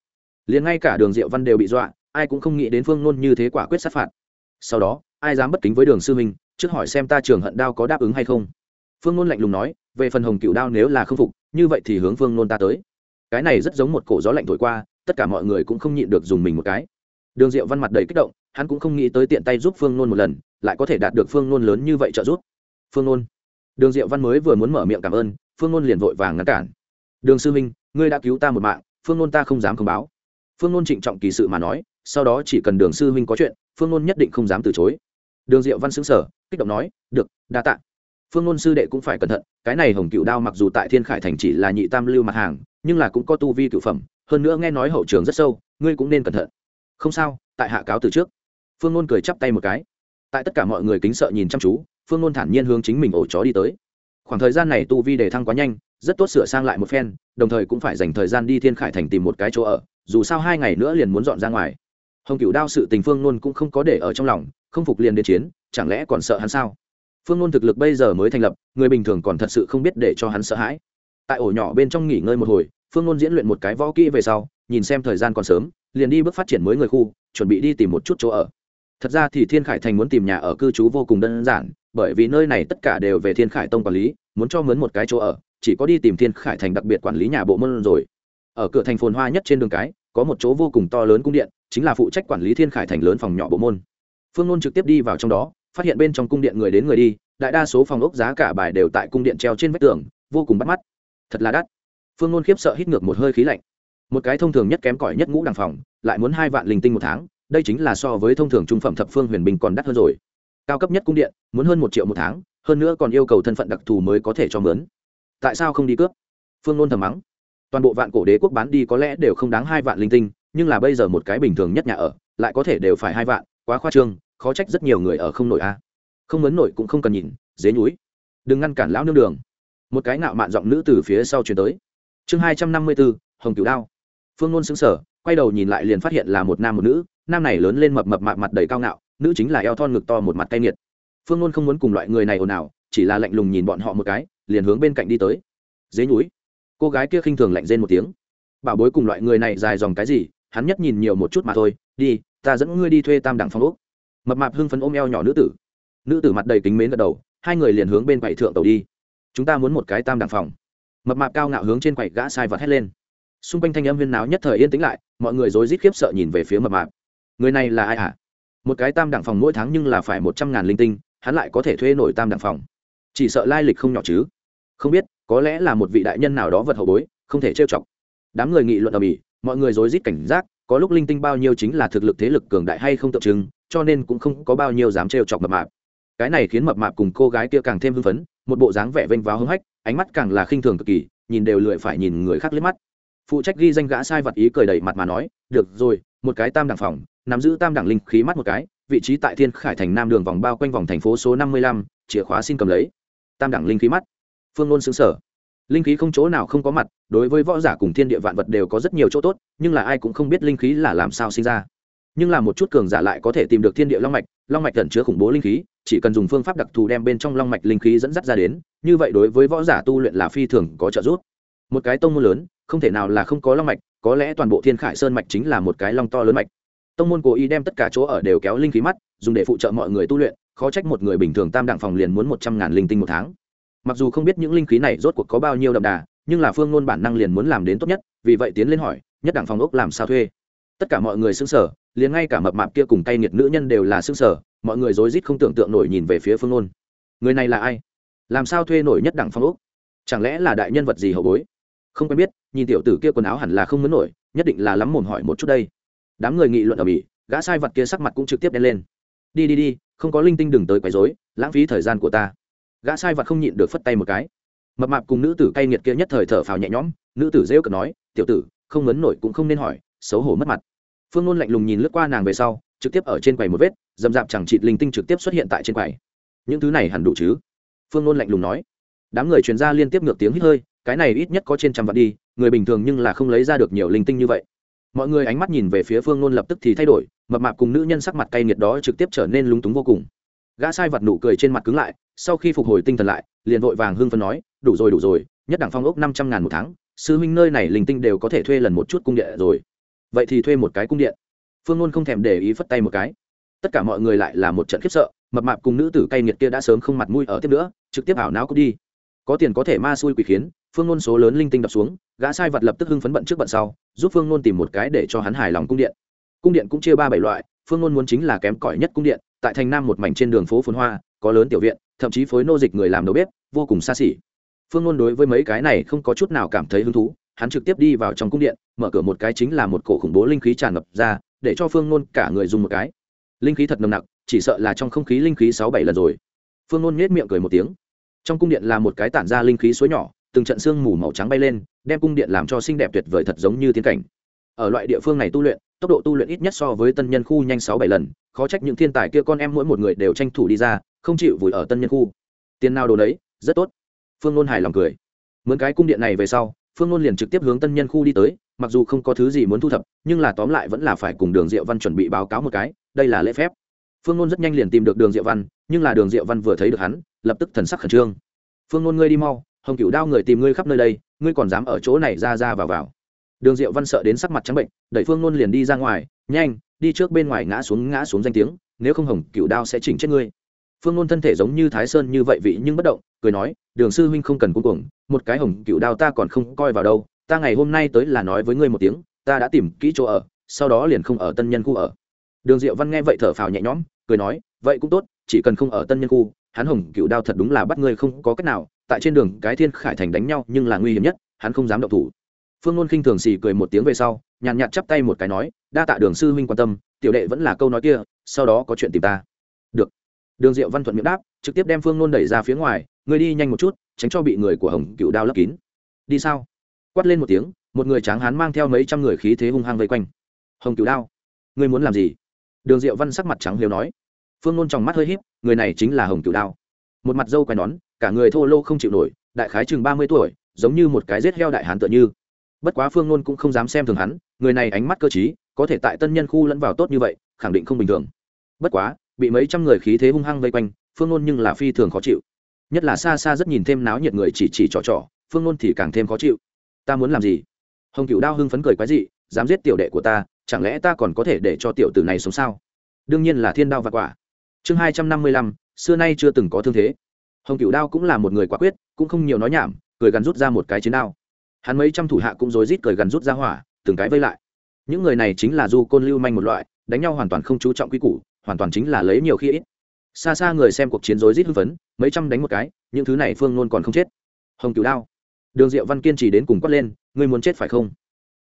Liền ngay cả đường diệu văn đều bị dọa ai cũng không nghĩ đến phương nôn như thế quả quyết sát phạt. Sau đó ai dám bất kính với đường sư Minh, trước hỏi xem ta trường hận đao có đáp ứng hay không. Phương nôn lạnh lùng nói về phần hồng cựu đao nếu là không phục như vậy thì hướng phương nôn ta tới. Cái này rất giống một cổ gió lạnh thổi qua, tất cả mọi người cũng không nhịn được dùng mình một cái. Đường diệu văn mặt đầy kích động, hắn cũng không nghĩ tới tiện tay giúp phương nôn một lần, lại có thể đạt được phương nôn lớn như vậy trợ giúp. Phương nôn. Đường diệu văn mới vừa muốn mở miệng cảm ơn, phương nôn liền vội vàng ngăn cản. Đường sư minh ngươi đã cứu ta một mạng, phương nôn ta không dám không báo. Phương nôn trịnh trọng kỳ sự mà nói, sau đó chỉ cần đường sư minh có chuyện, phương nôn nhất định không dám từ chối. Đường diệu văn xứng sở kích động nói, được, đa t ạ phương ngôn sư đệ cũng phải cẩn thận, cái này hồng cựu đao mặc dù tại thiên khải thành chỉ là nhị tam lưu mặt hàng, nhưng là cũng có tu vi cựu phẩm, hơn nữa nghe nói hậu trường rất sâu, ngươi cũng nên cẩn thận. Không sao, tại hạ cáo từ trước. Phương ngôn cười chắp tay một cái. Tại tất cả mọi người kính sợ nhìn chăm chú, phương ngôn thản nhiên hướng chính mình ổ chó đi tới. Khoảng thời gian này tu vi đề thăng quá nhanh, rất tốt sửa sang lại một phen, đồng thời cũng phải dành thời gian đi thiên khải thành tìm một cái chỗ ở, dù sao hai ngày nữa liền muốn dọn ra ngoài. Hồng cựu đao sự tình phương luôn cũng không có để ở trong lòng, không phục liền đến chiến, chẳng lẽ còn sợ hắn sao? Phương nôn thực lực bây giờ mới thành lập, người bình thường còn thật sự không biết để cho hắn sợ hãi. Tại ổ nhỏ bên trong nghỉ ngơi một hồi, phương nôn diễn luyện một cái võ kỹ về sau, nhìn xem thời gian còn sớm, liền đi bước phát triển mới người khu, chuẩn bị đi tìm một chút chỗ ở. Thật ra thì thiên khải thành muốn tìm nhà ở cư trú vô cùng đơn giản, bởi vì nơi này tất cả đều về thiên khải tông quản lý, muốn cho mướn một cái chỗ ở, chỉ có đi tìm thiên khải thành đặc biệt quản lý nhà bộ môn rồi. Ở cửa thành phồn hoa nhất trên đường cái, có một chỗ vô cùng to lớn cung điện, chính là phụ trách quản lý thiên khải thành lớn phòng nhỏ bộ môn. Phương nôn trực tiếp đi vào trong đó phát hiện bên trong cung điện người đến người đi, đại đa số phòng ốc giá cả bài đều tại cung điện treo trên vách tường, vô cùng bắt mắt. Thật là đắt. Phương ngôn khiếp sợ hít ngược một hơi khí lạnh. Một cái thông thường nhất kém cỏi nhất ngũ đằng phòng, lại muốn hai vạn linh tinh một tháng, đây chính là so với thông thường trung phẩm thập phương huyền bình còn đắt hơn rồi. Cao cấp nhất cung điện, muốn hơn một triệu một tháng, hơn nữa còn yêu cầu thân phận đặc thù mới có thể cho mướn. Tại sao không đi cướp? Phương nôn thầm mắng. Toàn bộ vạn cổ đế quốc bán đi có lẽ đều không đáng hai vạn linh tinh, nhưng là bây giờ một cái bình thường nhất nhà ở, lại có thể đều phải hai vạn, quá khoa trương khó trách rất nhiều người ở không nổi a. Không mấn nổi cũng không cần nhìn, dế nhúi. Đừng ngăn cản lão nương đường. Một cái nạo mạn giọng nữ từ phía sau chuyển tới. Chương hai trăm năm mươi bốn hồng cửu đao. Phương nôn xứng sở quay đầu nhìn lại liền phát hiện là một nam một nữ, nam này lớn lên mập mập mạp mặt đầy cao ngạo, nữ chính là eo thon ngực to một mặt cay nghiệt. Phương nôn không muốn cùng loại người này ồn ào, chỉ là lạnh lùng nhìn bọn họ một cái, liền hướng bên cạnh đi tới. Dế nhúi. Cô gái kia khinh thường lạnh rên một tiếng. Bảo bối cùng loại người này dài dòng cái gì, hắn nhất nhìn nhiều một chút mà thôi, đi, ta dẫn ngươi đi thuê tam đẳng phong úc mập mạp hưng phấn ôm eo nhỏ nữ tử. Nữ tử mặt đầy kính mến gật đầu, hai người liền hướng bên quầy thượng tàu đi. Chúng ta muốn một cái tam đẳng phòng. Mập mạp cao ngạo hướng trên quầy gã sai vật hét lên. Xung quanh thanh âm huyên náo nhất thời yên tĩnh lại, mọi người rối rít khiếp sợ nhìn về phía mập mạp. Người này là ai hả? À? một cái tam đẳng phòng mỗi tháng nhưng là phải một trăm ngàn linh tinh, hắn lại có thể thuê nổi tam đẳng phòng. Chỉ sợ lai lịch không nhỏ chứ. Không biết, có lẽ là một vị đại nhân nào đó vật hậu bối, không thể trêu chọc. Đám người nghị luận ở bỉ mọi người rối rít cảnh giác có lúc linh tinh bao nhiêu chính là thực lực thế lực cường đại hay không tượng trưng, cho nên cũng không có bao nhiêu dám trêu chọc mập mạp. Cái này khiến mập mạp cùng cô gái kia càng thêm hưng phấn, một bộ dáng vẻ vênh váo hưng hách, ánh mắt càng là khinh thường cực kỳ, nhìn đều lười phải nhìn người khác liếc mắt. Phụ trách ghi danh gã sai vật ý cười đầy mặt mà nói, được rồi, một cái tam đẳng phòng, nắm giữ tam đẳng linh khí mắt một cái, vị trí tại thiên khải thành nam đường vòng bao quanh vòng thành phố số năm mươi lăm, chìa khóa xin cầm lấy. Tam đẳng linh khí mắt. Phương ngôn xứng sở linh khí không chỗ nào không có mặt, đối với võ giả cùng thiên địa vạn vật đều có rất nhiều chỗ tốt, nhưng là ai cũng không biết linh khí là làm sao sinh ra. Nhưng là một chút cường giả lại có thể tìm được thiên địa long mạch long mạch cẩn chứa khủng bố linh khí, chỉ cần dùng phương pháp đặc thù đem bên trong long mạch linh khí dẫn dắt ra đến, như vậy đối với võ giả tu luyện là phi thường có trợ giúp. Một cái tông môn lớn, không thể nào là không có long mạch, có lẽ toàn bộ thiên khải sơn mạch chính là một cái long to lớn mạch. Tông môn cố ý đem tất cả chỗ ở đều kéo linh khí mắt, dùng để phụ trợ mọi người tu luyện, khó trách một người bình thường tam đẳng phòng liền muốn một trăm ngàn linh tinh một tháng mặc dù không biết những linh khí này rốt cuộc có bao nhiêu đậm đà, nhưng là phương ngôn bản năng liền muốn làm đến tốt nhất, vì vậy tiến lên hỏi, nhất đảng phòng ốc làm sao thuê? Tất cả mọi người xứng sở liền ngay cả mập mạp kia cùng tay nghiệt nữ nhân đều là xứng sở mọi người rối rít không tưởng tượng nổi nhìn về phía phương ngôn người này là ai? Làm sao thuê nổi nhất đẳng phong ốc? Chẳng lẽ là đại nhân vật gì hậu bối? Không quen biết, nhìn tiểu tử kia quần áo hẳn là không muốn nổi, nhất định là lắm mồm hỏi một chút đây. Đám người nghị luận ở mỹ gã sai vật kia sắc mặt cũng trực tiếp đen lên. Đi đi đi, không có linh tinh đừng tới quấy rối, lãng phí thời gian của ta gã sai vật không nhịn được phất tay một cái. Mập mạp cùng nữ tử cay nghiệt kia nhất thời thở phào nhẹ nhõm, nữ tử rêu cực nói, tiểu tử, không ngấn nổi cũng không nên hỏi, xấu hổ mất mặt. Phương nôn lạnh lùng nhìn lướt qua nàng về sau, trực tiếp ở trên quầy một vết, dầm dạp chẳng chịt linh tinh trực tiếp xuất hiện tại trên quầy. Những thứ này hẳn đủ chứ? Phương nôn lạnh lùng nói. Đám người truyền gia liên tiếp ngược tiếng hít hơi, cái này ít nhất có trên trăm vạn đi, người bình thường nhưng là không lấy ra được nhiều linh tinh như vậy. Mọi người ánh mắt nhìn về phía phương nôn lập tức thì thay đổi, mập mạp cùng nữ nhân sắc mặt cay nghiệt đó trực tiếp trở nên lúng túng vô cùng gã sai vật nụ cười trên mặt cứng lại, sau khi phục hồi tinh thần lại, liền vội vàng hưng phấn nói, đủ rồi đủ rồi, nhất đẳng phong ốc năm trăm ngàn một tháng, sư huynh nơi này linh tinh đều có thể thuê lần một chút cung điện rồi. Vậy thì thuê một cái cung điện. Phương ngôn không thèm để ý phất tay một cái. Tất cả mọi người lại là một trận khiếp sợ, mập mạp cùng nữ tử cay nghiệt kia đã sớm không mặt mũi ở tiếp nữa, trực tiếp ảo não cút đi. Có tiền có thể ma xui quỷ khiến, phương ngôn số lớn linh tinh đập xuống, gã sai vật lập tức hưng phấn bận trước bận sau, giúp phương ngôn tìm một cái để cho hắn hài lòng cung điện. Cung điện cũng chia ba bảy loại phương ngôn muốn chính là kém cỏi nhất cung điện, tại thành nam một mảnh trên đường phố phồn hoa, có lớn tiểu viện, thậm chí phối nô dịch người làm đầu bếp, vô cùng xa xỉ. Phương ngôn đối với mấy cái này không có chút nào cảm thấy hứng thú, hắn trực tiếp đi vào trong cung điện, mở cửa một cái chính là một cổ khủng bố linh khí tràn ngập ra, để cho phương ngôn cả người dùng một cái. Linh khí thật nồng nặc, chỉ sợ là trong không khí linh khí sáu bảy lần rồi. Phương ngôn nhét miệng cười một tiếng. Trong cung điện là một cái tản ra linh khí suối nhỏ, từng trận sương mù màu trắng bay lên, đem cung điện làm cho xinh đẹp tuyệt vời thật giống như tiên cảnh. Ở loại địa phương này tu luyện tốc độ tu luyện ít nhất so với tân nhân khu nhanh sáu bảy lần, khó trách những thiên tài kia con em mỗi một người đều tranh thủ đi ra, không chịu vùi ở tân nhân khu. Tiền nào đồ đấy, rất tốt. Phương ngôn hài lòng cười. Mướn cái cung điện này về sau, phương ngôn liền trực tiếp hướng tân nhân khu đi tới, mặc dù không có thứ gì muốn thu thập, nhưng là tóm lại vẫn là phải cùng đường diệu văn chuẩn bị báo cáo một cái, đây là lễ phép. Phương ngôn rất nhanh liền tìm được đường diệu văn, nhưng là đường diệu văn vừa thấy được hắn, lập tức thần sắc khẩn trương. Phương ngôn ngươi đi mau, hồng cựu đao người tìm ngươi khắp nơi đây, ngươi còn dám ở chỗ này ra ra vào vào đường diệu văn sợ đến sắc mặt trắng bệnh, đẩy phương ngôn liền đi ra ngoài, nhanh, đi trước bên ngoài ngã xuống ngã xuống danh tiếng, nếu không hồng cửu đao sẽ chỉnh chết ngươi. Phương ngôn thân thể giống như thái sơn như vậy vị nhưng bất động, cười nói, đường sư huynh không cần cuối cùng một cái hồng cựu đao ta còn không coi vào đâu, ta ngày hôm nay tới là nói với ngươi một tiếng, ta đã tìm kỹ chỗ ở, sau đó liền không ở tân nhân khu ở. Đường diệu văn nghe vậy thở phào nhẹ nhõm, cười nói, vậy cũng tốt, chỉ cần không ở tân nhân khu, hắn hồng cựu đao thật đúng là bắt ngươi không có cách nào, tại trên đường cái thiên khải thành đánh nhau nhưng là nguy hiểm nhất, hắn không dám động thủ phương ngôn khinh thường xì cười một tiếng về sau, nhàn nhạt chắp tay một cái nói, đa tạ đường sư huynh quan tâm, tiểu đệ vẫn là câu nói kia, sau đó có chuyện tìm ta. Được. Đường diệu văn thuận miệng đáp, trực tiếp đem phương nôn đẩy ra phía ngoài người đi nhanh một chút, tránh cho bị người của hồng cựu đao lấp kín. Đi sao? Quát lên một tiếng, một người tráng hán mang theo mấy trăm người khí thế hung hăng vây quanh. Hồng cựu đao, ngươi muốn làm gì? Đường diệu văn sắc mặt trắng liều nói. Phương nôn trong mắt hơi h í p người này chính là hồng cựu đao. Một mặt dâu quai nón, cả người thô lô không chịu nổi, đại khái chừng ba mươi tuổi, giống như một cái rết heo đại hán tựa như bất quá phương nôn cũng không dám xem thường hắn, người này ánh mắt cơ t có thể tại tân nhân khu lẫn vào tốt như vậy, khẳng định không bình thường. Bất quá, bị mấy trăm người khí thế hung hăng vây quanh, phương nôn nhưng là phi thường khó chịu. Nhất là xa xa rất nhìn thêm náo nhiệt người chỉ chỉ trò trò, phương nôn thì càng thêm khó chịu. Ta muốn làm gì? Hồng cựu đao hưng phấn cười quái dị, dám giết tiểu đệ của ta, chẳng lẽ ta còn có thể để cho tiểu tử này sống sao? Đương nhiên là thiên đao và quả. Chương hai trăm năm mươi lăm, xưa nay chưa từng có thương thế. Hồng cựu đao cũng là một người quả quyết, cũng không nhiều nói nhảm, cười gắn rút ra một cái chiến đao hắn mấy trăm thủ hạ cũng rối rít cười gần rút ra hỏa, từng cái vây lại. Những người này chính là du côn lưu manh một loại, đánh nhau hoàn toàn không chú trọng quy củ, hoàn toàn chính là lấy nhiều khi ít. Xa xa người xem cuộc chiến rối rít hưng phấn, mấy trăm đánh một cái, những thứ này phương nôn còn không chết. Hồng cửu đao. Đường diệu văn kiên trì đến cùng quát lên, ngươi muốn chết phải không?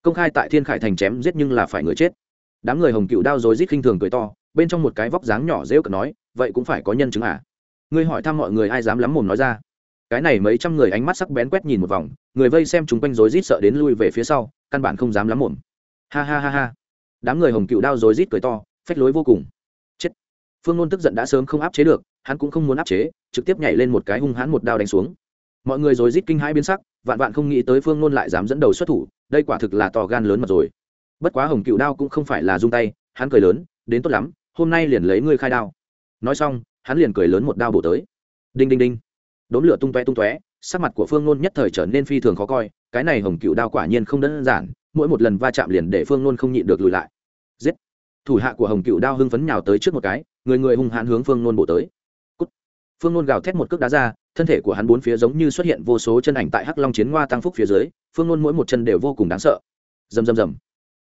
Công khai tại thiên khải thành chém giết nhưng là phải người chết. Đám người hồng cựu đao rối rít khinh thường cười to, bên trong một cái vóc dáng nhỏ dễ cợt nói, vậy cũng phải có nhân chứng à? Ngươi hỏi thăm mọi người ai dám lắm mồm nói ra? Cái này mấy trăm người ánh mắt sắc bén quét nhìn một vòng người vây xem chúng quanh rối rít sợ đến lui về phía sau căn bản không dám lắm mồm ha ha ha ha. Đám người hồng cựu đao rối rít cười to phách lối vô cùng. Chết, phương nôn tức giận đã sớm không áp chế được hắn cũng không muốn áp chế trực tiếp nhảy lên một cái hung hãn một đao đánh xuống. Mọi người rối rít kinh hãi biến sắc vạn vạn không nghĩ tới phương nôn lại dám dẫn đầu xuất thủ đây quả thực là to gan lớn mật rồi. Bất quá hồng cựu đao cũng không phải là rung tay hắn cười lớn đến tốt lắm hôm nay liền lấy ngươi khai đao. Nói xong hắn liền cười lớn một đao bổ tới. Đinh đinh đinh đốm lửa tung toe tung tóe, sắc mặt của phương nôn nhất thời trở nên phi thường khó coi, cái này hồng cựu đao quả nhiên không đơn giản, mỗi một lần va chạm liền để phương nôn không nhịn được lùi lại. Giết! Thủ hạ của hồng cựu đao hưng phấn nhào tới trước một cái, người người hung hãn hướng phương nôn bổ tới. Cút. phương nôn gào thét một cước đá ra, thân thể của hắn bốn phía giống như xuất hiện vô số chân ảnh tại hắc long chiến ngoa tăng phúc phía dưới, phương nôn mỗi một chân đều vô cùng đáng sợ. Dầm dầm dầm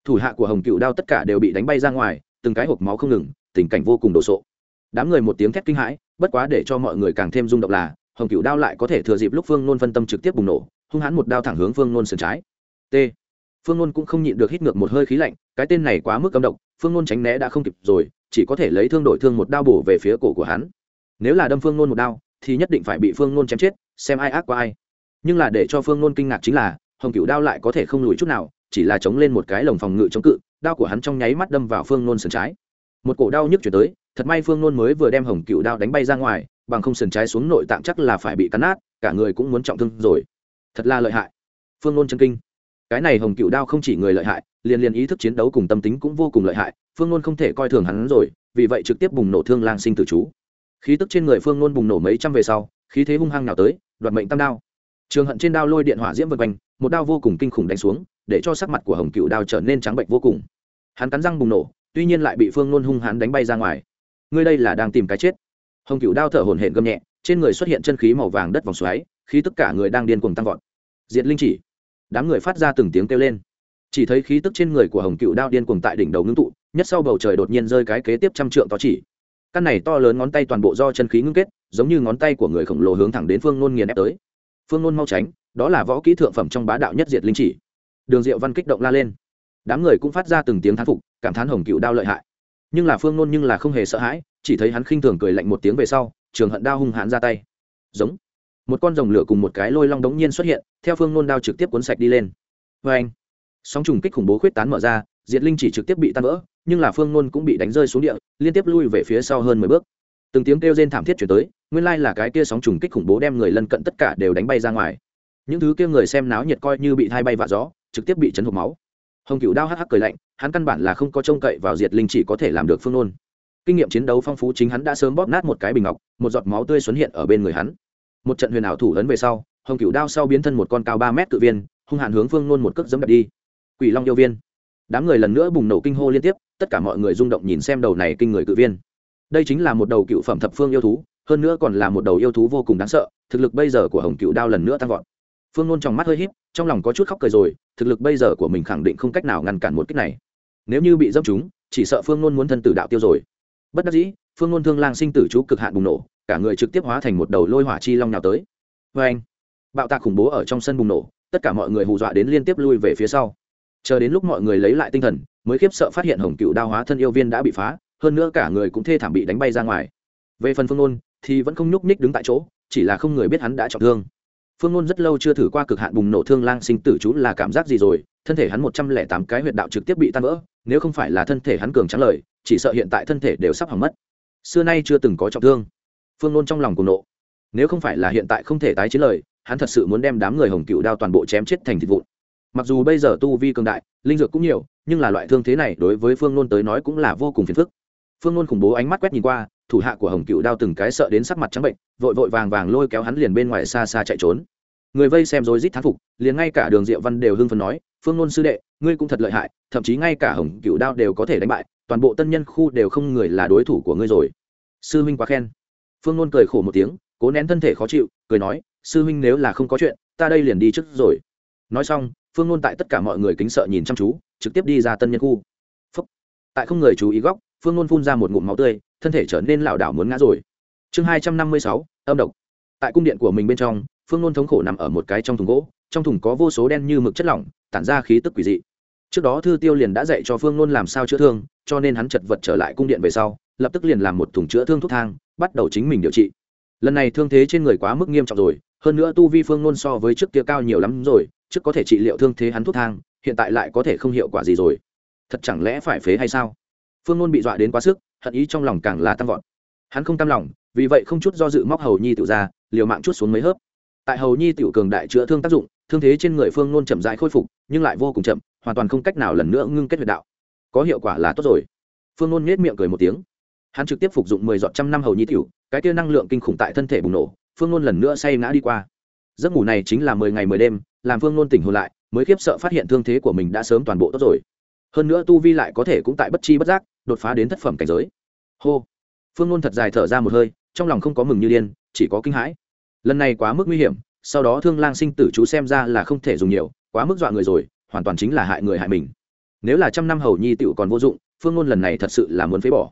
thủ hạ của hồng cựu đao tất cả đều bị đánh bay ra ngoài, từng cái hộp máu không ngừng, tình cảnh vô cùng đồ sộ. Đám người một tiếng thét kinh hãi, bất quá để cho mọi người càng thêm rung động là hồng cựu đao lại có thể thừa dịp lúc phương nôn phân tâm trực tiếp bùng nổ, hung hãn một đao thẳng hướng phương nôn sườn trái. T. Phương nôn cũng không nhịn được hít ngược một hơi khí lạnh, cái tên này quá mức cấm độc, phương nôn tránh né đã không kịp rồi, chỉ có thể lấy thương đổi thương một đao bổ về phía cổ của hắn. Nếu là đâm phương nôn một đao, thì nhất định phải bị phương nôn chém chết, xem ai ác qua ai. Nhưng là để cho phương nôn kinh ngạc chính là, hồng cựu đao lại có thể không lùi chút nào, chỉ là chống lên một cái lồng phòng ngự chống cự, đao của hắn trong nháy mắt đâm vào phương nôn sườn trái. Một cổ đau nhức chuyển tới, thật may phương nôn mới vừa đem hồng cựu đao đánh bay ra ngoài bằng không sườn trái xuống nội tạng chắc là phải bị cắn nát, cả người cũng muốn trọng thương rồi. Thật là lợi hại. Phương nôn chân kinh. Cái này hồng cựu đao không chỉ người lợi hại, liền liền ý thức chiến đấu cùng tâm tính cũng vô cùng lợi hại, phương nôn không thể coi thường hắn rồi, vì vậy trực tiếp bùng nổ thương lang sinh tử chú. Khí tức trên người phương nôn bùng nổ mấy trăm về sau, khí thế hung hăng nào tới, đoạt mệnh tam đao. Trường hận trên đao lôi điện hỏa diễm vượt quanh, một đao vô cùng kinh khủng đánh xuống, để cho sắc mặt của hồng cựu đao trở nên trắng bệnh vô cùng. Hắn cắn răng bùng nổ, tuy nhiên lại bị phương nôn hung hãn đánh bay ra ngoài. Ngươi đây là đang tìm cái chết hồng cựu đao thở hổn hển gầm nhẹ, trên người xuất hiện chân khí màu vàng đất vòng xoáy, khí tất cả người đang điên cuồng tăng vọt. Diệt linh chỉ. Đám người phát ra từng tiếng kêu lên. Chỉ thấy khí tức trên người của hồng cựu đao điên cuồng tại đỉnh đầu ngưng tụ, nhất sau bầu trời đột nhiên rơi cái kế tiếp trăm trượng to chỉ. Căn này to lớn ngón tay toàn bộ do chân khí ngưng kết, giống như ngón tay của người khổng lồ hướng thẳng đến phương nôn nghiền ép tới. Phương nôn mau tránh, đó là võ kỹ thượng phẩm trong bá đạo nhất diệt linh chỉ. Đường diệu văn kích động la lên. Đám người cũng phát ra từng tiếng thán phục, cảm thán hồng cựu đao lợi hại. Nhưng là phương nôn nhưng là không hề sợ hãi chỉ thấy hắn khinh thường cười lạnh một tiếng về sau, trường hận đao hung hãn ra tay. Giống. Một con rồng lửa cùng một cái lôi long đống nhiên xuất hiện, theo phương nôn đao trực tiếp cuốn sạch đi lên. Vê anh, sóng trùng kích khủng bố khuyết tán mở ra, diệt linh chỉ trực tiếp bị tan vỡ, nhưng là phương nôn cũng bị đánh rơi xuống địa, liên tiếp lui về phía sau hơn mười bước. Từng tiếng kêu rên thảm thiết chuyển tới, nguyên lai là cái kia sóng trùng kích khủng bố đem người lân cận tất cả đều đánh bay ra ngoài. Những thứ kia người xem náo nhiệt coi như bị thay bay vạ gió, trực tiếp bị chấn hộp máu. Hồng cựu đao hắc hắc cười lạnh, hắn căn bản là không có trông cậy vào diệt linh chỉ có thể làm được phương nôn kinh nghiệm chiến đấu phong phú chính hắn đã sớm bóp nát một cái bình ngọc một giọt máu tươi xuất hiện ở bên người hắn. Một trận huyền ảo thủ lớn về sau hồng cựu đao sau biến thân một con cao ba mét cự viên hung hạn hướng phương nôn một cước dẫm đập đi. Quỷ long yêu viên. Đám người lần nữa bùng nổ kinh hô liên tiếp tất cả mọi người rung động nhìn xem đầu này kinh người cự viên. Đây chính là một đầu cựu phẩm thập phương yêu thú hơn nữa còn là một đầu yêu thú vô cùng đáng sợ thực lực bây giờ của hồng cựu đao lần nữa tăng vọt. Phương nôn trong mắt hơi híp, trong lòng có chút khóc cười rồi thực lực bây giờ của mình khẳng định không cách nào ngăn cản một cách này. Nếu như bị dâm chúng chỉ sợ phương nôn muốn thân tử đạo tiêu rồi bất đắc dĩ, phương ngôn thương lang sinh tử chú cực hạn bùng nổ, cả người trực tiếp hóa thành một đầu lôi hỏa chi long nào tới. Vê anh, bạo tạc khủng bố ở trong sân bùng nổ, tất cả mọi người hù dọa đến liên tiếp lui về phía sau. Chờ đến lúc mọi người lấy lại tinh thần, mới khiếp sợ phát hiện hồng cựu đao hóa thân yêu viên đã bị phá, hơn nữa cả người cũng thê thảm bị đánh bay ra ngoài. Về phần phương nôn thì vẫn không nhúc nhích đứng tại chỗ, chỉ là không người biết hắn đã trọng thương. Phương nôn rất lâu chưa thử qua cực hạn bùng nổ thương lang sinh tử chú là cảm giác gì rồi thân thể hắn một trăm lẻ tám cái huyệt đạo trực tiếp bị tan vỡ, nếu không phải là thân thể hắn cường trắng lời, chỉ sợ hiện tại thân thể đều sắp hỏng mất. Xưa nay chưa từng có trọng thương. Phương nôn trong lòng cùng nộ. Nếu không phải là hiện tại không thể tái chiến lời, hắn thật sự muốn đem đám người hồng cựu đao toàn bộ chém chết thành thịt vụn. Mặc dù bây giờ tu vi cường đại, linh dược cũng nhiều, nhưng là loại thương thế này đối với phương nôn tới nói cũng là vô cùng phiền phức. Phương nôn khủng bố ánh mắt quét nhìn qua, thủ hạ của hồng cựu đao từng cái sợ đến sắc mặt trắng bệnh, vội vội vàng vàng lôi kéo hắn liền bên ngoài xa xa chạy trốn. Người vây xem rối rít thán phục, liền ngay cả đường diệu văn đều hưng phấn nói phương nôn sư đệ, ngươi cũng thật lợi hại, thậm chí ngay cả hồng cựu đao đều có thể đánh bại, toàn bộ tân nhân khu đều không người là đối thủ của ngươi rồi. Sư huynh quá khen. Phương nôn cười khổ một tiếng, cố nén thân thể khó chịu, cười nói, sư huynh nếu là không có chuyện, ta đây liền đi trước rồi. Nói xong, phương nôn tại tất cả mọi người kính sợ nhìn chăm chú, trực tiếp đi ra tân nhân khu. Phúc. tại không người chú ý góc, phương nôn phun ra một ngụm máu tươi, thân thể trở nên lảo đảo muốn ngã rồi. Chương hai trăm năm mươi sáu, âm độc. Tại cung điện của mình bên trong, phương nôn thống khổ nằm ở một cái trong thùng gỗ trong thùng có vô số đen như mực chất lỏng, tản ra khí tức quỷ dị. Trước đó thư tiêu liền đã dạy cho phương nôn làm sao chữa thương, cho nên hắn chật vật trở lại cung điện về sau, lập tức liền làm một thùng chữa thương thuốc thang, bắt đầu chính mình điều trị. Lần này thương thế trên người quá mức nghiêm trọng rồi, hơn nữa tu vi phương nôn so với trước kia cao nhiều lắm rồi, trước có thể trị liệu thương thế hắn thuốc thang, hiện tại lại có thể không hiệu quả gì rồi. Thật chẳng lẽ phải phế hay sao? Phương nôn bị dọa đến quá sức, hận ý trong lòng càng là tăng vọt. Hắn không tam lòng, vì vậy không chút do dự móc hầu nhi tự ra, liều mạng chút xuống mấy hớp. Tại hầu nhi tiểu cường đại chữa thương tác dụng thương thế trên người phương nôn chậm rãi khôi phục, nhưng lại vô cùng chậm, hoàn toàn không cách nào lần nữa ngưng kết huyệt đạo. Có hiệu quả là tốt rồi. Phương nôn nhét miệng cười một tiếng. Hắn trực tiếp phục dụng mười giọt trăm năm hầu nhi tiểu, cái tia năng lượng kinh khủng tại thân thể bùng nổ, phương nôn lần nữa say ngã đi qua. Giấc ngủ này chính là mười ngày mười đêm, làm phương nôn tỉnh hồn lại, mới khiếp sợ phát hiện thương thế của mình đã sớm toàn bộ tốt rồi. Hơn nữa tu vi lại có thể cũng tại bất chi bất giác, đột phá đến thất phẩm cảnh giới. Hô. Phương nôn thật dài thở ra một hơi, trong lòng không có mừng như điên, chỉ có kinh hãi. Lần này quá mức nguy hiểm sau đó thương lang sinh tử chú xem ra là không thể dùng nhiều, quá mức dọa người rồi, hoàn toàn chính là hại người hại mình. Nếu là trăm năm hầu nhi tựu còn vô dụng, phương ngôn lần này thật sự là muốn phế bỏ.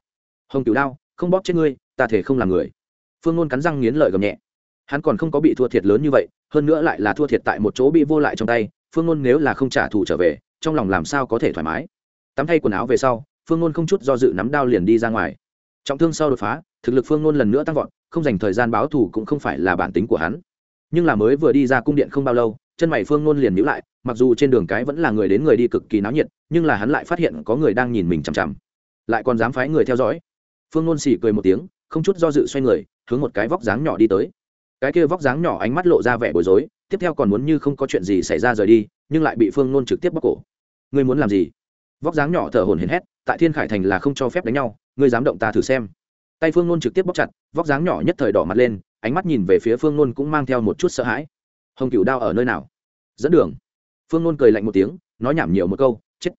Hồng tiểu đao, không bóp chết ngươi, ta thể không làm người. Phương ngôn cắn răng nghiến lợi gầm nhẹ. Hắn còn không có bị thua thiệt lớn như vậy, hơn nữa lại là thua thiệt tại một chỗ bị vô lại trong tay, phương ngôn nếu là không trả thù trở về, trong lòng làm sao có thể thoải mái? Tắm thay quần áo về sau, phương ngôn không chút do dự nắm đao liền đi ra ngoài. Trọng thương sau đột phá, thực lực phương ngôn lần nữa tăng vọt, không dành thời gian báo thù cũng không phải là bản tính của hắn nhưng là mới vừa đi ra cung điện không bao lâu, chân mày phương nôn liền nhữ lại, mặc dù trên đường cái vẫn là người đến người đi cực kỳ náo nhiệt, nhưng là hắn lại phát hiện có người đang nhìn mình chằm chằm. Lại còn dám phái người theo dõi. Phương nôn xỉ cười một tiếng, không chút do dự xoay người, hướng một cái vóc dáng nhỏ đi tới. Cái kia vóc dáng nhỏ ánh mắt lộ ra vẻ bối rối, tiếp theo còn muốn như không có chuyện gì xảy ra rời đi, nhưng lại bị phương nôn trực tiếp bóc cổ. Ngươi muốn làm gì? Vóc dáng nhỏ thở hồn hển hét, tại thiên khải thành là không cho phép đánh nhau, ngươi dám động ta thử xem. Tay phương nôn trực tiếp bóc chặt, vóc dáng nhỏ nhất thời đỏ mặt lên ánh mắt nhìn về phía phương nôn cũng mang theo một chút sợ hãi. Hồng cửu đao ở nơi nào? Dẫn đường. Phương nôn cười lạnh một tiếng, nói nhảm nhiều một câu, chết.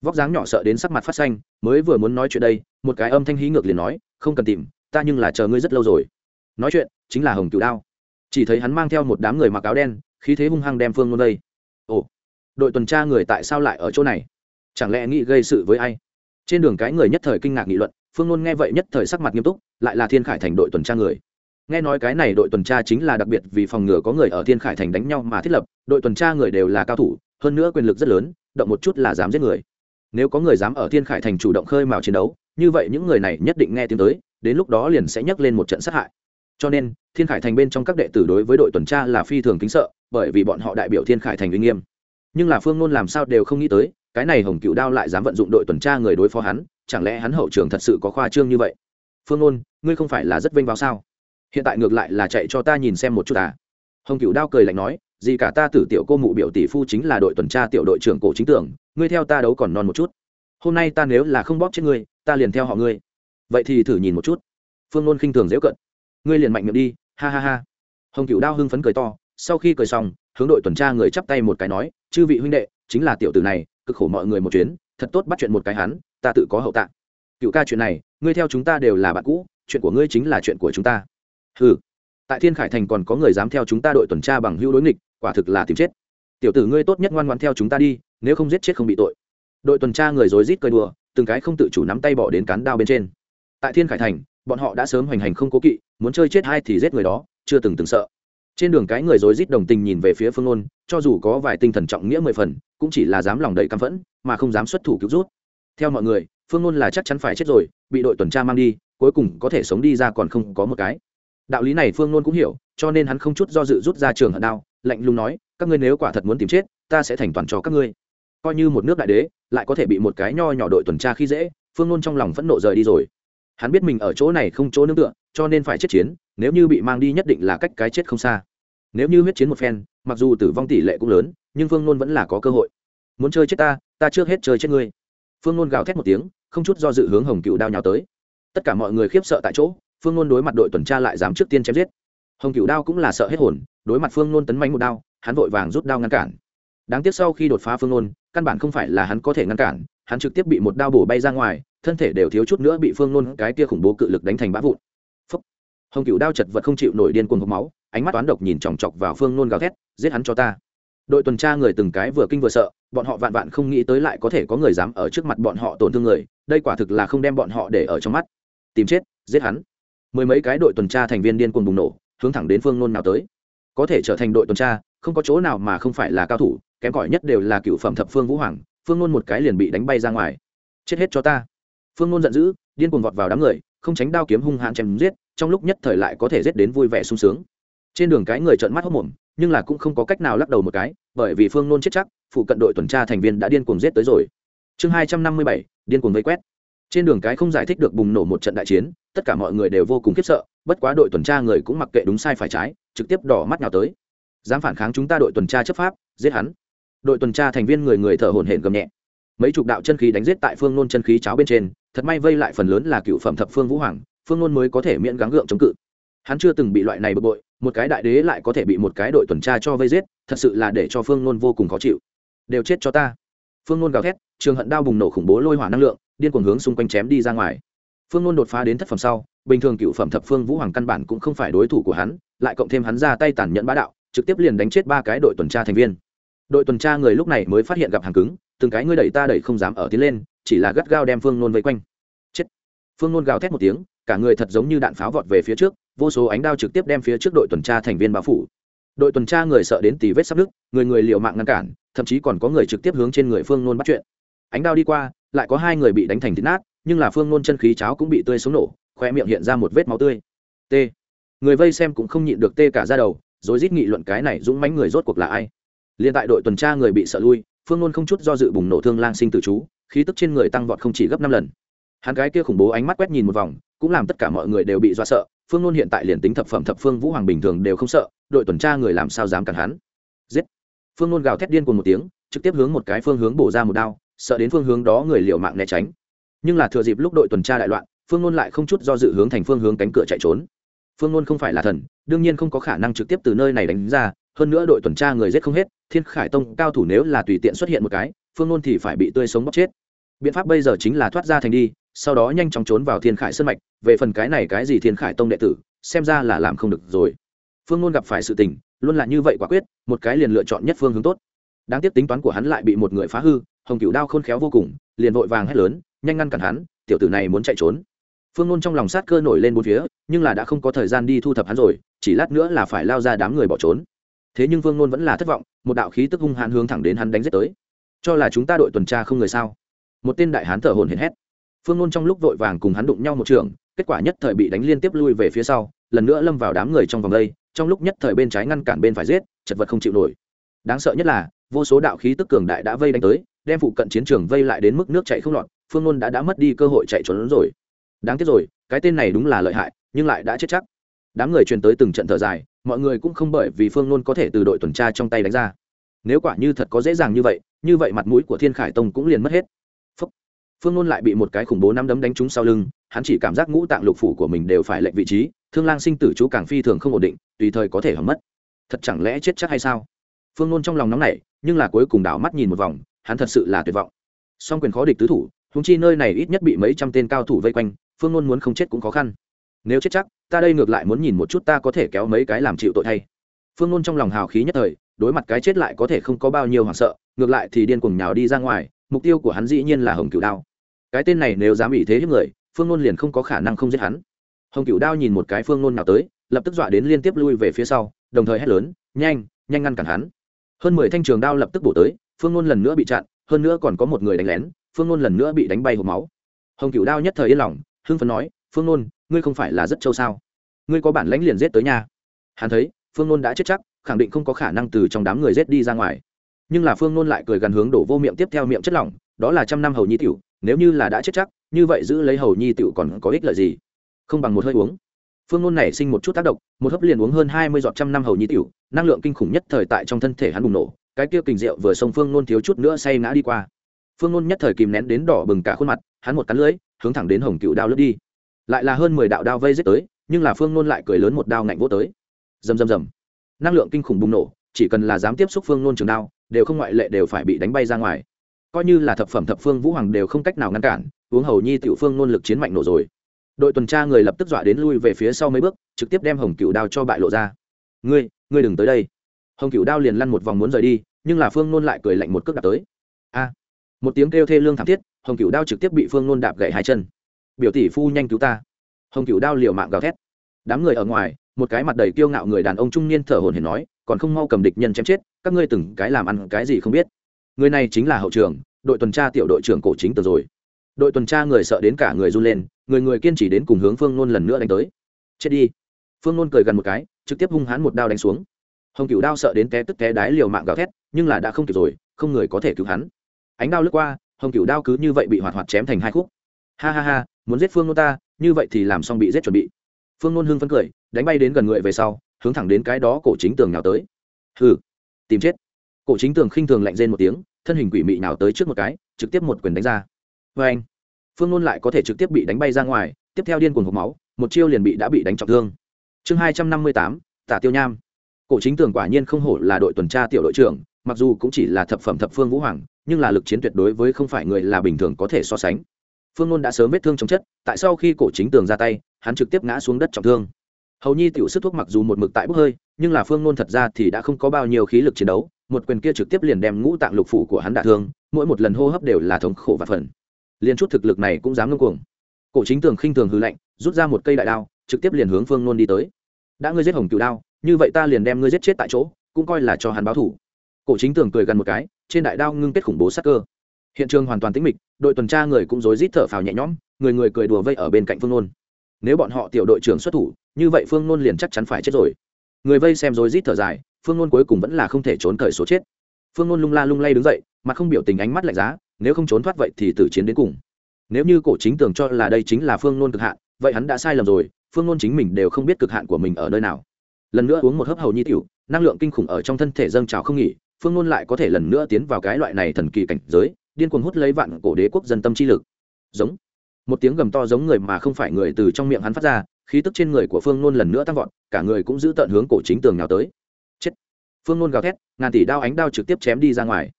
Vóc dáng nhỏ sợ đến sắc mặt phát xanh, mới vừa muốn nói chuyện đây, một cái âm thanh hí ngược liền nói, không cần tìm, ta nhưng là chờ ngươi rất lâu rồi. Nói chuyện, chính là hồng cửu đao. Chỉ thấy hắn mang theo một đám người mặc áo đen, khí thế hung hăng đem phương nôn đây ồ, đội tuần tra người tại sao lại ở chỗ này? Chẳng lẽ nghĩ gây sự với ai? Trên đường cái người nhất thời kinh ngạc nghị luận, phương nôn nghe vậy nhất thời sắc mặt nghiêm túc, lại là thiên khải thành đội tuần tra người nghe nói cái này đội tuần tra chính là đặc biệt vì phòng ngừa có người ở thiên khải thành đánh nhau mà thiết lập, đội tuần tra người đều là cao thủ, hơn nữa quyền lực rất lớn, động một chút là dám giết người. Nếu có người dám ở thiên khải thành chủ động khơi mào chiến đấu, như vậy những người này nhất định nghe tiếng tới, đến lúc đó liền sẽ nhắc lên một trận sát hại. Cho nên, thiên khải thành bên trong các đệ tử đối với đội tuần tra là phi thường kính sợ, bởi vì bọn họ đại biểu thiên khải thành uy nghiêm. Nhưng là phương ngôn làm sao đều không nghĩ tới, cái này hồng cựu đao lại dám vận dụng đội tuần tra người đối phó hắn, chẳng lẽ hắn hậu trường thật sự có khoa trương như vậy? Phương ngôn ngươi không phải là rất vênh vào sao? Hiện tại ngược lại là chạy cho ta nhìn xem một chút à hồng cựu đao cười lạnh nói, gì cả ta tử tiểu cô mụ biểu tỷ phu chính là đội tuần tra tiểu đội trưởng cổ chính tưởng ngươi theo ta đấu còn non một chút. Hôm nay ta nếu là không bóp chết ngươi, ta liền theo họ ngươi. Vậy thì thử nhìn một chút. Phương ngôn khinh thường dễ cận. Ngươi liền mạnh miệng đi, ha ha ha. Hồng cựu đao hưng phấn cười to, sau khi cười xong, hướng đội tuần tra người chắp tay một cái nói, chư vị huynh đệ, chính là tiểu tử này, cực khổ mọi người một chuyến, thật tốt bắt chuyện một cái hắn, ta tự có hậu tạ. Cựu ca chuyện này, ngươi theo chúng ta đều là bạn cũ, chuyện của ngươi chính là chuyện của chúng ta ừ tại thiên khải thành còn có người dám theo chúng ta đội tuần tra bằng hữu đối nghịch, quả thực là tìm chết. Tiểu tử ngươi tốt nhất ngoan ngoan theo chúng ta đi, nếu không giết chết không bị tội. Đội tuần tra người rối rít cười đùa, từng cái không tự chủ nắm tay bỏ đến cán đao bên trên. Tại thiên khải thành, bọn họ đã sớm hoành hành không cố kỵ, muốn chơi chết hai thì giết người đó, chưa từng từng sợ. Trên đường cái người rối rít đồng tình nhìn về phía phương ôn cho dù có vài tinh thần trọng nghĩa mười phần, cũng chỉ là dám lòng đầy căm phẫn, mà không dám xuất thủ cứu rút. Theo mọi người, phương ôn là chắc chắn phải chết rồi, bị đội tuần tra mang đi, cuối cùng có thể sống đi ra còn không có một cái đạo lý này phương nôn cũng hiểu, cho nên hắn không chút do dự rút ra trường hận đao, lạnh lùng nói, các ngươi nếu quả thật muốn tìm chết, ta sẽ thành toàn cho các ngươi. Coi như một nước đại đế, lại có thể bị một cái nho nhỏ đội tuần tra khi dễ, phương nôn trong lòng phẫn nộ rời đi rồi. Hắn biết mình ở chỗ này không chỗ nương tựa, cho nên phải chết chiến, nếu như bị mang đi nhất định là cách cái chết không xa. Nếu như huyết chiến một phen, mặc dù tử vong tỷ lệ cũng lớn, nhưng phương nôn vẫn là có cơ hội. Muốn chơi chết ta ta trước hết chơi chết ngươi. Phương nôn gào thét một tiếng, không chút do dự hướng hồng cựu đao nhào tới. Tất cả mọi người khiếp sợ tại chỗ phương nôn đối mặt đội tuần tra lại dám trước tiên chém giết. Hồng cựu đao cũng là sợ hết hồn, đối mặt phương nôn tấn manh một đao, hắn vội vàng rút đao ngăn cản. Đáng tiếc sau khi đột phá phương nôn, căn bản không phải là hắn có thể ngăn cản, hắn trực tiếp bị một đao bổ bay ra ngoài, thân thể đều thiếu chút nữa bị phương nôn cái kia khủng bố cự lực đánh thành bã vụn. Phúc. hồng cựu đao chật vật không chịu nổi điên cuồng hộp máu, ánh mắt toán độc nhìn chòng chọc vào phương nôn gào thét, giết hắn cho ta. Đội tuần tra người từng cái vừa kinh vừa sợ, bọn họ vạn vạn không nghĩ tới lại có thể có người dám ở trước mặt bọn họ tổn thương người, đây quả thực là không đem bọn họ để ở trong mắt. Tìm chết, giết hắn mười mấy cái đội tuần tra thành viên điên cuồng bùng nổ, hướng thẳng đến phương nôn nào tới. Có thể trở thành đội tuần tra, không có chỗ nào mà không phải là cao thủ, kém cỏi nhất đều là cựu phẩm thập phương vũ hoàng, phương nôn một cái liền bị đánh bay ra ngoài. Chết hết cho ta. Phương nôn giận dữ, điên cuồng vọt vào đám người, không tránh đao kiếm hung hãn chém giết, trong lúc nhất thời lại có thể giết đến vui vẻ sung sướng. Trên đường cái người trợn mắt hốc mồm nhưng là cũng không có cách nào lắc đầu một cái, bởi vì phương nôn chết chắc, phụ cận đội tuần tra thành viên đã điên cuồng giết tới rồi. Chương hai trăm năm mươi bảy, điên cuồng vây quét trên đường cái không giải thích được bùng nổ một trận đại chiến, tất cả mọi người đều vô cùng khiếp sợ, bất quá đội tuần tra người cũng mặc kệ đúng sai phải trái, trực tiếp đỏ mắt nào tới. Dám phản kháng chúng ta đội tuần tra chấp pháp, giết hắn. Đội tuần tra thành viên người người thở hổn hển gầm nhẹ. Mấy chục đạo chân khí đánh giết tại phương nôn chân khí cháo bên trên, thật may vây lại phần lớn là cựu phẩm thập phương vũ hoàng, phương nôn mới có thể miễn gắng gượng chống cự. Hắn chưa từng bị loại này bực bội, một cái đại đế lại có thể bị một cái đội tuần tra cho vây giết, thật sự là để cho phương nôn vô cùng khó chịu. Đều chết cho ta. Phương nôn gào thét, trường hận đao bùng nổ khủng bố lôi hỏa năng lượng điên cuồng hướng xung quanh chém đi ra ngoài. Phương nôn đột phá đến thất phẩm sau bình thường cựu phẩm thập phương vũ hoàng căn bản cũng không phải đối thủ của hắn lại cộng thêm hắn ra tay tàn nhẫn bá đạo trực tiếp liền đánh chết ba cái đội tuần tra thành viên. Đội tuần tra người lúc này mới phát hiện gặp hàng cứng từng cái ngươi đẩy ta đẩy không dám ở tiến lên chỉ là gắt gao đem phương nôn vây quanh. Chết. Phương nôn gào thét một tiếng cả người thật giống như đạn pháo vọt về phía trước vô số ánh đao trực tiếp đem phía trước đội tuần tra thành viên bao phủ. Đội tuần tra người sợ đến tì vết sắp đứt, người người liều mạng ngăn cản thậm chí còn có người trực tiếp hướng trên người phương nôn bắt chuyện. Ánh đao đi qua lại có hai người bị đánh thành thịt nát, nhưng là phương nôn chân khí cháo cũng bị tươi sống nổ khoe miệng hiện ra một vết máu tươi. T. Người vây xem cũng không nhịn được tê cả ra đầu, rồi rít nghị luận cái này dũng mãnh người rốt cuộc là ai. Liên tại đội tuần tra người bị sợ lui, phương nôn không chút do dự bùng nổ thương lang sinh tử chú, khí tức trên người tăng vọt không chỉ gấp năm lần. Hắn gái kia khủng bố ánh mắt quét nhìn một vòng, cũng làm tất cả mọi người đều bị do sợ, phương nôn hiện tại liền tính thập phẩm thập phương vũ hoàng bình thường đều không sợ, đội tuần tra người làm sao dám cản hắn. Giết. Phương nôn gào thét điên cùng một tiếng, trực tiếp hướng một cái phương hướng bổ ra một đao sợ đến phương hướng đó người liều mạng né tránh. Nhưng là thừa dịp lúc đội tuần tra đại loạn, phương nôn lại không chút do dự hướng thành phương hướng cánh cửa chạy trốn. Phương nôn không phải là thần, đương nhiên không có khả năng trực tiếp từ nơi này đánh ra, hơn nữa đội tuần tra người giết không hết, thiên khải tông cao thủ nếu là tùy tiện xuất hiện một cái, phương nôn thì phải bị tươi sống bóc chết. Biện pháp bây giờ chính là thoát ra thành đi, sau đó nhanh chóng trốn vào thiên khải sân mạch, về phần cái này cái gì thiên khải tông đệ tử, xem ra là làm không được rồi. Phương nôn gặp phải sự tình, luôn là như vậy quả quyết, một cái liền lựa chọn nhất phương hướng tốt. Đáng tiếc tính toán của hắn lại bị một người phá hư hồng cựu đao khôn khéo vô cùng, liền vội vàng hét lớn, nhanh ngăn cản hắn, tiểu tử này muốn chạy trốn. Phương nôn trong lòng sát cơ nổi lên bốn phía, nhưng là đã không có thời gian đi thu thập hắn rồi, chỉ lát nữa là phải lao ra đám người bỏ trốn. Thế nhưng phương nôn vẫn là thất vọng, một đạo khí tức hung hãn hướng thẳng đến hắn đánh giết tới. Cho là chúng ta đội tuần tra không người sao? Một tên đại hán thở hồn hển hét. Phương nôn trong lúc vội vàng cùng hắn đụng nhau một trường, kết quả nhất thời bị đánh liên tiếp lui về phía sau, lần nữa lâm vào đám người trong vòng đây, trong lúc nhất thời bên trái ngăn cản bên phải giết, chật vật không chịu nổi. Đáng sợ nhất là, vô số đạo khí tức cường đại đã vây đánh tới đem phụ cận chiến trường vây lại đến mức nước chạy không lọt, phương nôn đã đã mất đi cơ hội chạy trốn rồi. Đáng tiếc rồi, cái tên này đúng là lợi hại, nhưng lại đã chết chắc. Đám người truyền tới từng trận thở dài, mọi người cũng không bởi vì phương nôn có thể từ đội tuần tra trong tay đánh ra. Nếu quả như thật có dễ dàng như vậy như vậy mặt mũi của thiên khải tông cũng liền mất hết. Phúc. phương nôn lại bị một cái khủng bố năm đấm đánh trúng sau lưng, hắn chỉ cảm giác ngũ tạng lục phủ của mình đều phải lệnh vị trí, thương lang sinh tử chú càng phi thường không ổn định, tùy thời có thể hỏng mất. Thật chẳng lẽ chết chắc hay sao? Phương nôn trong lòng nóng nảy, nhưng là cuối cùng đảo mắt nhìn một vòng hắn thật sự là tuyệt vọng. Song quyền khó địch tứ thủ húng chi nơi này ít nhất bị mấy trăm tên cao thủ vây quanh, phương nôn muốn không chết cũng khó khăn. Nếu chết chắc, ta đây ngược lại muốn nhìn một chút ta có thể kéo mấy cái làm chịu tội thay. Phương nôn trong lòng hào khí nhất thời, đối mặt cái chết lại có thể không có bao nhiêu hoảng sợ, ngược lại thì điên cuồng nhào đi ra ngoài, mục tiêu của hắn dĩ nhiên là hồng cửu đao. Cái tên này nếu dám bị thế hiếp người, phương nôn liền không có khả năng không giết hắn. Hồng cửu đao nhìn một cái phương nôn nào tới, lập tức dọa đến liên tiếp lui về phía sau, đồng thời hét lớn, nhanh nhanh ngăn cản hắn. Hơn mười thanh trường đao lập tức bổ tới phương nôn lần nữa bị chặn, hơn nữa còn có một người đánh lén, phương nôn lần nữa bị đánh bay hộp máu. Hồng cựu đao nhất thời yên lòng, hưng phấn nói, phương nôn, ngươi không phải là rất châu sao? Ngươi có bản lãnh liền giết tới nhà hắn thấy, phương nôn đã chết chắc, khẳng định không có khả năng từ trong đám người giết đi ra ngoài. Nhưng là phương nôn lại cười gần hướng đổ vô miệng tiếp theo miệng chất lỏng, đó là trăm năm hầu nhi tiểu, nếu như là đã chết chắc, như vậy giữ lấy hầu nhi tiểu còn có ích lợi gì? Không bằng một hơi uống. Phương nôn này sinh một chút tác động, một hấp liền uống hơn hai mươi giọt trăm năm hầu nhi tiểu, năng lượng kinh khủng nhất thời tại trong thân thể hắn bùng nổ cái kia kình rượu vừa xông phương nôn thiếu chút nữa say ngã đi qua. Phương nôn nhất thời kìm nén đến đỏ bừng cả khuôn mặt, hắn một cắn lưỡi, hướng thẳng đến hồng cựu đao lướt đi. Lại là hơn mười đạo đao vây giết tới, nhưng là phương nôn lại cười lớn một đao ngạnh vô tới. Rầm rầm rầm. Năng lượng kinh khủng bùng nổ, chỉ cần là dám tiếp xúc phương nôn trường đao, đều không ngoại lệ đều phải bị đánh bay ra ngoài. Coi như là thập phẩm thập phương vũ hoàng đều không cách nào ngăn cản uống hầu nhi tiểu phương nôn lực chiến mạnh nổ rồi. Đội tuần tra người lập tức dọa đến lui về phía sau mấy bước, trực tiếp đem hồng cựu đao cho bại lộ ra. Ngươi ngươi đừng tới đây hồng cựu đao liền lăn một vòng muốn rời đi, nhưng là phương nôn lại cười lạnh một cước đạp tới. A! Một tiếng kêu thê lương thảm thiết, hồng cựu đao trực tiếp bị phương nôn đạp gậy hai chân. Biểu tỷ phu nhanh cứu ta. Hồng cựu đao liều mạng gào thét. Đám người ở ngoài, một cái mặt đầy kiêu ngạo người đàn ông trung niên thở hồn hển nói, còn không mau cầm địch nhân chém chết, các ngươi từng cái làm ăn cái gì không biết. Người này chính là hậu trường, đội tuần tra tiểu đội trưởng cổ chính từ rồi. Đội tuần tra người sợ đến cả người run lên, người người kiên trì đến cùng hướng phương nôn lần nữa đánh tới. Chết đi. Phương nôn cười gần một cái, trực tiếp hung hãn một đao đánh xuống hồng cựu đao sợ đến té tức té đái liều mạng gào thét, nhưng là đã không kịp rồi, không người có thể cứu hắn. Ánh đao lướt qua, hồng cựu đao cứ như vậy bị hoạt hoạt chém thành hai khúc. Ha ha ha, muốn giết phương nôn ta, như vậy thì làm xong bị giết chuẩn bị. Phương nôn hưng phấn cười, đánh bay đến gần người về sau, hướng thẳng đến cái đó cổ chính tường nào tới. Hừ, tìm chết. Cổ chính tường khinh thường lạnh rên một tiếng, thân hình quỷ mị nào tới trước một cái, trực tiếp một quyền đánh ra. Vê anh phương nôn lại có thể trực tiếp bị đánh bay ra ngoài, tiếp theo điên cuồng hộp máu, một chiêu liền bị đã bị đánh trọng thương. Chương hai trăm năm mươi tám, tả tiêu nham cổ chính tường quả nhiên không hổ là đội tuần tra tiểu đội trưởng, mặc dù cũng chỉ là thập phẩm thập phương vũ hoàng, nhưng là lực chiến tuyệt đối với không phải người là bình thường có thể so sánh. Phương ngôn đã sớm vết thương trong chất, tại sau khi cổ chính tường ra tay, hắn trực tiếp ngã xuống đất trọng thương. Hầu nhi tiểu sức thuốc mặc dù một mực tại bốc hơi, nhưng là phương ngôn thật ra thì đã không có bao nhiêu khí lực chiến đấu, một quyền kia trực tiếp liền đem ngũ tạng lục phủ của hắn đả thương, mỗi một lần hô hấp đều là thống khổ và phần. Liền chút thực lực này cũng dám ngưng cuồng. Cổ chính tường khinh thường hư lạnh, rút ra một cây đại đao, trực tiếp liền hướng phương nôn đi tới. Đã ngươi giết hồng cựu đao như vậy ta liền đem ngươi giết chết tại chỗ, cũng coi là cho hắn báo thủ cổ chính tường cười gần một cái, trên đại đao ngưng kết khủng bố sắc cơ. Hiện trường hoàn toàn tĩnh mịch, đội tuần tra người cũng rối rít thở phào nhẹ nhõm, người người cười đùa vây ở bên cạnh phương nôn. Nếu bọn họ tiểu đội trưởng xuất thủ, như vậy phương nôn liền chắc chắn phải chết rồi. Người vây xem rối rít thở dài, phương nôn cuối cùng vẫn là không thể trốn cởi số chết. Phương nôn lung la lung lay đứng dậy mà không biểu tình ánh mắt lạnh giá, nếu không trốn thoát vậy thì tử chiến đến cùng. Nếu như cổ chính tưởng cho là đây chính là phương nôn cực hạn, vậy hắn đã sai lầm rồi, phương nôn chính mình đều không biết cực hạn của mình ở nơi nào lần nữa uống một hớp hầu nhi tiểu, năng lượng kinh khủng ở trong thân thể dâng trào không nghỉ, phương ngôn lại có thể lần nữa tiến vào cái loại này thần kỳ cảnh giới, điên cuồng hút lấy vạn cổ đế quốc dân tâm chi lực. Giống. Một tiếng gầm to giống người mà không phải người từ trong miệng hắn phát ra, khí tức trên người của phương ngôn lần nữa tăng vọt, cả người cũng giữ tận hướng cổ chính tường nào tới. Chết. Phương ngôn gào thét, ngàn tỷ đao ánh đao trực tiếp chém đi ra ngoài.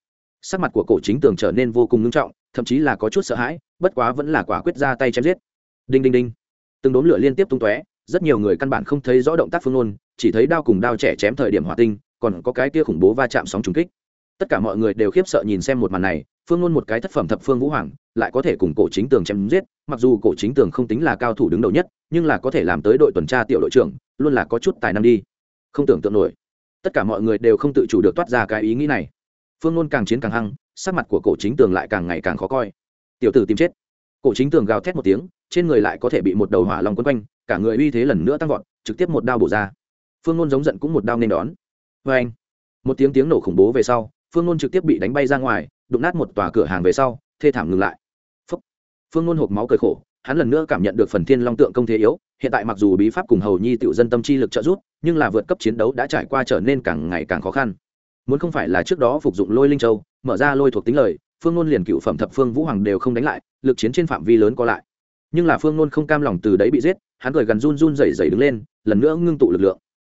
Sắc mặt của cổ chính tường trở nên vô cùng ngưng trọng, thậm chí là có chút sợ hãi, bất quá vẫn là quả quyết ra tay chém giết. Đinh đinh đinh. Từng đốm lửa liên tiếp tung tóe rất nhiều người căn bản không thấy rõ động tác phương ngôn, chỉ thấy đao cùng đao trẻ chém thời điểm hỏa tinh, còn có cái kia khủng bố va chạm sóng trùng kích. Tất cả mọi người đều khiếp sợ nhìn xem một màn này, phương ngôn một cái thất phẩm thập phương vũ hoàng, lại có thể cùng cổ chính tường chém giết, mặc dù cổ chính tường không tính là cao thủ đứng đầu nhất, nhưng là có thể làm tới đội tuần tra tiểu đội trưởng, luôn là có chút tài năng đi. Không tưởng tượng nổi. Tất cả mọi người đều không tự chủ được toát ra cái ý nghĩ này. Phương ngôn càng chiến càng hăng, sắc mặt của cổ chính tường lại càng ngày càng khó coi. Tiểu tử tìm chết. Cổ chính tường gào thét một tiếng trên người lại có thể bị một đầu hỏa lòng quấn quanh, cả người uy thế lần nữa tăng vọt, trực tiếp một đao bổ ra. Phương ngôn giống giận cũng một đao nên đón. Vê anh một tiếng tiếng nổ khủng bố về sau, phương ngôn trực tiếp bị đánh bay ra ngoài, đụng nát một tòa cửa hàng về sau, thê thảm ngừng lại. Phúc. phương ngôn hộp máu cười khổ, hắn lần nữa cảm nhận được phần thiên long tượng công thế yếu, hiện tại mặc dù bí pháp cùng hầu nhi tiểu dân tâm chi lực trợ giúp, nhưng là vượt cấp chiến đấu đã trải qua trở nên càng ngày càng khó khăn. Muốn không phải là trước đó phục dụng lôi linh châu, mở ra lôi thuộc tính lời, phương ngôn liền cựu phẩm thập phương vũ hoàng đều không đánh lại, lực chiến trên phạm vi lớn có lại nhưng là phương nôn không cam lòng từ đấy bị giết, hắn cười gần run run rẩy rẩy đứng lên, lần nữa ngưng tụ lực lượng.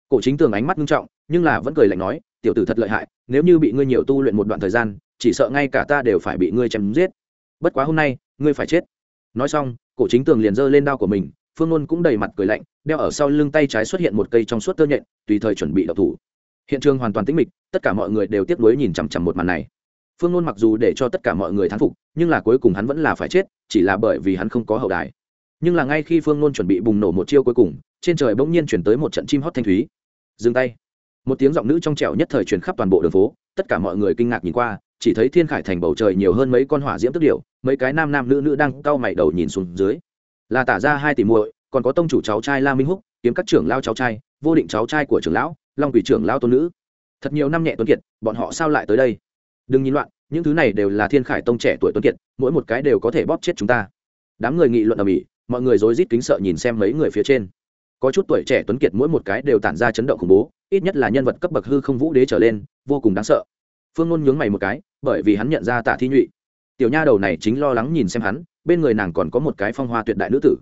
Cổ chính tường ánh mắt ngưng trọng, nhưng là vẫn cười lạnh nói, tiểu tử thật lợi hại, nếu như bị ngươi nhiều tu luyện một đoạn thời gian, chỉ sợ ngay cả ta đều phải bị ngươi chém giết. Bất quá hôm nay, ngươi phải chết. Nói xong, cổ chính tường liền giơ lên đao của mình, phương nôn cũng đầy mặt cười lạnh, đeo ở sau lưng tay trái xuất hiện một cây trong suốt tơ nhện, tùy thời chuẩn bị đậu thủ. Hiện trường hoàn toàn tĩnh mịch, tất cả mọi người đều tiếc nuối nhìn chằm chằm một màn này. Phương nôn mặc dù để cho tất cả mọi người thán phục nhưng là cuối cùng hắn vẫn là phải chết, chỉ là bởi vì hắn không có hậu đài. Nhưng là ngay khi phương nôn chuẩn bị bùng nổ một chiêu cuối cùng, trên trời bỗng nhiên chuyển tới một trận chim hót thanh thúy. Dừng tay. Một tiếng giọng nữ trong trẻo nhất thời truyền khắp toàn bộ đường phố, tất cả mọi người kinh ngạc nhìn qua, chỉ thấy thiên khải thành bầu trời nhiều hơn mấy con hỏa diễm tức điệu mấy cái nam nam nữ nữ đang cau mày đầu nhìn xuống dưới. Là tả ra hai tỷ muội, còn có tông chủ cháu trai la minh húc, kiếm các trưởng lao cháu trai, vô định cháu trai của trưởng lão, long quỷ trưởng lao tôn nữ. Thật nhiều năm nhẹ tuấn kiệt, bọn họ sao lại tới đây? Đừng nhìn loạn, những thứ này đều là thiên khải tông trẻ tuổi tuấn kiệt, mỗi một cái đều có thể bóp chết chúng ta. Đám người nghị luận ở mỹ mọi người rối rít kính sợ nhìn xem mấy người phía trên. Có chút tuổi trẻ tuấn kiệt mỗi một cái đều tản ra chấn động khủng bố, ít nhất là nhân vật cấp bậc hư không vũ đế trở lên, vô cùng đáng sợ. Phương ngôn nhướng mày một cái, bởi vì hắn nhận ra tạ thi nhụy. Tiểu nha đầu này chính lo lắng nhìn xem hắn, bên người nàng còn có một cái phong hoa tuyệt đại nữ tử.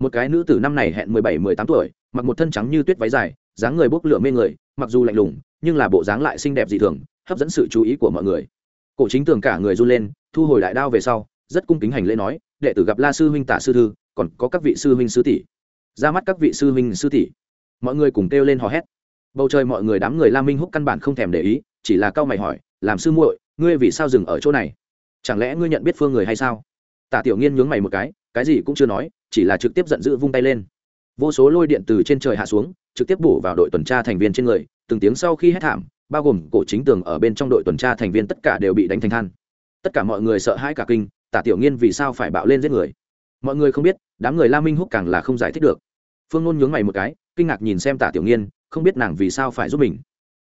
Một cái nữ tử năm này hẹn mười bảy, mười tám tuổi, mặc một thân trắng như tuyết váy dài, dáng người bốc lửa mê người, mặc dù lạnh lùng nhưng là bộ dáng lại xinh đẹp dị thường, hấp dẫn sự chú ý của mọi người. Cổ chính tường cả người run lên, thu hồi đại đao về sau, rất cung kính hành lễ nói, đệ tử gặp la sư huynh tả sư thư, còn có các vị sư huynh sư tỷ. Ra mắt các vị sư huynh sư tỷ. Mọi người cùng kêu lên hò hét. Bầu trời mọi người đám người la minh húc căn bản không thèm để ý, chỉ là cao mày hỏi, làm sư muội, ngươi vì sao dừng ở chỗ này? Chẳng lẽ ngươi nhận biết phương người hay sao? Tả tiểu nghiên nhướng mày một cái cái gì cũng chưa nói, chỉ là trực tiếp giận dữ vung tay lên. Vô số lôi điện từ trên trời hạ xuống trực tiếp bổ vào đội tuần tra thành viên trên người, từng tiếng sau khi hét thảm, bao gồm cổ chính tường ở bên trong đội tuần tra thành viên tất cả đều bị đánh thành than. Tất cả mọi người sợ hãi cả kinh, tả tiểu nghiên vì sao phải bạo lên giết người? Mọi người không biết, đám người la minh húc càng là không giải thích được. Phương nôn nhướng mày một cái, kinh ngạc nhìn xem tả tiểu nghiên, không biết nàng vì sao phải giúp mình.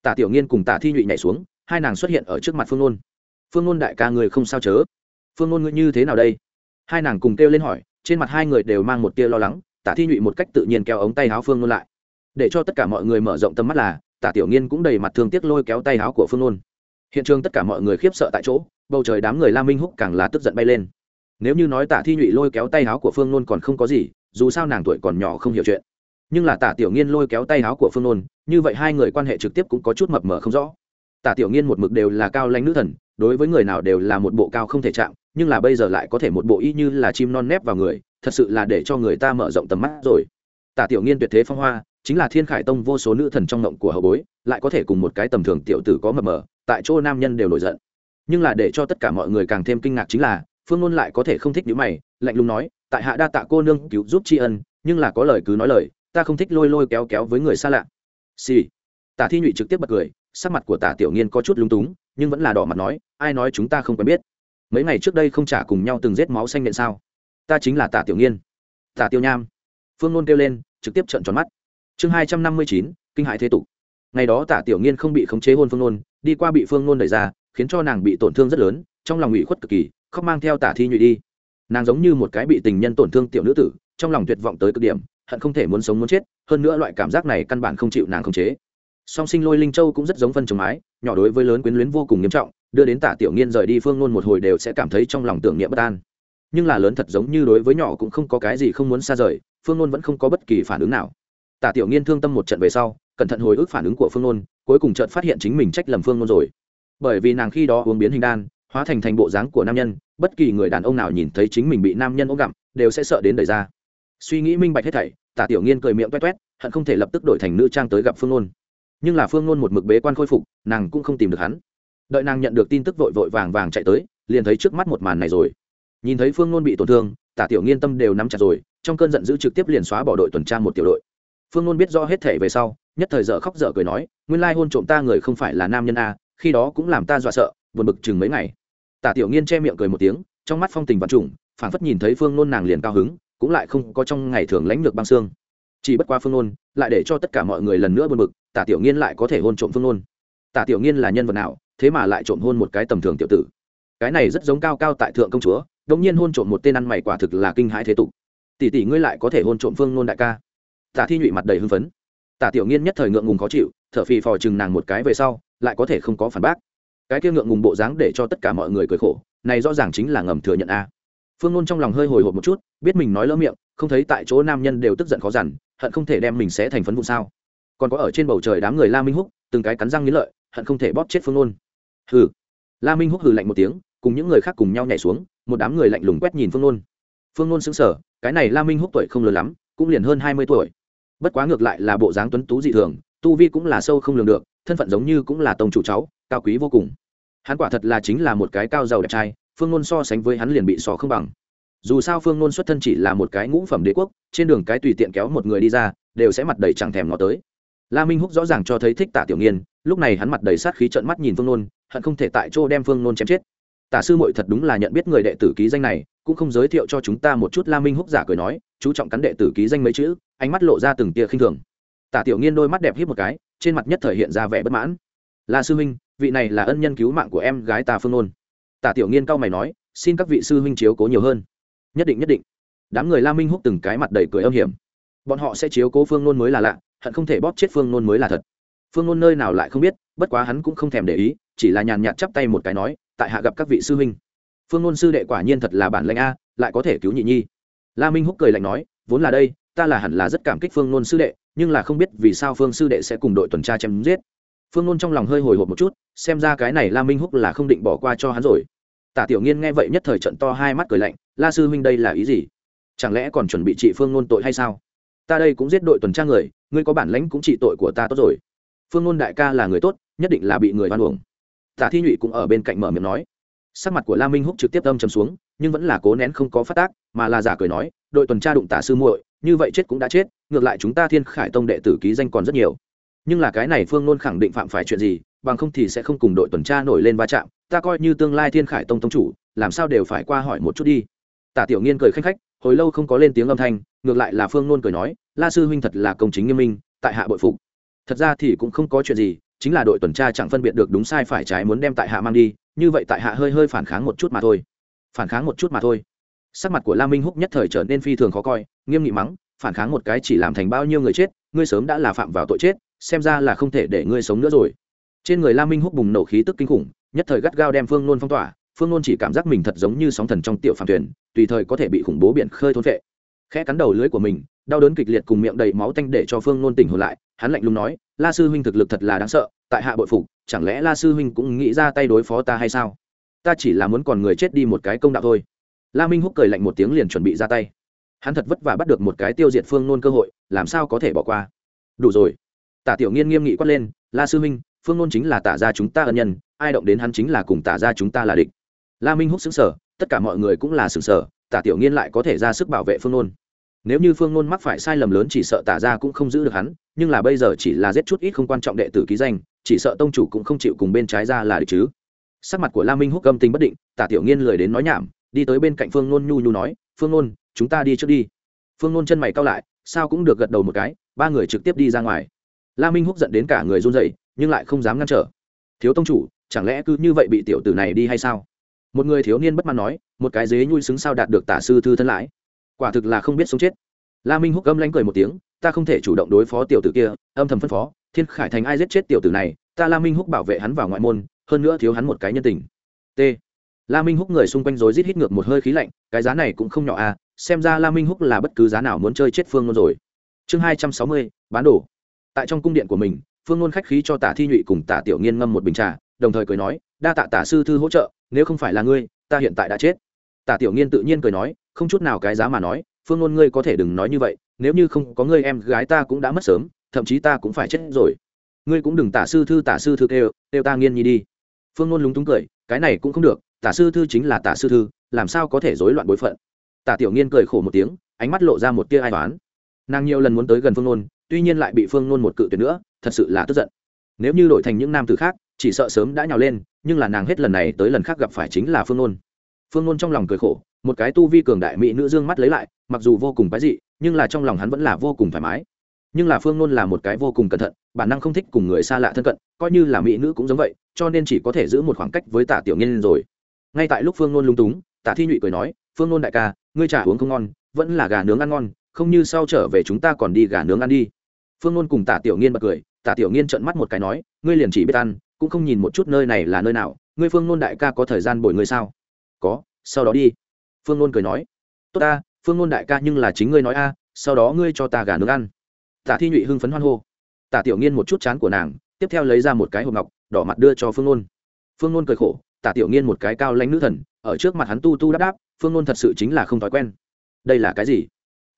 Tả tiểu nghiên cùng tả thi nhụy nhảy xuống, hai nàng xuất hiện ở trước mặt phương nôn. Phương nôn đại ca người không sao chớ. Phương nôn ngươi như thế nào đây? Hai nàng cùng kêu lên hỏi, trên mặt hai người đều mang một tia lo lắng, tả thi nhụy một cách tự nhiên kéo ống tay áo phương nôn lại để cho tất cả mọi người mở rộng tầm mắt là, tả tiểu nghiên cũng đầy mặt thương tiếc lôi kéo tay áo của phương nôn. Hiện trường tất cả mọi người khiếp sợ tại chỗ, bầu trời đám người la minh húc càng là tức giận bay lên. Nếu như nói tả thi nhụy lôi kéo tay áo của phương nôn còn không có gì, dù sao nàng tuổi còn nhỏ không hiểu chuyện. Nhưng là tả tiểu nghiên lôi kéo tay áo của phương nôn, như vậy hai người quan hệ trực tiếp cũng có chút mập mờ không rõ. Tả tiểu nghiên một mực đều là cao lãnh nữ thần, đối với người nào đều là một bộ cao không thể chạm, nhưng là bây giờ lại có thể một bộ y như là chim non nép vào người, thật sự là để cho người ta mở rộng tầm mắt rồi. Tả tiểu nghiên tuyệt thế phong hoa chính là thiên khải tông vô số nữ thần trong ngộng của hậu bối, lại có thể cùng một cái tầm thường tiểu tử có mập mờ, tại chỗ nam nhân đều nổi giận. Nhưng là để cho tất cả mọi người càng thêm kinh ngạc chính là, phương ngôn lại có thể không thích những mày, lạnh lùng nói, tại hạ đa tạ cô nương cứu giúp tri ân, nhưng là có lời cứ nói lời, ta không thích lôi lôi kéo kéo với người xa lạ. Xì、sì. tả thi nhụy trực tiếp bật cười, sắc mặt của tả tiểu nghiên có chút lúng túng, nhưng vẫn là đỏ mặt nói, ai nói chúng ta không quen biết? Mấy ngày trước đây không trả cùng nhau từng rết máu xanh nện sao? Ta chính là tả tiểu nghiên. Tả tiêu nham. Phương nôn kêu lên, trực tiếp trợn tròn mắt chương hai trăm năm mươi chín, kinh hại thế tục. Ngày đó tả tiểu nghiên không bị khống chế hôn phương nôn, đi qua bị phương nôn đẩy ra, khiến cho nàng bị tổn thương rất lớn, trong lòng ủy khuất cực kỳ, khóc mang theo tả thi nhụy đi. Nàng giống như một cái bị tình nhân tổn thương tiểu nữ tử, trong lòng tuyệt vọng tới cực điểm, hận không thể muốn sống muốn chết, hơn nữa loại cảm giác này căn bản không chịu nàng khống chế. Song sinh lôi linh châu cũng rất giống phân trồng mái nhỏ đối với lớn quyến luyến vô cùng nghiêm trọng, đưa đến tả tiểu nghiên rời đi phương nôn một hồi đều sẽ cảm thấy trong lòng tưởng niệm bất an. Nhưng là lớn thật giống như đối với nhỏ cũng không có cái gì không muốn xa rời, phương nôn vẫn không có bất kỳ phản ứng nào tả tiểu nghiên thương tâm một trận về sau, cẩn thận hồi ức phản ứng của phương nôn, cuối cùng chợt phát hiện chính mình trách lầm phương nôn rồi. Bởi vì nàng khi đó uống biến hình đan, hóa thành thành bộ dáng của nam nhân, bất kỳ người đàn ông nào nhìn thấy chính mình bị nam nhân ôm gặm, đều sẽ sợ đến đời ra. Suy nghĩ minh bạch hết thảy, tả tiểu nghiên cười miệng toét toét hận không thể lập tức đổi thành nữ trang tới gặp phương nôn. Nhưng là phương nôn một mực bế quan khôi phục, nàng cũng không tìm được hắn. Đợi nàng nhận được tin tức vội vội vàng vàng chạy tới, liền thấy trước mắt một màn này rồi. Nhìn thấy phương nôn bị tổn thương, tả tiểu nghiên tâm đều nắm chặt rồi, trong cơn giận dữ trực tiếp liền xóa bỏ đội tuần tra một tiểu đội phương nôn biết rõ hết thể về sau, nhất thời dở khóc dở cười nói, nguyên lai hôn trộm ta người không phải là nam nhân a, khi đó cũng làm ta dọa sợ, buồn bực chừng mấy ngày. Tả tiểu nghiên che miệng cười một tiếng, trong mắt phong tình văn trùng, phảng phất nhìn thấy phương nôn nàng liền cao hứng, cũng lại không có trong ngày thường lãnh lược băng xương. Chỉ bất qua phương nôn, lại để cho tất cả mọi người lần nữa buồn bực, tả tiểu nghiên lại có thể hôn trộm phương nôn. Tả tiểu nghiên là nhân vật nào, thế mà lại trộm hôn một cái tầm thường tiểu tử. Cái này rất giống cao cao tại thượng công chúa đống nhiên hôn trộm một tên ăn mày quả thực là kinh hãi thế tục. Tỷ tỷ ngươi lại có thể hôn trộm phương nôn đại ca? Tả thi nhụy mặt đầy hưng phấn. Tả tiểu nghiên nhất thời ngượng ngùng khó chịu, thở phì phò chừng nàng một cái về sau, lại có thể không có phản bác. Cái kia ngượng ngùng bộ dáng để cho tất cả mọi người cười khổ, này rõ ràng chính là ngầm thừa nhận a. Phương nôn trong lòng hơi hồi hộp một chút, biết mình nói lỡ miệng, không thấy tại chỗ nam nhân đều tức giận khó dằn, hận không thể đem mình sẽ thành phấn vụ sao. Còn có ở trên bầu trời đám người la minh húc, từng cái cắn răng nghĩ lợi, hận không thể bóp chết phương nôn. Hừ. La minh húc hừ lạnh một tiếng, cùng những người khác cùng nhau nhảy xuống, một đám người lạnh lùng quét nhìn phương nôn. Phương nôn xứng sở cái này la minh húc tuổi không lớn lắm, cũng liền hơn hai mươi tuổi bất quá ngược lại là bộ dáng tuấn tú dị thường, tu vi cũng là sâu không lường được, thân phận giống như cũng là tông chủ cháu, cao quý vô cùng. Hắn quả thật là chính là một cái cao giàu đẹp trai, phương nôn so sánh với hắn liền bị sò không bằng. Dù sao phương nôn xuất thân chỉ là một cái ngũ phẩm đế quốc, trên đường cái tùy tiện kéo một người đi ra, đều sẽ mặt đầy chẳng thèm ngó tới. La minh húc rõ ràng cho thấy thích tả tiểu nghiên, lúc này hắn mặt đầy sát khí trợn mắt nhìn phương nôn hận không thể tại chỗ đem phương nôn chém chết. Tả sư muội thật đúng là nhận biết người đệ tử ký danh này cũng không giới thiệu cho chúng ta một chút la minh húc giả cười nói, chú trọng cắn đệ tử ký danh mấy chữ, ánh mắt lộ ra từng tia khinh thường. Tả tiểu nghiên đôi mắt đẹp hít một cái, trên mặt nhất thời hiện ra vẻ bất mãn. La sư huynh, vị này là ân nhân cứu mạng của em gái ta phương nôn. Tả tiểu nghiên cau mày nói, xin các vị sư huynh chiếu cố nhiều hơn. Nhất định nhất định. Đám người la minh húc từng cái mặt đầy cười âm hiểm. Bọn họ sẽ chiếu cố phương nôn mới là lạ, hận không thể bóp chết phương nôn mới là thật. Phương nôn nơi nào lại không biết, bất quá hắn cũng không thèm để ý, chỉ là nhàn nhạt chắp tay một cái nói, tại hạ gặp các vị sư huynh phương ngôn sư đệ quả nhiên thật là bản lãnh a, lại có thể cứu nhị nhi. La minh húc cười lạnh nói, vốn là đây, ta là hẳn là rất cảm kích phương ngôn sư đệ, nhưng là không biết vì sao phương sư đệ sẽ cùng đội tuần tra chém giết. Phương ngôn trong lòng hơi hồi hộp một chút, xem ra cái này la minh húc là không định bỏ qua cho hắn rồi. Tả tiểu nghiên nghe vậy nhất thời trận to hai mắt cười lạnh, la sư huynh đây là ý gì? Chẳng lẽ còn chuẩn bị trị phương ngôn tội hay sao? Ta đây cũng giết đội tuần tra người, ngươi có bản lãnh cũng trị tội của ta tốt rồi. Phương ngôn đại ca là người tốt, nhất định là bị người hoan uổng. Tả thi nhụy cũng ở bên cạnh mở miệng nói sắc mặt của la minh húc trực tiếp âm chầm xuống, nhưng vẫn là cố nén không có phát tác, mà là giả cười nói, đội tuần tra đụng tả sư muội, như vậy chết cũng đã chết, ngược lại chúng ta thiên khải tông đệ tử ký danh còn rất nhiều. Nhưng là cái này phương nôn khẳng định phạm phải chuyện gì, bằng không thì sẽ không cùng đội tuần tra nổi lên va chạm, ta coi như tương lai thiên khải tông tông chủ, làm sao đều phải qua hỏi một chút đi. Tả tiểu nghiên cười khanh khách, hồi lâu không có lên tiếng âm thanh, ngược lại là phương nôn cười nói, la sư huynh thật là công chính nghiêm minh, tại hạ bội phục. Thật ra thì cũng không có chuyện gì, chính là đội tuần tra chẳng phân biệt được đúng sai phải trái muốn đem tại hạ mang đi như vậy tại hạ hơi hơi phản kháng một chút mà thôi. Phản kháng một chút mà thôi. Sắc mặt của la minh húc nhất thời trở nên phi thường khó coi, nghiêm nghị mắng, phản kháng một cái chỉ làm thành bao nhiêu người chết, ngươi sớm đã là phạm vào tội chết, xem ra là không thể để ngươi sống nữa rồi. Trên người la minh húc bùng nổ khí tức kinh khủng, nhất thời gắt gao đem phương nôn phong tỏa, phương nôn chỉ cảm giác mình thật giống như sóng thần trong tiểu phàm thuyền, tùy thời có thể bị khủng bố biển khơi thôn vệ. Khẽ cắn đầu lưới của mình, đau đớn kịch liệt cùng miệng đầy máu tanh để cho phương nôn tỉnh hồn lại, hắn lạnh lùng nói, la sư huynh thực lực thật là đáng sợ tại hạ bội phục, chẳng lẽ la sư huynh cũng nghĩ ra tay đối phó ta hay sao? Ta chỉ là muốn còn người chết đi một cái công đạo thôi. La minh húc cười lạnh một tiếng liền chuẩn bị ra tay. Hắn thật vất vả bắt được một cái tiêu diệt phương nôn cơ hội, làm sao có thể bỏ qua? Đủ rồi. Tả tiểu nghiên nghiêm nghị quát lên, la sư huynh, phương nôn chính là tả ra chúng ta ân nhân, ai động đến hắn chính là cùng tả ra chúng ta là địch. La minh húc xứng sở tất cả mọi người cũng là xứng sở tả tiểu nghiên lại có thể ra sức bảo vệ phương nôn. Nếu như phương nôn mắc phải sai lầm lớn chỉ sợ tả ra cũng không giữ được hắn, nhưng là bây giờ chỉ là giết chút ít không quan trọng đệ tử ký danh chỉ sợ tông chủ cũng không chịu cùng bên trái ra là được chứ. Sắc mặt của la minh húc âm tình bất định, tả tiểu nghiên lười đến nói nhảm, đi tới bên cạnh phương nôn nhu nhu nói, phương nôn, chúng ta đi trước đi. Phương nôn chân mày cao lại, sao cũng được gật đầu một cái, ba người trực tiếp đi ra ngoài. La minh húc dẫn đến cả người run dậy nhưng lại không dám ngăn trở. Thiếu tông chủ, chẳng lẽ cứ như vậy bị tiểu tử này đi hay sao? Một người thiếu niên bất mãn nói, một cái dế nhui xứng sao đạt được tả sư thư thân lãi. Quả thực là không biết sống chết. La minh húc âm lanh cười một tiếng, ta không thể chủ động đối phó tiểu tử kia, âm thầm phân phó thiên khải thành ai giết chết tiểu tử này, ta la minh húc bảo vệ hắn vào ngoại môn, hơn nữa thiếu hắn một cái nhân tình. T. La minh húc người xung quanh rối rít hít ngược một hơi khí lạnh, cái giá này cũng không nhỏ à xem ra la minh húc là bất cứ giá nào muốn chơi chết phương ngôn rồi. Chương hai trăm sáu mươi, bán đồ. Tại trong cung điện của mình, phương ngôn khách khí cho tả thi nhụy cùng tả tiểu nghiên ngâm một bình trà, đồng thời cười nói, đa tạ tả sư thư hỗ trợ, nếu không phải là ngươi, ta hiện tại đã chết. Tả tiểu nghiên tự nhiên cười nói, không chút nào cái giá mà nói, phương ngôn ngươi có thể đừng nói như vậy, nếu như không có ngươi em gái ta cũng đã mất sớm thậm chí ta cũng phải chết rồi. Ngươi cũng đừng tả sư thư, tả sư thư kêu kêu ta nghiên nhi đi. Phương nôn lúng túng cười, cái này cũng không được, tả sư thư chính là tả sư thư, làm sao có thể rối loạn bối phận? Tả tiểu nghiên cười khổ một tiếng, ánh mắt lộ ra một tia ai toán nàng nhiều lần muốn tới gần phương nôn, tuy nhiên lại bị phương nôn một cự tuyệt nữa, thật sự là tức giận. Nếu như đổi thành những nam tử khác, chỉ sợ sớm đã nhào lên, nhưng là nàng hết lần này tới lần khác gặp phải chính là phương nôn. Phương nôn trong lòng cười khổ, một cái tu vi cường đại mỹ nữ dương mắt lấy lại, mặc dù vô cùng quái dị, nhưng là trong lòng hắn vẫn là vô cùng thoải mái nhưng là phương nôn là một cái vô cùng cẩn thận, bản năng không thích cùng người xa lạ thân cận, coi như là mỹ nữ cũng giống vậy, cho nên chỉ có thể giữ một khoảng cách với tả tiểu nghiên rồi. Ngay tại lúc phương nôn lung túng tả thi nhụy cười nói, phương nôn đại ca, ngươi trả uống không ngon, vẫn là gà nướng ăn ngon, không như sau trở về chúng ta còn đi gà nướng ăn đi. Phương nôn cùng tả tiểu nghiên bật cười tả tiểu nghiên trợn mắt một cái nói, ngươi liền chỉ biết ăn, cũng không nhìn một chút nơi này là nơi nào, ngươi phương nôn đại ca có thời gian bồi ngươi sao? Có, sau đó đi. Phương nôn cười nói, tốt ta, phương nôn đại ca nhưng là chính ngươi nói a, sau đó ngươi cho ta gà nướng ăn tả thi nhụy hưng phấn hoan hô. Tả tiểu nghiên một chút chán của nàng, tiếp theo lấy ra một cái hộp ngọc, đỏ mặt đưa cho phương nôn. Phương nôn cười khổ, tả tiểu nghiên một cái cao lãnh nữ thần, ở trước mặt hắn tu tu đáp đáp, phương nôn thật sự chính là không thói quen. Đây là cái gì?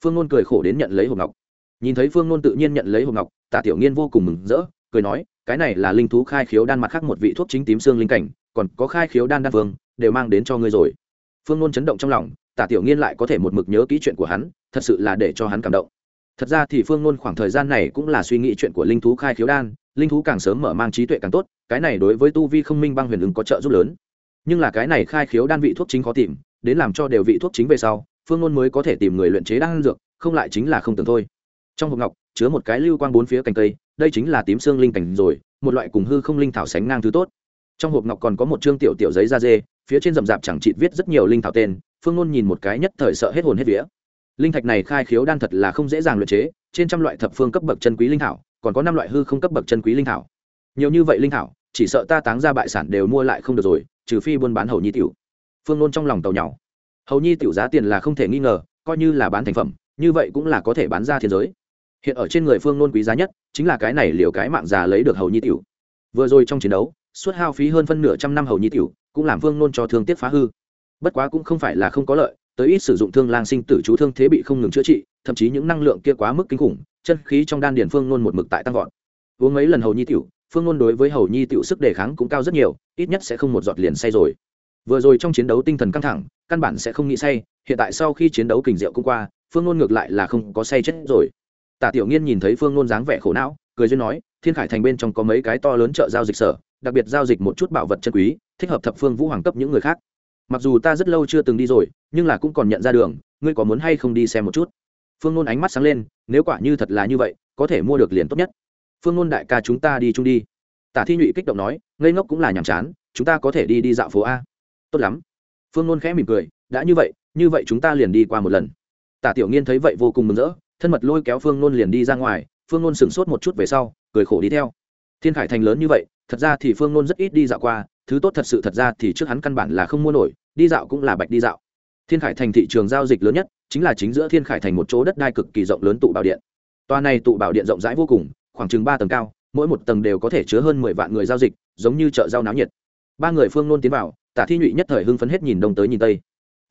Phương nôn cười khổ đến nhận lấy hộp ngọc. Nhìn thấy phương nôn tự nhiên nhận lấy hộp ngọc, tả tiểu nghiên vô cùng mừng rỡ, cười nói, cái này là linh thú khai khiếu đan mặt khác một vị thuốc chính tím xương linh cảnh, còn có khai khiếu đan đan phương đều mang đến cho ngươi rồi. Phương nôn chấn động trong lòng, tả tiểu nghiên lại có thể một mực nhớ kỹ chuyện của hắn, thật sự là để cho hắn cảm động thật ra thì phương nôn khoảng thời gian này cũng là suy nghĩ chuyện của linh thú khai khiếu đan, linh thú càng sớm mở mang trí tuệ càng tốt, cái này đối với tu vi không minh băng huyền ứng có trợ giúp lớn. Nhưng là cái này khai khiếu đan vị thuốc chính khó tìm, đến làm cho đều vị thuốc chính về sau, phương ngôn mới có thể tìm người luyện chế đan dược, không lại chính là không tưởng thôi. Trong hộp ngọc, chứa một cái lưu quang bốn phía cành cây, đây chính là tím xương linh cảnh rồi, một loại cùng hư không linh thảo sánh ngang thứ tốt. Trong hộp ngọc còn có một chương tiểu tiểu giấy da dê, phía trên rậm rạp chẳng chịt viết rất nhiều linh thảo tên, phương ngôn nhìn một cái nhất thời sợ hết hồn hết vía linh thạch này khai khiếu đan thật là không dễ dàng luyện chế, trên trăm loại thập phương cấp bậc chân quý linh thảo, còn có năm loại hư không cấp bậc chân quý linh thảo. Nhiều như vậy linh thảo, chỉ sợ ta táng ra bại sản đều mua lại không được rồi, trừ phi buôn bán hầu nhi tiểu. Phương nôn trong lòng tàu nhỏ hầu nhi tiểu giá tiền là không thể nghi ngờ, coi như là bán thành phẩm, như vậy cũng là có thể bán ra thiên giới. Hiện ở trên người phương nôn quý giá nhất, chính là cái này liều cái mạng già lấy được hầu nhi tiểu. Vừa rồi trong chiến đấu, suốt hao phí hơn phân nửa trăm năm hầu nhi tiểu, cũng làm phương nôn cho thương tiếc phá hư. Bất quá cũng không phải là không có lợi tới ít sử dụng thương lang sinh tử chú thương thế bị không ngừng chữa trị, thậm chí những năng lượng kia quá mức kinh khủng, chân khí trong đan điền phương nôn một mực tại tăng vọt. Uống mấy lần hầu nhi tiểu, phương nôn đối với hầu nhi tiểu sức đề kháng cũng cao rất nhiều, ít nhất sẽ không một giọt liền say rồi. Vừa rồi trong chiến đấu tinh thần căng thẳng, căn bản sẽ không nghĩ say, hiện tại sau khi chiến đấu kình diệu cũng qua, phương nôn ngược lại là không có say chết rồi. Tả tiểu nghiên nhìn thấy phương nôn dáng vẻ khổ não, cười duyên nói, thiên khải thành bên trong có mấy cái to lớn chợ giao dịch sở, đặc biệt giao dịch một chút bảo vật chân quý, thích hợp thập phương vũ hoàng cấp những người khác mặc dù ta rất lâu chưa từng đi rồi, nhưng là cũng còn nhận ra đường, ngươi có muốn hay không đi xem một chút? Phương nôn ánh mắt sáng lên, nếu quả như thật là như vậy, có thể mua được liền tốt nhất. Phương nôn đại ca chúng ta đi chung đi. Tả thi nhụy kích động nói, ngây ngốc cũng là nhàm chán, chúng ta có thể đi đi dạo phố a. Tốt lắm. Phương nôn khẽ mỉm cười, đã như vậy như vậy chúng ta liền đi qua một lần. Tả tiểu nghiên thấy vậy vô cùng mừng rỡ, thân mật lôi kéo phương nôn liền đi ra ngoài, phương nôn sửng sốt một chút về sau, cười khổ đi theo. Thiên khải thành lớn như vậy, thật ra thì phương nôn rất ít đi dạo qua, thứ tốt thật sự thật ra thì trước hắn căn bản là không mua nổi đi dạo cũng là bạch đi dạo. Thiên khải thành thị trường giao dịch lớn nhất chính là chính giữa thiên khải thành một chỗ đất đai cực kỳ rộng lớn tụ bảo điện. Tòa này tụ bảo điện rộng rãi vô cùng, khoảng chừng ba tầng cao, mỗi một tầng đều có thể chứa hơn mười vạn người giao dịch, giống như chợ giao náo nhiệt. Ba người phương nôn tiến vào, tả thi nhụy nhất thời hưng phấn hết nhìn đông tới nhìn tây.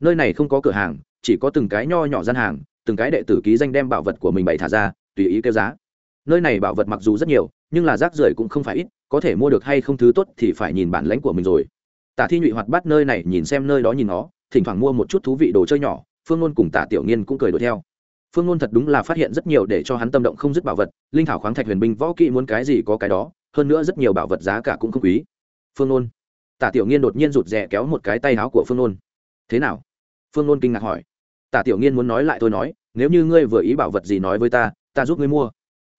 Nơi này không có cửa hàng, chỉ có từng cái nho nhỏ gian hàng, từng cái đệ tử ký danh đem bảo vật của mình bày thả ra, tùy ý kêu giá. Nơi này bảo vật mặc dù rất nhiều, nhưng là rác rưởi cũng không phải ít, có thể mua được hay không thứ tốt thì phải nhìn bản lãnh của mình rồi tả thi nhụy hoạt bắt nơi này nhìn xem nơi đó nhìn nó thỉnh thoảng mua một chút thú vị đồ chơi nhỏ, phương ngôn cùng tả tiểu nghiên cũng cười đuổi theo. Phương ngôn thật đúng là phát hiện rất nhiều để cho hắn tâm động không dứt bảo vật, linh thảo khoáng thạch huyền binh võ kỹ muốn cái gì có cái đó, hơn nữa rất nhiều bảo vật giá cả cũng không quý. Phương ngôn tả tiểu nghiên đột nhiên rụt rè kéo một cái tay áo của phương ngôn thế nào? Phương ngôn kinh ngạc hỏi. Tả tiểu nghiên muốn nói lại tôi nói, nếu như ngươi vừa ý bảo vật gì nói với ta ta giúp ngươi mua.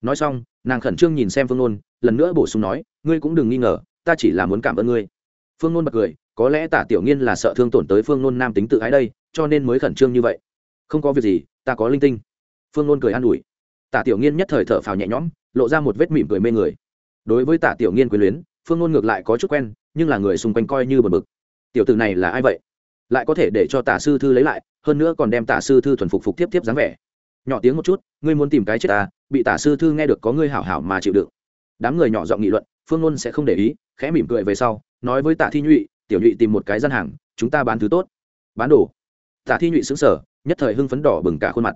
Nói xong, nàng khẩn trương nhìn xem phương ngôn lần nữa bổ sung nói, ngươi cũng đừng nghi ngờ, ta chỉ là muốn cảm ơn ngươi phương nôn bật cười, có lẽ tả tiểu nghiên là sợ thương tổn tới phương nôn nam tính tự ái đây, cho nên mới khẩn trương như vậy. Không có việc gì, ta có linh tinh. Phương nôn cười an ủi. Tả tiểu nghiên nhất thời thở phào nhẹ nhõm, lộ ra một vết mỉm cười mê người. Đối với tả tiểu nghiên quyền luyến, phương nôn ngược lại có chút quen, nhưng là người xung quanh coi như bật bực. Tiểu tử này là ai vậy? Lại có thể để cho tả sư thư lấy lại, hơn nữa còn đem tả sư thư thuần phục phục tiếp tiếp dáng vẻ. Nhỏ tiếng một chút, ngươi muốn tìm cái chết ta, bị tả sư thư nghe được có ngươi hảo hảo mà chịu đựng. Đám người nhỏ giọng nghị luận, phương ngôn sẽ không để ý khẽ mỉm cười về sau, nói với Tạ thi nhụy, tiểu nhụy tìm một cái gian hàng, chúng ta bán thứ tốt. Bán đồ? Tạ thi nhụy xứng sở nhất thời hưng phấn đỏ bừng cả khuôn mặt.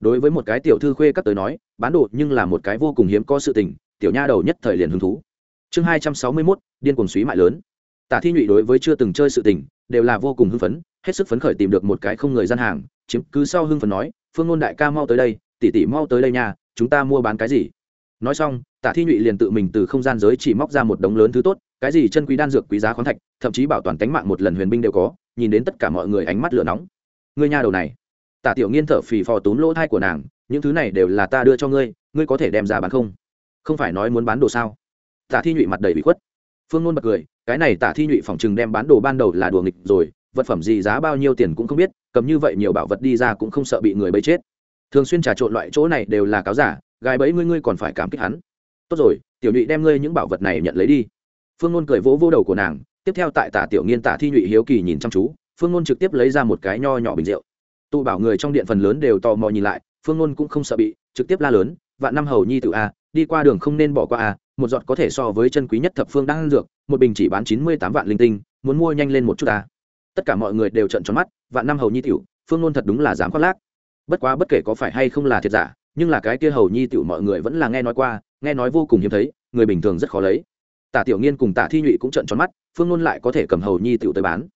Đối với một cái tiểu thư khuê các tới nói, bán đồ nhưng là một cái vô cùng hiếm có sự tình, tiểu nha đầu nhất thời liền hứng thú. Chương hai trăm sáu mươi mốt, điên cuồng suý mại lớn. Tạ thi nhụy đối với chưa từng chơi sự tình, đều là vô cùng hưng phấn, hết sức phấn khởi tìm được một cái không người gian hàng, chiếm cứ sau hưng phấn nói, phương ngôn đại ca mau tới đây, tỷ tỷ mau tới đây nha, chúng ta mua bán cái gì? Nói xong, Tạ thi nhụy liền tự mình từ không gian giới chỉ móc ra một đống lớn thứ tốt cái gì chân quý đan dược quý giá khoáng thạch, thậm chí bảo toàn tánh mạng một lần huyền binh đều có, nhìn đến tất cả mọi người ánh mắt lửa nóng. Ngươi nhà đầu này, tả tiểu nghiên thở phì phò túm lỗ thai của nàng, những thứ này đều là ta đưa cho ngươi ngươi có thể đem ra bán không? Không phải nói muốn bán đồ sao? Tả thi nhụy mặt đầy bị khuất. Phương nôn bật cười, cái này tả thi nhụy phòng chừng đem bán đồ ban đầu là đùa nghịch rồi, vật phẩm gì giá bao nhiêu tiền cũng không biết, cầm như vậy nhiều bảo vật đi ra cũng không sợ bị người bấy chết. Thường xuyên trà trộn loại chỗ này đều là cáo giả, gài bẫy ngươi ngươi còn phải cảm kích hắn. Tốt rồi, tiểu nhụy đem ngươi những bảo vật này nhận lấy đi phương ngôn cười vỗ vỗ đầu của nàng, tiếp theo tại tả tiểu nghiên, tả thi nhụy hiếu kỳ nhìn chăm chú, phương ngôn trực tiếp lấy ra một cái nho nhỏ bình rượu. Tụ bảo người trong điện phần lớn đều tò mò nhìn lại, phương ngôn cũng không sợ bị, trực tiếp la lớn, vạn năm hầu nhi tự a, đi qua đường không nên bỏ qua a, một giọt có thể so với chân quý nhất thập phương đang ăn dược, một bình chỉ bán chín mươi tám vạn linh tinh, muốn mua nhanh lên một chút a. Tất cả mọi người đều trận tròn mắt, vạn năm hầu nhi tiểu phương ngôn thật đúng là dám khoác lác. Bất quá bất kể có phải hay không là thiệt giả, nhưng là cái kia hầu nhi tiểu mọi người vẫn là nghe nói qua, nghe nói vô cùng hiếm thấy, người bình thường rất khó lấy tả tiểu nghiên cùng tả thi nhụy cũng trận tròn mắt, phương nôn lại có thể cầm hầu nhi tiểu tới bán.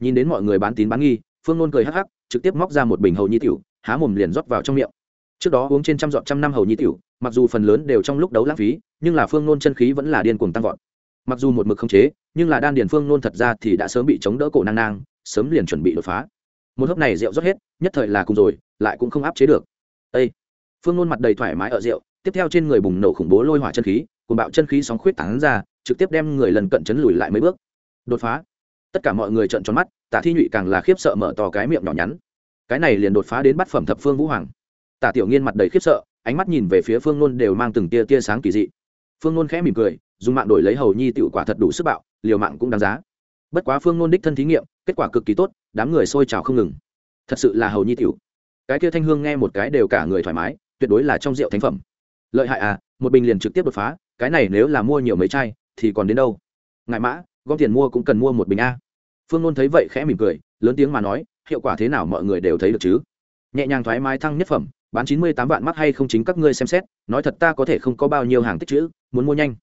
Nhìn đến mọi người bán tín bán nghi, phương nôn cười hắc hắc, trực tiếp móc ra một bình hầu nhi tiểu, há mồm liền rót vào trong miệng. Trước đó uống trên trăm dọn trăm năm hầu nhi tiểu, mặc dù phần lớn đều trong lúc đấu lãng phí, nhưng là phương nôn chân khí vẫn là điên cuồng tăng vọt. Mặc dù một mực không chế, nhưng là đan điền phương nôn thật ra thì đã sớm bị chống đỡ cổ nang nang, sớm liền chuẩn bị đột phá. Một hớp này rượu rót hết, nhất thời là cùng rồi, lại cũng không áp chế được. Ê! phương nôn mặt đầy thoải mái ở rượu, tiếp theo trên người bùng nổ khủng bố lôi hỏa chân khí cùng bạo chân khí sóng khuyết tán ra trực tiếp đem người lần cận chấn lùi lại mấy bước. Đột phá. Tất cả mọi người trợn tròn mắt, tả thi nhụy càng là khiếp sợ mở to cái miệng nhỏ nhắn. Cái này liền đột phá đến bát phẩm thập phương vũ hoàng. Tả tiểu nghiên mặt đầy khiếp sợ, ánh mắt nhìn về phía phương nôn đều mang từng tia tia sáng kỳ dị. Phương nôn khẽ mỉm cười, dùng mạng đổi lấy hầu nhi tựu quả thật đủ sức bạo, liều mạng cũng đáng giá. Bất quá phương nôn đích thân thí nghiệm, kết quả cực kỳ tốt, đám người sôi trào không ngừng. Thật sự là hầu nhi tiểu. Cái kia thanh hương nghe một cái đều cả người thoải mái, tuyệt đối là trong rượu thánh phẩm. Lợi hại à một bình liền trực tiếp đột phá, cái này nếu là mua nhiều mấy chai thì còn đến đâu? Ngại mã, gom tiền mua cũng cần mua một bình a. Phương nôn thấy vậy khẽ mỉm cười, lớn tiếng mà nói, hiệu quả thế nào mọi người đều thấy được chứ? Nhẹ nhàng thoải mái thăng nhất phẩm, bán chín mươi tám vạn mắt hay không chính các ngươi xem xét, nói thật ta có thể không có bao nhiêu hàng tích chữ, muốn mua nhanh.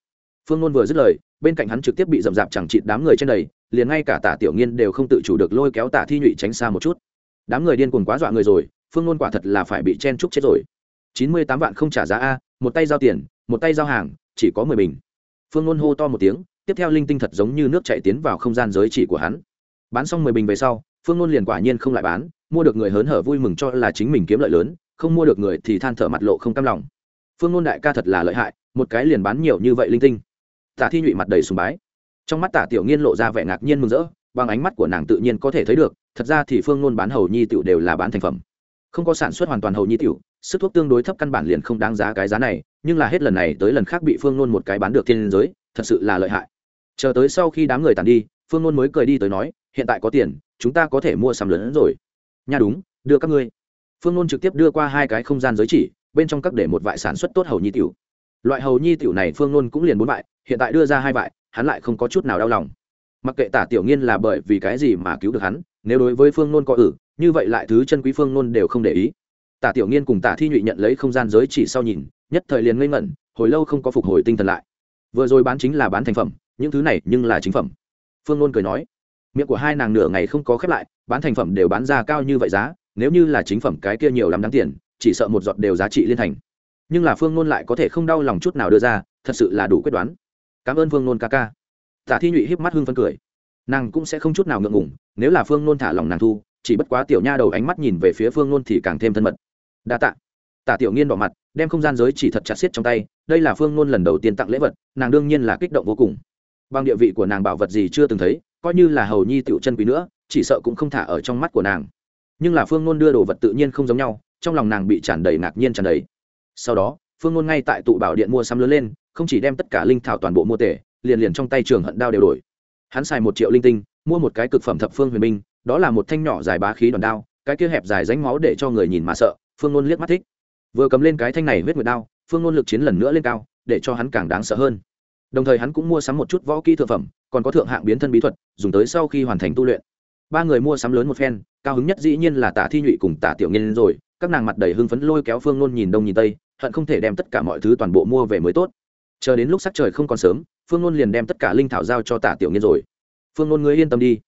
Phương nôn vừa dứt lời, bên cạnh hắn trực tiếp bị rậm rạp chẳng chịt đám người trên đầy, liền ngay cả tả tiểu nghiên đều không tự chủ được lôi kéo tả thi nhụy tránh xa một chút. Đám người điên cuồng quá dọa người rồi, phương nôn quả thật là phải bị chen trúc chết rồi. Chín mươi tám vạn không trả giá a, một tay giao tiền, một tay giao hàng, chỉ có mười bình phương ngôn hô to một tiếng, tiếp theo linh tinh thật giống như nước chạy tiến vào không gian giới chỉ của hắn. Bán xong mười bình về sau, phương ngôn liền quả nhiên không lại bán, mua được người hớn hở vui mừng cho là chính mình kiếm lợi lớn, không mua được người thì than thở mặt lộ không cam lòng. Phương ngôn đại ca thật là lợi hại, một cái liền bán nhiều như vậy linh tinh. Tả thi nhụy mặt đầy sùng bái. Trong mắt tả tiểu nghiên lộ ra vẻ ngạc nhiên mừng rỡ, bằng ánh mắt của nàng tự nhiên có thể thấy được, thật ra thì phương ngôn bán hầu nhi tiểu đều là bán thành phẩm. Không có sản xuất hoàn toàn hầu nhi tiểu sức thuốc tương đối thấp căn bản liền không đáng giá cái giá này, nhưng là hết lần này tới lần khác bị phương nôn một cái bán được thiên giới, thật sự là lợi hại. Chờ tới sau khi đám người tàn đi, phương nôn mới cười đi tới nói, hiện tại có tiền, chúng ta có thể mua sắm lớn rồi. Nha đúng, đưa các ngươi. Phương nôn trực tiếp đưa qua hai cái không gian giới chỉ, bên trong các để một vại sản xuất tốt hầu nhi tiểu. Loại hầu nhi tiểu này phương nôn cũng liền bốn vại, hiện tại đưa ra hai vại, hắn lại không có chút nào đau lòng. Mặc kệ tả tiểu nghiên là bởi vì cái gì mà cứu được hắn, nếu đối với phương nôn có ử, như vậy lại thứ chân quý phương nôn đều không để ý tả tiểu nghiên cùng tả thi nhụy nhận lấy không gian giới chỉ sau nhìn, nhất thời liền ngây ngẩn, hồi lâu không có phục hồi tinh thần lại. Vừa rồi bán chính là bán thành phẩm, những thứ này nhưng là chính phẩm. Phương ngôn cười nói, miệng của hai nàng nửa ngày không có khép lại, bán thành phẩm đều bán ra cao như vậy giá, nếu như là chính phẩm cái kia nhiều lắm đáng tiền, chỉ sợ một giọt đều giá trị liên thành. Nhưng là phương ngôn lại có thể không đau lòng chút nào đưa ra, thật sự là đủ quyết đoán. Cảm ơn phương ngôn ca ca. Tả thi nhụy híp mắt hương phân cười. Nàng cũng sẽ không chút nào ngượng ngủng nếu là phương nôn thả lòng nàng thu, chỉ bất quá tiểu nha đầu ánh mắt nhìn về phía phương nôn thì càng thêm thân mật đa tạ tả tiểu nghiên bỏ mặt đem không gian giới chỉ thật chặt xiết trong tay đây là phương ngôn lần đầu tiên tặng lễ vật nàng đương nhiên là kích động vô cùng bằng địa vị của nàng bảo vật gì chưa từng thấy coi như là hầu nhi tiểu chân quý nữa chỉ sợ cũng không thả ở trong mắt của nàng nhưng là phương ngôn đưa đồ vật tự nhiên không giống nhau trong lòng nàng bị tràn đầy ngạc nhiên tràn đầy sau đó phương ngôn ngay tại tụ bảo điện mua sắm lớn lên không chỉ đem tất cả linh thảo toàn bộ mua tể liền liền trong tay trường hận đao đều đổi hắn xài một triệu linh tinh mua một cái cực phẩm thập phương huyền minh đó là một thanh nhỏ dài bá khí đòn đao cái kia hẹp dài ránh máu để cho người nhìn mà sợ phương nôn liếc mắt thích. Vừa cầm lên cái thanh này huyết nguyệt đao, phương nôn lực chiến lần nữa lên cao, để cho hắn càng đáng sợ hơn. Đồng thời hắn cũng mua sắm một chút võ kỹ thượng phẩm, còn có thượng hạng biến thân bí thuật, dùng tới sau khi hoàn thành tu luyện. Ba người mua sắm lớn một phen, cao hứng nhất dĩ nhiên là tả thi nhụy cùng tả tiểu nghiên rồi, các nàng mặt đầy hưng phấn lôi kéo phương nôn nhìn đông nhìn tây, hận không thể đem tất cả mọi thứ toàn bộ mua về mới tốt. Chờ đến lúc sắc trời không còn sớm, phương nôn liền đem tất cả linh thảo giao cho tả tiểu nghiên rồi. Phương nôn ngươi yên tâm đi.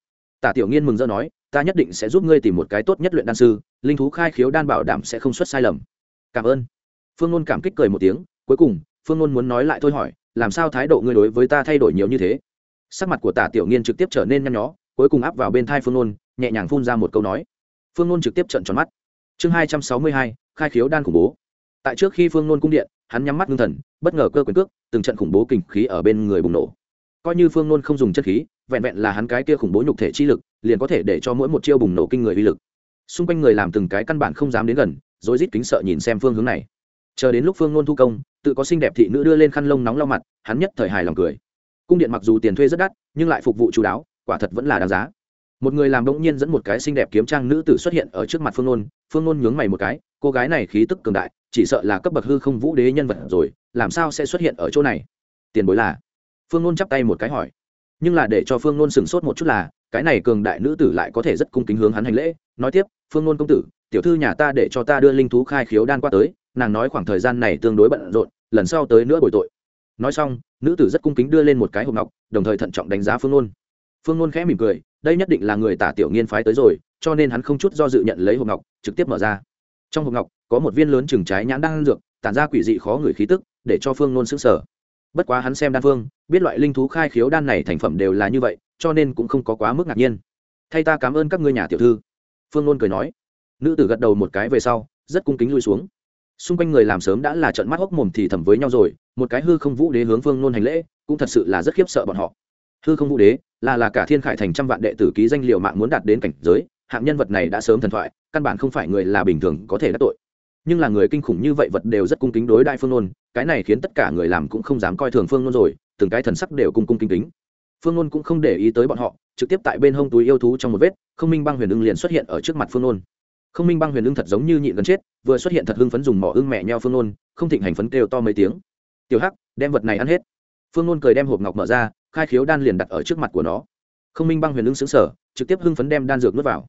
Tả tiểu nghiên mừng rỡ nói ta nhất định sẽ giúp ngươi tìm một cái tốt nhất luyện đan sư, linh thú khai khiếu đan bảo đảm sẽ không xuất sai lầm. Cảm ơn. Phương nôn cảm kích cười một tiếng, cuối cùng, phương nôn muốn nói lại thôi hỏi, làm sao thái độ ngươi đối với ta thay đổi nhiều như thế? Sắc mặt của tả tiểu nghiên trực tiếp trở nên nhăn nhó, cuối cùng áp vào bên thai phương nôn, nhẹ nhàng phun ra một câu nói. Phương nôn trực tiếp trận tròn mắt. Chương hai trăm sáu mươi hai, khai khiếu đan khủng bố. Tại trước khi phương nôn cung điện, hắn nhắm mắt ngưng thần, bất ngờ cơ quyền cước, từng trận khủng bố kình khí ở bên người bùng nổ. Coi như phương nôn không dùng chất khí, vẹn vẹn là hắn cái kia khủng bố nhục thể chi lực liền có thể để cho mỗi một chiêu bùng nổ kinh người uy lực. Xung quanh người làm từng cái căn bản không dám đến gần rồi rít kính sợ nhìn xem phương hướng này. Chờ đến lúc phương nôn thu công, tự có xinh đẹp thị nữ đưa lên khăn lông nóng lau mặt, hắn nhất thời hài lòng cười. Cung điện mặc dù tiền thuê rất đắt, nhưng lại phục vụ chú đáo, quả thật vẫn là đáng giá. Một người làm đống nhiên dẫn một cái xinh đẹp kiếm trang nữ tử xuất hiện ở trước mặt phương nôn phương nôn nhướng mày một cái, cô gái này khí tức cường đại, chỉ sợ là cấp bậc hư không vũ đế nhân vật rồi, làm sao sẽ xuất hiện ở chỗ này? Tiền bối là? Phương nôn chắp tay một cái hỏi nhưng là để cho phương nôn sửng sốt một chút là, cái này cường đại nữ tử lại có thể rất cung kính hướng hắn hành lễ, nói tiếp, phương nôn công tử, tiểu thư nhà ta để cho ta đưa linh thú khai khiếu đan qua tới, nàng nói khoảng thời gian này tương đối bận rộn, lần sau tới nữa bồi tội. Nói xong, nữ tử rất cung kính đưa lên một cái hộp ngọc, đồng thời thận trọng đánh giá phương nôn. Phương nôn khẽ mỉm cười, đây nhất định là người tả tiểu nghiên phái tới rồi, cho nên hắn không chút do dự nhận lấy hộp ngọc, trực tiếp mở ra. Trong hộp ngọc, có một viên lớn chừng trái nhãn đang dược, tản ra quỷ dị khó người khí tức, để cho phương nôn xứng sở bất quá hắn xem đan phương, biết loại linh thú khai khiếu đan này thành phẩm đều là như vậy, cho nên cũng không có quá mức ngạc nhiên. Thay ta cảm ơn các ngươi nhà tiểu thư. Phương nôn cười nói. Nữ tử gật đầu một cái về sau, rất cung kính lui xuống. Xung quanh người làm sớm đã là trận mắt hốc mồm thì thầm với nhau rồi, một cái hư không vũ đế hướng phương nôn hành lễ, cũng thật sự là rất khiếp sợ bọn họ. Hư không vũ đế, là là cả thiên khải thành trăm vạn đệ tử ký danh liệu mạng muốn đạt đến cảnh giới, hạng nhân vật này đã sớm thần thoại, căn bản không phải người là bình thường có thể đắc tội. Nhưng là người kinh khủng như vậy vật đều rất cung kính đối đại phương nôn cái này khiến tất cả người làm cũng không dám coi thường phương nôn rồi, từng cái thần sắc đều cung cung kính kính. Phương nôn cũng không để ý tới bọn họ, trực tiếp tại bên hông túi yêu thú trong một vết, không minh băng huyền ưng liền xuất hiện ở trước mặt phương nôn. Không minh băng huyền ưng thật giống như nhịn gần chết, vừa xuất hiện thật hưng phấn dùng mỏ ưng mẹ nheo phương nôn, không thịnh hành phấn kêu to mấy tiếng. Tiểu hắc, đem vật này ăn hết. Phương nôn cười đem hộp ngọc mở ra, khai khiếu đan liền đặt ở trước mặt của nó. Không minh băng huyền ưng xứng sở trực tiếp hưng phấn đem đan dược nuốt vào.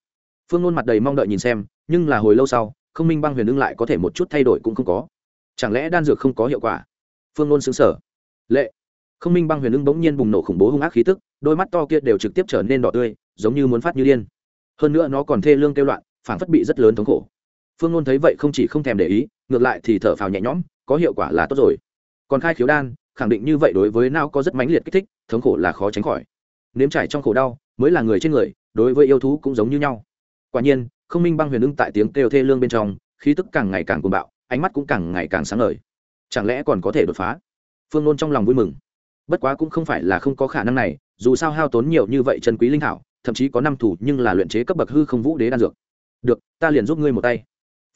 Phương nôn mặt đầy mong đợi nhìn xem, nhưng là hồi lâu sau, không minh băng huyền ưng lại có thể một chút thay đổi cũng không có chẳng lẽ đan dược không có hiệu quả? Phương nôn xứng sở lệ. Không minh băng huyền ưng bỗng nhiên bùng nổ khủng bố hung ác khí tức, đôi mắt to kia đều trực tiếp trở nên đỏ tươi, giống như muốn phát như điên. Hơn nữa nó còn thê lương kêu loạn phản phất bị rất lớn thống khổ. Phương nôn thấy vậy không chỉ không thèm để ý, ngược lại thì thở phào nhẹ nhõm, có hiệu quả là tốt rồi. Còn khai khiếu đan, khẳng định như vậy đối với não có rất mãnh liệt kích thích, thống khổ là khó tránh khỏi. Nếm trải trong khổ đau, mới là người trên người, đối với yêu thú cũng giống như nhau. Quả nhiên, không minh băng huyền ưng tại tiếng kêu thê lương bên trong, khí tức càng ngày càng cuồng bạo ánh mắt cũng càng ngày càng sáng ngời. Chẳng lẽ còn có thể đột phá? Phương nôn trong lòng vui mừng. Bất quá cũng không phải là không có khả năng này, dù sao hao tốn nhiều như vậy chân quý linh thảo, thậm chí có năm thủ nhưng là luyện chế cấp bậc hư không vũ đế đan dược. Được, ta liền giúp ngươi một tay.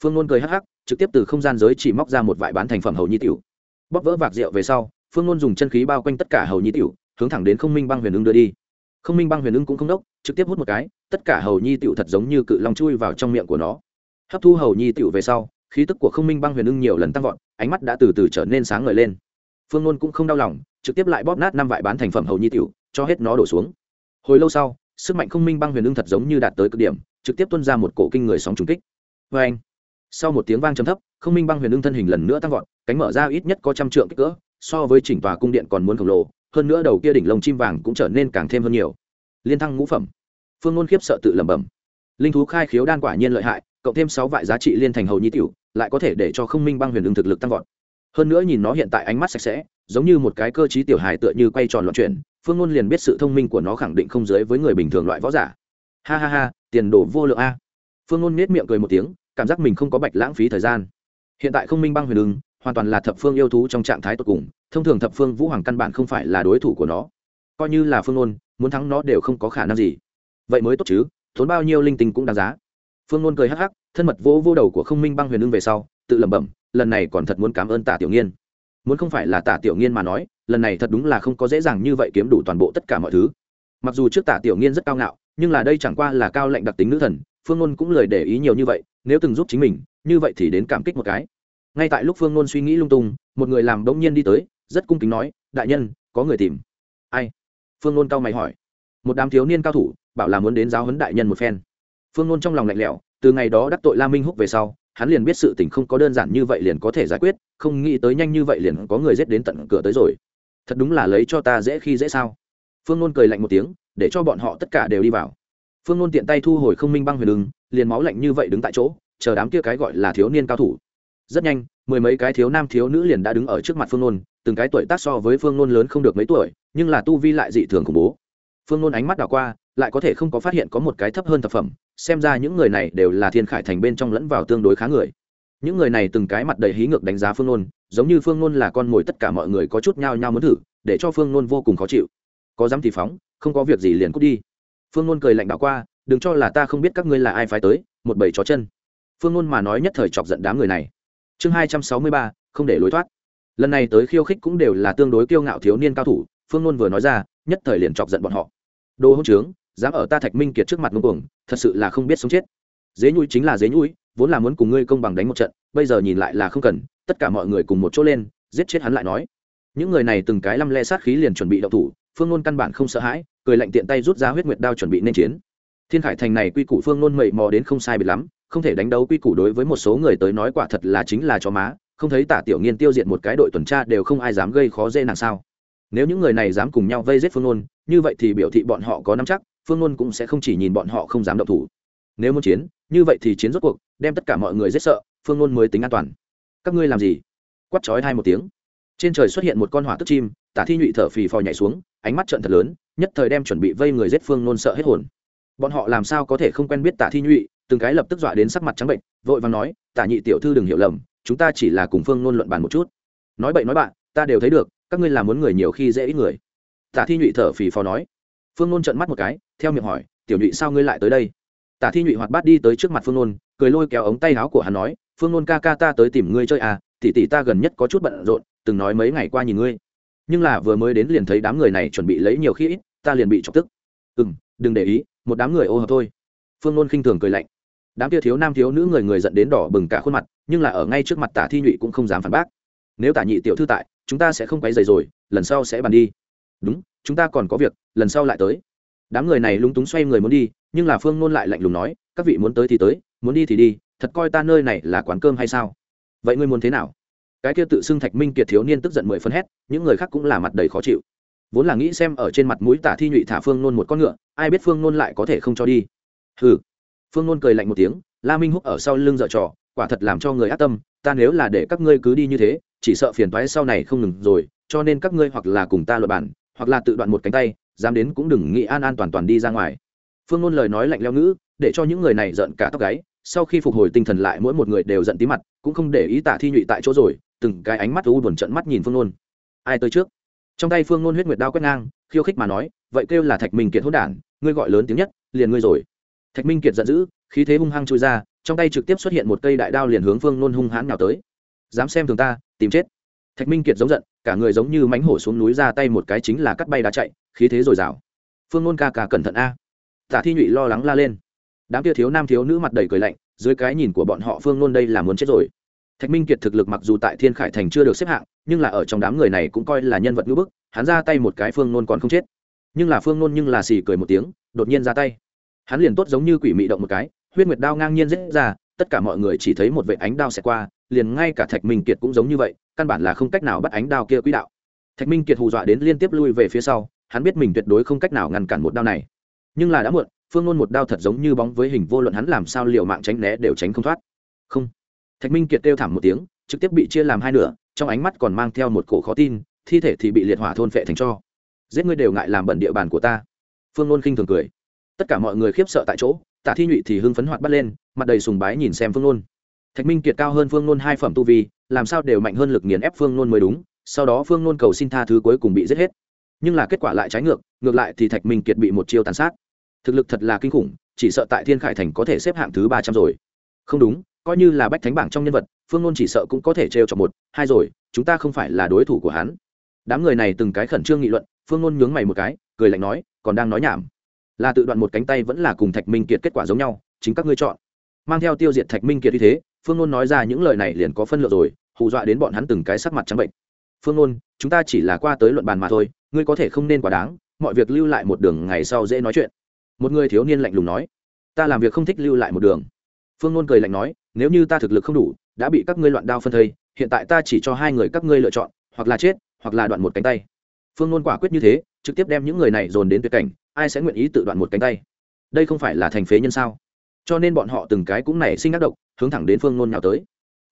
Phương nôn cười hắc hắc, trực tiếp từ không gian giới chỉ móc ra một vải bán thành phẩm hầu nhi tiểu. Bóp vỡ vạc rượu về sau, phương nôn dùng chân khí bao quanh tất cả hầu nhi tiểu, hướng thẳng đến không minh băng huyền ưng đưa đi. Không minh băng huyền ưng cũng không đốc, trực tiếp hút một cái, tất cả hầu nhi tiểu thật giống như cự long chui vào trong miệng của nó. Hấp thu hầu nhi tiểu về sau khí tức của không minh băng huyền ưng nhiều lần tăng vọt, ánh mắt đã từ từ trở nên sáng ngời lên. Phương nôn cũng không đau lòng, trực tiếp lại bóp nát năm vải bán thành phẩm hầu nhi tiểu, cho hết nó đổ xuống. Hồi lâu sau, sức mạnh không minh băng huyền ưng thật giống như đạt tới cực điểm, trực tiếp tuôn ra một cổ kinh người sóng trùng kích. Vê anh, sau một tiếng vang trầm thấp, không minh băng huyền ưng thân hình lần nữa tăng vọt, cánh mở ra ít nhất có trăm trượng kích cỡ, so với chỉnh tòa cung điện còn muốn khổng lồ, hơn nữa đầu kia đỉnh lồng chim vàng cũng trở nên càng thêm hơn nhiều. Liên thăng ngũ phẩm. Phương ngôn khiếp sợ tự lẩm bẩm. Linh thú khai khiếu đan quả nhiên lợi hại, cộng thêm sáu vại giá trị liên thành hầu nhi tiểu lại có thể để cho không minh băng huyền ưng thực lực tăng vọt. Hơn nữa nhìn nó hiện tại ánh mắt sạch sẽ, giống như một cái cơ t tiểu hài tựa như quay tròn loạn chuyển, phương ngôn liền biết sự thông minh của nó khẳng định không dưới với người bình thường loại võ giả. Ha ha ha, tiền đồ vô lượng a. Phương ngôn nết miệng cười một tiếng, cảm giác mình không có bạch lãng phí thời gian. Hiện tại không minh băng huyền ưng hoàn toàn là thập phương yêu thú trong trạng thái tột cùng, thông thường thập phương vũ hoàng căn bản không phải là đối thủ của nó. Coi như là phương ngôn, muốn thắng nó đều không có khả năng gì. Vậy mới tốt chứ, tốn bao nhiêu linh tinh cũng đáng giá. Phương ngôn cười hắc hắc thân mật vỗ vô đầu của không minh băng huyền ưng về sau, tự lẩm bẩm, lần này còn thật muốn cảm ơn tả tiểu nghiên. Muốn không phải là tả tiểu nghiên mà nói, lần này thật đúng là không có dễ dàng như vậy kiếm đủ toàn bộ tất cả mọi thứ. Mặc dù trước tả tiểu nghiên rất cao ngạo, nhưng là đây chẳng qua là cao lệnh đặc tính nữ thần, phương ngôn cũng lời để ý nhiều như vậy, nếu từng giúp chính mình, như vậy thì đến cảm kích một cái. Ngay tại lúc phương ngôn suy nghĩ lung tung, một người làm đống nhiên đi tới, rất cung kính nói, đại nhân, có người tìm. Ai? Phương ngôn cao mày hỏi. Một đám thiếu niên cao thủ, bảo là muốn đến giáo huấn đại nhân một phen. Phương ngôn trong lòng lạnh lẽo từ ngày đó đắc tội la minh húc về sau, hắn liền biết sự tình không có đơn giản như vậy liền có thể giải quyết, không nghĩ tới nhanh như vậy liền có người giết đến tận cửa tới rồi. Thật đúng là lấy cho ta dễ khi dễ sao? Phương nôn cười lạnh một tiếng, để cho bọn họ tất cả đều đi vào. Phương nôn tiện tay thu hồi không minh băng huyền đường liền máu lạnh như vậy đứng tại chỗ, chờ đám kia cái gọi là thiếu niên cao thủ. Rất nhanh, mười mấy cái thiếu nam thiếu nữ liền đã đứng ở trước mặt phương nôn, từng cái tuổi tác so với phương nôn lớn không được mấy tuổi, nhưng là tu vi lại dị thường khủng bố. Phương nôn ánh mắt đảo qua lại có thể không có phát hiện có một cái thấp hơn thập phẩm, xem ra những người này đều là thiên khải thành bên trong lẫn vào tương đối khá người. Những người này từng cái mặt đầy hí ngược đánh giá phương nôn, giống như phương nôn là con mồi tất cả mọi người có chút nhao nhao muốn thử, để cho phương nôn vô cùng khó chịu. Có dám thì phóng, không có việc gì liền cút đi. Phương nôn cười lạnh đạo qua, đừng cho là ta không biết các ngươi là ai phái tới, một bầy chó chân. Phương nôn mà nói nhất thời chọc giận đám người này. Chương hai trăm sáu mươi ba, không để lối thoát. Lần này tới khiêu khích cũng đều là tương đối kiêu ngạo thiếu niên cao thủ, phương nôn vừa nói ra, nhất thời liền chọc giận bọn họ. Đồ hỗn trướng dám ở ta thạch minh kiệt trước mặt ngông cuồng, thật sự là không biết sống chết. Dế nhui chính là dế nhui vốn là muốn cùng ngươi công bằng đánh một trận, bây giờ nhìn lại là không cần, tất cả mọi người cùng một chỗ lên, giết chết hắn lại nói. Những người này từng cái lăm le sát khí liền chuẩn bị đậu thủ, phương nôn căn bản không sợ hãi, cười lạnh tiện tay rút ra huyết nguyệt đao chuẩn bị nên chiến. Thiên khải thành này quy củ phương nôn mậy mò đến không sai biệt lắm, không thể đánh đấu quy củ đối với một số người tới nói quả thật là chính là chó má, không thấy tả tiểu nghiên tiêu diệt một cái đội tuần tra đều không ai dám gây khó dễ nàng sao. Nếu những người này dám cùng nhau vây giết phương nôn, như vậy thì biểu thị bọn họ có nắm chắc phương nôn cũng sẽ không chỉ nhìn bọn họ không dám động thủ. Nếu muốn chiến, như vậy thì chiến rốt cuộc, đem tất cả mọi người giết sợ, phương nôn mới tính an toàn. Các ngươi làm gì? Quắt chói hai một tiếng. Trên trời xuất hiện một con hỏa tức chim, tả thi nhụy thở phì phò nhảy xuống, ánh mắt trận thật lớn, nhất thời đem chuẩn bị vây người giết phương nôn sợ hết hồn. Bọn họ làm sao có thể không quen biết tả thi nhụy, từng cái lập tức dọa đến sắc mặt trắng bệnh, vội vàng nói, tả nhị tiểu thư đừng hiểu lầm, chúng ta chỉ là cùng phương nôn luận bàn một chút. Nói bậy nói bạn ta đều thấy được, các ngươi làm muốn người nhiều khi dễ ít người. Tả thi nhụy thở phì phò nói phương nôn trận mắt một cái, theo miệng hỏi, tiểu nhụy sao ngươi lại tới đây? Tả thi nhụy hoạt bát đi tới trước mặt phương nôn, cười lôi kéo ống tay áo của hắn nói, phương nôn ca ca ta tới tìm ngươi chơi à tỉ tỷ ta gần nhất có chút bận rộn, từng nói mấy ngày qua nhìn ngươi. Nhưng là vừa mới đến liền thấy đám người này chuẩn bị lấy nhiều khi ít, ta liền bị chọc tức. Ừ m đừng để ý, một đám người ô hợp thôi. Phương nôn khinh thường cười lạnh. Đám kia thiếu nam thiếu nữ người người dẫn đến đỏ bừng cả khuôn mặt, nhưng là ở ngay trước mặt tả thi nhụy cũng không dám phản bác. Nếu tả nhị tiểu thư tại, chúng ta sẽ không quấy dày rồi, lần sau sẽ bàn đi. Đúng chúng ta còn có việc, lần sau lại tới. Đám người này lúng túng xoay người muốn đi, nhưng là phương nôn lại lạnh lùng nói, các vị muốn tới thì tới, muốn đi thì đi, thật coi ta nơi này là quán cơm hay sao? Vậy ngươi muốn thế nào? Cái kia tự xưng thạch minh kiệt thiếu niên tức giận mười phân hét, những người khác cũng là mặt đầy khó chịu. Vốn là nghĩ xem ở trên mặt mũi tả thi nhụy thả phương nôn một con ngựa, ai biết phương nôn lại có thể không cho đi. Hừ. Phương nôn cười lạnh một tiếng, la minh húc ở sau lưng dợ trò, quả thật làm cho người ác tâm, ta nếu là để các ngươi cứ đi như thế, chỉ sợ phiền toái sau này không ngừng rồi, cho nên các ngươi hoặc là cùng ta luật bản hoặc là tự đoạn một cánh tay, dám đến cũng đừng nghĩ an an toàn toàn đi ra ngoài. Phương ngôn lời nói lạnh leo ngữ, để cho những người này giận cả tóc gáy, sau khi phục hồi tinh thần lại mỗi một người đều giận tí mặt, cũng không để ý tả thi nhụy tại chỗ rồi, từng cái ánh mắt u buồn trận mắt nhìn phương ngôn ai tới trước? Trong tay phương ngôn huyết nguyệt đao quét ngang, khiêu khích mà nói, vậy kêu là thạch minh kiệt hốt đản, ngươi gọi lớn tiếng nhất, liền ngươi rồi. Thạch minh kiệt giận dữ, khí thế hung hăng trôi ra, trong tay trực tiếp xuất hiện một cây đại đao liền hướng phương nôn hung hãn nào tới. Dám xem thường ta, tìm chết. Thạch minh kiệt giống giận cả người giống như mánh hổ xuống núi ra tay một cái chính là cắt bay đá chạy, khí thế dồi dào. Phương nôn ca ca cẩn thận a. Tả thi nhụy lo lắng la lên. Đám kia thiếu nam thiếu nữ mặt đầy cười lạnh, dưới cái nhìn của bọn họ phương nôn đây là muốn chết rồi. Thạch minh kiệt thực lực mặc dù tại thiên khải thành chưa được xếp hạng, nhưng là ở trong đám người này cũng coi là nhân vật ngữ bức, hắn ra tay một cái phương nôn còn không chết. Nhưng là phương nôn nhưng là xì cười một tiếng, đột nhiên ra tay. Hắn liền tốt giống như quỷ mị động một cái, huyết nguyệt đao ngang nhiên rết ra, tất cả mọi người chỉ thấy một vệ ánh đao xẹt qua, liền ngay cả thạch minh kiệt cũng giống như vậy căn bản là không cách nào bắt ánh đao kia quỹ đạo. Thạch minh kiệt hù dọa đến liên tiếp lui về phía sau, hắn biết mình tuyệt đối không cách nào ngăn cản một đao này. Nhưng là đã muộn, phương nôn một đao thật giống như bóng với hình vô luận hắn làm sao liệu mạng tránh né đều tránh không thoát. Không. Thạch minh kiệt kêu thảm một tiếng, trực tiếp bị chia làm hai nửa, trong ánh mắt còn mang theo một cổ khó tin, thi thể thì bị liệt hỏa thôn phệ thành cho. Giết ngươi đều ngại làm bẩn địa bàn của ta. Phương nôn khinh thường cười. Tất cả mọi người khiếp sợ tại chỗ tả thi nhụy thì hưng phấn hoạt bắt lên, mặt đầy sùng bái nhìn xem phương nôn. Thạch minh kiệt cao hơn phương nôn hai phẩm tu vi làm sao đều mạnh hơn lực nghiền ép phương nôn mới đúng, sau đó phương nôn cầu xin tha thứ cuối cùng bị giết hết. Nhưng là kết quả lại trái ngược ngược lại thì thạch minh kiệt bị một chiêu tàn sát. Thực lực thật là kinh khủng, chỉ sợ tại thiên khải thành có thể xếp hạng thứ ba trăm rồi. Không đúng, coi như là bách thánh bảng trong nhân vật, phương nôn chỉ sợ cũng có thể trêu chọc một, hai rồi, chúng ta không phải là đối thủ của hắn. Đám người này từng cái khẩn trương nghị luận, phương nôn nhướng mày một cái, cười lạnh nói, còn đang nói nhảm. Là tự đoạn một cánh tay vẫn là cùng thạch minh kiệt kết quả giống nhau, chính các ngươi chọn. Mang theo tiêu diệt thạch minh kiệt như thế phương ngôn nói ra những lời này liền có phân lượng rồi, hù dọa đến bọn hắn từng cái sắc mặt trắng bệnh. Phương ngôn chúng ta chỉ là qua tới luận bàn mà thôi, ngươi có thể không nên quá đáng, mọi việc lưu lại một đường ngày sau dễ nói chuyện. Một người thiếu niên lạnh lùng nói, ta làm việc không thích lưu lại một đường. Phương ngôn cười lạnh nói, nếu như ta thực lực không đủ, đã bị các ngươi loạn đao phân thây, hiện tại ta chỉ cho hai người các ngươi lựa chọn, hoặc là chết, hoặc là đoạn một cánh tay. Phương ngôn quả quyết như thế, trực tiếp đem những người này dồn đến tuyệt cảnh, ai sẽ nguyện ý tự đoạn một cánh tay? Đây không phải là thành phế nhân sao? Cho nên bọn họ từng cái cũng nảy sinh ác độc, hướng thẳng đến phương ngôn nhào tới.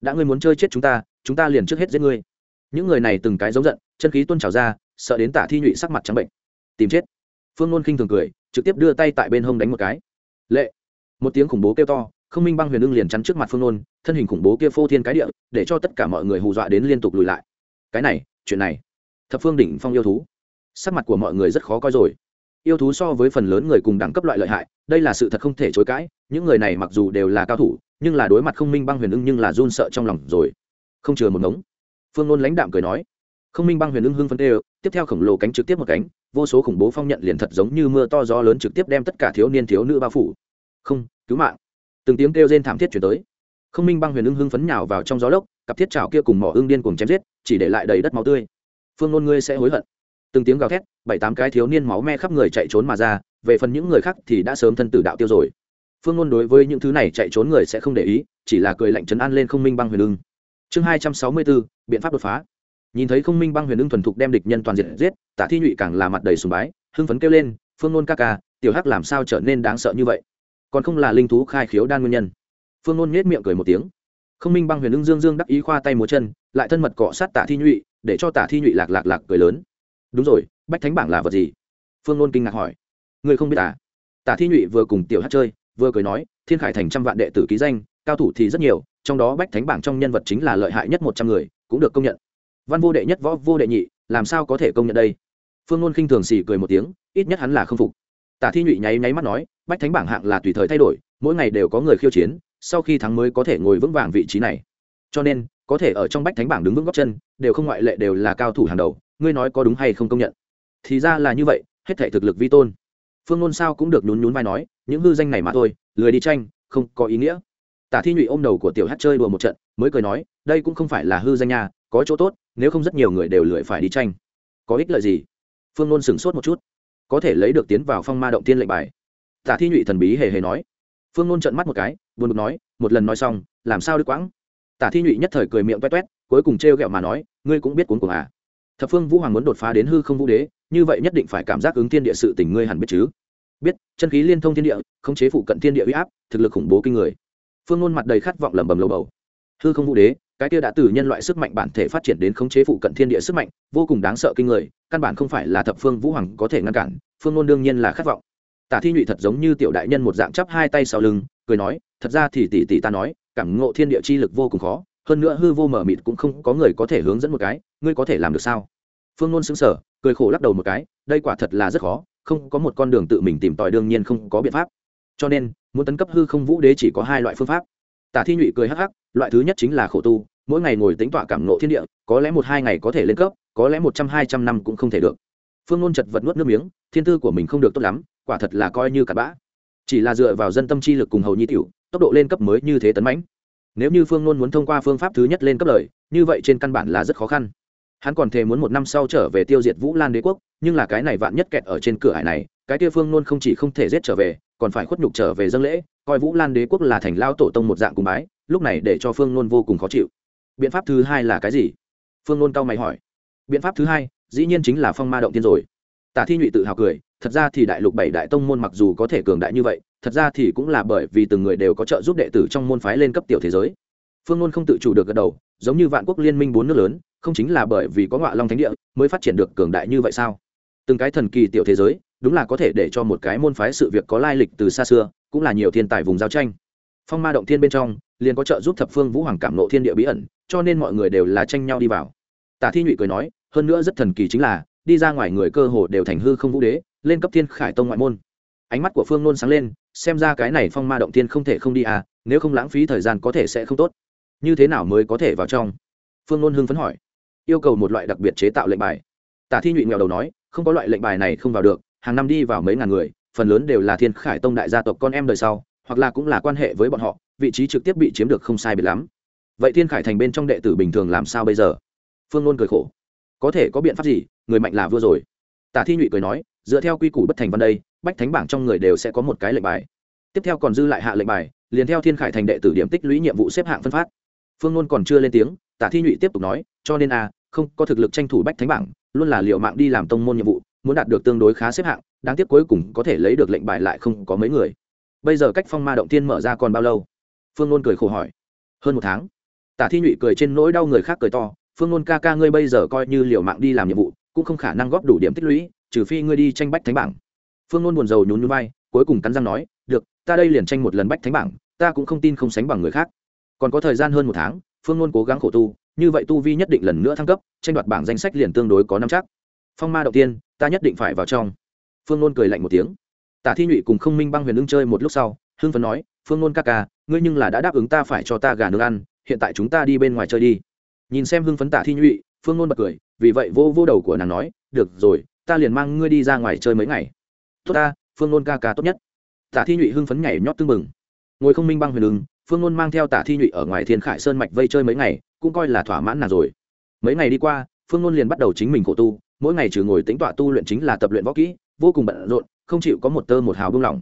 Đã ngươi muốn chơi chết chúng ta chúng ta liền trước hết giết ngươi. Những người này từng cái giống giận, chân khí tuôn trào ra, sợ đến tả thi nhụy sắc mặt trắng bệnh. Tìm chết. Phương ngôn khinh thường cười, trực tiếp đưa tay tại bên hông đánh một cái. Lệ. Một tiếng khủng bố kêu to, không minh băng huyền ưng liền chắn trước mặt phương ngôn thân hình khủng bố kia phô thiên cái địa, để cho tất cả mọi người hù dọa đến liên tục lùi lại. Cái này, chuyện này. Thập phương đỉnh phong yêu thú. Sắc mặt của mọi người rất khó coi rồi yêu thú so với phần lớn người cùng đẳng cấp loại lợi hại, đây là sự thật không thể chối cãi, những người này mặc dù đều là cao thủ, nhưng là đối mặt không minh băng huyền ưng nhưng là run sợ trong lòng rồi. Không chừa một ngống. Phương ngôn lãnh đạm cười nói. Không minh băng huyền ưng hưng phân tê tiếp theo khổng lồ cánh trực tiếp một cánh, vô số khủng bố phong nhận liền thật giống như mưa to gió lớn trực tiếp đem tất cả thiếu niên thiếu nữ bao phủ. Không, cứu mạng. Từng tiếng kêu rên thảm thiết chuyển tới. Không minh băng huyền ưng hưng phấn nhào vào trong gió lốc, cặp thiết trào kia cùng mỏ ưng điên cùng chém giết, chỉ để lại đầy đất máu tươi. Phương ngôn ngươi sẽ hối hận. Từng tiếng gào thét bảy tám cái thiếu niên máu me khắp người chạy trốn mà ra, về phần những người khác thì đã sớm thân tử đạo tiêu rồi. Phương ngôn đối với những thứ này chạy trốn người sẽ không để ý, chỉ là cười lạnh chấn an lên không minh băng huyền ưng. Chương hai trăm sáu mươi bốn, biện pháp đột phá. Nhìn thấy không minh băng huyền ưng thuần thục đem địch nhân toàn diện giết tả thi nhụy càng là mặt đầy sùng bái, hưng phấn kêu lên, phương ngôn ca ca, tiểu hắc làm sao trở nên đáng sợ như vậy? Còn không là linh thú khai khiếu đan nguyên nhân. Phương ngôn nhét miệng cười một tiếng. Không minh băng huyền ưng dương dương đắc ý khoa tay múa chân, lại thân mật cọ sát tả thi nhụy, để cho tả thi nhụy lạc lạc lạc cười lớn. Đúng rồi bách thánh bảng là vật gì? Phương nôn kinh ngạc hỏi. Người không biết à? Tả thi nhụy vừa cùng tiểu hát chơi, vừa cười nói, thiên khải thành trăm vạn đệ tử ký danh, cao thủ thì rất nhiều, trong đó bách thánh bảng trong nhân vật chính là lợi hại nhất một trăm người, cũng được công nhận. Văn vô đệ nhất, võ vô đệ nhị, làm sao có thể công nhận đây? Phương ngôn khinh thường xì cười một tiếng, ít nhất hắn là không phục. Tả thi nhụy nháy nháy mắt nói, bách thánh bảng hạng là tùy thời thay đổi, mỗi ngày đều có người khiêu chiến, sau khi thắng mới có thể ngồi vững vàng vị trí này. Cho nên, có thể ở trong bách thánh bảng đứng vững góc chân, đều không ngoại lệ đều là cao thủ hàng đầu, ngươi nói có đúng hay không công nhận? Thì ra là như vậy hết thể thực lực vi tôn. Phương ngôn sao cũng được nhún nhún vai nói những hư danh này mà thôi lười đi tranh không có ý nghĩa. Tả thi nhụy ôm đầu của tiểu hát chơi đùa một trận mới cười nói đây cũng không phải là hư danh nhà, có chỗ tốt nếu không rất nhiều người đều lười phải đi tranh. Có ích lợi gì? Phương ngôn sửng sốt một chút. Có thể lấy được tiến vào phong ma động tiên lệnh bài. Tả thi nhụy thần bí hề hề nói. Phương ngôn trận mắt một cái buồn bực nói một lần nói xong làm sao đứt quãng? Tả thi nhụy nhất thời cười miệng toét toét cuối cùng trêu ghẹo mà nói ngươi cũng biết cuốn cuồng à? Thập phương vũ hoàng muốn đột phá đến hư không vũ đế, như vậy nhất định phải cảm giác ứng thiên địa sự tình ngươi hẳn biết chứ? Biết, chân khí liên thông thiên địa, khống chế phụ cận thiên địa uy áp, thực lực khủng bố kinh người. Phương ngôn mặt đầy khát vọng lẩm bẩm lầu bầu. Hư không vũ đế, cái kia đã từ nhân loại sức mạnh bản thể phát triển đến khống chế phụ cận thiên địa sức mạnh, vô cùng đáng sợ kinh người, căn bản không phải là thập phương vũ hoàng có thể ngăn cản, phương ngôn đương nhiên là khát vọng. Tả thi nhụy thật giống như tiểu đại nhân một dạng chắp hai tay sau lưng, cười nói, thật ra thì tỷ tỷ ta nói, cảm ngộ thiên địa chi lực vô cùng khó hơn nữa hư vô mở mịt cũng không có người có thể hướng dẫn một cái, ngươi có thể làm được sao? Phương nôn xứng sở cười khổ lắc đầu một cái, đây quả thật là rất khó, không có một con đường tự mình tìm tòi đương nhiên không có biện pháp. Cho nên, muốn tấn cấp hư không vũ đế chỉ có hai loại phương pháp. Tả thi nhụy cười hắc hắc, loại thứ nhất chính là khổ tu, mỗi ngày ngồi tính tọa cảm nộ thiên địa, có lẽ một hai ngày có thể lên cấp, có lẽ một trăm, hai trăm năm cũng không thể được. Phương nôn chật vật nuốt nước miếng, thiên tư của mình không được tốt lắm, quả thật là coi như cặn bã. Chỉ là dựa vào dân tâm chi lực cùng hầu nhi tiểu, tốc độ lên cấp mới như thế tấn mãnh nếu như phương nôn muốn thông qua phương pháp thứ nhất lên cấp lời, như vậy trên căn bản là rất khó khăn. Hắn còn thề muốn một năm sau trở về tiêu diệt vũ lan đế quốc, nhưng là cái này vạn nhất kẹt ở trên cửa hải này, cái kia phương nôn không chỉ không thể giết trở về, còn phải khuất nhục trở về dân lễ, coi vũ lan đế quốc là thành lao tổ tông một dạng cùng bái, lúc này để cho phương nôn vô cùng khó chịu. Biện pháp thứ hai là cái gì? Phương nôn cao mày hỏi. Biện pháp thứ hai, dĩ nhiên chính là phong ma động tiên rồi. Tả thi nhụy tự hào cười, thật ra thì đại lục bảy đại tông môn mặc dù có thể cường đại như vậy thật ra thì cũng là bởi vì từng người đều có trợ giúp đệ tử trong môn phái lên cấp tiểu thế giới. Phương ngôn không tự chủ được gật đầu, giống như vạn quốc liên minh bốn nước lớn, không chính là bởi vì có ngọa long thánh địa mới phát triển được cường đại như vậy sao? Từng cái thần kỳ tiểu thế giới, đúng là có thể để cho một cái môn phái sự việc có lai lịch từ xa xưa, cũng là nhiều thiên tài vùng giao tranh. Phong ma động thiên bên trong, liền có trợ giúp thập phương vũ hoàng cảm nộ thiên địa bí ẩn, cho nên mọi người đều là tranh nhau đi vào. Tả thi nhụy cười nói, hơn nữa rất thần kỳ chính là, đi ra ngoài người cơ hồ đều thành hư không vũ đế, lên cấp thiên khải tông ngoại môn ánh mắt của phương nôn sáng lên, xem ra cái này phong ma động tiên không thể không đi à nếu không lãng phí thời gian có thể sẽ không tốt. Như thế nào mới có thể vào trong? Phương nôn hưng phấn hỏi. Yêu cầu một loại đặc biệt chế tạo lệnh bài. Tả thi nhụy nghèo đầu nói, không có loại lệnh bài này không vào được, hàng năm đi vào mấy ngàn người, phần lớn đều là thiên khải tông đại gia tộc con em đời sau, hoặc là cũng là quan hệ với bọn họ, vị trí trực tiếp bị chiếm được không sai biệt lắm. Vậy thiên khải thành bên trong đệ tử bình thường làm sao bây giờ? Phương nôn cười khổ. Có thể có biện pháp gì? Người mạnh là vừa rồi. Tả thi nhụy cười nói, dựa theo quy củ bất thành văn đây bách thánh bảng trong người đều sẽ có một cái lệnh bài. Tiếp theo còn dư lại hạ lệnh bài, liền theo thiên khải thành đệ tử điểm tích lũy nhiệm vụ xếp hạng phân phát. Phương nôn còn chưa lên tiếng, tả thi nhụy tiếp tục nói, cho nên a, không có thực lực tranh thủ bách thánh bảng, luôn là liệu mạng đi làm tông môn nhiệm vụ, muốn đạt được tương đối khá xếp hạng, đáng tiếc cuối cùng có thể lấy được lệnh bài lại không có mấy người. Bây giờ cách phong ma động tiên mở ra còn bao lâu? Phương nôn cười khổ hỏi. Hơn một tháng. Tả thi nhụy cười trên nỗi đau người khác cười to, phương nôn ca ca ngươi bây giờ coi như liều mạng đi làm nhiệm vụ, cũng không khả năng góp đủ điểm tích lũy, trừ phi ngươi đi tranh bách thánh bảng phương nôn buồn rầu nhún nhún vai, cuối cùng cắn răng nói, được, ta đây liền tranh một lần bách thánh bảng, ta cũng không tin không sánh bằng người khác. Còn có thời gian hơn một tháng, phương nôn cố gắng khổ tu, như vậy tu vi nhất định lần nữa thăng cấp, tranh đoạt bảng danh sách liền tương đối có năm chắc. Phong ma đầu tiên, ta nhất định phải vào trong. Phương nôn cười lạnh một tiếng. Tả thi nhụy cùng không minh băng huyền ưng chơi một lúc sau, hưng phấn nói, phương nôn ca ca, ngươi nhưng là đã đáp ứng ta phải cho ta gà nướng ăn, hiện tại chúng ta đi bên ngoài chơi đi. Nhìn xem hưng phấn tả thi nhụy, phương nôn bật cười, vì vậy vô vô đầu của nàng nói, được rồi, ta liền mang ngươi đi ra ngoài chơi mấy ngày tốt ta, phương nôn ca ca tốt nhất. Tả thi nhụy hưng phấn nhảy nhót tưng mừng ngồi không minh băng huyền ứng, phương nôn mang theo tả thi nhụy ở ngoài thiên khải sơn mạch vây chơi mấy ngày, cũng coi là thỏa mãn nàng rồi. Mấy ngày đi qua, phương nôn liền bắt đầu chính mình khổ tu, mỗi ngày trừ ngồi tính tọa tu luyện chính là tập luyện võ kỹ, vô cùng bận rộn, không chịu có một tơ một hào buông lỏng.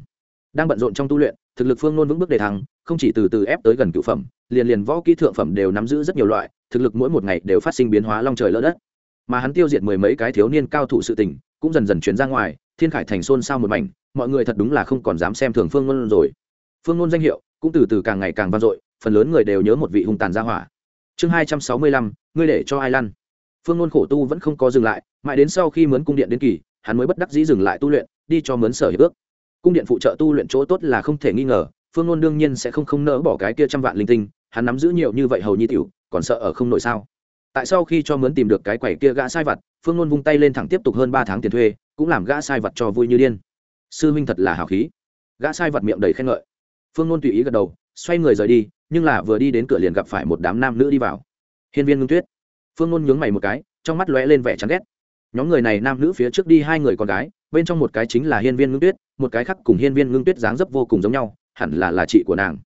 Đang bận rộn trong tu luyện, thực lực phương nôn vững bước đề thăng, không chỉ từ từ ép tới gần cựu phẩm, liền liền võ kỹ thượng phẩm đều nắm giữ rất nhiều loại, thực lực mỗi một ngày đều phát sinh biến hóa long trời lỡ đất. Mà hắn tiêu diệt mười mấy cái thiếu niên cao thủ sự tình, cũng dần dần chuyển ra ngoài thiên khải thành xôn xao một mảnh, mọi người thật đúng là không còn dám xem thường phương ngôn rồi. Phương ngôn danh hiệu cũng từ từ càng ngày càng vang dội, phần lớn người đều nhớ một vị hung tàn gia hỏa. Chương hai trăm sáu mươi lăm, ngươi để cho ai lăn? Phương ngôn khổ tu vẫn không có dừng lại, mãi đến sau khi mướn cung điện đến kỳ, hắn mới bất đắc dĩ dừng lại tu luyện, đi cho mướn sở hiệp ước. Cung điện phụ trợ tu luyện chỗ tốt là không thể nghi ngờ, phương ngôn đương nhiên sẽ không không nỡ bỏ cái kia trăm vạn linh tinh, hắn nắm giữ nhiều như vậy hầu nhi tiểu, còn sợ ở không nội sao? Tại sau khi cho mướn tìm được cái quầy kia gã sai vặt, phương nôn vung tay lên thẳng tiếp tục hơn ba tháng tiền thuê, cũng làm gã sai vặt cho vui như điên. Sư huynh thật là hào khí. Gã sai vặt miệng đầy khen ngợi. Phương nôn tùy ý gật đầu, xoay người rời đi, nhưng là vừa đi đến cửa liền gặp phải một đám nam nữ đi vào. Hiên viên ngưng tuyết. Phương nôn nhướng mày một cái, trong mắt lóe lên vẻ chán ghét. Nhóm người này nam nữ phía trước đi hai người con gái, bên trong một cái chính là hiên viên ngưng tuyết, một cái khác cùng hiên viên ngưng tuyết dáng dấp vô cùng giống nhau, hẳn là là chị của nàng.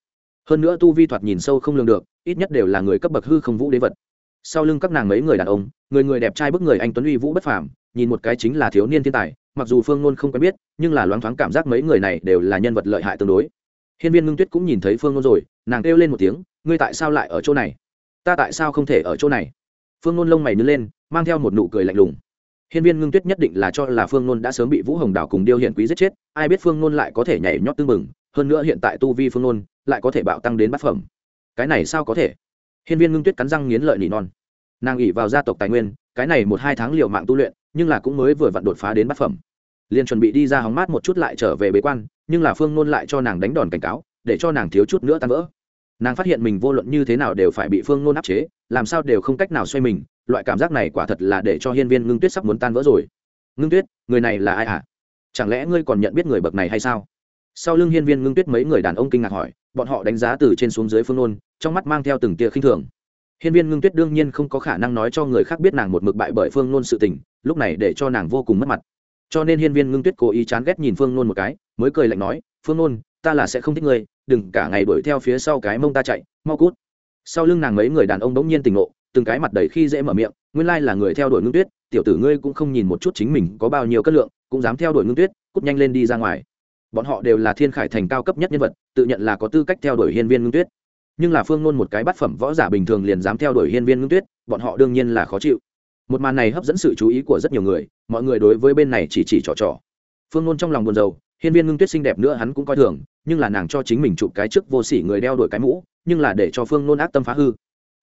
Hơn nữa tu vi thoạt nhìn sâu không lường được, ít nhất đều là người cấp bậc hư không vũ đế vật sau lưng các nàng mấy người đàn ông, người người đẹp trai bức người anh tuấn uy vũ bất phàm, nhìn một cái chính là thiếu niên thiên tài, mặc dù phương nôn không quen biết, nhưng là loáng thoáng cảm giác mấy người này đều là nhân vật lợi hại tương đối. Hiên viên ngưng tuyết cũng nhìn thấy phương nôn rồi, nàng kêu lên một tiếng, ngươi tại sao lại ở chỗ này? Ta tại sao không thể ở chỗ này? Phương nôn lông mày nứt lên, mang theo một nụ cười lạnh lùng. Hiên viên ngưng tuyết nhất định là cho là phương nôn đã sớm bị vũ hồng đào cùng điêu hiển quý giết chết, ai biết phương nôn lại có thể nhảy nhót tưng mừng hơn nữa hiện tại tu vi phương nôn lại có thể bạo tăng đến bát phẩm. Cái này sao có thể? Hiên viên ngưng tuyết cắn răng nghiến lợi nỉ non. Nàng ỉ vào gia tộc tài nguyên, cái này một hai tháng liều mạng tu luyện, nhưng là cũng mới vừa vặn đột phá đến bát phẩm. Liền chuẩn bị đi ra hóng mát một chút lại trở về bế quan, nhưng là phương nôn lại cho nàng đánh đòn cảnh cáo, để cho nàng thiếu chút nữa tan vỡ. Nàng phát hiện mình vô luận như thế nào đều phải bị phương nôn áp chế, làm sao đều không cách nào xoay mình, loại cảm giác này quả thật là để cho hiên viên ngưng tuyết sắp muốn tan vỡ rồi. Ngưng tuyết, người này là ai ạ à? chẳng lẽ ngươi còn nhận biết người bậc này hay sao? Sau lưng hiên viên ngưng tuyết mấy người đàn ông kinh ngạc hỏi, bọn họ đánh giá từ trên xuống dưới phương nôn trong mắt mang theo từng tia khinh thường. Hiên viên ngưng tuyết đương nhiên không có khả năng nói cho người khác biết nàng một mực bại bởi phương nôn sự tình, lúc này để cho nàng vô cùng mất mặt. Cho nên hiên viên ngưng tuyết cố ý chán ghét nhìn phương nôn một cái, mới cười lạnh nói, phương nôn, ta là sẽ không thích ngươi, đừng cả ngày đuổi theo phía sau cái mông ta chạy, mau cút. Sau lưng nàng mấy người đàn ông bỗng nhiên tỉnh ngộ, từng cái mặt đầy khi dễ mở miệng, nguyên lai là người theo đuổi ngưng tuyết, tiểu tử ngươi cũng không nhìn một chút chính mình có bao nhiêu cất lượng, cũng dám theo đuổi ngưng tuyết, cút nhanh lên đi ra ngoài. Bọn họ đều là thiên khải thành cao cấp nhất nhân vật, tự nhận là có tư cách theo đuổi hiên viên ngưng tuyết nhưng là phương nôn một cái bát phẩm võ giả bình thường liền dám theo đuổi hiên viên ngưng tuyết, bọn họ đương nhiên là khó chịu. Một màn này hấp dẫn sự chú ý của rất nhiều người, mọi người đối với bên này chỉ chỉ trò trò. Phương nôn trong lòng buồn rầu, hiên viên ngưng tuyết xinh đẹp nữa hắn cũng coi thường, nhưng là nàng cho chính mình chụp cái trước vô sỉ người đeo đuổi cái mũ, nhưng là để cho phương nôn ác tâm phá hư.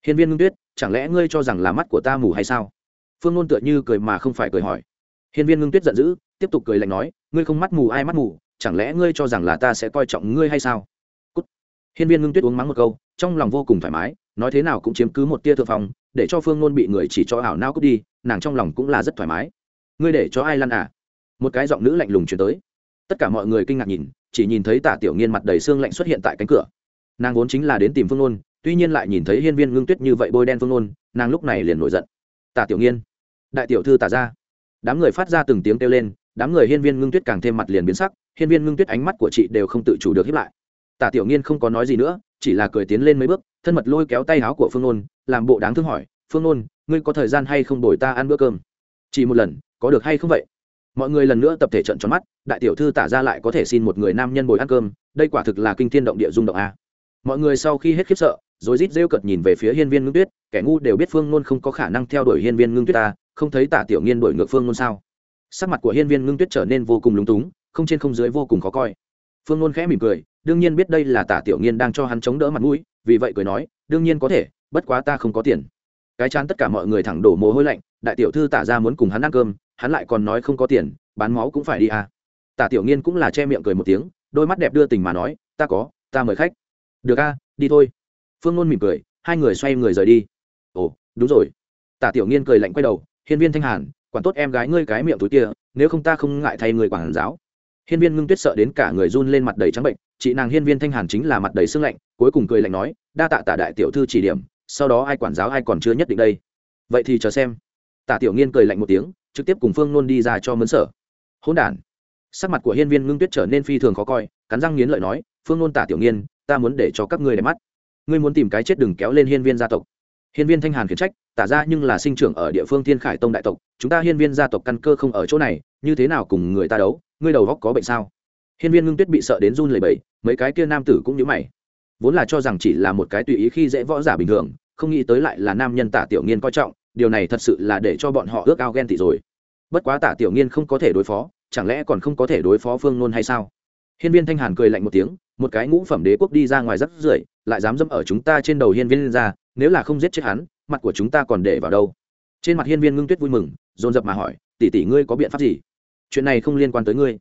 Hiên viên ngưng tuyết, chẳng lẽ ngươi cho rằng là mắt của ta mù hay sao? Phương nôn tựa như cười mà không phải cười hỏi. Hiên viên ngưng tuyết giận dữ, tiếp tục cười lạnh nói, ngươi không mắt mù, ai mắt mù, chẳng lẽ ngươi cho rằng là ta sẽ coi trọng ngươi hay sao? Hiên viên ngưng tuyết uống mắng một câu, trong lòng vô cùng thoải mái, nói thế nào cũng chiếm cứ một tia thượng phong, để cho phương nôn bị người chỉ cho ảo nao cứ đi, nàng trong lòng cũng là rất thoải mái. Ngươi để cho ai lăn à? Một cái giọng nữ lạnh lùng chuyển tới. Tất cả mọi người kinh ngạc nhìn, chỉ nhìn thấy tả tiểu nghiên mặt đầy xương lạnh xuất hiện tại cánh cửa. Nàng vốn chính là đến tìm phương nôn, tuy nhiên lại nhìn thấy hiên viên ngưng tuyết như vậy bôi đen phương nôn, nàng lúc này liền nổi giận. Tả tiểu nghiên, đại tiểu thư tả ra. Đám người phát ra từng tiếng kêu lên, đám người hiên viên ngưng tuyết càng thêm mặt liền biến sắc, hiên viên ngưng tuyết ánh mắt của chị đều không tự chủ được hiếp lại tả tiểu nghiên không có nói gì nữa, chỉ là cười tiến lên mấy bước, thân mật lôi kéo tay áo của phương nôn, làm bộ đáng thương hỏi, phương nôn, ngươi có thời gian hay không đổi ta ăn bữa cơm? Chỉ một lần, có được hay không vậy? Mọi người lần nữa tập thể trận tròn mắt, đại tiểu thư tả ra lại có thể xin một người nam nhân bồi ăn cơm, đây quả thực là kinh thiên động địa rung động a. Mọi người sau khi hết khiếp sợ rồi rít rêu cợt nhìn về phía hiên viên ngưng tuyết, kẻ ngu đều biết phương nôn không có khả năng theo đuổi hiên viên ngưng tuyết ta, không thấy tả tiểu nghiên đổi ngược phương nôn sao? Sắc mặt của hiên viên ngưng tuyết trở nên vô cùng lúng túng, không trên không dưới vô cùng khó coi. Phương nôn khẽ mỉm cười đương nhiên biết đây là tả tiểu nghiên đang cho hắn chống đỡ mặt mũi, vì vậy cười nói, đương nhiên có thể, bất quá ta không có tiền. Cái chán tất cả mọi người thẳng đổ mồ hôi lạnh, đại tiểu thư tả ra muốn cùng hắn ăn cơm, hắn lại còn nói không có tiền, bán máu cũng phải đi à. Tả tiểu nghiên cũng là che miệng cười một tiếng, đôi mắt đẹp đưa tình mà nói, ta có, ta mời khách. Được a, đi thôi. Phương nôn mỉm cười, hai người xoay người rời đi. Ồ, đúng rồi. Tả tiểu nghiên cười lạnh quay đầu, hiên viên thanh hàn, quản tốt em gái ngươi cái miệng túi kia, nếu không ta không ngại thay người quản giáo. Hiên viên ngưng tuyết sợ đến cả người run lên mặt đầy trắng bệnh chị nàng hiên viên thanh hàn chính là mặt đầy sưng lạnh, cuối cùng cười lạnh nói, đa tạ tả đại tiểu thư chỉ điểm, sau đó ai quản giáo ai còn chưa nhất định đây. Vậy thì chờ xem. Tả tiểu nghiên cười lạnh một tiếng, trực tiếp cùng phương nôn đi ra cho mướn sở. Hỗn đản. Sắc mặt của hiên viên ngưng tuyết trở nên phi thường khó coi, cắn răng nghiến lợi nói, phương nôn tả tiểu nghiên, ta muốn để cho các ngươi đẹp mắt. Ngươi muốn tìm cái chết đừng kéo lên hiên viên gia tộc. Hiên viên thanh hàn khiển trách, tả ra nhưng là sinh trưởng ở địa phương thiên khải tông đại tộc, chúng ta hiên viên gia tộc căn cơ không ở chỗ này, như thế nào cùng người ta đấu? Ngươi đầu góc có bệnh sao? Hiên viên ngưng tuyết bị sợ đến run lẩy bẩy, mấy cái kia nam tử cũng nhíu mày. Vốn là cho rằng chỉ là một cái tùy ý khi dễ võ giả bình thường, không nghĩ tới lại là nam nhân tả tiểu nghiên coi trọng, điều này thật sự là để cho bọn họ ước ao ghen tị rồi. Bất quá tả tiểu nghiên không có thể đối phó, chẳng lẽ còn không có thể đối phó phương nôn hay sao? Hiên viên thanh hàn cười lạnh một tiếng, một cái ngũ phẩm đế quốc đi ra ngoài rất rưởi, lại dám dâm ở chúng ta trên đầu hiên viên ra, nếu là không giết chết hắn, mặt của chúng ta còn để vào đâu? Trên mặt hiên viên ngưng tuyết vui mừng, dồn dập mà hỏi, tỷ tỷ ngươi có biện pháp gì? Chuyện này không liên quan tới ngươi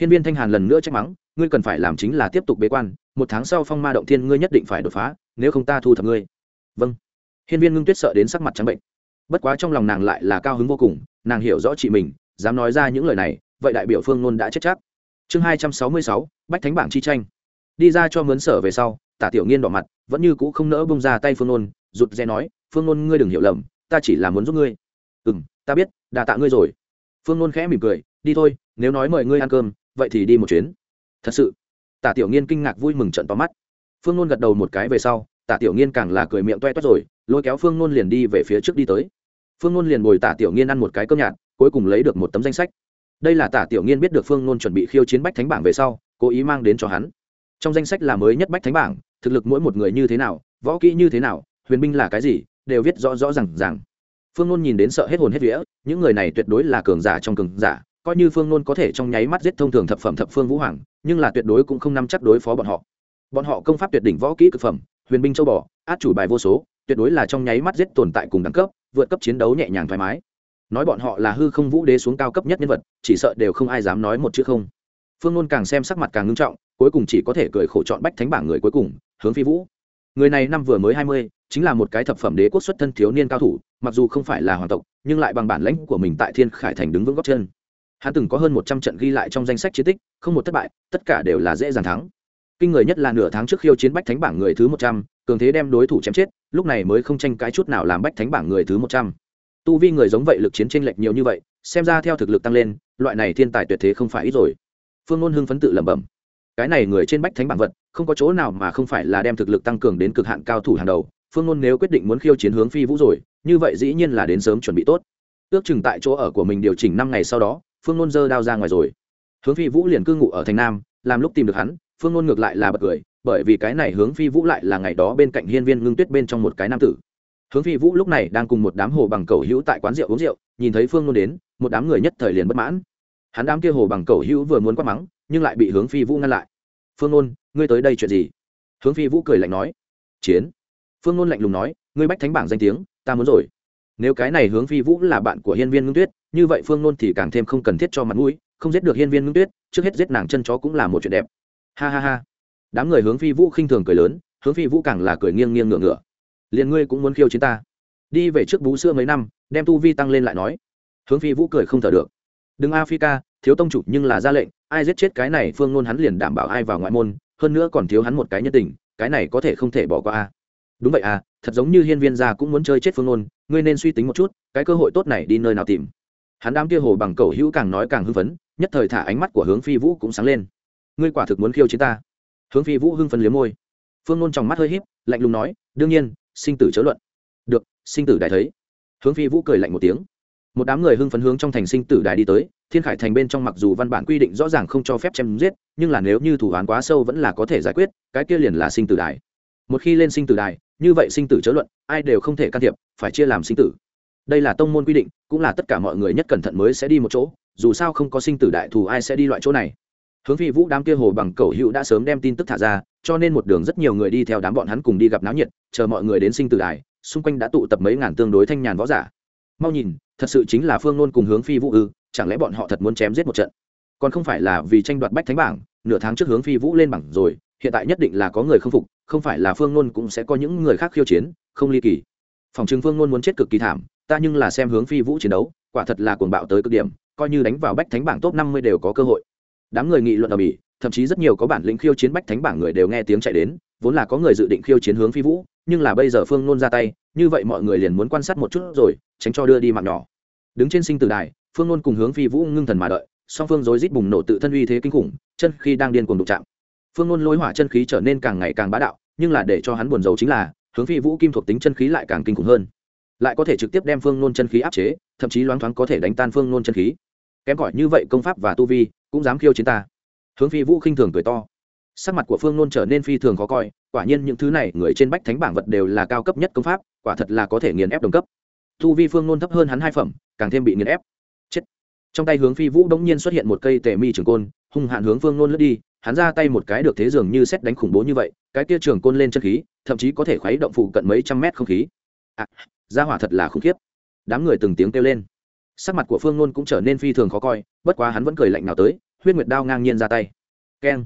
hiên viên thanh hàn lần nữa trách mắng ngươi cần phải làm chính là tiếp tục bế quan một tháng sau phong ma động thiên ngươi nhất định phải đột phá nếu không ta thu thập ngươi. Vâng. Hiên viên ngưng tuyết sợ đến sắc mặt trắng bệnh. Bất quá trong lòng nàng lại là cao hứng vô cùng nàng hiểu rõ chị mình dám nói ra những lời này vậy đại biểu phương Luân đã chết chắc. Chương hai trăm sáu mươi sáu bách thánh bảng chi tranh. Đi ra cho mướn sở về sau tả tiểu nghiên đỏ mặt vẫn như cũ không nỡ bông ra tay phương Luân, rụt rè nói phương Luân ngươi đừng hiểu lầm ta chỉ là muốn giúp ngươi. "Ừm, ta biết đà tạ ngươi rồi. Phương Luân khẽ mỉm cười đi thôi nếu nói mời ngươi ăn cơm vậy thì đi một chuyến. Thật sự. Tả tiểu nghiên kinh ngạc vui mừng trận to mắt. Phương nôn gật đầu một cái về sau, tả tiểu nghiên càng là cười miệng toe toét rồi, lôi kéo phương nôn liền đi về phía trước đi tới. Phương nôn liền bồi tả tiểu nghiên ăn một cái cơm nhạt, cuối cùng lấy được một tấm danh sách. Đây là tả tiểu nghiên biết được phương nôn chuẩn bị khiêu chiến bách thánh bảng về sau, cố ý mang đến cho hắn. Trong danh sách là mới nhất bách thánh bảng, thực lực mỗi một người như thế nào, võ kỹ như thế nào, huyền binh là cái gì, đều viết rõ rõ r à n g rằng phương nôn nhìn đến sợ hết hồn hết vía, những người này tuyệt đối là cường giả trong cường giả coi như phương nôn có thể trong nháy mắt giết thông thường thập phẩm thập phương vũ hoàng, nhưng là tuyệt đối cũng không nắm chắc đối phó bọn họ. Bọn họ công pháp tuyệt đỉnh võ kỹ cực phẩm, huyền binh châu bò, át chủ bài vô số, tuyệt đối là trong nháy mắt giết tồn tại cùng đẳng cấp, vượt cấp chiến đấu nhẹ nhàng thoải mái. Nói bọn họ là hư không vũ đế xuống cao cấp nhất nhân vật, chỉ sợ đều không ai dám nói một chữ không. Phương nôn càng xem sắc mặt càng ngưng trọng, cuối cùng chỉ có thể cười khổ chọn bách thánh bảng người cuối cùng, hướng phi vũ. Người này năm vừa mới hai mươi, chính là một cái thập phẩm đế quốc xuất thân thiếu niên cao thủ, mặc dù không phải là hoàng tộc, nhưng lại bằng bản lãnh của mình tại thiên khải thành đứng vững góc chân hắn từng có hơn một trăm trận ghi lại trong danh sách chiến tích, không một thất bại, tất cả đều là dễ dàng thắng. Kinh người nhất là nửa tháng trước khiêu chiến bách thánh bảng người thứ một trăm, cường thế đem đối thủ chém chết, lúc này mới không tranh cái chút nào làm bách thánh bảng người thứ một trăm. Tu vi người giống vậy lực chiến tranh lệch nhiều như vậy, xem ra theo thực lực tăng lên, loại này thiên tài tuyệt thế không phải ít rồi. Phương ngôn hưng phấn tự lẩm bẩm. Cái này người trên bách thánh bảng vật, không có chỗ nào mà không phải là đem thực lực tăng cường đến cực hạn cao thủ hàng đầu. Phương ngôn nếu quyết định muốn khiêu chiến hướng phi vũ rồi, như vậy dĩ nhiên là đến sớm chuẩn bị tốt. Ước chừng tại chỗ ở của mình điều chỉnh năm ngày sau đó phương Nôn giơ đao ra ngoài rồi. Hướng phi vũ liền cư ngụ ở thành nam làm lúc tìm được hắn phương Nôn ngược lại là bật cười bởi vì cái này hướng phi vũ lại là ngày đó bên cạnh hiên viên ngưng tuyết bên trong một cái nam tử. Hướng phi vũ lúc này đang cùng một đám hồ bằng cầu hữu tại quán rượu uống rượu nhìn thấy phương Nôn đến một đám người nhất thời liền bất mãn. Hắn đám kia hồ bằng cầu hữu vừa muốn quát mắng nhưng lại bị hướng phi vũ ngăn lại. Phương Nôn, ngươi tới đây chuyện gì? Hướng phi vũ cười lạnh nói. Chiến. Phương Nôn lạnh lùng nói ngươi bách thánh bảng danh tiếng ta muốn rồi. Nếu cái này hướng phi vũ là bạn của hiên viên ngưng tuyết như vậy phương nôn thì càng thêm không cần thiết cho mặt mũi, không giết được hiên viên ngưng tuyết, trước hết giết nàng chân chó cũng là một chuyện đẹp. Ha ha ha. Đám người hướng phi vũ khinh thường cười lớn, hướng phi vũ càng là cười nghiêng nghiêng ngựa ngựa liền ngươi cũng muốn khiêu chiến ta. Đi về trước vũ xưa mấy năm, đem tu vi tăng lên lại nói. Hướng phi vũ cười không thở được. Đừng a phi ca thiếu tông chủ nhưng là ra lệnh, ai giết chết cái này phương nôn hắn liền đảm bảo ai vào ngoại môn, hơn nữa còn thiếu hắn một cái nhân tình, cái này có thể không thể bỏ qua a. Đúng vậy à thật giống như hiên viên gia cũng muốn chơi chết phương nôn, ngươi nên suy tính một chút, cái cơ hội tốt này đi nơi nào tìm hắn đám kia hồ bằng cầu hữu càng nói càng hưng phấn, nhất thời thả ánh mắt của hướng phi vũ cũng sáng lên. Ngươi quả thực muốn khiêu chiến ta. Hướng phi vũ hưng phấn liếm môi. Phương nôn trong mắt hơi h í p lạnh lùng nói, đương nhiên, sinh tử chớ luận. Được, sinh tử đại thấy. Hướng phi vũ cười lạnh một tiếng. Một đám người hưng phấn hướng trong thành sinh tử đài đi tới, thiên khải thành bên trong mặc dù văn bản quy định rõ ràng không cho phép chém giết, nhưng là nếu như thủ án quá sâu vẫn là có thể giải quyết, cái kia liền là sinh tử đài. Một khi lên sinh tử đài, như vậy sinh tử chớ luận, ai đều không thể can thiệp, phải chia làm sinh tử đây là tông môn quy định, cũng là tất cả mọi người nhất cẩn thận mới sẽ đi một chỗ, dù sao không có sinh tử đại thù ai sẽ đi loại chỗ này. Hướng phi vũ đám kia hồ bằng cầu hữu đã sớm đem tin tức thả ra, cho nên một đường rất nhiều người đi theo đám bọn hắn cùng đi gặp náo nhiệt, chờ mọi người đến sinh tử đài, xung quanh đã tụ tập mấy ngàn tương đối thanh nhàn võ giả. Mau nhìn, thật sự chính là phương nôn cùng hướng phi vũ ư, chẳng lẽ bọn họ thật muốn chém giết một trận? Còn không phải là vì tranh đoạt bách thánh bảng, nửa tháng trước hướng phi vũ lên bảng rồi, hiện tại nhất định là có người không phục, không phải là phương nôn cũng sẽ có những người khác khiêu chiến, không ly kỳ. Phòng trừng phương nôn muốn chết cực kỳ thảm ta nhưng là xem hướng phi vũ chiến đấu, quả thật là cuồng bạo tới cực điểm, coi như đánh vào bách thánh bảng top năm mươi đều có cơ hội. Đám người nghị luận ở bỉ, thậm chí rất nhiều có bản lĩnh khiêu chiến bách thánh bảng người đều nghe tiếng chạy đến, vốn là có người dự định khiêu chiến hướng phi vũ, nhưng là bây giờ phương nôn ra tay, như vậy mọi người liền muốn quan sát một chút rồi, tránh cho đưa đi mạng nhỏ. Đứng trên sinh tử đài, phương nôn cùng hướng phi vũ ngưng thần mà đợi, song phương rối rít bùng nổ tự thân uy thế kinh khủng, chân khi đang điên cuồng đụng chạm. Phương nôn lối hỏa chân khí trở nên càng ngày càng bá đạo, nhưng là để cho hắn buồn rầu chính là, hướng phi vũ kim thuộc tính chân khí lại càng kinh khủng hơn lại có thể trực tiếp đem phương nôn chân khí áp chế thậm chí loáng thoáng có thể đánh tan phương nôn chân khí. Kém cỏi như vậy công pháp và tu vi cũng dám khiêu chiến ta. Hướng phi vũ khinh thường cười to. Sắc mặt của phương nôn trở nên phi thường khó coi quả nhiên những thứ này người trên bách thánh bảng vật đều là cao cấp nhất công pháp quả thật là có thể nghiền ép đồng cấp. Tu vi phương nôn thấp hơn hắn hai phẩm càng thêm bị nghiền ép. Chết. Trong tay hướng phi vũ đ ỗ n g nhiên xuất hiện một cây tề mi trường côn hung hạn hướng phương nôn lướt đi hắn ra tay một cái được thế dường như xét đánh khủng bố như vậy cái kia trường côn lên chân khí thậm chí có thể khuấy động phụ cận mấy trăm mét không khí. À, gia hỏa thật là khủng khiếp. Đám người từng tiếng kêu lên. Sắc mặt của phương nôn cũng trở nên phi thường khó coi, bất quá hắn vẫn cười lạnh nào tới, huyết nguyệt đao ngang nhiên ra tay. Keng.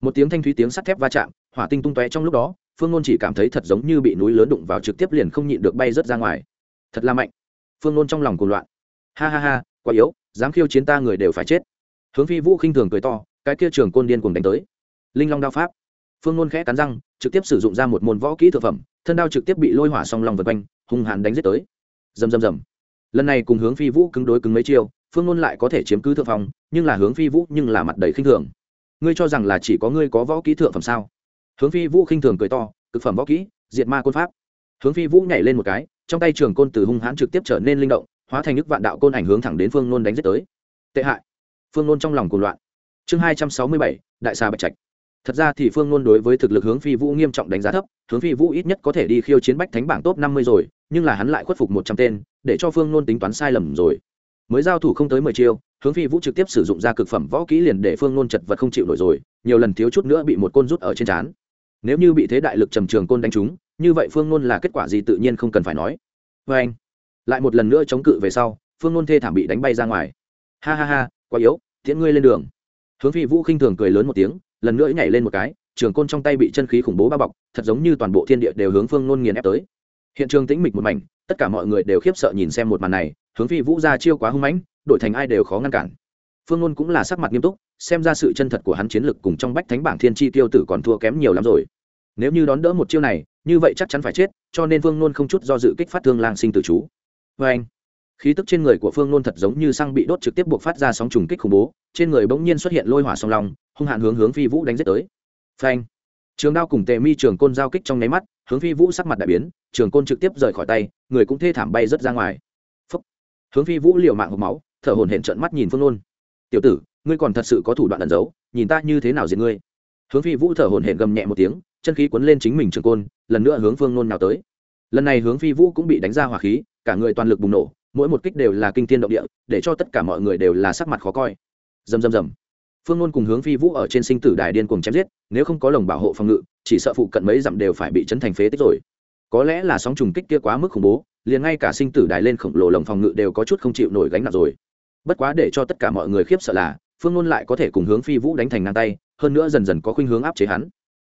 Một tiếng thanh thúy tiếng sắt thép va chạm, hỏa tinh tung tóe trong lúc đó, phương nôn chỉ cảm thấy thật giống như bị núi lớn đụng vào trực tiếp liền không nhịn được bay rớt ra ngoài. Thật là mạnh. Phương nôn trong lòng cuồng loạn. Ha ha ha, quá yếu, dám khiêu chiến ta người đều phải chết. Hướng phi vũ khinh thường cười to, cái kia trường côn điên cùng đánh tới. Linh long đao pháp. Phương ngôn khẽ cắn răng trực tiếp sử dụng ra một môn võ kỹ thực phẩm, thân đao trực tiếp bị lôi hỏa song long vật quanh, hung hãn đánh giết tới. Rầm rầm rầm. Lần này cùng hướng phi vũ cứng đối cứng mấy chiêu, phương ngôn lại có thể chiếm cứ thượng phong, nhưng là hướng phi vũ nhưng là mặt đầy khinh thường. Ngươi cho rằng là chỉ có ngươi có võ kỹ thượng phẩm sao? Hướng phi vũ khinh thường cười to, cực phẩm võ kỹ, diệt ma côn pháp. Hướng phi vũ nhảy lên một cái, trong tay trường côn từ hung hãn trực tiếp trở nên linh động, hóa thành nước vạn đạo côn ảnh hướng thẳng đến phương nôn đánh giết tới. Tệ hại. Phương nôn trong lòng cuồng loạn. Chương hai trăm sáu mươi bảy, đại xà bạch trạch thật ra thì phương ngôn đối với thực lực hướng phi vũ nghiêm trọng đánh giá thấp, hướng phi vũ ít nhất có thể đi khiêu chiến bách thánh bảng top năm mươi rồi, nhưng là hắn lại khuất phục một trăm tên, để cho phương ngôn tính toán sai lầm rồi. Mới giao thủ không tới mười chiêu, hướng phi vũ trực tiếp sử dụng ra cực phẩm võ kỹ liền để phương ngôn chật vật không chịu nổi rồi, nhiều lần thiếu chút nữa bị một côn rút ở trên trán. Nếu như bị thế đại lực trầm trường côn đánh trúng, như vậy phương ngôn là kết quả gì tự nhiên không cần phải nói. Vê anh, lại một lần nữa chống cự về sau, phương ngôn thê thảm bị đánh bay ra ngoài. Ha ha ha, quá yếu, tiễn ngươi lên đường. Hướng phi vũ khinh thường cười lớn một tiếng lần nữa nhảy lên một cái, trường côn trong tay bị chân khí khủng bố bao bọc, thật giống như toàn bộ thiên địa đều hướng phương nôn nghiền ép tới. Hiện trường tĩnh mịch một mảnh, tất cả mọi người đều khiếp sợ nhìn xem một màn này, hướng phi vũ ra chiêu quá hung mãnh đổi thành ai đều khó ngăn cản. Phương nôn cũng là sắc mặt nghiêm túc, xem ra sự chân thật của hắn chiến lực cùng trong bách thánh bảng thiên chi tiêu tử còn thua kém nhiều lắm rồi. Nếu như đón đỡ một chiêu này, như vậy chắc chắn phải chết, cho nên phương nôn không chút do dự kích phát thương lang sinh tử chú. Vê anh khí tức trên người của phương nôn thật giống như xăng bị đốt trực tiếp buộc phát ra sóng trùng kích khủng bố, trên người bỗng nhiên xuất hiện lôi hỏa song long, hung hạn hướng hướng phi vũ đánh giết tới. Phanh! Trường đao cùng tề mi trường côn giao kích trong nháy mắt, hướng phi vũ sắc mặt đại biến, trường côn trực tiếp rời khỏi tay, người cũng thê thảm bay rớt ra ngoài. Phúc. hướng phi vũ liều mạng hộp máu, thở hổn hển trợn mắt nhìn phương nôn tiểu tử, ngươi còn thật sự có thủ đoạn ẩn giấu, nhìn ta như thế nào diệt ngươi? Hướng phi vũ thở hổn hển gầm nhẹ một tiếng, chân khí cuốn lên chính mình trường côn, lần nữa hướng phương nôn nào tới. Lần này hướng phi vũ cũng bị đánh ra hỏa khí, cả người toàn lực bùng nổ mỗi một kích đều là kinh thiên động địa, để cho tất cả mọi người đều là sắc mặt khó coi. Dầm dầm dầm phương ngôn cùng hướng phi vũ ở trên sinh tử đài điên cùng chém giết, nếu không có lồng bảo hộ phòng ngự, chỉ sợ phụ cận mấy dặm đều phải bị chấn thành phế tích rồi. Có lẽ là sóng trùng kích kia quá mức khủng bố, liền ngay cả sinh tử đài lên khổng lồ lồng phòng ngự đều có chút không chịu nổi gánh nặng rồi. Bất quá để cho tất cả mọi người khiếp sợ là, phương ngôn lại có thể cùng hướng phi vũ đánh thành ngang tay, hơn nữa dần dần có khuynh hướng áp chế hắn.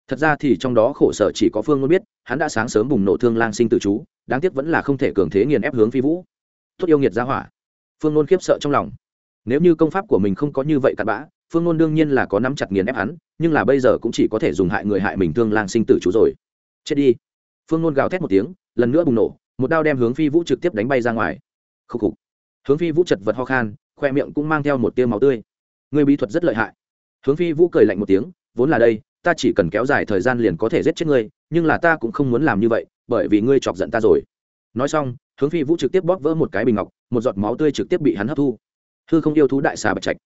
Thật ra thì trong đó khổ sở chỉ có phương ngôn biết, hắn đã sáng sớm bùng nổ thương lang sinh tử chú, đáng tiếc vẫn là không thể cường thế nghiền ép hướng phi vũ tốt yêu nghiệt ra hỏa. Phương nôn khiếp sợ trong lòng. Nếu như công pháp của mình không có như vậy cặn bã, phương nôn đương nhiên là có nắm chặt nghiền ép hắn, nhưng là bây giờ cũng chỉ có thể dùng hại người hại mình thương lang sinh tử chú rồi. Chết đi. Phương nôn gào thét một tiếng, lần nữa bùng nổ, một đao đem hướng phi vũ trực tiếp đánh bay ra ngoài. Khúc khục. Hướng phi vũ chật vật ho khan, khoe miệng cũng mang theo một tiêu máu tươi. Người bí thuật rất lợi hại. Hướng phi vũ cười lạnh một tiếng, vốn là đây, ta chỉ cần kéo dài thời gian liền có thể giết chết ngươi, nhưng là ta cũng không muốn làm như vậy, bởi vì ngươi chọc giận ta rồi. Nói xong hướng phi vũ trực tiếp bóp vỡ một cái bình ngọc, một giọt máu tươi trực tiếp bị hắn hấp thu. Hư không yêu thú đại xà bạch trạch.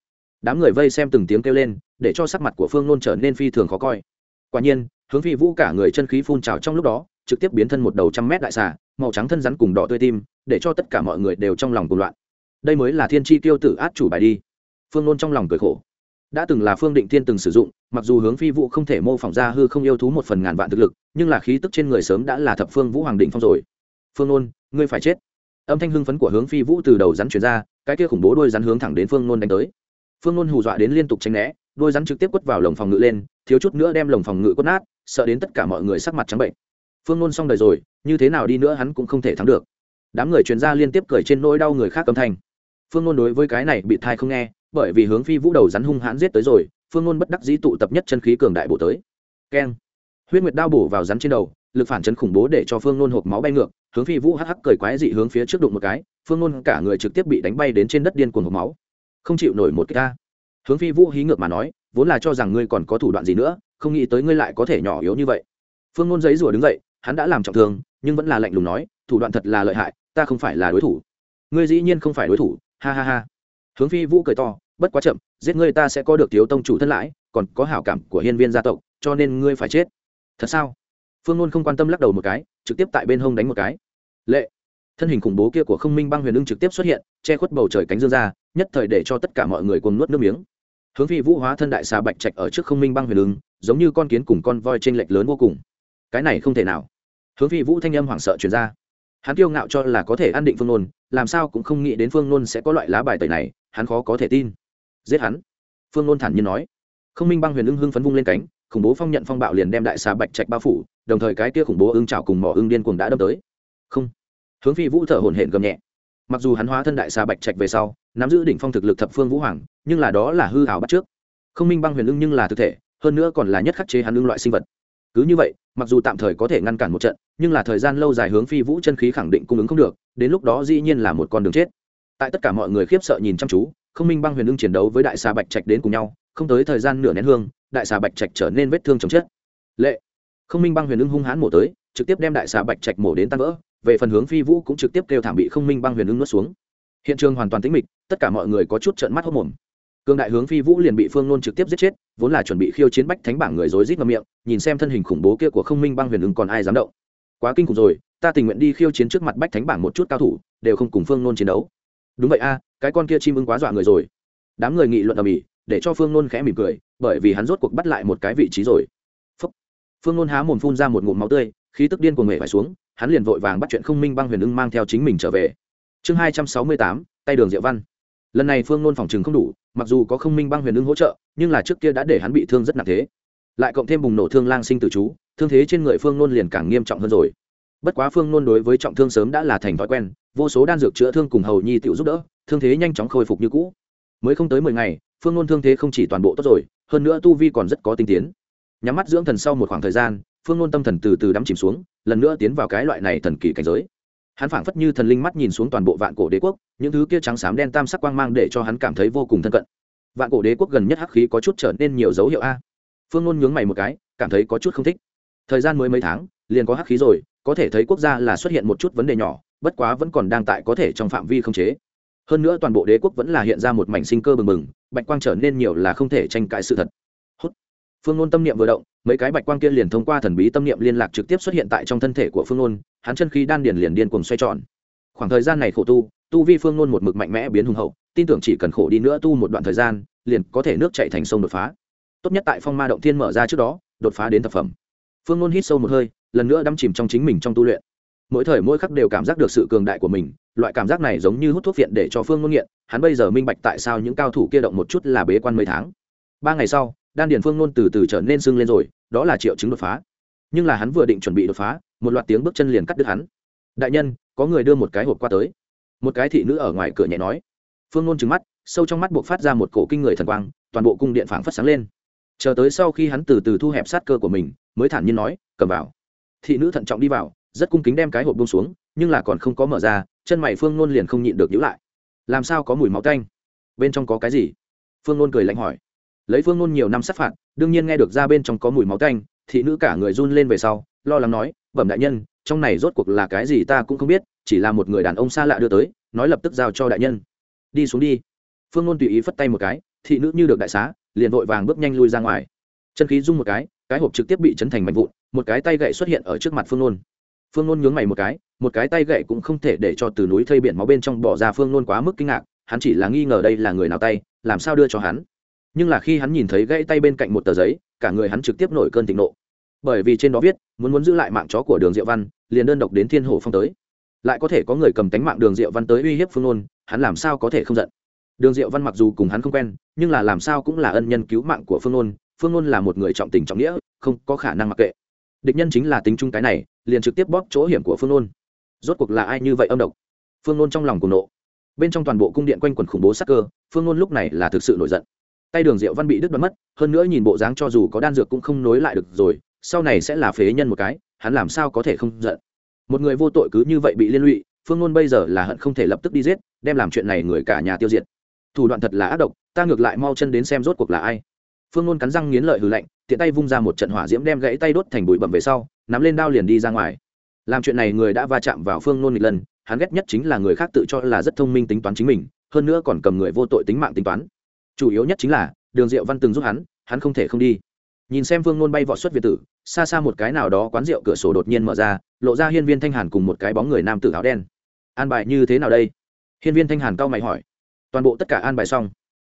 Đám người vây xem từng tiếng kêu lên, để cho sắc mặt của phương nôn trở nên phi thường khó coi. Quả nhiên, hướng phi vũ cả người chân khí phun trào trong lúc đó, trực tiếp biến thân một đầu trăm mét đại xà, màu trắng thân rắn cùng đỏ tươi tim, để cho tất cả mọi người đều trong lòng cùng loạn. Đây mới là thiên tri tiêu tử át chủ bài đi. Phương nôn trong lòng cười khổ. Đã từng là phương định thiên từng sử dụng, mặc dù hướng phi vũ không thể mô phỏng ra hư không yêu thú một phần ngàn vạn thực lực, nhưng là khí tức trên người sớm đã là thập phương vũ hoàng định phong rồi. Phương nôn ngươi phải chết. Âm thanh hưng phấn của hướng phi vũ từ đầu rắn chuyển ra, cái kia khủng bố đôi rắn hướng thẳng đến phương nôn đánh tới. Phương nôn hù dọa đến liên tục tránh né đôi rắn trực tiếp quất vào lồng phòng ngự lên, thiếu chút nữa đem lồng phòng ngự quất nát, sợ đến tất cả mọi người sắc mặt trắng bệnh. Phương nôn xong đời rồi, như thế nào đi nữa hắn cũng không thể thắng được. Đám người chuyên gia liên tiếp cười trên nỗi đau người khác âm thanh. Phương nôn đối với cái này bị thai không nghe, bởi vì hướng phi vũ đầu rắn hung hãn giết tới rồi, phương nôn bất đắc dĩ tụ tập nhất chân khí cường đại bổ tới. Keng. Huyết nguyệt đao bổ vào rắn trên đầu, lực phản chấn khủng bố để cho phương nôn hộp máu bay ngược hướng phi vũ hắc hắc cười quái dị hướng phía trước đụng một cái, phương nôn cả người trực tiếp bị đánh bay đến trên đất điên cuồng hộp máu. Không chịu nổi một cái ta. Hướng phi vũ hí ngược mà nói, vốn là cho rằng ngươi còn có thủ đoạn gì nữa, không nghĩ tới ngươi lại có thể nhỏ yếu như vậy. Phương nôn giấy rủa đứng dậy, hắn đã làm trọng thương, nhưng vẫn là lạnh lùng nói, thủ đoạn thật là lợi hại, ta không phải là đối thủ. Ngươi dĩ nhiên không phải đối thủ, ha ha ha. Hướng phi vũ cười to, bất quá chậm, giết ngươi ta sẽ có được thiếu tông chủ thân lãi, còn có hảo cảm của hiên viên gia tộc, cho nên ngươi phải chết. Thật sao? Phương ngôn không quan tâm lắc đầu một cái, trực tiếp tại bên hông đánh một cái lệ. Thân hình khủng bố kia của không minh băng huyền ưng trực tiếp xuất hiện, che khuất bầu trời cánh dương ra, nhất thời để cho tất cả mọi người cùng nuốt nước miếng. Hướng phi vũ hóa thân đại xà bạch trạch ở trước không minh băng huyền ưng, giống như con kiến cùng con voi trên lệch lớn vô cùng. Cái này không thể nào. Hướng phi vũ thanh âm hoảng sợ chuyển ra. Hắn kiêu ngạo cho là có thể an định phương nôn, làm sao cũng không nghĩ đến phương nôn sẽ có loại lá bài tẩy này, hắn khó có thể tin. Giết hắn. Phương nôn thản nhiên nói. Không minh băng huyền ưng hưng phấn vung lên cánh, khủng bố phong nhận phong bạo liền đem đại xà bạch trạch bao phủ, đồng thời cái kia khủng bố ưng trào cùng mỏ ưng điên cuồng đã đâm tới không. Hướng phi vũ thở hổn hển gầm nhẹ. Mặc dù hắn hóa thân đại xà bạch trạch về sau, nắm giữ đỉnh phong thực lực thập phương vũ hoàng, nhưng là đó là hư hào bắt trước. Không minh băng huyền ưng nhưng là thực thể, hơn nữa còn là nhất khắc chế hắn ưng loại sinh vật. Cứ như vậy, mặc dù tạm thời có thể ngăn cản một trận, nhưng là thời gian lâu dài hướng phi vũ chân khí khẳng định cung ứng không được, đến lúc đó dĩ nhiên là một con đường chết. Tại tất cả mọi người khiếp sợ nhìn chăm chú, không minh băng huyền ưng chiến đấu với đại xà bạch trạch đến cùng nhau, không tới thời gian nửa nén hương, đại xà bạch trạch trở nên vết thương chồng chết lệ. Không minh băng huyền ưng hung hãn mổ tới, trực tiếp đem đại xà bạch trạch mổ đến tan vỡ về phần hướng phi vũ cũng trực tiếp kêu thảm bị không minh băng huyền ứng nuốt xuống. Hiện trường hoàn toàn tĩnh mịch, tất cả mọi người có chút trợn mắt hốc mồm. Cương đại hướng phi vũ liền bị phương nôn trực tiếp giết chết, vốn là chuẩn bị khiêu chiến bách thánh bảng người rối rít ngậm miệng, nhìn xem thân hình khủng bố kia của không minh băng huyền ứng còn ai dám động. Quá kinh khủng rồi, ta tình nguyện đi khiêu chiến trước mặt bách thánh bảng một chút cao thủ, đều không cùng phương nôn chiến đấu. Đúng vậy a, cái con kia chim ưng quá dọa người rồi. Đám người nghị luận ở mỹ để cho phương nôn khẽ mỉm cười, bởi vì hắn rốt cuộc bắt lại một cái vị trí rồi. Phúc. phương nôn há mồm phun ra một ngụm máu tươi, khí tức điên cuồng người phải xuống hắn liền vội vàng bắt chuyện không minh băng huyền ưng mang theo chính mình trở về. Chương hai trăm sáu mươi tám, tay đường diệu văn. Lần này phương nôn phòng chừng không đủ, mặc dù có không minh băng huyền ưng hỗ trợ, nhưng là trước kia đã để hắn bị thương rất nặng thế. Lại cộng thêm bùng nổ thương lang sinh tử chú, thương thế trên người phương nôn liền càng nghiêm trọng hơn rồi. Bất quá phương nôn đối với trọng thương sớm đã là thành thói quen, vô số đan dược chữa thương cùng hầu nhi tự giúp đỡ, thương thế nhanh chóng khôi phục như cũ. Mới không tới mười ngày, phương nôn thương thế không chỉ toàn bộ tốt rồi, hơn nữa tu vi còn rất có tinh tiến. Nhắm mắt dưỡng thần sau một khoảng thời gian phương nôn tâm thần từ từ đắm chìm xuống, lần nữa tiến vào cái loại này thần kỳ cảnh giới. Hắn phảng phất như thần linh mắt nhìn xuống toàn bộ vạn cổ đế quốc, những thứ kia trắng xám đen tam sắc quang mang để cho hắn cảm thấy vô cùng thân cận. Vạn cổ đế quốc gần nhất hắc khí có chút trở nên nhiều dấu hiệu a. Phương nôn nhướng mày một cái, cảm thấy có chút không thích. Thời gian mới mấy tháng, liền có hắc khí rồi, có thể thấy quốc gia là xuất hiện một chút vấn đề nhỏ, bất quá vẫn còn đang tại có thể trong phạm vi không chế. Hơn nữa toàn bộ đế quốc vẫn là hiện ra một mảnh sinh cơ bừng bừng, bạch quang trở nên nhiều là không thể tranh cãi sự thật. Phương ngôn tâm niệm vừa động mấy cái bạch quang kia liền thông qua thần bí tâm niệm liên lạc trực tiếp xuất hiện tại trong thân thể của phương ngôn hắn chân khí đan điền liền điên cùng xoay tròn. Khoảng thời gian này khổ tu tu vi phương ngôn một mực mạnh mẽ biến hùng hậu, tin tưởng chỉ cần khổ đi nữa tu một đoạn thời gian, liền có thể nước chạy thành sông đột phá. Tốt nhất tại phong ma động thiên mở ra trước đó, đột phá đến thập phẩm. Phương ngôn hít sâu một hơi, lần nữa đắm chìm trong chính mình trong tu luyện. Mỗi thời mỗi khắc đều cảm giác được sự cường đại của mình, loại cảm giác này giống như hút thuốc viện để cho phương ngôn nghiện, hắn bây giờ minh bạch tại sao những cao thủ kia động một chút là bế quan mấy tháng. Ba ngày sau đan điền phương nôn từ từ trở nên sưng lên rồi, đó là triệu chứng đột phá. Nhưng là hắn vừa định chuẩn bị đột phá, một loạt tiếng bước chân liền cắt đứt hắn. Đại nhân, có người đưa một cái hộp qua tới. Một cái thị nữ ở ngoài cửa nhẹ nói. Phương nôn trừng mắt, sâu trong mắt buộc phát ra một cổ kinh người thần quang, toàn bộ cung điện phảng phất sáng lên. Chờ tới sau khi hắn từ từ thu hẹp sát cơ của mình, mới thản nhiên nói, cầm vào. Thị nữ thận trọng đi vào, rất cung kính đem cái hộp bông xuống, nhưng là còn không có mở ra, chân mày phương nôn liền không nhịn được nhữ lại. Làm sao có mùi máu canh? bên trong có cái gì? Phương nôn cười lạnh hỏi lấy phương nôn nhiều năm sát phạt, đương nhiên nghe được ra bên trong có mùi máu tanh, thị nữ cả người run lên về sau, lo lắng nói, bẩm đại nhân, trong này rốt cuộc là cái gì ta cũng không biết, chỉ là một người đàn ông xa lạ đưa tới, nói lập tức giao cho đại nhân. Đi xuống đi. Phương nôn tùy ý phất tay một cái, thị nữ như được đại xá, liền vội vàng bước nhanh lui ra ngoài. Chân khí rung một cái cái hộp trực tiếp bị chấn thành mạnh vụn, một cái tay gậy xuất hiện ở trước mặt phương nôn. Phương nôn nhướng mày một cái một cái tay gậy cũng không thể để cho từ núi thây biển máu bên trong bỏ ra phương nôn quá mức kinh ngạc, hắn chỉ là nghi ngờ đây là người nào tay, làm sao đưa cho hắn? Nhưng là khi hắn nhìn thấy gãy tay bên cạnh một tờ giấy, cả người hắn trực tiếp nổi cơn thịnh nộ. Bởi vì trên đó viết, muốn muốn giữ lại mạng chó của đường diệu văn, liền đơn độc đến thiên hồ phong tới. Lại có thể có người cầm tánh mạng đường diệu văn tới uy hiếp phương nôn, hắn làm sao có thể không giận? Đường diệu văn mặc dù cùng hắn không quen, nhưng là làm sao cũng là ân nhân cứu mạng của phương nôn phương nôn là một người trọng tình trọng nghĩa, không có khả năng mặc kệ. Địch nhân chính là tính chung cái này, liền trực tiếp bóp chỗ hiểm của phương nôn. Rốt cuộc là ai như vậy âm độc? Phương nôn trong lòng cùng nộ. Bên trong toàn bộ cung điện quanh quần khủng bố sắc cơ, phương nôn lúc này là thực sự nổi giận tay đường rượu văn bị đứt đoán mất, hơn nữa nhìn bộ dáng cho dù có đan dược cũng không nối lại được rồi, sau này sẽ là phế nhân một cái, hắn làm sao có thể không giận? Một người vô tội cứ như vậy bị liên lụy, phương ngôn bây giờ là hận không thể lập tức đi giết, đem làm chuyện này người cả nhà tiêu diệt. Thủ đoạn thật là ác độc, ta ngược lại mau chân đến xem rốt cuộc là ai. Phương ngôn cắn răng nghiến lợi hư lạnh, tiện tay vung ra một trận hỏa diễm đem gãy tay đốt thành bụi bẩm về sau, nắm lên đao liền đi ra ngoài. Làm chuyện này người đã va chạm vào phương ngôn nghịch lần, hắn ghét nhất chính là người khác tự cho là rất thông minh tính toán chính mình, hơn nữa còn cầm người vô tội tính mạng tính toán chủ yếu nhất chính là, đường diệu văn từng giúp hắn hắn không thể không đi. Nhìn xem vương nôn bay vọt xuất việt tử, xa xa một cái nào đó quán rượu cửa sổ đột nhiên mở ra, lộ ra hiên viên thanh hàn cùng một cái bóng người nam tử áo đen. An bài như thế nào đây? Hiên viên thanh hàn cau mày hỏi. Toàn bộ tất cả an bài xong.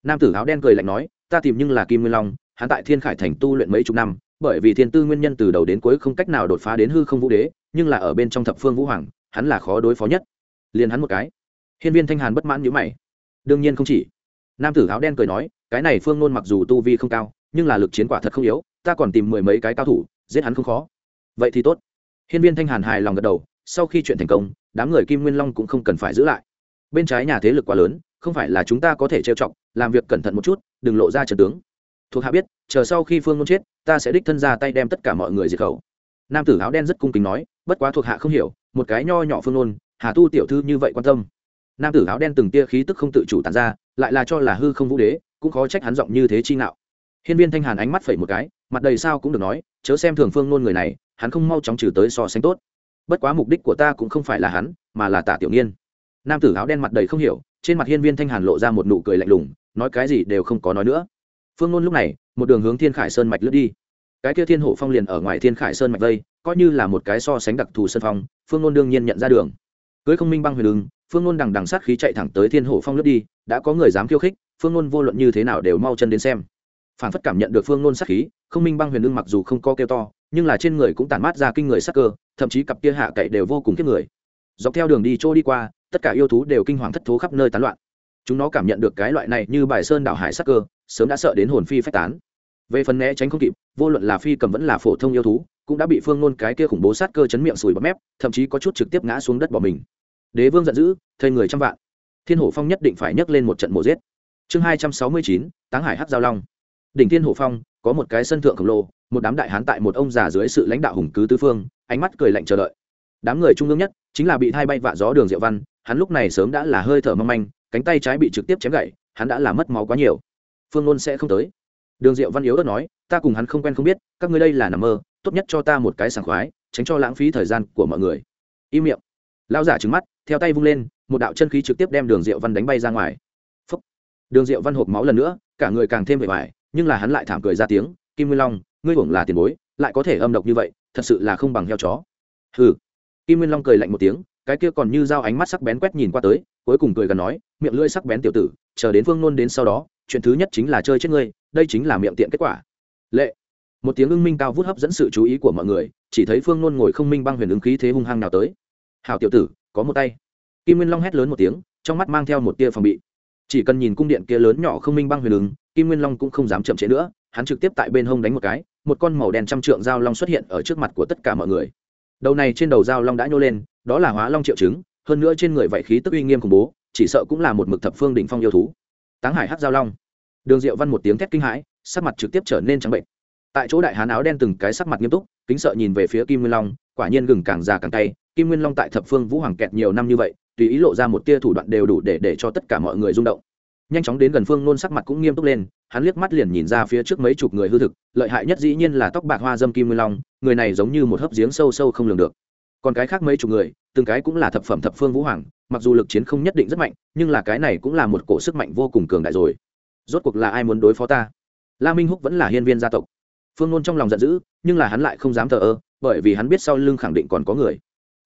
Nam tử áo đen cười lạnh nói, ta tìm nhưng là kim nguyên long, hắn tại thiên khải thành tu luyện mấy chục năm, bởi vì thiên tư nguyên nhân từ đầu đến cuối không cách nào đột phá đến hư không vũ đế, nhưng là ở bên trong thập phương vũ hoàng, hắn là khó đối phó nhất. Liền hắn một cái. Hiên viên thanh hàn bất mãn nhữ mày. Đương nhiên không chỉ nam tử áo đen cười nói, cái này phương nôn mặc dù tu vi không cao, nhưng là lực chiến quả thật không yếu, ta còn tìm mười mấy cái cao thủ, giết hắn không khó. Vậy thì tốt. Hiên viên thanh hàn hài lòng gật đầu, sau khi chuyện thành công, đám người kim nguyên long cũng không cần phải giữ lại. Bên trái nhà thế lực quá lớn, không phải là chúng ta có thể trêu chọc, làm việc cẩn thận một chút, đừng lộ ra trần tướng. Thuộc hạ biết, chờ sau khi phương nôn chết, ta sẽ đích thân ra tay đem tất cả mọi người diệt khẩu. Nam tử áo đen rất cung kính nói, bất quá thuộc hạ không hiểu, một cái nho nhỏ phương nôn, hà tu tiểu thư như vậy quan tâm. Nam tử áo đen từng tia khí tức không tự chủ tàn ra lại là cho là hư không vũ đế, cũng khó trách hắn giọng như thế chi ngạo. Hiên viên thanh hàn ánh mắt phẩy một cái, mặt đầy sao cũng được nói, chớ xem thường phương nôn người này, hắn không mau chóng trừ tới so sánh tốt. Bất quá mục đích của ta cũng không phải là hắn, mà là tả tiểu nghiên. Nam tử áo đen mặt đầy không hiểu, trên mặt hiên viên thanh hàn lộ ra một nụ cười lạnh lùng, nói cái gì đều không có nói nữa. Phương nôn lúc này, một đường hướng thiên khải sơn mạch lướt đi. Cái kia thiên hộ phong liền ở ngoài thiên khải sơn mạch vây, coi như là một cái so sánh đặc thù sân phong, phương nôn đương nhiên nhận ra đường. Cưới không minh băng huyền đường phương nôn đằng đằng sát khí chạy thẳng tới thiên Hổ phong lướt đi, đã có người dám khiêu khích, phương nôn vô luận như thế nào đều mau chân đến xem. Phản phất cảm nhận được phương nôn sát khí, không minh băng huyền ưng mặc dù không có kêu to, nhưng là trên người cũng tản mát ra kinh người sắc cơ, thậm chí cặp kia hạ cậy đều vô cùng kiếp người. Dọc theo đường đi chỗ đi qua, tất cả yêu thú đều kinh hoàng thất thố khắp nơi tán loạn. Chúng nó cảm nhận được cái loại này như bài sơn đảo hải sắc cơ, sớm đã sợ đến hồn phi phách tán. Về phần né tránh không kịp, vô luận là phi cầm vẫn là phổ thông yêu thú, cũng đã bị phương nôn cái kia khủng bố sát cơ chấn miệng sùi bọt mép, thậm chí có chút trực tiếp ngã xuống đất bỏ mình đế vương giận dữ thây người trăm vạn. Thiên hổ phong nhất định phải nhấc lên một trận mổ giết. Chương hai trăm sáu mươi chín, táng hải hát giao long. Đỉnh thiên hổ phong, có một cái sân thượng khổng lồ, một đám đại hán tại một ông già dưới sự lãnh đạo hùng cứ tứ phương, ánh mắt cười lạnh chờ đợi. Đám người trung ương nhất chính là bị thay bay vạ gió đường diệu văn, hắn lúc này sớm đã là hơi thở mâm anh cánh tay trái bị trực tiếp chém gậy hắn đã là mất máu quá nhiều. Phương ngôn sẽ không tới. Đường diệu văn yếu ớt nói, ta cùng hắn không quen không biết, các ngươi đây là nằm mơ, tốt nhất cho ta một cái sảng khoái, tránh cho lãng phí thời gian của mọi người. Im miệng lao giả trứng mắt, theo tay vung lên, một đạo chân khí trực tiếp đem đường diệu văn đánh bay ra ngoài. Phúc. đường diệu văn hộp máu lần nữa, cả người càng thêm vẻ vải, nhưng là hắn lại thảm cười ra tiếng, kim nguyên long, ngươi hưởng là tiền bối, lại có thể âm độc như vậy, thật sự là không bằng heo chó. Hừ. Kim nguyên long cười lạnh một tiếng, cái kia còn như dao ánh mắt sắc bén quét nhìn qua tới, cuối cùng cười gần nói, miệng lưỡi sắc bén tiểu tử, chờ đến phương nôn đến sau đó, chuyện thứ nhất chính là chơi chết ngươi, đây chính là miệng tiện kết quả. Lệ. Một tiếng ưng minh cao vút hấp dẫn sự chú ý của mọi người, chỉ thấy phương nôn ngồi không minh băng huyền ứng khí thế hung hăng nào tới hào tiểu tử, có một tay. Kim nguyên long hét lớn một tiếng, trong mắt mang theo một tia phòng bị. Chỉ cần nhìn cung điện kia lớn nhỏ không minh băng huyền ứng, kim nguyên long cũng không dám chậm trễ nữa, hắn trực tiếp tại bên hông đánh một cái, một con màu đen trăm trượng dao long xuất hiện ở trước mặt của tất cả mọi người. Đầu này trên đầu dao long đã nhô lên, đó là hóa long triệu chứng, hơn nữa trên người vậy khí tức uy nghiêm khủng bố, chỉ sợ cũng là một mực thập phương đỉnh phong yêu thú. Táng hải hát dao long. Đường diệu văn một tiếng thét kinh hãi, sắc mặt trực tiếp trở nên trắng bệnh tại chỗ đại hán áo đen từng cái sắc mặt nghiêm túc, kính sợ nhìn về phía kim nguyên long, quả nhiên gừng càng già càng tay kim nguyên long tại thập phương vũ hoàng kẹt nhiều năm như vậy, tùy ý lộ ra một tia thủ đoạn đều đủ để để cho tất cả mọi người rung động. Nhanh chóng đến gần phương nôn sắc mặt cũng nghiêm túc lên, hắn liếc mắt liền nhìn ra phía trước mấy chục người hư thực, lợi hại nhất dĩ nhiên là tóc bạc hoa dâm kim nguyên long, người này giống như một hấp giếng sâu sâu không lường được. Còn cái khác mấy chục người, từng cái cũng là thập phẩm thập phương vũ hoàng, mặc dù lực chiến không nhất định rất mạnh, nhưng là cái này cũng là một cổ sức mạnh vô cùng cường đại rồi. Rốt cuộc là ai muốn đối phó ta? La minh húc vẫn là hiên viên gia tộc. Phương nôn trong lòng giận dữ, nhưng là hắn lại không dám thờ ơ, bởi vì hắn biết sau lưng khẳng định còn có người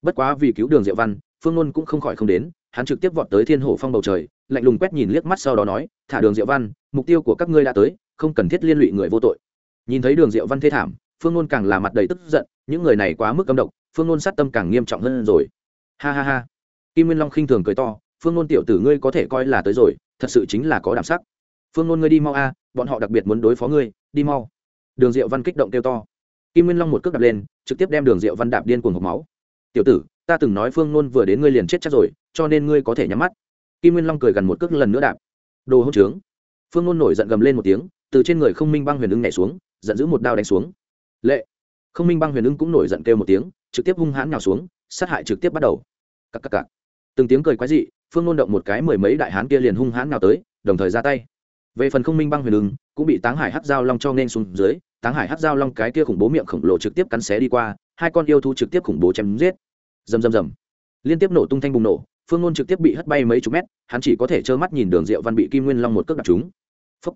bất quá vì cứu đường diệu văn, phương nôn cũng không khỏi không đến, hắn trực tiếp vọt tới thiên hổ phong bầu trời, lạnh lùng quét nhìn liếc mắt sau đó nói, thả đường diệu văn, mục tiêu của các ngươi đã tới, không cần thiết liên lụy người vô tội. Nhìn thấy đường diệu văn thê thảm, phương nôn càng là mặt đầy tức giận, những người này quá mức cấm độc, phương nôn sát tâm càng nghiêm trọng hơn rồi. Ha ha ha. Kim nguyên long khinh thường cười to, phương nôn tiểu tử ngươi có thể coi là tới rồi, thật sự chính là có đảm sắc. Phương nôn ngươi đi mau a, bọn họ đặc biệt muốn đối phó ngươi, đi mau. Đường diệu văn kích động kêu to. Kim nguyên long một cước đạp lên, trực tiếp đem đường diệu văn đạp điên cuồng hộp máu tiểu tử, ta từng nói phương nôn vừa đến ngươi liền chết chắc rồi, cho nên ngươi có thể nhắm mắt. Kim nguyên long cười gần một cước lần nữa đạp. Đồ hỗn trướng. Phương nôn nổi giận gầm lên một tiếng, từ trên người không minh băng huyền ưng nhảy xuống, giận dữ một đao đánh xuống. Lệ. Không minh băng huyền ưng cũng nổi giận kêu một tiếng, trực tiếp hung hãn nhào xuống, sát hại trực tiếp bắt đầu. Cắc cắc cắc từng tiếng cười quái dị, phương nôn động một cái mười mấy đại hán kia liền hung hãn nào tới, đồng thời ra tay. Về phần không minh băng huyền ưng, cũng bị táng hải hát dao long cho nên xuống dưới, táng hải hát dao long cái kia khủng bố miệng khổng lồ trực tiếp cắn xé đi qua hai con yêu thú trực tiếp khủng bố chém giết. Rầm rầm rầm. Liên tiếp nổ tung thanh bùng nổ, phương ngôn trực tiếp bị hất bay mấy chục mét, hắn chỉ có thể trơ mắt nhìn đường diệu văn bị kim nguyên long một cước đặt chúng Phúc.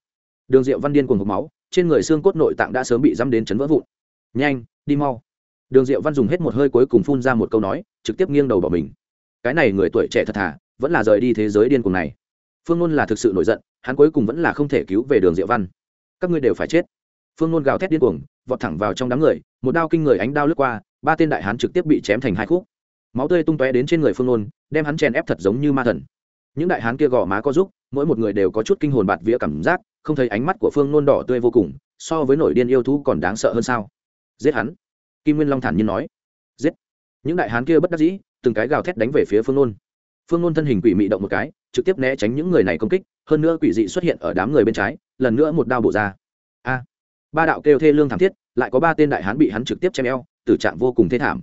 đường diệu văn điên cuồng hộp máu, trên người xương cốt nội tạng đã sớm bị dăm đến chấn vỡ vụn. Nhanh, đi mau. Đường diệu văn dùng hết một hơi cuối cùng phun ra một câu nói, trực tiếp nghiêng đầu bỏ mình. Cái này người tuổi trẻ thật thà, vẫn là rời đi thế giới điên cuồng này. Phương ngôn là thực sự nổi giận, hắn cuối cùng vẫn là không thể cứu về đường diệu văn. Các ngươi đều phải chết phương nôn gào thét điên cuồng, vọt thẳng vào trong đám người, một đao kinh người ánh đao lướt qua, ba tên đại hán trực tiếp bị chém thành hai khúc. Máu tươi tung tóe đến trên người phương nôn, đem hắn chèn ép thật giống như ma thần. Những đại hán kia gò má có giúp mỗi một người đều có chút kinh hồn bạt vía cảm giác, không thấy ánh mắt của phương nôn đỏ tươi vô cùng, so với nổi điên yêu thú còn đáng sợ hơn sao? Giết hắn. Kim nguyên long thản nhiên nói. Giết. Những đại hán kia bất đắc dĩ, từng cái gào thét đánh về phía phương nôn. Phương nôn thân hình quỷ mị động một cái, trực tiếp né tránh những người này công kích, hơn nữa quỷ dị xuất hiện ở đám người bên trái, lần nữa một đao bổ ra. A ba đạo kêu thê lương thảm thiết, lại có ba tên đại hán bị hắn trực tiếp chém eo, tử trạng vô cùng thê thảm.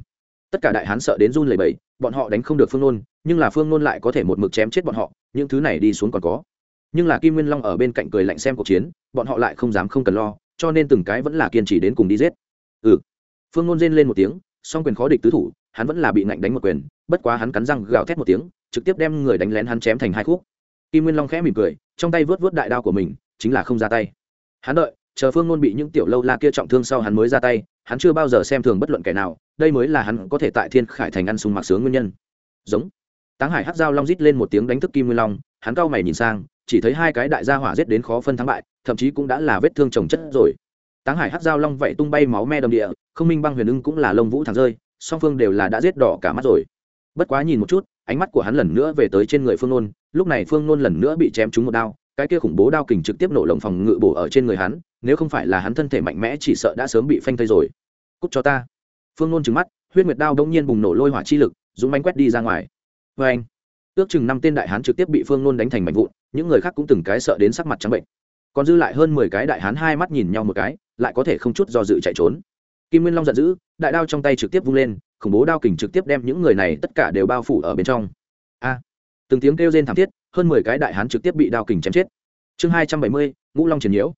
Tất cả đại hán sợ đến run lẩy bẩy, bọn họ đánh không được phương nôn, nhưng là phương nôn lại có thể một mực chém chết bọn họ, những thứ này đi xuống còn có. Nhưng là kim nguyên long ở bên cạnh cười lạnh xem cuộc chiến, bọn họ lại không dám không cần lo, cho nên từng cái vẫn là kiên trì đến cùng đi giết. Ừ. Phương nôn rên lên một tiếng, song quyền khó địch tứ thủ, hắn vẫn là bị ngạnh đánh một quyền, bất quá hắn cắn răng gào thét một tiếng, trực tiếp đem người đánh lén hắn chém thành hai khúc. Kim nguyên long khẽ mỉm cười, trong tay vớt vớt đại đao của mình, chính là không ra tay. Hắn đợi chờ phương nôn bị những tiểu lâu la kia trọng thương sau hắn mới ra tay, hắn chưa bao giờ xem thường bất luận kẻ nào, đây mới là hắn có thể tại thiên khải thành ăn sung mặc sướng nguyên nhân. Giống. Táng hải hát dao long rít lên một tiếng đánh thức kim nguyên long, hắn cau mày nhìn sang, chỉ thấy hai cái đại gia hỏa giết đến khó phân thắng bại, thậm chí cũng đã là vết thương trồng chất rồi. Táng hải hát dao long vậy tung bay máu me đầm địa, không minh băng huyền ưng cũng là lông vũ thẳng rơi, song phương đều là đã giết đỏ cả mắt rồi. Bất quá nhìn một chút, ánh mắt của hắn lần nữa về tới trên người phương nôn, lúc này phương nôn lần nữa bị chém trúng một đao, cái kia khủng bố đao kình trực tiếp nổ lồng phòng ngự bổ ở trên người hắn nếu không phải là hắn thân thể mạnh mẽ chỉ sợ đã sớm bị phanh thây rồi. Cút cho ta. Phương nôn trừng mắt, huyết nguyệt đao đông nhiên bùng nổ lôi hỏa chi lực, dũng bánh quét đi ra ngoài. Vê anh, ước chừng năm tên đại hán trực tiếp bị phương nôn đánh thành mảnh vụn, những người khác cũng từng cái sợ đến sắc mặt trắng bệnh. Còn dư lại hơn mười cái đại hán hai mắt nhìn nhau một cái, lại có thể không chút do dự chạy trốn. Kim nguyên long giận dữ, đại đao trong tay trực tiếp vung lên, khủng bố đao kình trực tiếp đem những người này tất cả đều bao phủ ở bên trong. A, từng tiếng kêu rên thảm thiết, hơn mười cái đại hán trực tiếp bị đao kình chém chết. Chương hai trăm bảy mươi, ngũ long triển nhiễu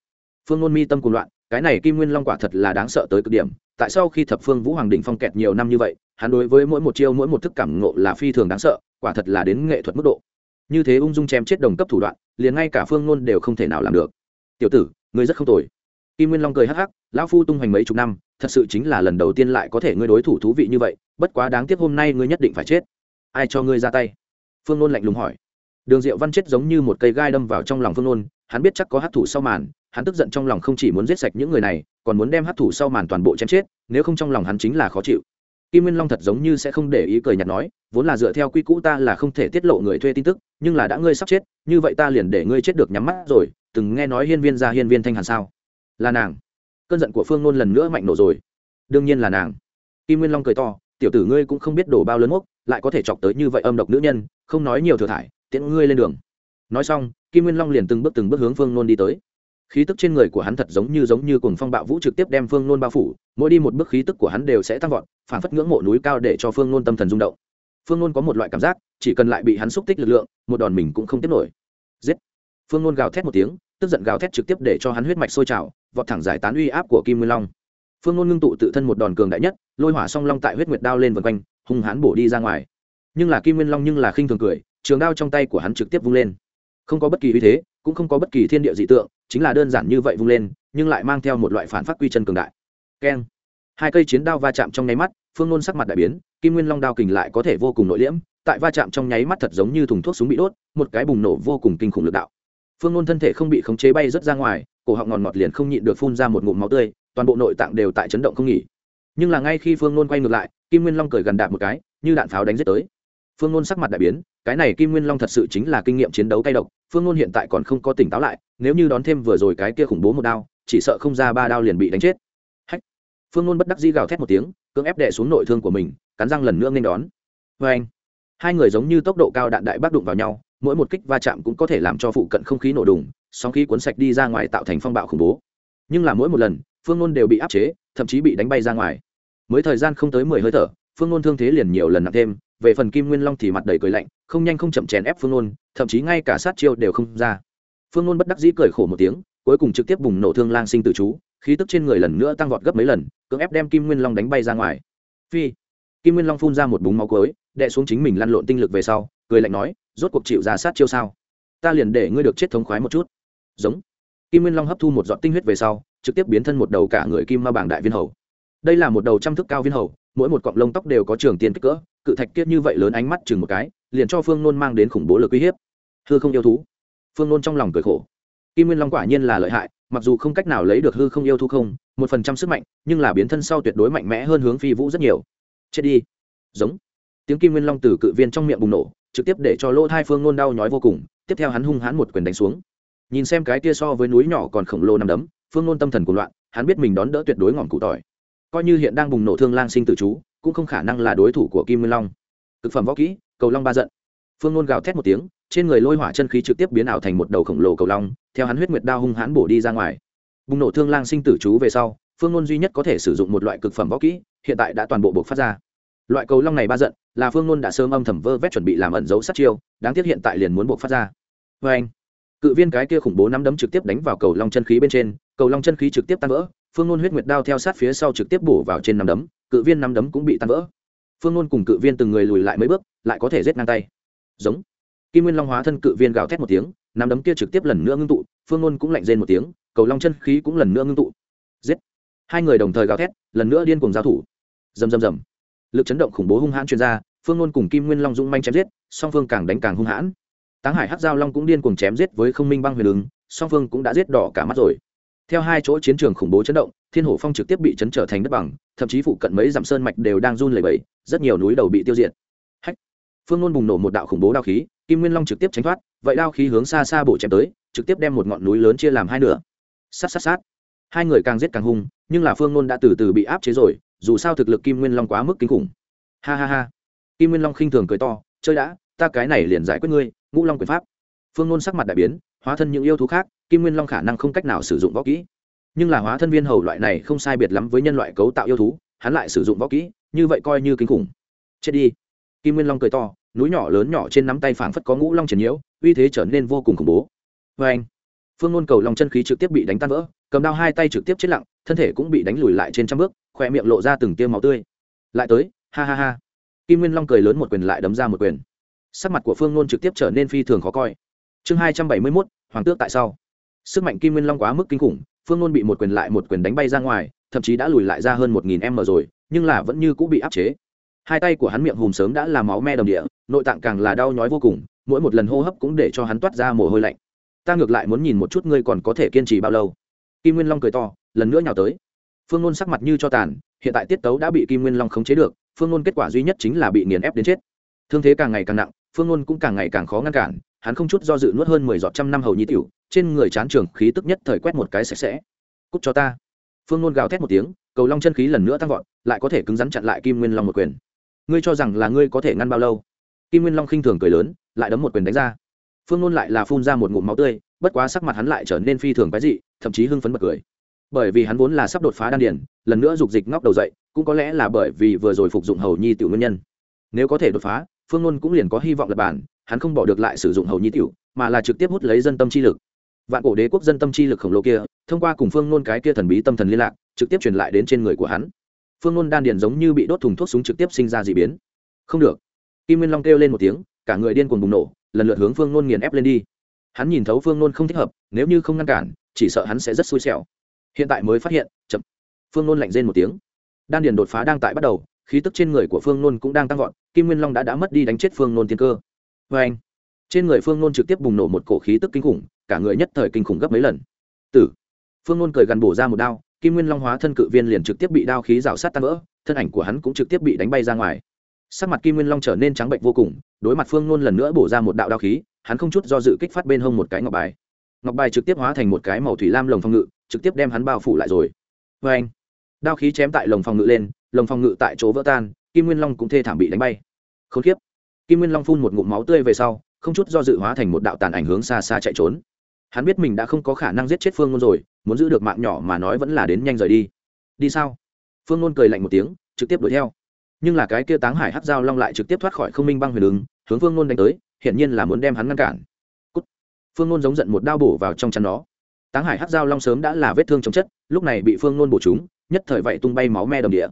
phương nôn mi tâm cùng loạn, cái này kim nguyên long quả thật là đáng sợ tới cực điểm. Tại sao khi thập phương vũ hoàng đình phong kẹt nhiều năm như vậy, hắn đối với mỗi một chiêu, mỗi một thức cảm ngộ là phi thường đáng sợ, quả thật là đến nghệ thuật mức độ. Như thế ung dung chém chết đồng cấp thủ đoạn, liền ngay cả phương nôn đều không thể nào làm được. Tiểu tử, ngươi rất không tồi. Kim nguyên long cười hắc hắc, lão phu tung hoành mấy chục năm, thật sự chính là lần đầu tiên lại có thể ngươi đối thủ thú vị như vậy, bất quá đáng tiếc hôm nay ngươi nhất định phải chết. Ai cho ngươi ra tay? Phương nôn lạnh lùng hỏi đường diệu văn chết giống như một cây gai đâm vào trong lòng phương nôn, hắn biết chắc có hát thủ sau màn hắn tức giận trong lòng không chỉ muốn giết sạch những người này còn muốn đem hát thủ sau màn toàn bộ chém chết nếu không trong lòng hắn chính là khó chịu. Kim nguyên long thật giống như sẽ không để ý cười nhạt nói vốn là dựa theo quy cũ ta là không thể tiết lộ người thuê tin tức nhưng là đã ngươi sắp chết như vậy ta liền để ngươi chết được nhắm mắt rồi từng nghe nói hiên viên ra hiên viên thanh hàn sao? Là nàng. Cơn giận của phương nôn lần nữa mạnh nổ rồi. Đương nhiên là nàng. Kim nguyên long cười to tiểu tử ngươi cũng không biết đổ bao lớn mốc lại có thể chọc tới như vậy âm độc nữ nhân không nói nhiều thừa thải tiễn ngươi lên đường. Nói xong, kim nguyên long liền từng bước từng bước hướng phương nôn đi tới. Khí tức trên người của hắn thật giống như giống như cùng phong bạo vũ trực tiếp đem phương nôn bao phủ, mỗi đi một bước khí tức của hắn đều sẽ tăng vọt, phản phất ngưỡng mộ núi cao để cho phương nôn tâm thần rung động. Phương nôn có một loại cảm giác, chỉ cần lại bị hắn xúc tích lực lượng, một đòn mình cũng không tiếp nổi. Giết! Phương nôn gào thét một tiếng, tức giận gào thét trực tiếp để cho hắn huyết mạch sôi trào, vọt thẳng giải tán uy áp của kim nguyên long. Phương nôn ngưng tụ tự thân một đòn cường đại nhất, lôi hỏa song long tại huyết nguyệt đao lên vân quanh, hung hãn bổ đi ra ngoài. Nhưng là kim nguyên long nhưng là khinh thường cười trường đao trong tay của hắn trực tiếp vung lên. Không có bất kỳ uy thế, cũng không có bất kỳ thiên địa dị tượng, chính là đơn giản như vậy vung lên, nhưng lại mang theo một loại phản phát quy chân cường đại. Keng. Hai cây chiến đao va chạm trong nháy mắt, phương nôn sắc mặt đại biến, kim nguyên long đao kình lại có thể vô cùng nội liễm, tại va chạm trong nháy mắt thật giống như thùng thuốc súng bị đốt, một cái bùng nổ vô cùng kinh khủng lực đạo. Phương nôn thân thể không bị khống chế bay rớt ra ngoài, cổ họng ngọt ngọt liền không nhịn được phun ra một ngụm máu tươi, toàn bộ nội tạng đều tại chấn động không nghỉ. Nhưng là ngay khi phương nôn quay ngược lại, kim nguyên long cười gần đạp một cái, như đạn pháo đánh giết tới phương ngôn sắc mặt đại biến, cái này kim nguyên long thật sự chính là kinh nghiệm chiến đấu cay độc, phương ngôn hiện tại còn không có tỉnh táo lại, nếu như đón thêm vừa rồi cái kia khủng bố một đao, chỉ sợ không ra ba đao liền bị đánh chết. Hách! Phương ngôn bất đắc dĩ gào thét một tiếng, cưỡng ép đệ xuống nội thương của mình, cắn răng lần nữa nên đón. Vê anh, hai người giống như tốc độ cao đạn đại bác đụng vào nhau, mỗi một kích va chạm cũng có thể làm cho phụ cận không khí nổ đùng, sóng khí cuốn sạch đi ra ngoài tạo thành phong bạo khủng bố. Nhưng là mỗi một lần, phương ngôn đều bị áp chế, thậm chí bị đánh bay ra ngoài. Mới thời gian không tới mười hơi thở, phương ngôn thương thế liền nhiều lần nặng thêm về phần kim nguyên long thì mặt đầy cười lạnh, không nhanh không chậm chèn ép phương nôn, thậm chí ngay cả sát chiêu đều không ra. Phương nôn bất đắc dĩ cười khổ một tiếng, cuối cùng trực tiếp bùng nổ thương lang sinh tự chú, khí tức trên người lần nữa tăng vọt gấp mấy lần, cưỡng ép đem kim nguyên long đánh bay ra ngoài. Phi, kim nguyên long phun ra một búng máu cối đệ xuống chính mình lăn lộn tinh lực về sau, cười lạnh nói, rốt cuộc chịu ra sát chiêu sao? Ta liền để ngươi được chết thống khoái một chút. Giống. Kim nguyên long hấp thu một giọt tinh huyết về sau, trực tiếp biến thân một đầu cả người kim ma bảng đại viên hầu. Đây là một đầu trăm thức cao viên hầu mỗi một cọng lông tóc đều có trường tiền kích cỡ, cự thạch kiết như vậy lớn ánh mắt chừng một cái, liền cho phương nôn mang đến khủng bố lực uy hiếp. Hư không yêu thú. Phương nôn trong lòng cười khổ. Kim nguyên long quả nhiên là lợi hại, mặc dù không cách nào lấy được hư không yêu thú không, một phần trăm sức mạnh, nhưng là biến thân sau tuyệt đối mạnh mẽ hơn hướng phi vũ rất nhiều. Chết đi. Giống. Tiếng kim nguyên long từ cự viên trong miệng bùng nổ, trực tiếp để cho lỗ thai phương nôn đau nhói vô cùng, tiếp theo hắn hung hãn một quyền đánh xuống. Nhìn xem cái kia so với núi nhỏ còn khổng lồ nằm đấm, phương nôn tâm thần cuồng loạn, hắn biết mình đón đỡ tuyệt đối ngọn cụ tỏi coi như hiện đang bùng nổ thương lang sinh tử chú, cũng không khả năng là đối thủ của kim nguyên long. Thực phẩm võ kỹ, cầu long ba giận. Phương nôn gào thét một tiếng, trên người lôi hỏa chân khí trực tiếp biến ảo thành một đầu khổng lồ cầu long, theo hắn huyết nguyệt đao hung hãn bổ đi ra ngoài. Bùng nổ thương lang sinh tử chú về sau, phương nôn duy nhất có thể sử dụng một loại cực phẩm võ kỹ, hiện tại đã toàn bộ buộc phát ra. Loại cầu long này ba giận, là phương nôn đã sớm âm thầm vơ vét chuẩn bị làm ẩn dấu sát chiêu, đáng tiếc hiện tại liền muốn buộc phát ra. Vê anh cự viên cái kia khủng bố nắm đấm trực tiếp đánh vào cầu long chân khí bên trên, cầu long chân khí trực tiếp tan vỡ phương nôn huyết nguyệt đao theo sát phía sau trực tiếp bổ vào trên nắm đấm, cự viên nắm đấm cũng bị tan vỡ. Phương nôn cùng cự viên từng người lùi lại mấy bước, lại có thể giết ngang tay. Giống. Kim nguyên long hóa thân cự viên gào thét một tiếng, nắm đấm kia trực tiếp lần nữa ngưng tụ, phương nôn cũng lạnh rên một tiếng, cầu long chân khí cũng lần nữa ngưng tụ. Giết. Hai người đồng thời gào thét, lần nữa điên cùng giao thủ. Rầm rầm rầm. Lực chấn động khủng bố hung hãn chuyên gia phương nôn cùng kim nguyên long dũng manh chém giết, song phương càng đánh càng hung hãn. Táng hải hát giao long cũng điên cùng chém giết với không minh băng huyền ứng, song phương cũng đã giết đỏ cả mắt rồi theo hai chỗ chiến trường khủng bố chấn động, thiên hổ phong trực tiếp bị chấn trở thành đất bằng, thậm chí phụ cận mấy dặm sơn mạch đều đang run lẩy bẩy, rất nhiều núi đầu bị tiêu diệt. Hách! Phương nôn bùng nổ một đạo khủng bố đao khí, kim nguyên long trực tiếp tránh thoát, vậy đao khí hướng xa xa bổ chém tới, trực tiếp đem một ngọn núi lớn chia làm hai nửa. Sát sát sát! Hai người càng giết càng hung, nhưng là phương nôn đã từ từ bị áp chế rồi, dù sao thực lực kim nguyên long quá mức kinh khủng. Ha ha ha! Kim nguyên long khinh thường cười to, chơi đã, ta cái này liền giải quyết ngươi, ngũ long quyền pháp. Phương nôn sắc mặt đại biến, hóa thân những yêu thú khác kim nguyên long khả năng không cách nào sử dụng võ kỹ. Nhưng là hóa thân viên hầu loại này không sai biệt lắm với nhân loại cấu tạo yêu thú, hắn lại sử dụng võ kỹ, như vậy coi như kinh khủng. Chết đi. Kim nguyên long cười to, núi nhỏ lớn nhỏ trên nắm tay phảng phất có ngũ long triển nhiễu, uy thế trở nên vô cùng khủng bố. Vê anh, phương ngôn cầu long chân khí trực tiếp bị đánh tan vỡ, cầm đao hai tay trực tiếp chết lặng, thân thể cũng bị đánh lùi lại trên trăm bước khoe miệng lộ ra từng tiêu máu tươi. Lại tới, ha ha ha. Kim nguyên long cười lớn một quyền lại đấm ra một quyền. Sắc mặt của phương ngôn trực tiếp trở nên phi thường khó coi. Chương hai trăm bảy mươi mốt, hoàng tước tại sao? Sức mạnh kim nguyên long quá mức kinh khủng, phương nôn bị một quyền lại một quyền đánh bay ra ngoài, thậm chí đã lùi lại ra hơn một nghìn m rồi, nhưng là vẫn như cũng bị áp chế. Hai tay của hắn miệng hùm sớm đã làm máu me đồng địa, nội tạng càng là đau nhói vô cùng, mỗi một lần hô hấp cũng để cho hắn toát ra mồ hôi lạnh. Ta ngược lại muốn nhìn một chút ngươi còn có thể kiên trì bao lâu. Kim nguyên long cười to, lần nữa nhào tới. Phương nôn sắc mặt như cho tàn, hiện tại tiết tấu đã bị kim nguyên long khống chế được, phương nôn kết quả duy nhất chính là bị nghiền ép đến chết. Thương thế càng ngày càng nặng, phương nôn cũng càng ngày càng khó ngăn cản hắn không chút do dự nuốt hơn mười giọt trăm năm hầu nhi tiểu trên người chán trường khí tức nhất thời quét một cái sạch sẽ. Cút cho ta. Phương nôn gào thét một tiếng cầu long chân khí lần nữa tăng vọt lại có thể cứng rắn chặn lại kim nguyên long một quyền. Ngươi cho rằng là ngươi có thể ngăn bao lâu? Kim nguyên long khinh thường cười lớn lại đấm một quyền đánh ra. Phương nôn lại là phun ra một ngụm máu tươi bất quá sắc mặt hắn lại trở nên phi thường quái dị thậm chí hưng phấn bật cười. Bởi vì hắn vốn là sắp đột phá đan điển, lần nữa dục dịch ngóc đầu dậy cũng có lẽ là bởi vì vừa rồi phục dụng hầu nhi tiểu nguyên nhân. Nếu có thể đột phá phương nôn cũng liền có hy vọng lập bản hắn không bỏ được lại sử dụng hầu nhi tiểu, mà là trực tiếp hút lấy dân tâm chi lực. Vạn cổ đế quốc dân tâm chi lực khổng lồ kia, thông qua cùng phương nôn cái kia thần bí tâm thần liên lạc, trực tiếp truyền lại đến trên người của hắn. Phương nôn đan điền giống như bị đốt thùng thuốc súng trực tiếp sinh ra d ị biến. Không được. Kim nguyên long kêu lên một tiếng, cả người điên cuồng bùng nổ, lần lượt hướng phương nôn nghiền ép lên đi. Hắn nhìn thấu phương nôn không thích hợp, nếu như không ngăn cản, chỉ sợ hắn sẽ rất xui xẻo. Hiện tại mới phát hiện, chậm. Phương nôn lạnh rên một tiếng. Đan điền đột phá đang tại bắt đầu, khí tức trên người của phương nôn cũng đang tăng vọt, kim nguyên long đã đã mất đi đánh chết phương nôn tiên cơ vê anh. Trên người phương nôn trực tiếp bùng nổ một cổ khí tức kinh khủng, cả người nhất thời kinh khủng gấp mấy lần. Tử. Phương nôn cười gần bổ ra một đao, kim nguyên long hóa thân cự viên liền trực tiếp bị đao khí rào sát tan vỡ, thân ảnh của hắn cũng trực tiếp bị đánh bay ra ngoài. Sắc mặt kim nguyên long trở nên trắng bệnh vô cùng, đối mặt phương nôn lần nữa bổ ra một đạo đao khí, hắn không chút do dự kích phát bên hông một cái ngọc bài. Ngọc bài trực tiếp hóa thành một cái màu thủy lam lồng phòng ngự, trực tiếp đem hắn bao phủ lại rồi. Vê anh. Đao khí chém tại lồng phòng ngự lên, lồng phòng ngự tại chỗ vỡ tan, kim nguyên long cũng thê thảm bị đánh bay. K h ố n k i ế p kim nguyên long phun một ngụm máu tươi về sau, không chút do dự hóa thành một đạo tàn ảnh hướng xa xa chạy trốn. Hắn biết mình đã không có khả năng giết chết phương ngôn rồi, muốn giữ được mạng nhỏ mà nói vẫn là đến nhanh rời đi. Đi sao? Phương ngôn cười lạnh một tiếng, trực tiếp đuổi theo. Nhưng là cái kia táng hải hát dao long lại trực tiếp thoát khỏi không minh băng huyền ứng, hướng phương ngôn đánh tới, hiển nhiên là muốn đem hắn ngăn cản. Cút. phương ngôn giống giận một đao bổ vào trong chắn nó táng hải hát dao long sớm đã là vết thương chống chất, lúc này bị phương ngôn bổ chúng nhất thời vậy tung bay máu me đầm địa.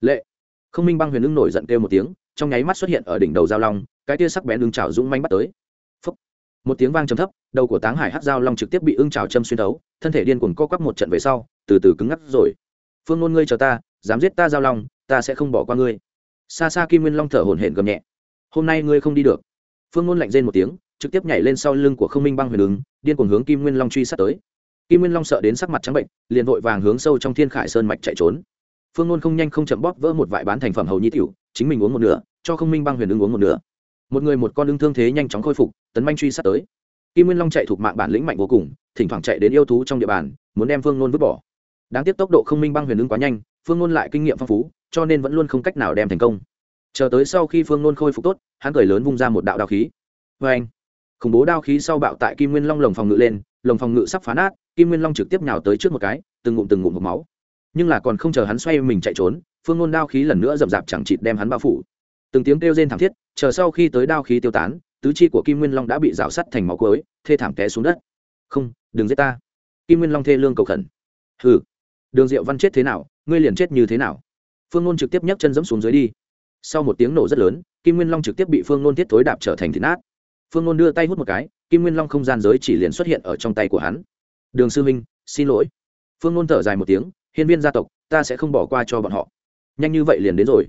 Lệ. Không minh băng huyền ứng nổi giận kêu một tiếng trong nháy mắt xuất hiện ở đỉnh đầu giao long, cái tia sắc bén ưng trào dũng manh bắt tới. Phúc. một tiếng vang trầm thấp, đầu của táng hải hát giao long trực tiếp bị ưng trào châm xuyên thấu, thân thể điên cuồng co quắp một trận về sau, từ từ cứng ngắc rồi. Phương ngôn ngươi chờ ta, dám giết ta giao long, ta sẽ không bỏ qua ngươi. Xa xa kim nguyên long thở hổn hển gầm nhẹ. Hôm nay ngươi không đi được. Phương ngôn lạnh rên một tiếng, trực tiếp nhảy lên sau lưng của không minh băng huyền ứng, điên cuồng hướng kim nguyên long truy sát tới. Kim nguyên long sợ đến sắc mặt trắng bệnh, liền vội vàng hướng sâu trong thiên khải sơn mạch chạy trốn. Phương ngôn không nhanh không chậm bóp vỡ một vải bán thành phẩm hầu nhi tiểu chính mình uống một nửa, cho không minh băng huyền ưng uống một nửa. Một người một con ưng thương thế nhanh chóng khôi phục, tấn manh truy sát tới. Kim nguyên long chạy thuộc mạng bản lĩnh mạnh vô cùng, thỉnh thoảng chạy đến yêu thú trong địa bàn, muốn đem phương Nôn vứt bỏ. Đáng tiếc tốc độ không minh băng huyền ưng quá nhanh, phương Nôn lại kinh nghiệm phong phú, cho nên vẫn luôn không cách nào đem thành công. Chờ tới sau khi phương Nôn khôi phục tốt, hắn cười lớn vung ra một đạo đao khí. Vê anh khủng bố đao khí sau bạo tại kim nguyên long lồng phòng ngự lên, lồng phòng ngự sắp phá nát, kim nguyên long trực tiếp nhào tới trước một cái, từng ngụm từng ngụm một máu. Nhưng là còn không chờ hắn xoay mình chạy trốn phương nôn đao khí lần nữa rậm rạp chẳng chịt đem hắn bao phủ. Từng tiếng kêu rên thảm thiết, chờ sau khi tới đao khí tiêu tán, tứ chi của kim nguyên long đã bị rào sắt thành máu cối thê thảm té xuống đất. Không, đừng giết ta. Kim nguyên long thê lương cầu khẩn. Hừ, đường diệu văn chết thế nào, ngươi liền chết như thế nào? Phương nôn trực tiếp nhấc chân dẫm xuống dưới đi. Sau một tiếng nổ rất lớn, kim nguyên long trực tiếp bị phương nôn thiết thối đạp trở thành thịt nát. Phương nôn đưa tay hút một cái, kim nguyên long không gian giới chỉ liền xuất hiện ở trong tay của hắn. Đường sư minh xin lỗi. Phương nôn thở dài một tiếng, hiên viên gia tộc, ta sẽ không bỏ qua cho bọn họ nhanh như vậy liền đến rồi.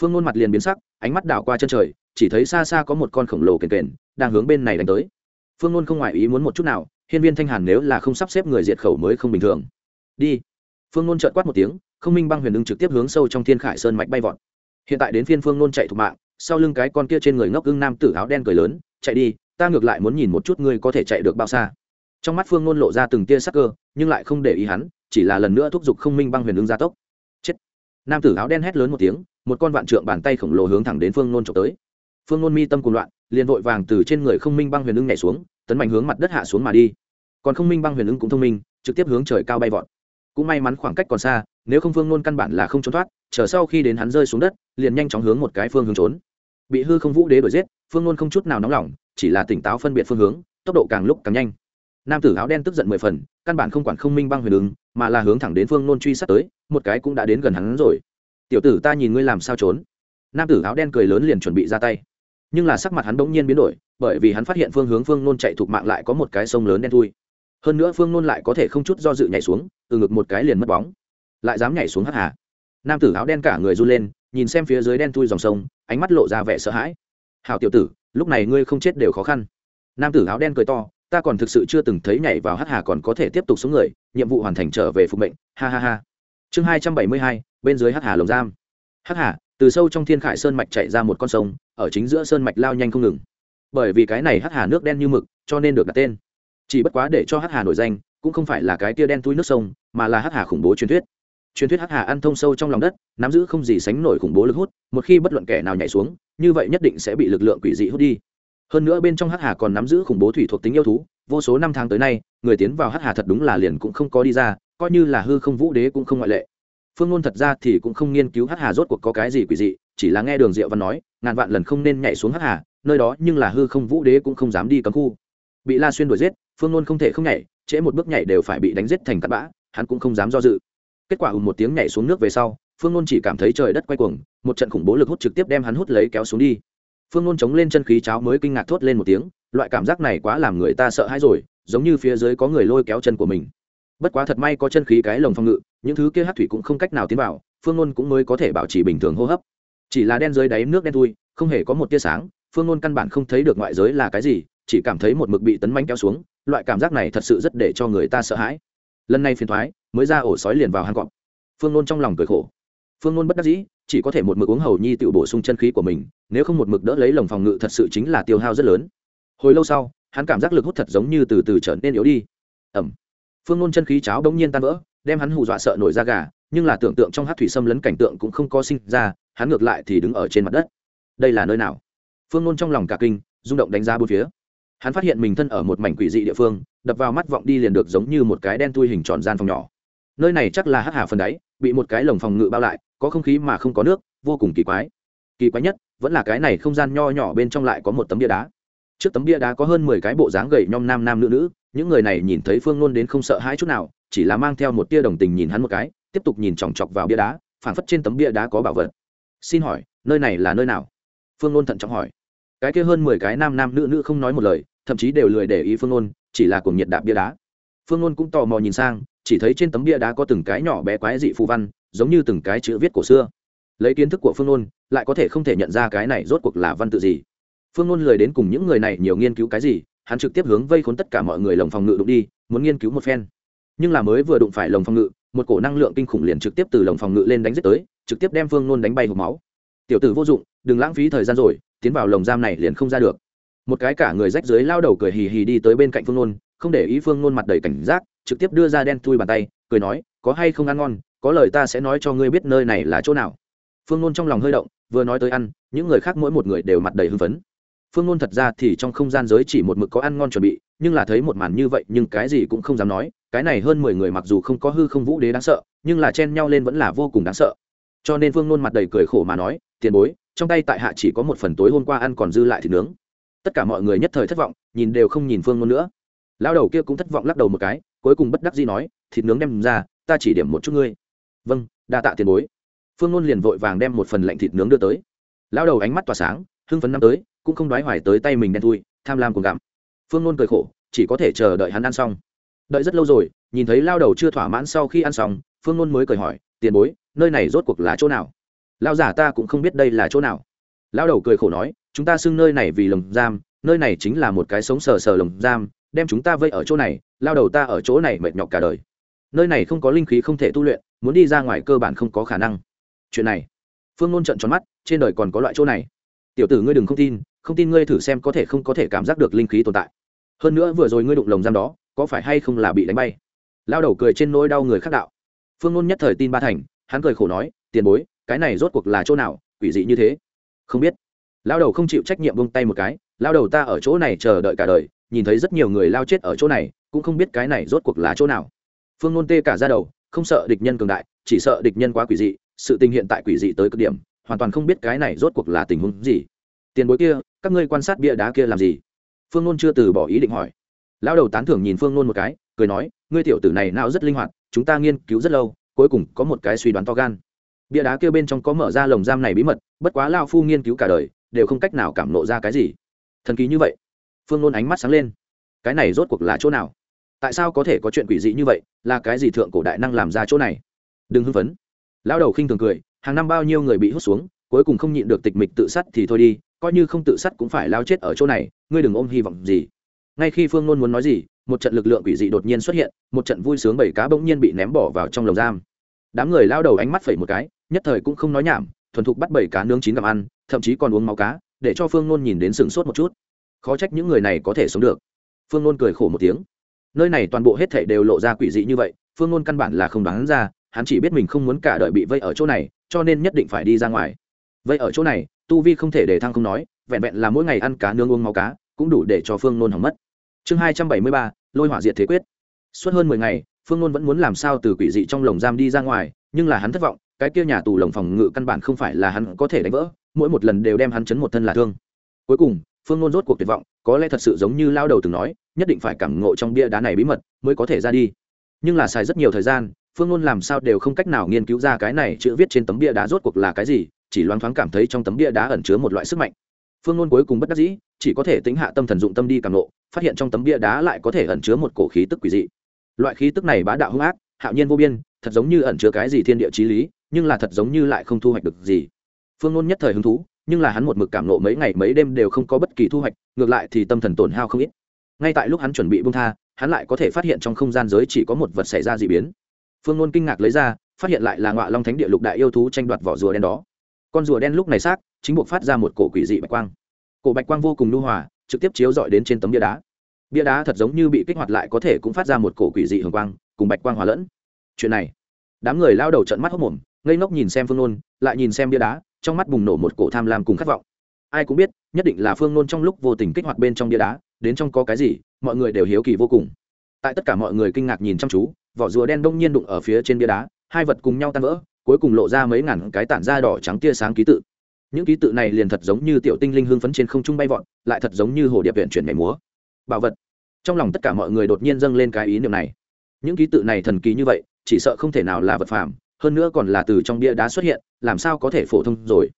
Phương ngôn mặt liền biến sắc, ánh mắt đảo qua chân trời, chỉ thấy xa xa có một con khổng lồ kền kền đang hướng bên này đánh tới. Phương ngôn không ngoại ý muốn một chút nào, hiên viên thanh hàn nếu là không sắp xếp người diệt khẩu mới không bình thường. Đi. Phương ngôn trợn quát một tiếng, không minh băng huyền ưng trực tiếp hướng sâu trong thiên khải sơn mạch bay vọt. Hiện tại đến phiên phương ngôn chạy thục mạng, sau lưng cái con kia trên người ngốc ưng nam tử áo đen cười lớn, chạy đi, ta ngược lại muốn nhìn một chút ngươi có thể chạy được bao xa. Trong mắt phương ngôn lộ ra từng tia sắc cơ, nhưng lại không để ý hắn, chỉ là lần nữa thúc giục không minh băng huyền ưng gia tốc nam tử áo đen hét lớn một tiếng, một con vạn trượng bàn tay khổng lồ hướng thẳng đến phương Nôn trộm tới. Phương Nôn mi tâm cùng loạn, liền vội vàng từ trên người không minh băng huyền ưng nhảy xuống, tấn mạnh hướng mặt đất hạ xuống mà đi. Còn không minh băng huyền ưng cũng thông minh, trực tiếp hướng trời cao bay vọt. Cũng may mắn khoảng cách còn xa, nếu không phương Nôn căn bản là không trốn thoát, chờ sau khi đến hắn rơi xuống đất, liền nhanh chóng hướng một cái phương hướng trốn. Bị hư không vũ đế đuổi giết, phương Nôn không chút nào nóng lòng, chỉ là tỉnh táo phân biệt phương hướng, tốc độ càng lúc càng nhanh. Nam tử áo đen tức giận mười phần, căn bản không quản không minh băng huyền ứng mà là hướng thẳng đến phương nôn truy sát tới, một cái cũng đã đến gần hắn rồi. Tiểu tử ta nhìn ngươi làm sao trốn. Nam tử áo đen cười lớn liền chuẩn bị ra tay. Nhưng là sắc mặt hắn bỗng nhiên biến đổi, bởi vì hắn phát hiện phương hướng phương nôn chạy thuộc mạng lại có một cái sông lớn đen thui. Hơn nữa phương nôn lại có thể không chút do dự nhảy xuống, từ ngực một cái liền mất bóng. Lại dám nhảy xuống hắc hà. Nam tử áo đen cả người run lên, nhìn xem phía dưới đen thui dòng sông, ánh mắt lộ ra vẻ sợ hãi. Hào tiểu tử, lúc này ngươi không chết đều khó khăn. Nam tử áo đen cười to ta còn thực sự chưa từng thấy nhảy vào hắc hà còn có thể tiếp tục xuống người, nhiệm vụ hoàn thành trở về phục mệnh, ha ha ha. Chương hai trăm bảy mươi hai, bên dưới hắc hà lồng giam. Hắc hà, từ sâu trong thiên khải sơn mạch chạy ra một con sông, ở chính giữa sơn mạch lao nhanh không ngừng. Bởi vì cái này hắc hà nước đen như mực, cho nên được đặt tên. Chỉ bất quá để cho hắc hà nổi danh, cũng không phải là cái tia đen túi nước sông, mà là hắc hà khủng bố truyền thuyết. Truyền thuyết hắc hà ăn thông sâu trong lòng đất, nắm giữ không gì sánh nổi khủng bố lực hút, một khi bất luận kẻ nào nhảy xuống, như vậy nhất định sẽ bị lực lượng quỷ dị hút đi hơn nữa bên trong hắc hà còn nắm giữ khủng bố thủy thuộc tính yêu thú, vô số năm tháng tới nay, người tiến vào hắc hà thật đúng là liền cũng không có đi ra, coi như là hư không vũ đế cũng không ngoại lệ. Phương ngôn thật ra thì cũng không nghiên cứu hắc hà rốt cuộc có cái gì quỷ dị, chỉ là nghe đường diệu văn nói, ngàn vạn lần không nên nhảy xuống hắc hà, nơi đó nhưng là hư không vũ đế cũng không dám đi cấm khu. Bị la xuyên đuổi giết, phương ngôn không thể không nhảy, trễ một bước nhảy đều phải bị đánh giết thành tạt bã, hắn cũng không dám do dự. Kết quả ùm một tiếng nhảy xuống nước về sau, phương ngôn chỉ cảm thấy trời đất quay cuồng, một trận khủng bố lực hút trực tiếp đem hắn hút lấy kéo xuống đi phương nôn chống lên chân khí cháo mới kinh ngạc thốt lên một tiếng, loại cảm giác này quá làm người ta sợ hãi rồi, giống như phía dưới có người lôi kéo chân của mình. Bất quá thật may có chân khí cái lồng phòng ngự, những thứ kia hát thủy cũng không cách nào tiến vào, phương nôn cũng mới có thể bảo trì bình thường hô hấp. Chỉ là đen dưới đáy nước đen thui, không hề có một tia sáng, phương nôn căn bản không thấy được ngoại giới là cái gì, chỉ cảm thấy một mực bị tấn manh kéo xuống, loại cảm giác này thật sự rất để cho người ta sợ hãi. Lần này phiền thoái, mới ra ổ sói liền vào hang cọp. Phương nôn trong lòng cười khổ. Phương nôn bất đắc dĩ chỉ có thể một mực uống hầu nhi tự bổ sung chân khí của mình, nếu không một mực đỡ lấy lồng phòng ngự thật sự chính là tiêu hao rất lớn. Hồi lâu sau, hắn cảm giác lực hút thật giống như từ từ trở nên yếu đi. Ẩm. Phương nôn chân khí cháo bỗng nhiên tan vỡ, đem hắn hù dọa sợ nổi da gà, nhưng là tưởng tượng trong hát thủy xâm lấn cảnh tượng cũng không có sinh ra, hắn ngược lại thì đứng ở trên mặt đất. Đây là nơi nào? Phương nôn trong lòng cả kinh, rung động đánh giá bốn phía. Hắn phát hiện mình thân ở một mảnh quỷ dị địa phương, đập vào mắt vọng đi liền được giống như một cái đen tui hình tròn gian phòng nhỏ nơi này chắc là hắc hà phần đáy, bị một cái lồng phòng ngự bao lại, có không khí mà không có nước, vô cùng kỳ quái. Kỳ quái nhất, vẫn là cái này không gian nho nhỏ bên trong lại có một tấm bia đá. Trước tấm bia đá có hơn mười cái bộ dáng gầy nhom nam nam nữ nữ, những người này nhìn thấy phương nôn đến không sợ hãi chút nào, chỉ là mang theo một tia đồng tình nhìn hắn một cái, tiếp tục nhìn chòng chọc vào bia đá, phảng phất trên tấm bia đá có bảo vật. Xin hỏi, nơi này là nơi nào? Phương nôn thận trọng hỏi. Cái kia hơn mười cái nam nam nữ nữ không nói một lời, thậm chí đều lười để ý phương nôn chỉ là cuồng nhiệt đạp bia đá. Phương nôn cũng tò mò nhìn sang chỉ thấy trên tấm bia đá có từng cái nhỏ bé quái dị phù văn, giống như từng cái chữ viết cổ xưa. Lấy kiến thức của phương nôn, lại có thể không thể nhận ra cái này rốt cuộc là văn tự gì. Phương nôn lười đến cùng những người này nhiều nghiên cứu cái gì, hắn trực tiếp hướng vây khốn tất cả mọi người lồng phòng ngự đụng đi, muốn nghiên cứu một phen. Nhưng là mới vừa đụng phải lồng phòng ngự, một cổ năng lượng kinh khủng liền trực tiếp từ lồng phòng ngự lên đánh giết tới, trực tiếp đem phương nôn đánh bay hộp máu. Tiểu tử vô dụng, đừng lãng phí thời gian rồi, tiến vào lồng giam này liền không ra được. Một cái cả người rách dưới lao đầu cười hì hì đi tới bên cạnh phương nôn, không để ý phương nôn mặt đầy cảnh giác trực tiếp đưa ra đen thui bàn tay, cười nói, có hay không ăn ngon, có lời ta sẽ nói cho ngươi biết nơi này là chỗ nào. Phương nôn trong lòng hơi động, vừa nói tới ăn, những người khác mỗi một người đều mặt đầy hưng phấn. Phương nôn thật ra thì trong không gian giới chỉ một mực có ăn ngon chuẩn bị, nhưng là thấy một màn như vậy, nhưng cái gì cũng không dám nói, cái này hơn mười người mặc dù không có hư không vũ đế đáng sợ, nhưng là chen nhau lên vẫn là vô cùng đáng sợ. Cho nên phương nôn mặt đầy cười khổ mà nói, tiền bối, trong tay tại hạ chỉ có một phần tối hôm qua ăn còn dư lại thịt nướng. Tất cả mọi người nhất thời thất vọng, nhìn đều không nhìn phương nôn nữa. Lao đầu kia cũng thất vọng lắc đầu một cái cuối cùng bất đắc dĩ nói, thịt nướng đem ra, ta chỉ điểm một chút ngươi. Vâng đa tạ tiền bối. Phương nôn liền vội vàng đem một phần lạnh thịt nướng đưa tới. Lao đầu ánh mắt tỏa sáng, hưng phấn năm tới, cũng không đoái hoài tới tay mình đen thui, tham lam cùng gặm. Phương nôn cười khổ, chỉ có thể chờ đợi hắn ăn xong. Đợi rất lâu rồi, nhìn thấy lao đầu chưa thỏa mãn sau khi ăn xong, phương nôn mới cười hỏi, tiền bối, nơi này rốt cuộc là chỗ nào? Lao giả ta cũng không biết đây là chỗ nào. Lao đầu cười khổ nói, chúng ta xưng nơi này vì lồng giam, nơi này chính là một cái sống sờ sờ lồng giam, đem chúng ta vây ở chỗ này lao đầu ta ở chỗ này mệt nhọc cả đời. Nơi này không có linh khí không thể tu luyện, muốn đi ra ngoài cơ bản không có khả năng. Chuyện này, phương nôn trận tròn mắt, trên đời còn có loại chỗ này. Tiểu tử ngươi đừng không tin không tin ngươi thử xem có thể không có thể cảm giác được linh khí tồn tại. Hơn nữa vừa rồi ngươi đụng lồng giam đó, có phải hay không là bị đánh bay? Lao đầu cười trên nỗi đau người khác đạo. Phương nôn nhất thời tin ba thành, hắn cười khổ nói, tiền bối, cái này rốt cuộc là chỗ nào, quỷ dị như thế? Không biết. Lao đầu không chịu trách nhiệm bông tay một cái, lao đầu ta ở chỗ này chờ đợi cả đời, nhìn thấy rất nhiều người lao chết ở chỗ này cũng không biết cái này rốt cuộc là chỗ nào. Phương nôn tê cả ra đầu, không sợ địch nhân cường đại, chỉ sợ địch nhân quá quỷ dị, sự tình hiện tại quỷ dị tới cực điểm, hoàn toàn không biết cái này rốt cuộc là tình huống gì. Tiền bối kia, các ngươi quan sát bia đá kia làm gì? Phương nôn chưa từ bỏ ý định hỏi. Lão đầu tán thưởng nhìn phương nôn một cái, cười nói, ngươi tiểu tử này não rất linh hoạt, chúng ta nghiên cứu rất lâu, cuối cùng có một cái suy đoán to gan. Bia đá kia bên trong có mở ra lồng giam này bí mật, bất quá lao phu nghiên cứu cả đời, đều không cách nào cảm nộ ra cái gì. Thần kỳ như vậy. Phương nôn ánh mắt sáng lên. Cái này rốt cuộc là chỗ nào? Tại sao có thể có chuyện quỷ dị như vậy, là cái gì thượng cổ đại năng làm ra chỗ này? Đừng hưng phấn. Lão đầu khinh thường cười, hàng năm bao nhiêu người bị hút xuống, cuối cùng không nhịn được tịch mịch tự sát thì thôi đi, coi như không tự sát cũng phải lao chết ở chỗ này, ngươi đừng ôm hy vọng gì. Ngay khi phương nôn muốn nói gì, một trận lực lượng quỷ dị đột nhiên xuất hiện, một trận vui sướng bảy cá bỗng nhiên bị ném bỏ vào trong lồng giam. Đám người lao đầu ánh mắt phẩy một cái, nhất thời cũng không nói nhảm, thuần thục bắt bảy cá nướng chín gặm ăn, thậm chí còn uống máu cá, để cho phương nôn nhìn đến sừng sốt một chút. Khó trách những người này có thể sống được. Phương nôn cười khổ một tiếng nơi này toàn bộ hết thảy đều lộ ra quỷ dị như vậy, phương ngôn căn bản là không đoán ra, hắn chỉ biết mình không muốn cả đời bị vây ở chỗ này, cho nên nhất định phải đi ra ngoài. Vây ở chỗ này, tu vi không thể để thăng không nói, vẹn vẹn là mỗi ngày ăn cá, nướng uống máu cá, cũng đủ để cho phương nôn hỏng mất. Chương hai trăm bảy mươi ba, lôi hỏa diệt thế quyết. Suốt hơn mười ngày, phương nôn vẫn muốn làm sao từ quỷ dị trong lồng giam đi ra ngoài, nhưng là hắn thất vọng, cái kia nhà tù lồng phòng ngự căn bản không phải là hắn có thể đánh vỡ, mỗi một lần đều đem hắn chấn một thân là thương. Cuối cùng, phương nôn rốt cuộc tuyệt vọng có lẽ thật sự giống như lao đầu từng nói nhất định phải cảm ngộ trong bia đá này bí mật mới có thể ra đi. Nhưng là xài rất nhiều thời gian phương ngôn làm sao đều không cách nào nghiên cứu ra cái này chữ viết trên tấm bia đá rốt cuộc là cái gì chỉ loáng thoáng cảm thấy trong tấm bia đá ẩn chứa một loại sức mạnh. Phương ngôn cuối cùng bất đắc dĩ chỉ có thể tính hạ tâm thần dụng tâm đi cảm ngộ, phát hiện trong tấm bia đá lại có thể ẩn chứa một cổ khí tức quỷ dị. Loại khí tức này bá đạo hung ác hạo nhiên vô biên thật giống như ẩn chứa cái gì thiên địa trí lý nhưng là thật giống như lại không thu hoạch được gì. Phương ngôn nhất thời hứng thú nhưng là hắn một mực cảm nộ mấy ngày mấy đêm đều không có bất kỳ thu hoạch, ngược lại thì tâm thần tổn hao không ít. Ngay tại lúc hắn chuẩn bị bung tha, hắn lại có thể phát hiện trong không gian giới chỉ có một vật xảy ra d ị biến. Phương nôn kinh ngạc lấy ra, phát hiện lại là ngọa long thánh địa lục đại yêu thú tranh đoạt vỏ rùa đen đó. Con rùa đen lúc này xác, chính buộc phát ra một cổ quỷ dị bạch quang. Cổ bạch quang vô cùng lưu hòa, trực tiếp chiếu dọi đến trên tấm bia đá. Bia đá thật giống như bị kích hoạt lại có thể cũng phát ra một cổ quỷ dị hồng quang, cùng bạch quang hòa lẫn. Chuyện này, đám người lao đầu trận mắt hốc mồm, ngây ngốc nhìn xem phương nôn, lại nhìn xem bia đá trong mắt bùng nổ một cổ tham lam cùng khát vọng. Ai cũng biết, nhất định là phương nôn trong lúc vô tình kích hoạt bên trong bia đá, đến trong có cái gì, mọi người đều hiếu kỳ vô cùng. Tại tất cả mọi người kinh ngạc nhìn chăm chú, vỏ rùa đen đông nhiên đụng ở phía trên bia đá, hai vật cùng nhau tan vỡ, cuối cùng lộ ra mấy ngàn cái tản da đỏ trắng tia sáng ký tự. Những ký tự này liền thật giống như tiểu tinh linh hương phấn trên không trung bay vọt, lại thật giống như hồ điệp viện chuyển nhảy múa. Bảo vật. Trong lòng tất cả mọi người đột nhiên dâng lên cái ý niệm này. Những ký tự này thần kỳ như vậy, chỉ sợ không thể nào là vật phàm hơn nữa còn là từ trong bia đá xuất hiện, làm sao có thể phổ thông rồi?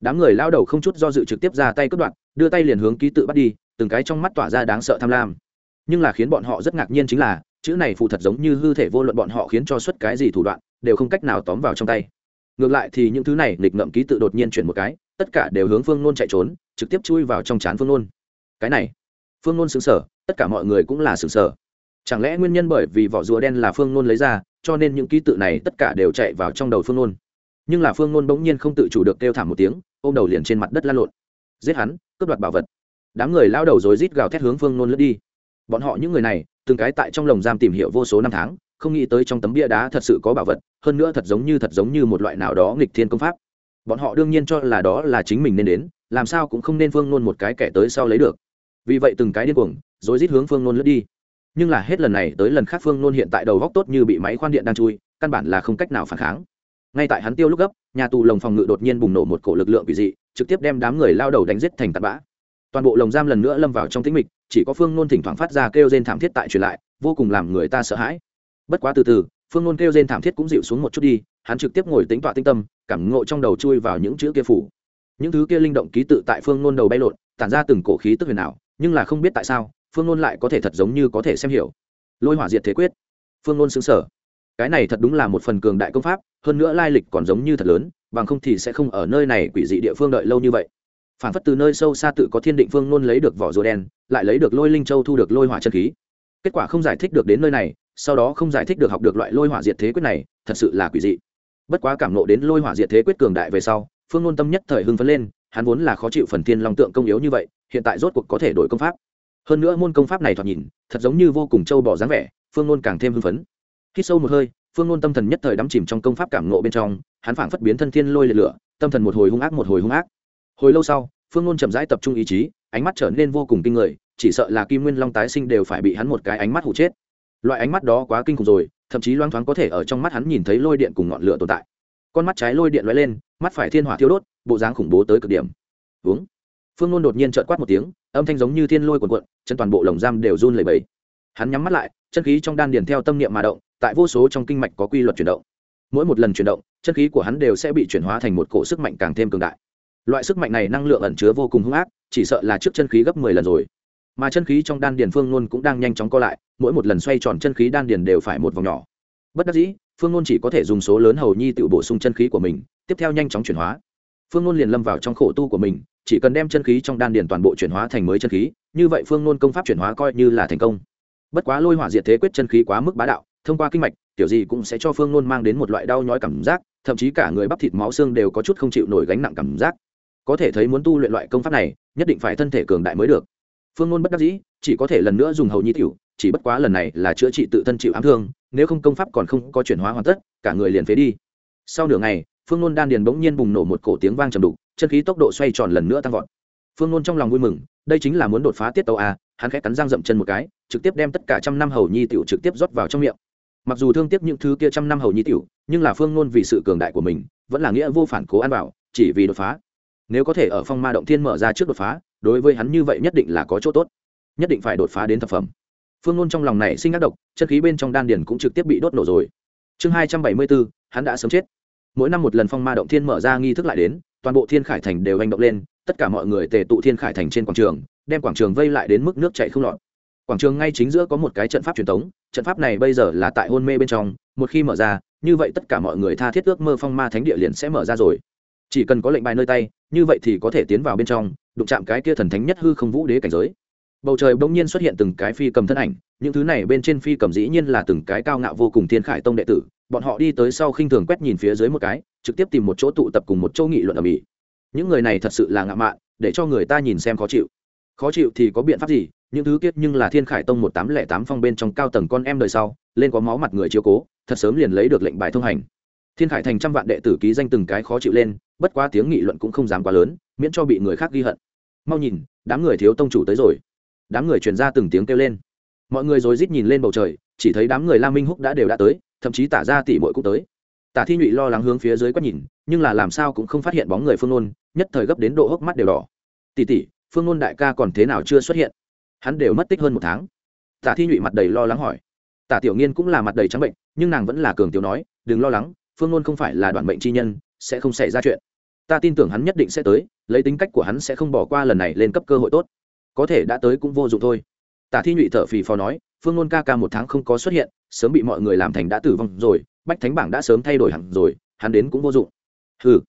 Đám người lao đầu không chút do dự trực tiếp ra tay cướp đoạn đưa tay liền hướng ký tự bắt đi, từng cái trong mắt tỏa ra đáng sợ tham lam. Nhưng là khiến bọn họ rất ngạc nhiên chính là, chữ này phụ thật giống như hư thể vô luận bọn họ khiến cho xuất cái gì thủ đoạn, đều không cách nào tóm vào trong tay. Ngược lại thì những thứ này, nghịch ngậm ký tự đột nhiên chuyển một cái, tất cả đều hướng phương nôn chạy trốn, trực tiếp chui vào trong trán phương nôn. Cái này, phương nôn xứng sở tất cả mọi người cũng là xứng sở chẳng lẽ nguyên nhân bởi vì vỏ rùa đen là phương nôn lấy ra cho nên những ký tự này tất cả đều chạy vào trong đầu phương nôn. Nhưng là phương nôn bỗng nhiên không tự chủ được kêu thảm một tiếng, ôm đầu liền trên mặt đất lan lộn. Giết hắn, cướp đoạt bảo vật. Đám người lao đầu rồi rít gào thét hướng phương nôn lướt đi. Bọn họ những người này, từng cái tại trong lồng giam tìm hiểu vô số năm tháng, không nghĩ tới trong tấm bia đá thật sự có bảo vật, hơn nữa thật giống như thật giống như một loại nào đó nghịch thiên công pháp. Bọn họ đương nhiên cho là đó là chính mình nên đến, làm sao cũng không nên phương nôn một cái kẻ tới sau lấy được. Vì vậy từng cái điên cuồng rồi rít hướng phương nôn lướt đi nhưng là hết lần này tới lần khác phương nôn hiện tại đầu góc tốt như bị máy khoan điện đang chui, căn bản là không cách nào phản kháng. Ngay tại hắn tiêu lúc gấp, nhà tù lồng phòng ngự đột nhiên bùng nổ một cổ lực lượng quỷ dị, trực tiếp đem đám người lao đầu đánh giết thành tạt bã. Toàn bộ lồng giam lần nữa lâm vào trong tĩnh mịch, chỉ có phương nôn thỉnh thoảng phát ra kêu rên thảm thiết tại truyền lại, vô cùng làm người ta sợ hãi. Bất quá từ từ, phương nôn kêu rên thảm thiết cũng dịu xuống một chút đi, hắn trực tiếp ngồi tính tọa tinh tâm, cảm ngộ trong đầu chui vào những chữ kia phủ. Những thứ kia linh động ký tự tại phương nôn đầu bay lộn, tản ra từng cổ khí tức huyền ảo, nhưng là không biết tại sao phương nôn lại có thể thật giống như có thể xem hiểu. Lôi hỏa diệt thế quyết. Phương nôn xứng sở cái này thật đúng là một phần cường đại công pháp, hơn nữa lai lịch còn giống như thật lớn, bằng không thì sẽ không ở nơi này quỷ dị địa phương đợi lâu như vậy. Phản phất từ nơi sâu xa tự có thiên định phương nôn lấy được vỏ rùa đen, lại lấy được lôi linh châu thu được lôi hỏa chân khí. Kết quả không giải thích được đến nơi này, sau đó không giải thích được học được loại lôi hỏa diệt thế quyết này, thật sự là quỷ dị. Bất quá cảm nộ đến lôi hỏa diệt thế quyết cường đại về sau, phương nôn tâm nhất thời hưng phấn lên, hắn vốn là khó chịu phần thiên long tượng công yếu như vậy, hiện tại rốt cuộc có thể đổi công pháp hơn nữa môn công pháp này thoạt nhìn, thật giống như vô cùng trâu bỏ dáng vẻ, phương nôn càng thêm hưng phấn. Khi sâu một hơi, phương nôn tâm thần nhất thời đắm chìm trong công pháp cảm nộ bên trong, hắn phảng phất biến thân thiên lôi liệt lửa, tâm thần một hồi hung ác một hồi hung ác. Hồi lâu sau, phương nôn chậm rãi tập trung ý chí, ánh mắt trở nên vô cùng kinh người, chỉ sợ là kim nguyên long tái sinh đều phải bị hắn một cái ánh mắt hụ chết. Loại ánh mắt đó quá kinh khủng rồi, thậm chí loang thoáng có thể ở trong mắt hắn nhìn thấy lôi điện cùng ngọn lửa tồn tại. Con mắt trái lôi điện lóe lên, mắt phải thiên hỏa thiêu đốt, bộ dáng khủng bố tới cực điểm. Uống phương nôn đột nhiên trợn quát một tiếng, âm thanh giống như thiên lôi cuộn cuộn, chân toàn bộ lồng giam đều run lẩy bẩy. Hắn nhắm mắt lại, chân khí trong đan điền theo tâm niệm mà động, tại vô số trong kinh mạch có quy luật chuyển động. Mỗi một lần chuyển động, chân khí của hắn đều sẽ bị chuyển hóa thành một cổ sức mạnh càng thêm cường đại. Loại sức mạnh này năng lượng ẩn chứa vô cùng hung ác, chỉ sợ là trước chân khí gấp mười lần rồi. Mà chân khí trong đan điền phương nôn cũng đang nhanh chóng co lại, mỗi một lần xoay tròn chân khí đan điền đều phải một vòng nhỏ. Bất đắc dĩ, phương nôn chỉ có thể dùng số lớn hầu nhi tự bổ sung chân khí của mình, tiếp theo nhanh chóng chuyển hóa. Phương nôn liền lâm vào trong khổ tu của mình chỉ cần đem chân khí trong đan điền toàn bộ chuyển hóa thành mới chân khí, như vậy phương nôn công pháp chuyển hóa coi như là thành công. Bất quá lôi hỏa diệt thế quyết chân khí quá mức bá đạo, thông qua kinh mạch tiểu gì cũng sẽ cho phương nôn mang đến một loại đau nhói cảm giác, thậm chí cả người bắp thịt máu xương đều có chút không chịu nổi gánh nặng cảm giác. Có thể thấy muốn tu luyện loại công pháp này, nhất định phải thân thể cường đại mới được. Phương nôn bất đắc dĩ, chỉ có thể lần nữa dùng hầu nhi tiểu, chỉ bất quá lần này là chữa trị tự thân chịu ám thương, nếu không công pháp còn không có chuyển hóa hoàn tất, cả người liền phế đi. Sau nửa ngày, phương nôn đan điền bỗng nhiên bùng nổ một cổ tiếng vang trầm đục chân khí tốc độ xoay tròn lần nữa tăng vọt. Phương nôn trong lòng vui mừng, đây chính là muốn đột phá tiết tàu a à, hắn khẽ cắn răng dậm chân một cái, trực tiếp đem tất cả trăm năm hầu nhi tiểu trực tiếp rót vào trong miệng. Mặc dù thương tiếc những thứ kia trăm năm hầu nhi tiểu, nhưng là phương nôn vì sự cường đại của mình, vẫn là nghĩa vô phản cố ăn bảo, chỉ vì đột phá. Nếu có thể ở phong ma động thiên mở ra trước đột phá, đối với hắn như vậy nhất định là có chỗ tốt. Nhất định phải đột phá đến thập phẩm. Phương nôn trong lòng này sinh ác độc, chân khí bên trong đan điền cũng trực tiếp bị đốt nổ rồi. Chương hai trăm bảy mươi bốn, hắn đã sớm chết. Mỗi năm một lần phong ma động thiên mở ra nghi thức lại đến toàn bộ thiên khải thành đều hành động lên, tất cả mọi người tề tụ thiên khải thành trên quảng trường, đem quảng trường vây lại đến mức nước chảy không lọt. Quảng trường ngay chính giữa có một cái trận pháp truyền thống trận pháp này bây giờ là tại hôn mê bên trong, một khi mở ra, như vậy tất cả mọi người tha thiết ước mơ phong ma thánh địa liền sẽ mở ra rồi. Chỉ cần có lệnh bài nơi tay, như vậy thì có thể tiến vào bên trong, đụng chạm cái kia thần thánh nhất hư không vũ đế cảnh giới. Bầu trời bỗng nhiên xuất hiện từng cái phi cầm thân ảnh, những thứ này bên trên phi cầm dĩ nhiên là từng cái cao ngạo vô cùng thiên khải tông đệ tử bọn họ đi tới sau khinh thường quét nhìn phía dưới một cái, trực tiếp tìm một chỗ tụ tập cùng một chỗ nghị luận ở mỹ. Những người này thật sự là ngạo mạn, để cho người ta nhìn xem khó chịu. Khó chịu thì có biện pháp gì? Những thứ kiết nhưng là thiên khải tông một tám lẻ tám phong bên trong cao tầng con em đời sau, lên có máu mặt người chiếu cố, thật sớm liền lấy được lệnh bài thông hành. Thiên khải thành trăm vạn đệ tử ký danh từng cái khó chịu lên, bất quá tiếng nghị luận cũng không dám quá lớn, miễn cho bị người khác ghi hận. Mau nhìn, đám người thiếu tông chủ tới rồi. Đám người truyền ra từng tiếng kêu lên. Mọi người rồi rít nhìn lên bầu trời, chỉ thấy đám người la minh húc đã đều đã tới thậm chí tả ra tỷ mội cũng tới. Tả thi nhụy lo lắng hướng phía dưới quét nhìn, nhưng là làm sao cũng không phát hiện bóng người phương nôn, nhất thời gấp đến độ hốc mắt đều đỏ. Tỷ tỷ, phương nôn đại ca còn thế nào chưa xuất hiện? Hắn đều mất tích hơn một tháng. Tả thi nhụy mặt đầy lo lắng hỏi. Tả tiểu nghiên cũng là mặt đầy trắng bệnh, nhưng nàng vẫn là cường tiểu nói, đừng lo lắng, phương nôn không phải là đoạn bệnh chi nhân, sẽ không xảy ra chuyện. Ta tin tưởng hắn nhất định sẽ tới, lấy tính cách của hắn sẽ không bỏ qua lần này lên cấp cơ hội tốt. Có thể đã tới cũng vô dụng thôi tả thi nhụy thở phì phò nói, phương nôn ca ca một tháng không có xuất hiện, sớm bị mọi người làm thành đã tử vong rồi, bách thánh bảng đã sớm thay đổi hẳn rồi, hắn đến cũng vô dụng. Hừ.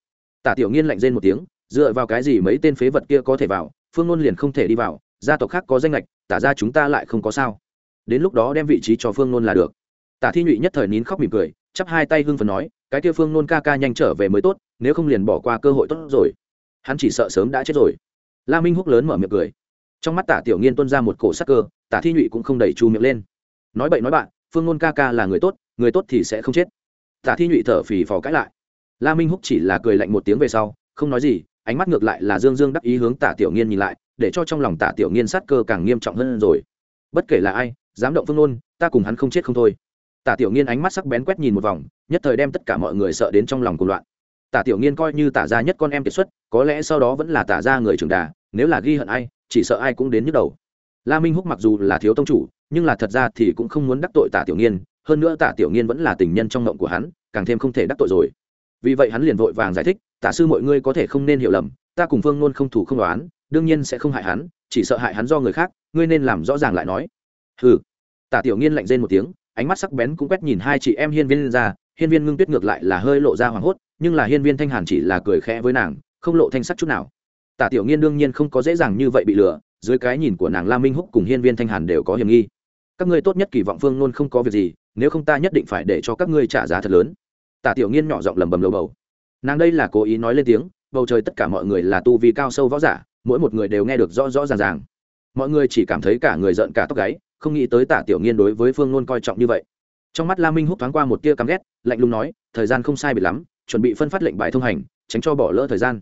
Tả tiểu nghiên lạnh rên một tiếng, dựa vào cái gì mấy tên phế vật kia có thể vào, phương nôn liền không thể đi vào, gia tộc khác có danh lệch tả ra chúng ta lại không có sao. Đến lúc đó đem vị trí cho phương nôn là được. Tả thi nhụy nhất thời nín khóc mỉm cười, chắp hai tay hưng phần nói, cái kia phương nôn ca ca nhanh trở về mới tốt, nếu không liền bỏ qua cơ hội tốt rồi. Hắn chỉ sợ sớm đã chết rồi. La minh húc lớn mở miệng cười trong mắt tả tiểu nghiên tuân ra một cổ sắc cơ tả thi nhụy cũng không đẩy chu miệng lên. Nói bậy nói bạn phương Ngôn ca ca là người tốt người tốt thì sẽ không chết. Tả thi nhụy thở phì phò cãi lại. La minh húc chỉ là cười lạnh một tiếng về sau không nói gì ánh mắt ngược lại là dương dương đắc ý hướng tả tiểu nghiên nhìn lại để cho trong lòng tả tiểu nghiên sát cơ càng nghiêm trọng hơn rồi. Bất kể là ai dám động phương Ngôn, ta cùng hắn không chết không thôi. Tả tiểu nghiên ánh mắt sắc bén quét nhìn một vòng nhất thời đem tất cả mọi người sợ đến trong lòng cùng loạn. Tả tiểu nghiên coi như tả ra nhất con em kiệt xuất có lẽ sau đó vẫn là tả ra người trưởng đà nếu là ghi hận ai chỉ sợ ai cũng đến nhức đầu. La minh húc mặc dù là thiếu tông chủ, nhưng là thật ra thì cũng không muốn đắc tội tả tiểu nghiên, hơn nữa tả tiểu nghiên vẫn là tình nhân trong ngộng của hắn, càng thêm không thể đắc tội rồi. Vì vậy hắn liền vội vàng giải thích, tả sư mọi ngươi có thể không nên hiểu lầm, ta cùng phương nôn không thủ không đoán, đương nhiên sẽ không hại hắn, chỉ sợ hại hắn do người khác, ngươi nên làm rõ ràng lại nói. Ừ tả tiểu nghiên lạnh rên một tiếng, ánh mắt sắc bén cũng quét nhìn hai chị em hiên viên ra, hiên viên ngưng tuyết ngược lại là hơi lộ ra hoảng hốt, nhưng là hiên viên thanh hàn chỉ là cười khẽ với nàng, không lộ thanh sắc chút nào tả tiểu nghiên đương nhiên không có dễ dàng như vậy bị lừa, dưới cái nhìn của nàng la minh húc cùng hiên viên thanh hàn đều có hiểm nghi. Các ngươi tốt nhất kỳ vọng phương nôn không có việc gì, nếu không ta nhất định phải để cho các ngươi trả giá thật lớn. Tả tiểu nghiên nhỏ giọng lầm bầm lầu bầu. Nàng đây là cố ý nói lên tiếng, bầu trời tất cả mọi người là tu vi cao sâu võ giả, mỗi một người đều nghe được rõ rõ ràng ràng. Mọi người chỉ cảm thấy cả người giận cả tóc gáy, không nghĩ tới tả tiểu nghiên đối với phương nôn coi trọng như vậy. Trong mắt la minh húc thoáng qua một tia căm ghét, lạnh lùng nói, thời gian không sai biệt lắm, chuẩn bị phân phát lệnh bài thông hành, tránh cho bỏ lỡ thời gian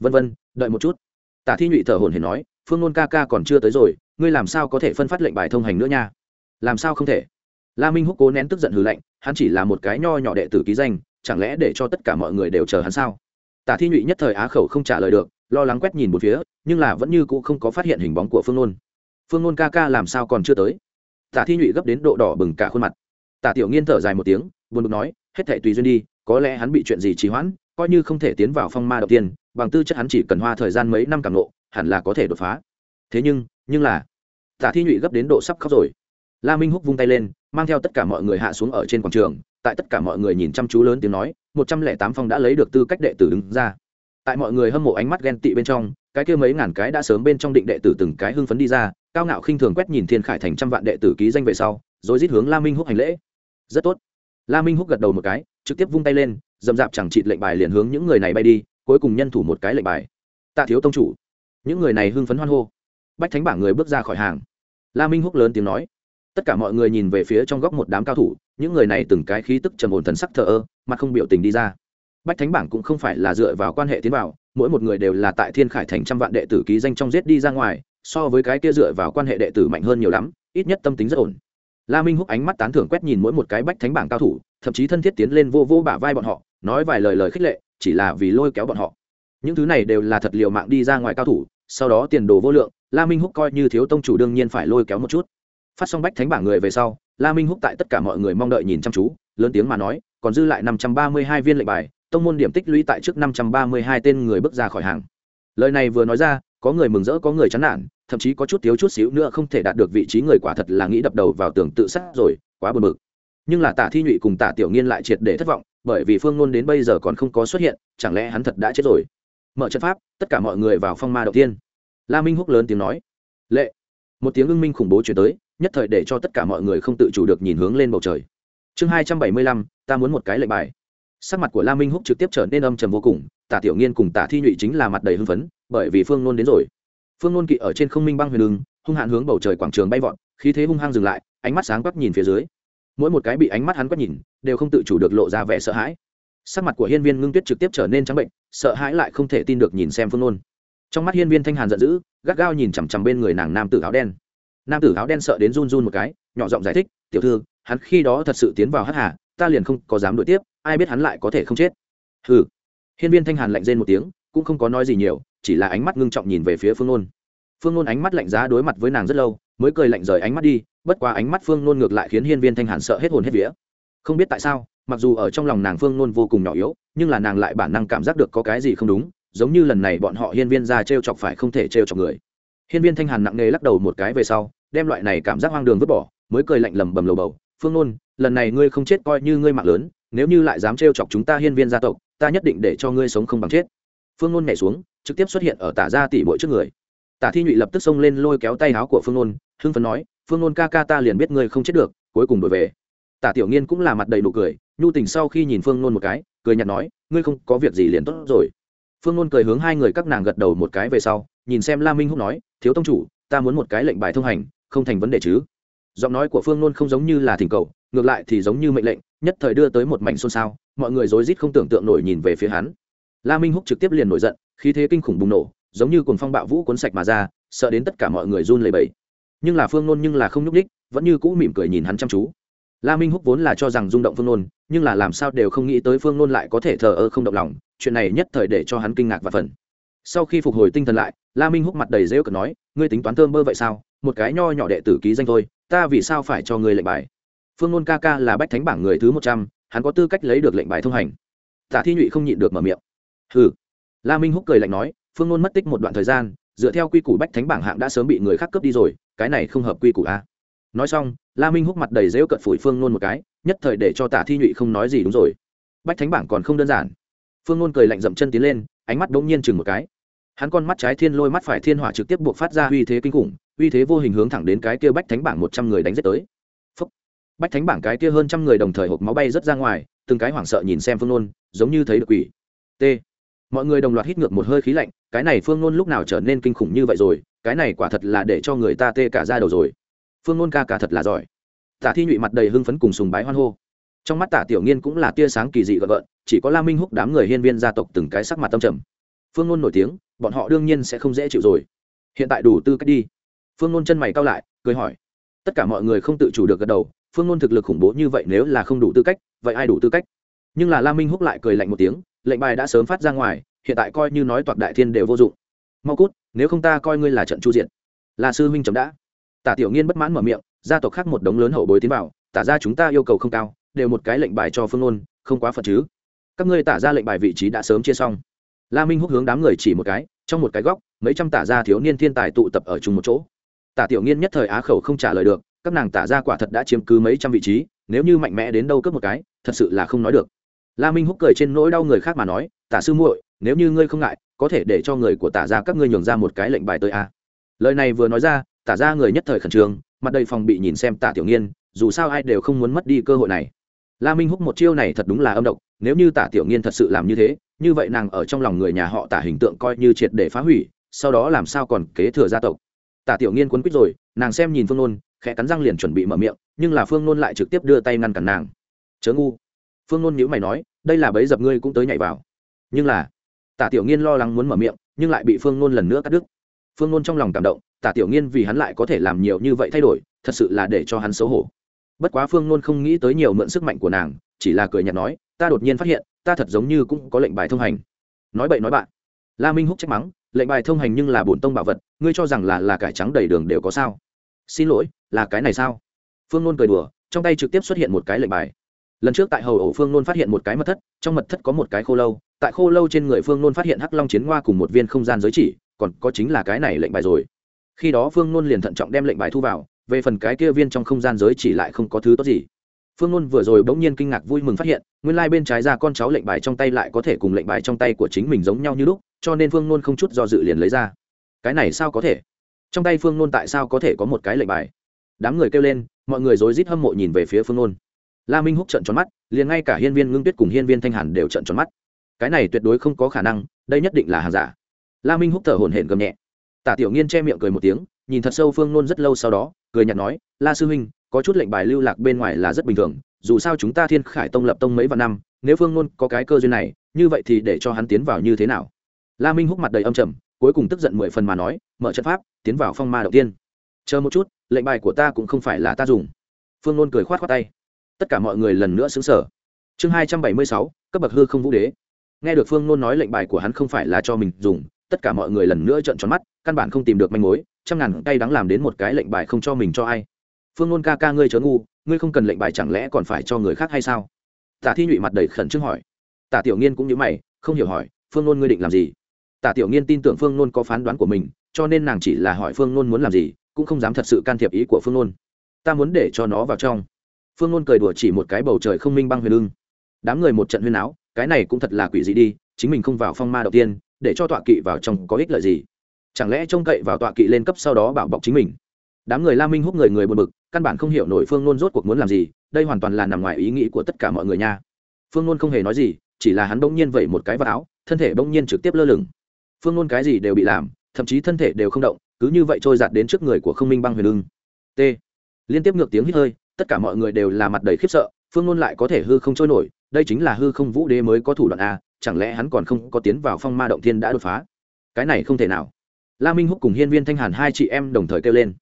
vân vân, đợi một chút. Tả thi nhụy thở hồn hển nói, phương nôn ca ca còn chưa tới rồi, ngươi làm sao có thể phân phát lệnh bài thông hành nữa nha? Làm sao không thể? La minh húc cố nén tức giận hừ lạnh, hắn chỉ là một cái nho nhỏ đệ tử ký danh, chẳng lẽ để cho tất cả mọi người đều chờ hắn sao? Tả thi nhụy nhất thời á khẩu không trả lời được, lo lắng quét nhìn một phía, nhưng là vẫn như cũ không có phát hiện hình bóng của phương nôn. Phương nôn ca ca làm sao còn chưa tới? Tả thi nhụy gấp đến độ đỏ bừng cả khuôn mặt. Tả tiểu nghiên thở dài một tiếng, buồn bực nói, hết thể tùy duyên đi, có lẽ hắn bị chuyện gì trì hoãn, coi như không thể tiến vào phong ma đầu tiên bằng tư chất hắn chỉ cần hoa thời gian mấy năm càng nộ hẳn là có thể đột phá. Thế nhưng nhưng là tả thi nhụy gấp đến độ sắp khóc rồi. La minh húc vung tay lên, mang theo tất cả mọi người hạ xuống ở trên quảng trường, tại tất cả mọi người nhìn chăm chú lớn tiếng nói, một trăm lẻ tám phong đã lấy được tư cách đệ tử đứng ra. Tại mọi người hâm mộ ánh mắt ghen tị bên trong, cái kia mấy ngàn cái đã sớm bên trong định đệ tử từng cái hưng phấn đi ra, cao ngạo khinh thường quét nhìn thiên khải thành trăm vạn đệ tử ký danh về sau, rồi rít hướng la minh húc hành lễ. Rất tốt. La minh húc gật đầu một cái, trực tiếp vung tay lên dầm dạp chẳng chịt lệnh bài liền hướng những người này bay đi cuối cùng nhân thủ một cái lệnh bài. Tạ thiếu tông chủ, những người này hưng phấn hoan hô. Bách thánh bảng người bước ra khỏi hàng. La minh húc lớn tiếng nói. Tất cả mọi người nhìn về phía trong góc một đám cao thủ, những người này từng cái khí tức trầm ổn thần sắc thờ ơ, mặt không biểu tình đi ra. Bách thánh bảng cũng không phải là dựa vào quan hệ tiến vào, mỗi một người đều là tại thiên khải thành trăm vạn đệ tử ký danh trong giết đi ra ngoài, so với cái kia dựa vào quan hệ đệ tử mạnh hơn nhiều lắm, ít nhất tâm tính rất ổn. La minh húc ánh mắt tán thưởng quét nhìn mỗi một cái bách thánh bảng cao thủ, thậm chí thân thiết tiến lên vô vô bả vai bọn họ nói vài lời lời khích lệ, chỉ là vì lôi kéo bọn họ. Những thứ này đều là thật liệu mạng đi ra ngoài cao thủ, sau đó tiền đồ vô lượng, la minh húc coi như thiếu tông chủ đương nhiên phải lôi kéo một chút. Phát xong bách thánh bảng người về sau, la minh húc tại tất cả mọi người mong đợi nhìn chăm chú, lớn tiếng mà nói, còn dư lại năm trăm ba mươi hai viên lệnh bài, tông môn điểm tích lũy tại trước năm trăm ba mươi hai tên người bước ra khỏi hàng. Lời này vừa nói ra, có người mừng rỡ, có người chán nản, thậm chí có chút thiếu chút xíu nữa không thể đạt được vị trí người quả thật là nghĩ đập đầu vào tường tự sát rồi, quá buồn bực. Nhưng là tả thi nhụy cùng tả tiểu nghiên lại triệt để thất vọng bởi vì phương ngôn đến bây giờ còn không có xuất hiện, chẳng lẽ hắn thật đã chết rồi? Mở trận pháp, tất cả mọi người vào phong ma đầu tiên. La minh húc lớn tiếng nói. Lệ. Một tiếng ưng minh khủng bố chuyển tới, nhất thời để cho tất cả mọi người không tự chủ được nhìn hướng lên bầu trời. Chương hai trăm bảy mươi lăm, ta muốn một cái lệnh bài. Sắc mặt của la minh húc trực tiếp trở nên âm trầm vô cùng, tả tiểu nghiên cùng tả thi nhụy chính là mặt đầy hưng phấn, bởi vì phương nôn đến rồi. Phương nôn kỵ ở trên không minh băng huyền lưng hung hạn hướng bầu trời quảng trường bay vọt, khí thế hung hăng dừng lại, ánh mắt sáng quắc nhìn phía dưới mỗi một cái bị ánh mắt hắn quét nhìn, đều không tự chủ được lộ ra vẻ sợ hãi. Sắc mặt của hiên viên ngưng tuyết trực tiếp trở nên trắng bệnh, sợ hãi lại không thể tin được nhìn xem phương nôn. Trong mắt hiên viên thanh hàn giận dữ, gắt gao nhìn chằm chằm bên người nàng nam tử áo đen. Nam tử áo đen sợ đến run run một cái, nhỏ giọng giải thích, tiểu thư, hắn khi đó thật sự tiến vào hắc hà, ta liền không có dám đuổi tiếp, ai biết hắn lại có thể không chết. Hừ. Hiên viên thanh hàn lạnh rên một tiếng, cũng không có nói gì nhiều, chỉ là ánh mắt ngưng trọng nhìn về phía phương nôn. Phương nôn ánh mắt lạnh giá đối mặt với nàng rất lâu, mới cười lạnh rời ánh mắt đi bất quá ánh mắt phương nôn ngược lại khiến hiên viên thanh hàn sợ hết hồn hết vía. Không biết tại sao, mặc dù ở trong lòng nàng phương nôn vô cùng nhỏ yếu, nhưng là nàng lại bản năng cảm giác được có cái gì không đúng, giống như lần này bọn họ hiên viên ra t r e o chọc phải không thể t r e o chọc người. Hiên viên thanh hàn nặng nề lắc đầu một cái về sau, đem loại này cảm giác hoang đường vứt bỏ, mới cười lạnh lầm bầm lầu bầu, phương nôn, lần này ngươi không chết coi như ngươi mạng lớn, nếu như lại dám t r e o chọc chúng ta hiên viên gia tộc, ta nhất định để cho ngươi sống không bằng chết. Phương nôn nhảy xuống, trực tiếp xuất hiện ở tả gia tỷ bội trước người. Tả thi nhụy lập tức xông lên lôi kéo tay áo của phương nôn, hưng phấn nói phương nôn ca ca ta liền biết ngươi không chết được, cuối cùng đổi về. Tả tiểu nghiên cũng là mặt đầy nụ cười, nhu tình sau khi nhìn phương nôn một cái, cười nhạt nói, ngươi không có việc gì liền tốt rồi. Phương nôn cười hướng hai người các nàng gật đầu một cái về sau, nhìn xem la minh húc nói, thiếu tông chủ, ta muốn một cái lệnh bài thông hành, không thành vấn đề chứ? Giọng nói của phương nôn không giống như là thỉnh cầu, ngược lại thì giống như mệnh lệnh, nhất thời đưa tới một mảnh xôn xao, mọi người rối rít không tưởng tượng nổi nhìn về phía hắn. La minh húc trực tiếp liền nổi giận, khí thế kinh khủng bùng nổ, giống như cồn phong bạo vũ cuốn sạch mà ra, sợ đến tất cả mọi người run lẩy bẩy nhưng là phương nôn nhưng là không nhúc đích vẫn như cũ mỉm cười nhìn hắn chăm chú. La minh húc vốn là cho rằng rung động phương nôn, nhưng là làm sao đều không nghĩ tới phương nôn lại có thể thờ ơ không động lòng, chuyện này nhất thời để cho hắn kinh ngạc và phần sau khi phục hồi tinh thần lại, la minh húc mặt đầy rêu cực nói, ngươi tính toán thơm bơ vậy sao? Một cái nho nhỏ đệ tử ký danh thôi, ta vì sao phải cho ngươi lệnh bài? Phương nôn ca ca là bách thánh bảng người thứ một trăm, hắn có tư cách lấy được lệnh bài thông hành. Tả thi nhụy không nhịn được mở miệng. Hừ. La minh húc cười lạnh nói, phương nôn mất tích một đoạn thời gian, dựa theo quy củ bách thánh bảng hạng đã sớm bị người khác cướp đi rồi cái này không hợp quy củ a nói xong, la minh húc mặt đầy rêu cận phủi phương nôn một cái, nhất thời để cho tả thi nhụy không nói gì đúng rồi. Bách thánh bảng còn không đơn giản. Phương ngôn cười lạnh dậm chân tiến lên, ánh mắt bỗng nhiên chừng một cái. Hắn con mắt trái thiên lôi mắt phải thiên hỏa trực tiếp buộc phát ra uy thế kinh khủng, uy thế vô hình hướng thẳng đến cái kia bách thánh bảng một trăm người đánh giết tới. Phúc. bách thánh bảng cái kia hơn trăm người đồng thời hộp máu bay rất ra ngoài, từng cái hoảng sợ nhìn xem phương nôn, giống như thấy được quỷ. T. Mọi người đồng loạt hít ngược một hơi khí lạnh, cái này phương nôn lúc nào trở nên kinh khủng như vậy rồi cái này quả thật là để cho người ta tê cả ra đầu rồi. Phương ngôn ca ca thật là giỏi. Tả thi nhụy mặt đầy hưng phấn cùng sùng bái hoan hô. Trong mắt tả tiểu nghiên cũng là tia sáng kỳ dị gợn gợn, chỉ có la minh húc đám người hiên viên gia tộc từng cái sắc mặt tâm trầm. Phương ngôn nổi tiếng, bọn họ đương nhiên sẽ không dễ chịu rồi. Hiện tại đủ tư cách đi. Phương ngôn chân mày cao lại, cười hỏi. Tất cả mọi người không tự chủ được gật đầu, phương ngôn thực lực khủng bố như vậy nếu là không đủ tư cách, vậy ai đủ tư cách? Nhưng là la minh húc lại cười lạnh một tiếng, lệnh bài đã sớm phát ra ngoài, hiện tại coi như nói toạc đại thiên đều vô dụng mau cút nếu không ta coi ngươi là trận chu diện. Là sư huynh chấm đã. Tả tiểu nghiên bất mãn mở miệng gia tộc khác một đống lớn hậu bối tiến vào tả ra chúng ta yêu cầu không cao đều một cái lệnh bài cho phương ôn, không quá phật chứ. Các ngươi tả ra lệnh bài vị trí đã sớm chia xong. La minh húc hướng đám người chỉ một cái trong một cái góc mấy trăm tả ra thiếu niên thiên tài tụ tập ở chung một chỗ. Tả tiểu nghiên nhất thời á khẩu không trả lời được các nàng tả ra quả thật đã chiếm cứ mấy trăm vị trí nếu như mạnh mẽ đến đâu cướp một cái thật sự là không nói được. La minh húc cười trên nỗi đau người khác mà nói tả sư muội nếu như ngươi không ngại có thể để cho người của tả ra các ngươi nhường ra một cái lệnh bài tới a lời này vừa nói ra, tả ra người nhất thời khẩn trương, mặt đầy phòng bị nhìn xem tả tiểu nghiên, dù sao ai đều không muốn mất đi cơ hội này. La minh húc một chiêu này thật đúng là âm độc, nếu như tả tiểu nghiên thật sự làm như thế, như vậy nàng ở trong lòng người nhà họ tả hình tượng coi như triệt để phá hủy, sau đó làm sao còn kế thừa gia tộc? Tả tiểu nghiên quấn quýt rồi, nàng xem nhìn phương nôn, khẽ cắn răng liền chuẩn bị mở miệng, nhưng là phương nôn lại trực tiếp đưa tay ngăn cản nàng. Chớ ngu. Phương nôn nhữ mày nói, đây là bấy dập ngươi cũng tới nhảy vào. Nhưng là tả tiểu nghiên lo lắng muốn mở miệng, nhưng lại bị phương nôn lần nữa cắt đứt. Phương nôn trong lòng cảm động, tả tiểu nghiên vì hắn lại có thể làm nhiều như vậy thay đổi, thật sự là để cho hắn xấu hổ. Bất quá phương nôn không nghĩ tới nhiều mượn sức mạnh của nàng, chỉ là cười nhạt nói, ta đột nhiên phát hiện, ta thật giống như cũng có lệnh bài thông hành. Nói bậy nói bạn. La minh húc trách mắng, lệnh bài thông hành nhưng là bổn tông bảo vật, ngươi cho rằng là là cải trắng đầy đường đều có sao? Xin lỗi, là cái này sao? Phương nôn cười đùa, trong tay trực tiếp xuất hiện một cái lệnh bài. Lần trước tại hầu ổ phương nôn phát hiện một cái mật thất, trong mật thất có một cái khô lâu tại khô lâu trên người phương nôn phát hiện hắc long chiến hoa cùng một viên không gian giới chỉ, còn có chính là cái này lệnh bài rồi. Khi đó phương nôn liền thận trọng đem lệnh bài thu vào, về phần cái kia viên trong không gian giới chỉ lại không có thứ tốt gì. Phương nôn vừa rồi bỗng nhiên kinh ngạc vui mừng phát hiện, nguyên lai bên trái ra con cháu lệnh bài trong tay lại có thể cùng lệnh bài trong tay của chính mình giống nhau như lúc, cho nên phương nôn không chút do dự liền lấy ra. Cái này sao có thể? Trong tay phương nôn tại sao có thể có một cái lệnh bài? Đám người kêu lên, mọi người rối rít hâm mộ nhìn về phía phương nôn. La minh húc trận tròn mắt, liền ngay cả hiên viên ngưng tuyết cùng hiên viên thanh hàn đều trận tròn mắt cái này tuyệt đối không có khả năng, đây nhất định là hàng giả. La minh húc thở hổn hển gầm nhẹ. Tả tiểu nghiên che miệng cười một tiếng, nhìn thật sâu phương nôn rất lâu sau đó, cười nhạt nói, la sư huynh, có chút lệnh bài lưu lạc bên ngoài là rất bình thường, dù sao chúng ta thiên khải tông lập tông mấy vạn năm, nếu phương nôn có cái cơ duyên này, như vậy thì để cho hắn tiến vào như thế nào? La minh húc mặt đầy âm trầm, cuối cùng tức giận mười phần mà nói, mở trận pháp, tiến vào phong ma đầu tiên. Chờ một chút, lệnh bài của ta cũng không phải là ta dùng. Phương nôn cười khoát khoát tay. Tất cả mọi người lần nữa xứng sở chương hai trăm bảy mươi sáu, cấp bậc hư không vũ đế nghe được phương nôn nói lệnh bài của hắn không phải là cho mình dùng, tất cả mọi người lần nữa trợn tròn mắt, căn bản không tìm được manh mối, trăm ngàn tay đắng làm đến một cái lệnh bài không cho mình cho ai. Phương nôn ca ca ngươi chớ ngu, ngươi không cần lệnh bài chẳng lẽ còn phải cho người khác hay sao? Tả thi nhụy mặt đầy khẩn trương hỏi. Tả tiểu nghiên cũng như mày, không hiểu hỏi, phương nôn ngươi định làm gì? Tả tiểu nghiên tin tưởng phương nôn có phán đoán của mình, cho nên nàng chỉ là hỏi phương nôn muốn làm gì, cũng không dám thật sự can thiệp ý của phương nôn. Ta muốn để cho nó vào trong. Phương nôn cười đùa chỉ một cái bầu trời không minh băng huyền lưng đám người một trận huyên áo cái này cũng thật là quỷ dị đi, chính mình không vào phong ma đầu tiên, để cho tọa kỵ vào trong có ích lợi gì? Chẳng lẽ trông cậy vào tọa kỵ lên cấp sau đó bảo bọc chính mình? Đám người la minh hút người người buồn bực, căn bản không hiểu nổi phương nôn rốt cuộc muốn làm gì, đây hoàn toàn là nằm ngoài ý nghĩ của tất cả mọi người nha. Phương nôn không hề nói gì, chỉ là hắn bỗng nhiên vẩy một cái vào áo, thân thể bỗng nhiên trực tiếp lơ lửng. Phương nôn cái gì đều bị làm, thậm chí thân thể đều không động, cứ như vậy trôi giạt đến trước người của không minh băng huyền ưng. T. Liên tiếp ngược tiếng hít hơi, tất cả mọi người đều là mặt đầy khiếp sợ, phương nôn lại có thể hư không trôi nổi đây chính là hư không vũ đế mới có thủ đoạn a, chẳng lẽ hắn còn không có tiến vào phong ma động thiên đã đột phá? Cái này không thể nào. La minh húc cùng hiên viên thanh hàn hai chị em đồng thời kêu lên.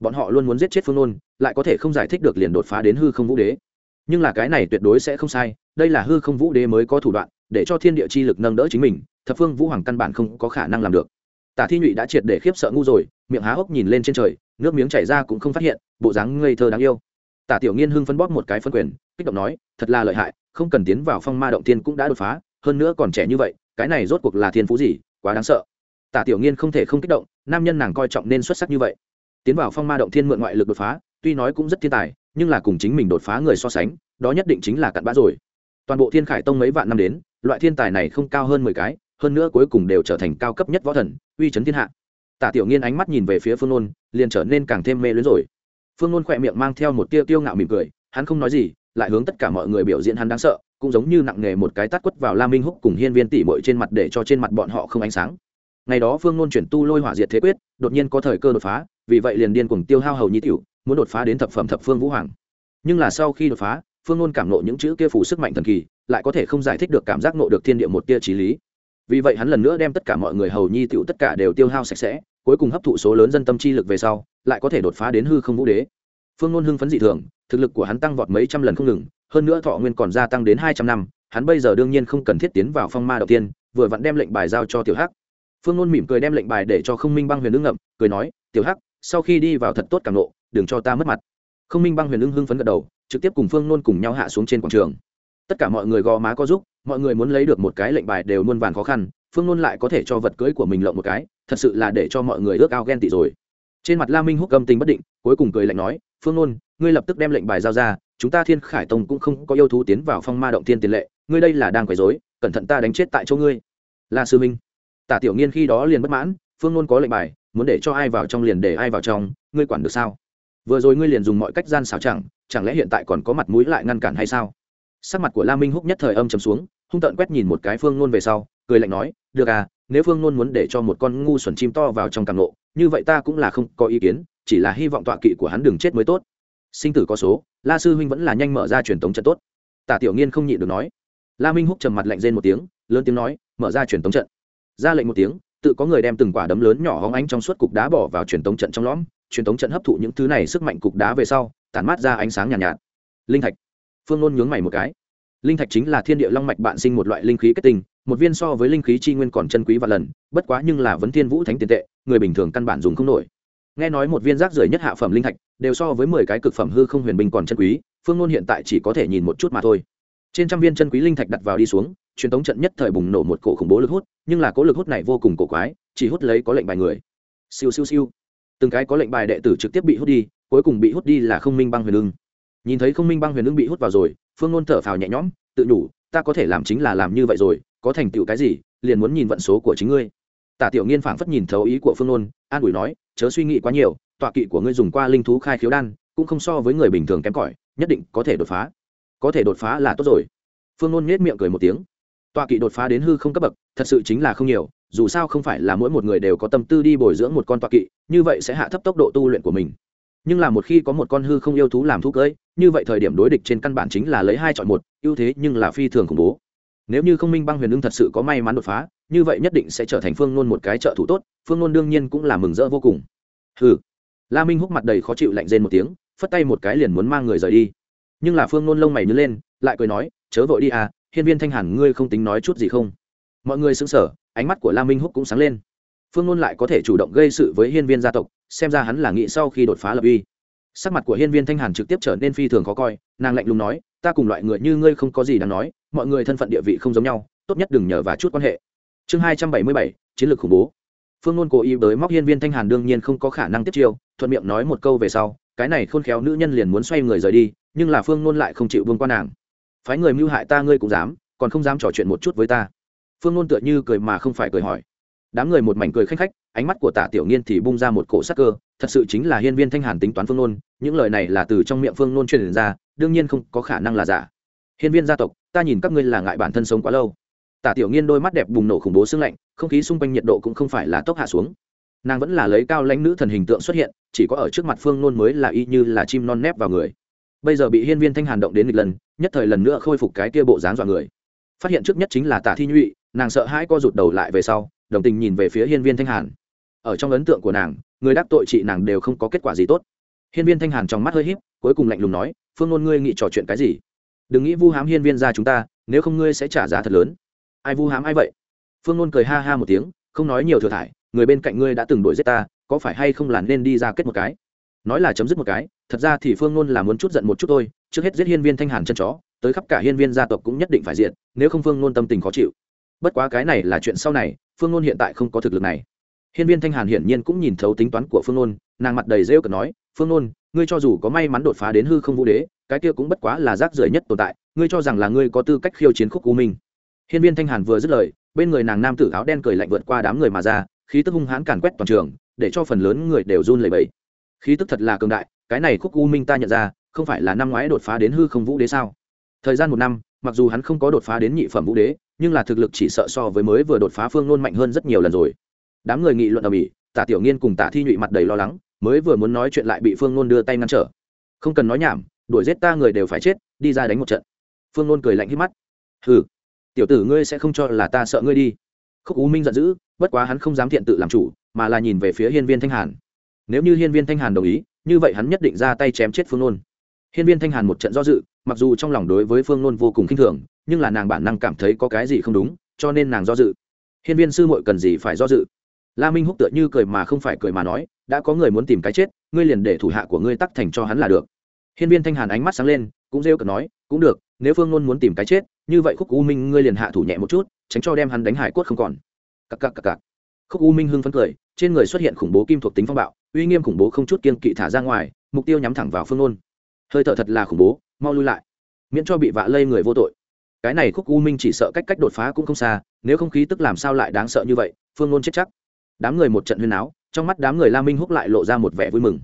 Bọn họ luôn muốn giết chết phương nôn, lại có thể không giải thích được liền đột phá đến hư không vũ đế. Nhưng là cái này tuyệt đối sẽ không sai, đây là hư không vũ đế mới có thủ đoạn, để cho thiên địa chi lực nâng đỡ chính mình, thập phương vũ hoàng căn bản không có khả năng làm được. Tả thi nhụy đã triệt để khiếp sợ ngu rồi, miệng há hốc nhìn lên trên trời, nước miếng chảy ra cũng không phát hiện, bộ dáng ngây thơ đáng yêu. Tả tiểu nghiên hưng phân bóp một cái phân quyền, kích động nói, thật là lợi hại không cần tiến vào phong ma động thiên cũng đã đột phá, hơn nữa còn trẻ như vậy, cái này rốt cuộc là thiên phú gì, quá đáng sợ. Tả tiểu nghiên không thể không kích động, nam nhân nàng coi trọng nên xuất sắc như vậy. Tiến vào phong ma động thiên mượn ngoại lực đột phá, tuy nói cũng rất thiên tài, nhưng là cùng chính mình đột phá người so sánh, đó nhất định chính là cặn bã rồi. Toàn bộ thiên khải tông mấy vạn năm đến, loại thiên tài này không cao hơn mười cái, hơn nữa cuối cùng đều trở thành cao cấp nhất võ thần, uy chấn thiên hạ. Tả tiểu nghiên ánh mắt nhìn về phía phương nôn, liền trở nên càng thêm mê luyến rồi. Phương nôn khỏe miệng mang theo một tia tiêu ngạo mỉm cười, hắn không nói gì lại hướng tất cả mọi người biểu diễn hắn đáng sợ, cũng giống như nặng nghề một cái tát quất vào la minh húc cùng hiên viên tỷ bội trên mặt để cho trên mặt bọn họ không ánh sáng. Ngày đó phương nôn chuyển tu lôi hỏa diệt thế quyết, đột nhiên có thời cơ đột phá, vì vậy liền điên cùng tiêu hao hầu nhi tiểu, muốn đột phá đến thập phẩm thập phương vũ hoàng. Nhưng là sau khi đột phá, phương nôn cảm nộ những chữ kia phủ sức mạnh thần kỳ, lại có thể không giải thích được cảm giác nộ được thiên địa một tia trí lý. Vì vậy hắn lần nữa đem tất cả mọi người hầu nhi tiểu tất cả đều tiêu hao sạch sẽ, cuối cùng hấp thụ số lớn dân tâm chi lực về sau, lại có thể đột phá đến hư không vũ đế phương nôn hưng phấn dị thường, thực lực của hắn tăng vọt mấy trăm lần không ngừng, hơn nữa thọ nguyên còn gia tăng đến hai trăm năm, hắn bây giờ đương nhiên không cần thiết tiến vào phong ma đầu tiên, vừa vặn đem lệnh bài giao cho tiểu hắc. Phương nôn mỉm cười đem lệnh bài để cho không minh băng huyền ưng ngậm, cười nói, tiểu hắc, sau khi đi vào thật tốt càng lộ, đừng cho ta mất mặt. Không minh băng huyền ưng hưng phấn gật đầu, trực tiếp cùng phương nôn cùng nhau hạ xuống trên quảng trường. Tất cả mọi người gò má có giúp mọi người muốn lấy được một cái lệnh bài đều muôn vàn khó khăn, phương nôn lại có thể cho vật cưới của mình lộng một cái, thật sự là để cho mọi người ước ao ghen tị rồi trên mặt la minh húc âm tình bất định, cuối cùng cười lạnh nói, phương nôn, ngươi lập tức đem lệnh bài giao ra, chúng ta thiên khải tông cũng không có yêu thú tiến vào phong ma động thiên tiền lệ, ngươi đây là đang quấy dối cẩn thận ta đánh chết tại chỗ ngươi. La sư minh, tả tiểu nghiên khi đó liền bất mãn, phương nôn có lệnh bài, muốn để cho ai vào trong liền để ai vào trong, ngươi quản được sao? Vừa rồi ngươi liền dùng mọi cách gian xảo chẳng chẳng lẽ hiện tại còn có mặt mũi lại ngăn cản hay sao? Sắc mặt của la minh húc nhất thời âm chấm xuống, hung tợn quét nhìn một cái phương nôn về sau, cười lạnh nói, được à nếu phương nôn muốn để cho một con ngu xuẩn chim to vào trong càng nộ như vậy ta cũng là không có ý kiến chỉ là hy vọng tọa kỵ của hắn đừng chết mới tốt. Sinh tử có số la sư huynh vẫn là nhanh mở ra truyền tống trận tốt. Tả tiểu nghiên không nhịn được nói. La minh húc trầm mặt lạnh rên một tiếng lớn tiếng nói mở ra truyền tống trận. Ra lệnh một tiếng tự có người đem từng quả đấm lớn nhỏ hóng ánh trong suốt cục đá bỏ vào truyền tống trận trong lõm. Truyền tống trận hấp thụ những thứ này sức mạnh cục đá về sau tản mát ra ánh sáng nhàn nhạt, nhạt. Linh thạch. Phương nôn nhướng mày một cái. Linh thạch chính là thiên địa long mạch bạn sinh một loại linh khí kết tinh một viên so với linh khí chi nguyên còn chân quý và lần, bất quá nhưng là vấn thiên vũ thánh tiền tệ, người bình thường căn bản dùng không nổi. Nghe nói một viên rác rưởi nhất hạ phẩm linh thạch, đều so với mười cái cực phẩm hư không huyền binh còn chân quý, phương ngôn hiện tại chỉ có thể nhìn một chút mà thôi. Trên trăm viên chân quý linh thạch đặt vào đi xuống, truyền thống trận nhất thời bùng nổ một cổ khủng bố lực hút, nhưng là cố lực hút này vô cùng cổ quái, chỉ hút lấy có lệnh bài người. Siêu siêu siêu. Từng cái có lệnh bài đệ tử trực tiếp bị hút đi, cuối cùng bị hút đi là không minh băng huyền ưng. Nhìn thấy không minh băng huyền ưng bị hút vào rồi, phương ngôn thở phào nhẹ nhõm, tự nhủ ta có thể làm chính là làm như vậy rồi, có thành tựu cái gì, liền muốn nhìn vận số của chính ngươi. Tả tiểu nghiên phảng phất nhìn thấu ý của phương nôn, an ủi nói, chớ suy nghĩ quá nhiều, tọa kỵ của ngươi dùng qua linh thú khai khiếu đan, cũng không so với người bình thường kém cỏi, nhất định có thể đột phá. Có thể đột phá là tốt rồi. Phương nôn nhét miệng cười một tiếng. Tọa kỵ đột phá đến hư không cấp bậc, thật sự chính là không nhiều, dù sao không phải là mỗi một người đều có tâm tư đi bồi dưỡng một con tọa kỵ, như vậy sẽ hạ thấp tốc độ tu luyện của mình nhưng là một khi có một con hư không yêu thú làm thú cưỡi, như vậy thời điểm đối địch trên căn bản chính là lấy hai chọn một, ưu thế nhưng là phi thường khủng bố. Nếu như không minh băng huyền ưng thật sự có may mắn đột phá, như vậy nhất định sẽ trở thành phương nôn một cái trợ thủ tốt, phương nôn đương nhiên cũng là mừng rỡ vô cùng. Hừ. La minh húc mặt đầy khó chịu lạnh rên một tiếng, phất tay một cái liền muốn mang người rời đi. Nhưng là phương nôn lông mày nhớ lên, lại cười nói, chớ vội đi à hiên viên thanh hàn ngươi không tính nói chút gì không? Mọi người xứng sở ánh mắt của la minh húc cũng sáng lên phương nôn lại có thể chủ động gây sự với hiên viên gia tộc, xem ra hắn là nghĩ sau khi đột phá lập uy. Sắc mặt của hiên viên thanh hàn trực tiếp trở nên phi thường khó coi, nàng lạnh lùng nói, ta cùng loại người như ngươi không có gì đáng nói, mọi người thân phận địa vị không giống nhau, tốt nhất đừng nhờ và chút quan hệ. Chương hai trăm bảy mươi bảy, chiến lược khủng bố. Phương nôn cố ý tới móc hiên viên thanh hàn đương nhiên không có khả năng tiếp chiêu, thuận miệng nói một câu về sau, cái này khôn khéo nữ nhân liền muốn xoay người rời đi, nhưng là phương nôn lại không chịu vương qua nàng. Phái người mưu hại ta ngươi cũng dám, còn không dám trò chuyện một chút với ta. Phương nôn tựa như cười mà không phải cười hỏi đám người một mảnh cười khanh khách, ánh mắt của tả tiểu nghiên thì bung ra một cổ sắc cơ, thật sự chính là hiên viên thanh hàn tính toán phương nôn những lời này là từ trong miệng phương nôn truyền ra, đương nhiên không có khả năng là giả. Hiên viên gia tộc, ta nhìn các ngươi là ngại bản thân sống quá lâu. Tả tiểu nghiên đôi mắt đẹp bùng nổ khủng bố sưng lạnh, không khí xung quanh nhiệt độ cũng không phải là tốc hạ xuống. Nàng vẫn là lấy cao lãnh nữ thần hình tượng xuất hiện, chỉ có ở trước mặt phương nôn mới là y như là chim non nép vào người. Bây giờ bị hiên viên thanh hàn động đến một lần, nhất thời lần nữa khôi phục cái kia bộ dáng dọa người. Phát hiện trước nhất chính là tả thi nhụy, nàng sợ hãi co rụt đầu lại về sau đồng tình nhìn về phía hiên viên thanh hàn. Ở trong ấn tượng của nàng, người đắc tội chị nàng đều không có kết quả gì tốt. Hiên viên thanh hàn trong mắt hơi híp, cuối cùng lạnh lùng nói, phương ngôn ngươi nghĩ trò chuyện cái gì? Đừng nghĩ vu hám hiên viên ra chúng ta, nếu không ngươi sẽ trả giá thật lớn. Ai vu hám ai vậy? Phương ngôn cười ha ha một tiếng, không nói nhiều thừa thải, người bên cạnh ngươi đã từng đuổi giết ta, có phải hay không là nên đi ra kết một cái? Nói là chấm dứt một cái, thật ra thì phương ngôn là muốn chút giận một chút thôi, trước hết giết hiên viên thanh hàn chân chó, tới khắp cả hiên viên gia tộc cũng nhất định phải diện nếu không phương ngôn tâm tình khó chịu. Bất quá cái này là chuyện sau này phương ngôn hiện tại không có thực lực này. Hiên viên thanh hàn hiển nhiên cũng nhìn thấu tính toán của phương ngôn nàng mặt đầy rêu cợt nói, phương ngôn ngươi cho dù có may mắn đột phá đến hư không vũ đế, cái kia cũng bất quá là rác rưởi nhất tồn tại, ngươi cho rằng là ngươi có tư cách khiêu chiến khúc u minh? Hiên viên thanh hàn vừa dứt lời, bên người nàng nam tử áo đen cười lạnh vượt qua đám người mà ra, khí tức hung hãn càn quét toàn trường, để cho phần lớn người đều run lẩy bẩy. Khí tức thật là cường đại, cái này khúc u minh ta nhận ra, không phải là năm ngoái đột phá đến hư không vũ đế sao? Thời gian một năm, mặc dù hắn không có đột phá đến nhị phẩm vũ đế nhưng là thực lực chỉ sợ so với mới vừa đột phá phương nôn mạnh hơn rất nhiều lần rồi. Đám người nghị luận ở mỹ, tả tiểu nghiên cùng tả thi nhụy mặt đầy lo lắng, mới vừa muốn nói chuyện lại bị phương nôn đưa tay ngăn trở. Không cần nói nhảm, đuổi giết ta người đều phải chết, đi ra đánh một trận. Phương nôn cười lạnh hít mắt. Hừ, tiểu tử ngươi sẽ không cho là ta sợ ngươi đi. Khúc ú minh giận dữ, bất quá hắn không dám thiện tự làm chủ, mà là nhìn về phía hiên viên thanh hàn. Nếu như hiên viên thanh hàn đồng ý, như vậy hắn nhất định ra tay chém chết phương nôn hiên viên thanh hàn một trận do dự, mặc dù trong lòng đối với phương nôn vô cùng k i n h thường nhưng là nàng bản năng cảm thấy có cái gì không đúng, cho nên nàng do dự. Hiên viên sư muội cần gì phải do dự? La minh húc tựa như cười mà không phải cười mà nói, đã có người muốn tìm cái chết, ngươi liền để thủ hạ của ngươi tắc thành cho hắn là được. Hiên viên thanh hàn ánh mắt sáng lên, cũng rêu cợt nói, cũng được, nếu phương Luân muốn tìm cái chết, như vậy khúc u minh ngươi liền hạ thủ nhẹ một chút, tránh cho đem hắn đánh hải quất không còn. Cặc cặc cặc cặc. Khúc u minh hưng phấn cười, trên người xuất hiện khủng bố kim thuộc tính phong bạo, uy nghiêm khủng bố không chút kiên kỵ thả ra ngoài, mục tiêu nhắm thẳng vào phương nôn. Hơi thở thật là khủng bố, mau lui lại, miễn cho bị vạ lây người vô tội cái này khúc u minh chỉ sợ cách cách đột phá cũng không xa, nếu không khí tức làm sao lại đáng sợ như vậy, phương ngôn chết chắc. Đám người một trận huyên áo trong mắt đám người la minh húc lại lộ ra một vẻ vui mừng.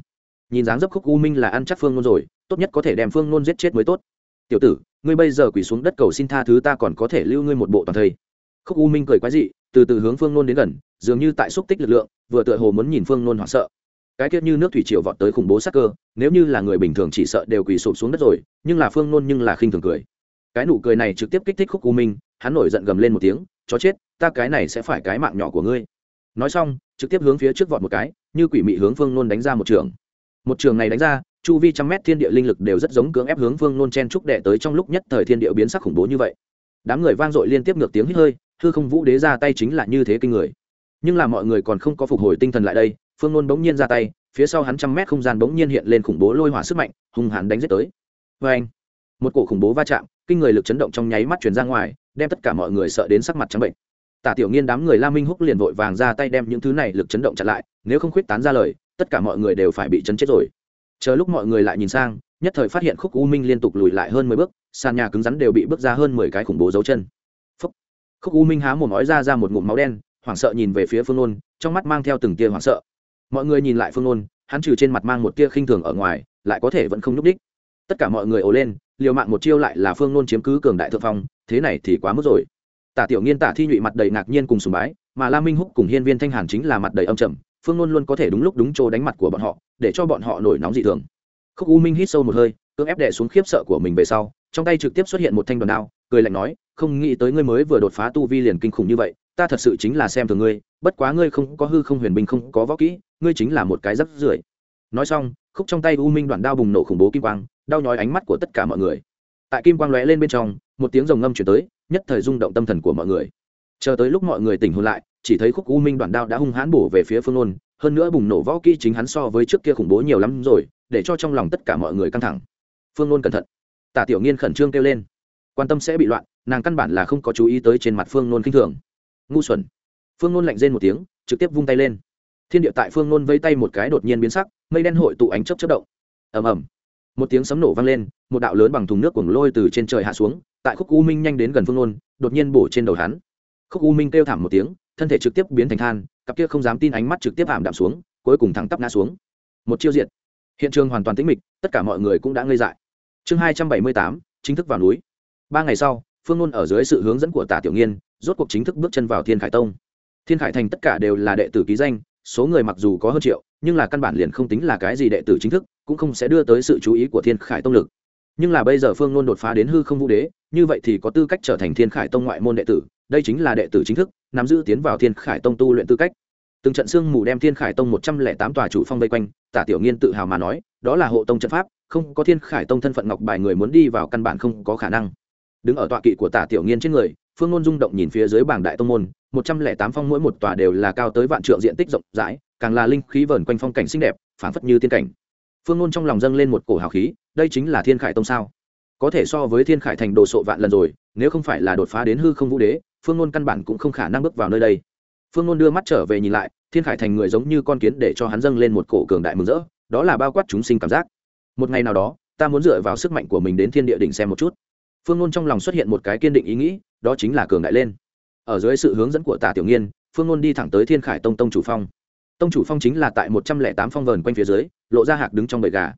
Nhìn dáng dấp khúc u minh là ăn chắc phương ngôn rồi, tốt nhất có thể đem phương ngôn giết chết mới tốt. Tiểu tử, ngươi bây giờ quỳ xuống đất cầu xin tha thứ ta còn có thể lưu ngươi một bộ toàn thây. Khúc u minh cười quái dị, từ từ hướng phương ngôn đến gần, dường như tại xúc tích lực lượng, vừa tựa hồ muốn nhìn phương ngôn hoảng sợ. Cái tiết như nước thủy triều vọt tới khủng bố sắc cơ, nếu như là người bình thường chỉ sợ đều quỳ sụp xuống đất rồi, nhưng là phương ngôn nhưng là khinh thường cười cái nụ cười này trực tiếp kích thích khúc u minh, hắn nổi giận gầm lên một tiếng, chó chết, ta cái này sẽ phải cái mạng nhỏ của ngươi. Nói xong, trực tiếp hướng phía trước vọt một cái, như quỷ mị hướng phương nôn đánh ra một trường. Một trường này đánh ra, chu vi trăm mét thiên địa linh lực đều rất giống cưỡng ép hướng phương nôn chen trúc đệ tới trong lúc nhất thời thiên địa biến sắc khủng bố như vậy. Đám người vang dội liên tiếp ngược tiếng hít hơi, hư không vũ đế ra tay chính là như thế kinh người. Nhưng là mọi người còn không có phục hồi tinh thần lại đây, phương nôn bỗng nhiên ra tay, phía sau hắn trăm mét không gian bỗng nhiên hiện lên khủng bố lôi hỏa sức mạnh, hung hãn đánh giết tới. Vê anh một cổ khủng bố va chạm kinh người lực chấn động trong nháy mắt chuyển ra ngoài, đem tất cả mọi người sợ đến sắc mặt trắng bệnh. Tả tiểu nghiên đám người la minh húc liền vội vàng ra tay đem những thứ này lực chấn động chặn lại, nếu không khuyết tán ra lời, tất cả mọi người đều phải bị chấn chết rồi. Chờ lúc mọi người lại nhìn sang, nhất thời phát hiện khúc u minh liên tục lùi lại hơn mười bước, sàn nhà cứng rắn đều bị bước ra hơn mười cái khủng bố dấu chân. Phúc. khúc u minh há một nói ra ra một ngụm máu đen, hoảng sợ nhìn về phía phương nôn, trong mắt mang theo từng tia hoảng sợ. Mọi người nhìn lại phương nôn, hắn trừ trên mặt mang một tia khinh thường ở ngoài, lại có thể vẫn không nhúc đích tất cả mọi người ồ lên, liều mạng một chiêu lại là phương nôn chiếm cứ cường đại thượng phong, thế này thì quá mức rồi. Tả tiểu nghiên, tả thi nhụy mặt đầy ngạc nhiên cùng sùng bái, mà la minh húc cùng hiên viên thanh hàn chính là mặt đầy âm trầm, phương nôn luôn có thể đúng lúc đúng chỗ đánh mặt của bọn họ, để cho bọn họ nổi nóng dị thường. Khúc u minh hít sâu một hơi, cưỡng ép đè xuống khiếp sợ của mình về sau, trong tay trực tiếp xuất hiện một thanh đoàn đao, cười lạnh nói, không nghĩ tới ngươi mới vừa đột phá tu vi liền kinh khủng như vậy, ta thật sự chính là xem thường ngươi, bất quá ngươi không có hư không huyền binh không có võ kỹ, ngươi chính là một cái rắc rưởi. Nói xong, khúc trong tay u minh đoạn đao bùng nổ khủng bố kim quang đau nhói ánh mắt của tất cả mọi người. Tại kim quang lóe lên bên trong, một tiếng rồng ngâm chuyển tới, nhất thời rung động tâm thần của mọi người. Chờ tới lúc mọi người tỉnh hôn lại, chỉ thấy khúc u minh đoạn đao đã hung hãn bổ về phía phương nôn hơn nữa bùng nổ võ kỹ chính hắn so với trước kia khủng bố nhiều lắm rồi, để cho trong lòng tất cả mọi người căng thẳng. Phương nôn cẩn thận. Tả tiểu nghiên khẩn trương kêu lên. Quan tâm sẽ bị loạn, nàng căn bản là không có chú ý tới trên mặt phương nôn k i n h thường. Ngu xuẩn. Phương nôn lạnh rên một tiếng, trực tiếp vung tay lên. Thiên địa tại phương nôn vây tay một cái đột nhiên biến sắc, mây đen hội tụ ánh chấp chất động. Ầm ầm một tiếng sấm nổ vang lên, một đạo lớn bằng thùng nước cuồng lôi từ trên trời hạ xuống, tại khúc u minh nhanh đến gần phương nôn đột nhiên bổ trên đầu hắn. Khúc u minh kêu thảm một tiếng, thân thể trực tiếp biến thành than, cặp kia không dám tin ánh mắt trực tiếp ảm đạm xuống, cuối cùng thẳng tắp ngã xuống. Một chiêu diệt. Hiện trường hoàn toàn tĩnh mịch, tất cả mọi người cũng đã ngây dại. Chương hai trăm bảy mươi tám, chính thức vào núi. Ba ngày sau, phương nôn ở dưới sự hướng dẫn của tả tiểu nghiên, rốt cuộc chính thức bước chân vào thiên khải tông. Thiên khải thành tất cả đều là đệ tử ký danh số người mặc dù có hơn triệu, nhưng là căn bản liền không tính là cái gì đệ tử chính thức, cũng không sẽ đưa tới sự chú ý của thiên khải tông lực. Nhưng là bây giờ phương nôn đột phá đến hư không vũ đế, như vậy thì có tư cách trở thành thiên khải tông ngoại môn đệ tử, đây chính là đệ tử chính thức, nắm giữ tiến vào thiên khải tông tu luyện tư cách. Từng trận sương mù đem thiên khải tông một trăm lẻ tám tòa chủ phong vây quanh, tả tiểu nghiên tự hào mà nói, đó là hộ tông trận pháp, không có thiên khải tông thân phận ngọc bài người muốn đi vào căn bản không có khả năng. Đứng ở tọa kỵ của tả tiểu nghiên trên người phương ngôn rung động nhìn phía dưới bảng đại tông môn, một trăm lẻ tám phong mỗi một tòa đều là cao tới vạn trượng diện tích rộng rãi, càng là linh khí vờn quanh phong cảnh xinh đẹp, phảng phất như tiên cảnh. Phương ngôn trong lòng dâng lên một cổ hào khí, đây chính là thiên khải tông sao? Có thể so với thiên khải thành đồ sộ vạn lần rồi, nếu không phải là đột phá đến hư không vũ đế, phương ngôn căn bản cũng không khả năng bước vào nơi đây. Phương ngôn đưa mắt trở về nhìn lại, thiên khải thành người giống như con kiến để cho hắn dâng lên một cổ cường đại mừng rỡ, đó là bao quát chúng sinh cảm giác. Một ngày nào đó, ta muốn dựa vào sức mạnh của mình đến thiên địa đỉnh xem một chút. Phương ngôn trong lòng xuất hiện một cái kiên định ý nghĩ đó chính là cường đại lên. Ở dưới sự hướng dẫn của tả tiểu nghiên, phương ngôn đi thẳng tới thiên khải tông tông chủ phong. Tông chủ phong chính là tại một trăm lẻ tám phong vờn quanh phía dưới, lộ ra hạc đứng trong bầy gà.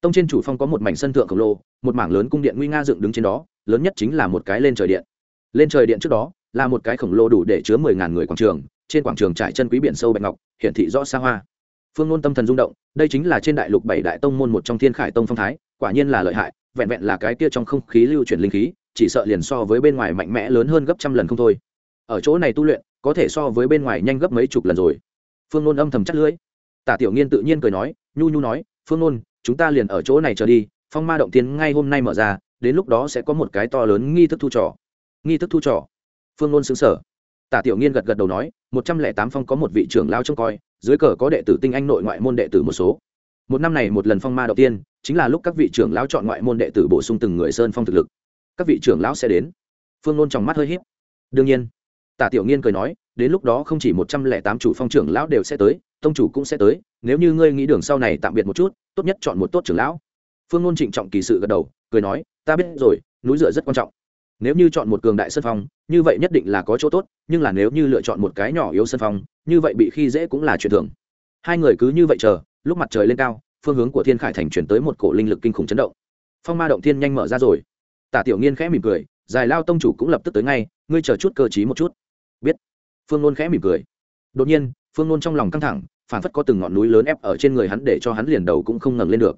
Tông trên chủ phong có một mảnh sân thượng khổng lồ, một mảng lớn cung điện nguy nga dựng đứng trên đó, lớn nhất chính là một cái lên trời điện. Lên trời điện trước đó, là một cái khổng lồ đủ để chứa mười ngàn người quảng trường, trên quảng trường trải chân quý biển sâu bạch ngọc, hiển thị rõ xa hoa. Phương ngôn tâm thần rung động, đây chính là trên đại lục bảy đại tông môn một trong thiên khải tông phong thái, quả nhiên là lợi hại, vẹn vẹn là cái kia trong không khí lưu chuyển linh khí chỉ sợ liền so với bên ngoài mạnh mẽ lớn hơn gấp trăm lần không thôi. Ở chỗ này tu luyện, có thể so với bên ngoài nhanh gấp mấy chục lần rồi. Phương nôn âm thầm chắc lưỡi. Tả tiểu nghiên tự nhiên cười nói, nhu nhu nói, phương nôn, chúng ta liền ở chỗ này chờ đi, phong ma động tiên ngay hôm nay mở ra, đến lúc đó sẽ có một cái to lớn nghi thức thu trò. Nghi thức thu trò? Phương nôn xứng sở tả tiểu nghiên gật gật đầu nói, một trăm lẻ tám phong có một vị trưởng lao trông coi, dưới cờ có đệ tử tinh anh nội ngoại môn đệ tử một số. Một năm này một lần phong ma đầu tiên, chính là lúc các vị trưởng lao chọn ngoại môn đệ tử bổ sung từng người sơn phong thực lực các vị trưởng lão sẽ đến. Phương nôn trong mắt hơi h í p đương nhiên, tả tiểu nghiên cười nói, đến lúc đó không chỉ một trăm lẻ tám chủ phong trưởng lão đều sẽ tới, tông chủ cũng sẽ tới, nếu như ngươi nghĩ đường sau này tạm biệt một chút, tốt nhất chọn một tốt trưởng lão. Phương nôn trịnh trọng kỳ sự gật đầu, cười nói, ta biết rồi, núi rửa rất quan trọng. Nếu như chọn một cường đại sân phong, như vậy nhất định là có chỗ tốt, nhưng là nếu như lựa chọn một cái nhỏ yếu sân phong, như vậy bị khi dễ cũng là chuyện thường. Hai người cứ như vậy chờ, lúc mặt trời lên cao, phương hướng của thiên khải thành chuyển tới một cổ linh lực kinh khủng chấn động. Phong ma động thiên nhanh mở ra rồi tả tiểu nghiên khẽ mỉm cười dài lao tông chủ cũng lập tức tới ngay, ngươi chờ chút cơ t một chút. Biết. Phương nôn khẽ mỉm cười. Đột nhiên, phương nôn trong lòng căng thẳng, phản phất có từng ngọn núi lớn ép ở trên người hắn để cho hắn liền đầu cũng không ngẩng lên được.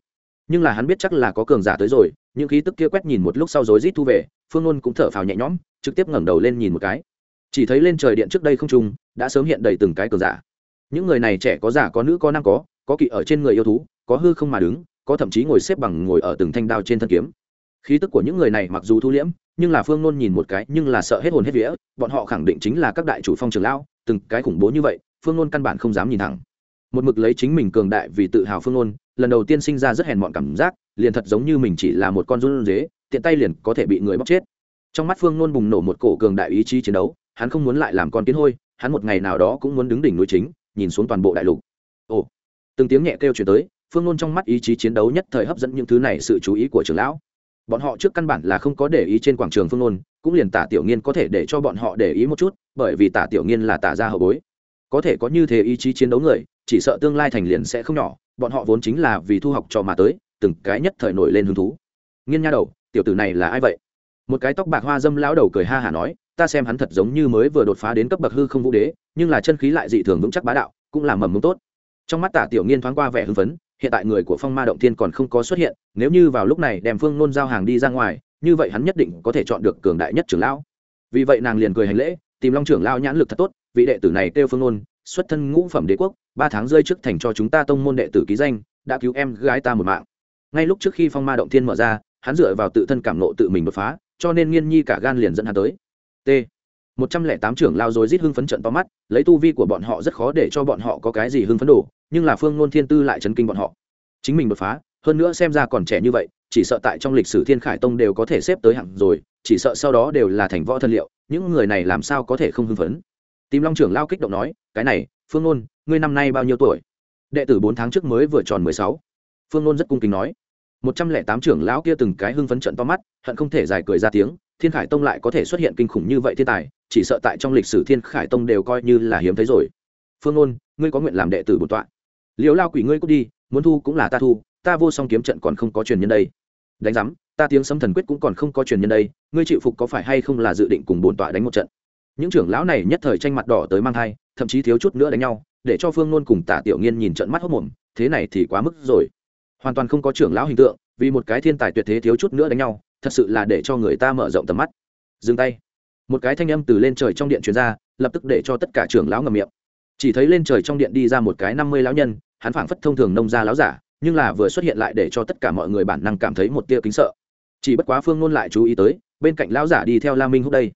Nhưng là hắn biết chắc là có cường giả tới rồi, những khí tức kia quét nhìn một lúc sau rối rít thu về, phương nôn cũng thở phào nhẹ nhõm, trực tiếp ngẩng đầu lên nhìn một cái. Chỉ thấy lên trời điện trước đây không trung, đã sớm hiện đầy từng cái cường giả. Những người này trẻ có già có nữ có nam có có kỵ ở trên người yêu thú, có hư không mà đứng, có thậm chí ngồi xếp bằng ngồi ở từng thanh đao trên thân kiếm khí tức của những người này mặc dù thu liễm, nhưng là phương nôn nhìn một cái, nhưng là sợ hết hồn hết vía, bọn họ khẳng định chính là các đại chủ phong trường lão, từng cái khủng bố như vậy, phương nôn căn bản không dám nhìn thẳng. Một mực lấy chính mình cường đại vì tự hào phương nôn, lần đầu tiên sinh ra rất hèn mọn cảm giác, liền thật giống như mình chỉ là một con run dế, tiện tay liền có thể bị người bóc chết. Trong mắt phương nôn bùng nổ một cổ cường đại ý chí chiến đấu, hắn không muốn lại làm con kiến hôi, hắn một ngày nào đó cũng muốn đứng đỉnh núi chính, nhìn xuống toàn bộ đại lục. Ồ. Từng tiếng nhẹ kêu chuyển tới, phương nôn trong mắt ý chí chiến đấu nhất thời hấp dẫn những thứ này sự chú ý của trưởng lão bọn họ trước căn bản là không có để ý trên quảng trường phương nôn cũng liền tả tiểu nghiên có thể để cho bọn họ để ý một chút, bởi vì tả tiểu nghiên là tả gia hậu bối. Có thể có như thế ý chí chiến đấu người, chỉ sợ tương lai thành liền sẽ không nhỏ, bọn họ vốn chính là vì thu học trò mà tới, từng cái nhất thời nổi lên hứng thú. Nghiên nha đầu, tiểu tử này là ai vậy? Một cái tóc bạc hoa dâm lão đầu cười ha hả nói, ta xem hắn thật giống như mới vừa đột phá đến cấp bậc hư không vũ đế, nhưng là chân khí lại dị thường vững chắc bá đạo, cũng là mầm mống tốt. Trong mắt tả tiểu nghiên thoáng qua vẻ hưng phấn hiện tại người của phong ma động thiên còn không có xuất hiện, nếu như vào lúc này đem phương nôn giao hàng đi ra ngoài, như vậy hắn nhất định có thể chọn được cường đại nhất trưởng lão. Vì vậy nàng liền cười hành lễ, tìm long trưởng lao nhãn lực thật tốt, vị đệ tử này kêu phương nôn, xuất thân ngũ phẩm đế quốc, ba tháng rơi trước thành cho chúng ta tông môn đệ tử ký danh, đã cứu em gái ta một mạng. Ngay lúc trước khi phong ma động thiên mở ra, hắn dựa vào tự thân cảm nộ tự mình đột phá, cho nên nghiên nhi cả gan liền dẫn hắn tới. T một trăm lẻ tám trưởng lao rồi rít hưng phấn trận to mắt, lấy tu vi của bọn họ rất khó để cho bọn họ có cái gì hưng phấn đổ nhưng là phương ngôn thiên tư lại chấn kinh bọn họ. Chính mình đột phá, hơn nữa xem ra còn trẻ như vậy, chỉ sợ tại trong lịch sử thiên khải tông đều có thể xếp tới hạng rồi, chỉ sợ sau đó đều là thành võ thân liệu, những người này làm sao có thể không hưng phấn? Tìm long trưởng lao kích động nói, cái này, phương ngôn ngươi năm nay bao nhiêu tuổi? Đệ tử bốn tháng trước mới vừa tròn mười sáu. Phương ngôn rất cung kính nói, một trăm lẻ tám trưởng lão kia từng cái hưng phấn trận to mắt, hận không thể giải cười ra tiếng thiên khải tông lại có thể xuất hiện kinh khủng như vậy thiên tài, chỉ sợ tại trong lịch sử thiên khải tông đều coi như là hiếm thấy rồi. Phương ôn ngươi có nguyện làm đệ tử bổn tọa. Liều lao quỷ ngươi cút đi, muốn thu cũng là ta thu, ta vô song kiếm trận còn không có truyền nhân đây. Đánh giám, ta tiếng sấm thần quyết cũng còn không có truyền nhân đây, ngươi chịu phục có phải hay không là dự định cùng bổn tọa đánh một trận? Những trưởng lão này nhất thời tranh mặt đỏ tới mang thai, thậm chí thiếu chút nữa đánh nhau, để cho phương nôn cùng tả tiểu nghiên nhìn trận mắt hốc mồm, thế này thì quá mức rồi. Hoàn toàn không có trưởng lão hình tượng, vì một cái thiên tài tuyệt thế thiếu chút nữa đánh nhau thật sự là để cho người ta mở rộng tầm mắt. Dừng tay. Một cái thanh âm từ lên trời trong điện truyền ra, lập tức để cho tất cả trưởng lão ngầm miệng. Chỉ thấy lên trời trong điện đi ra một cái năm mươi lão nhân, hắn phảng phất thông thường nông gia lão giả, nhưng là vừa xuất hiện lại để cho tất cả mọi người bản năng cảm thấy một tia kính sợ. Chỉ bất quá phương ngôn lại chú ý tới, bên cạnh lão giả đi theo la minh húc đây.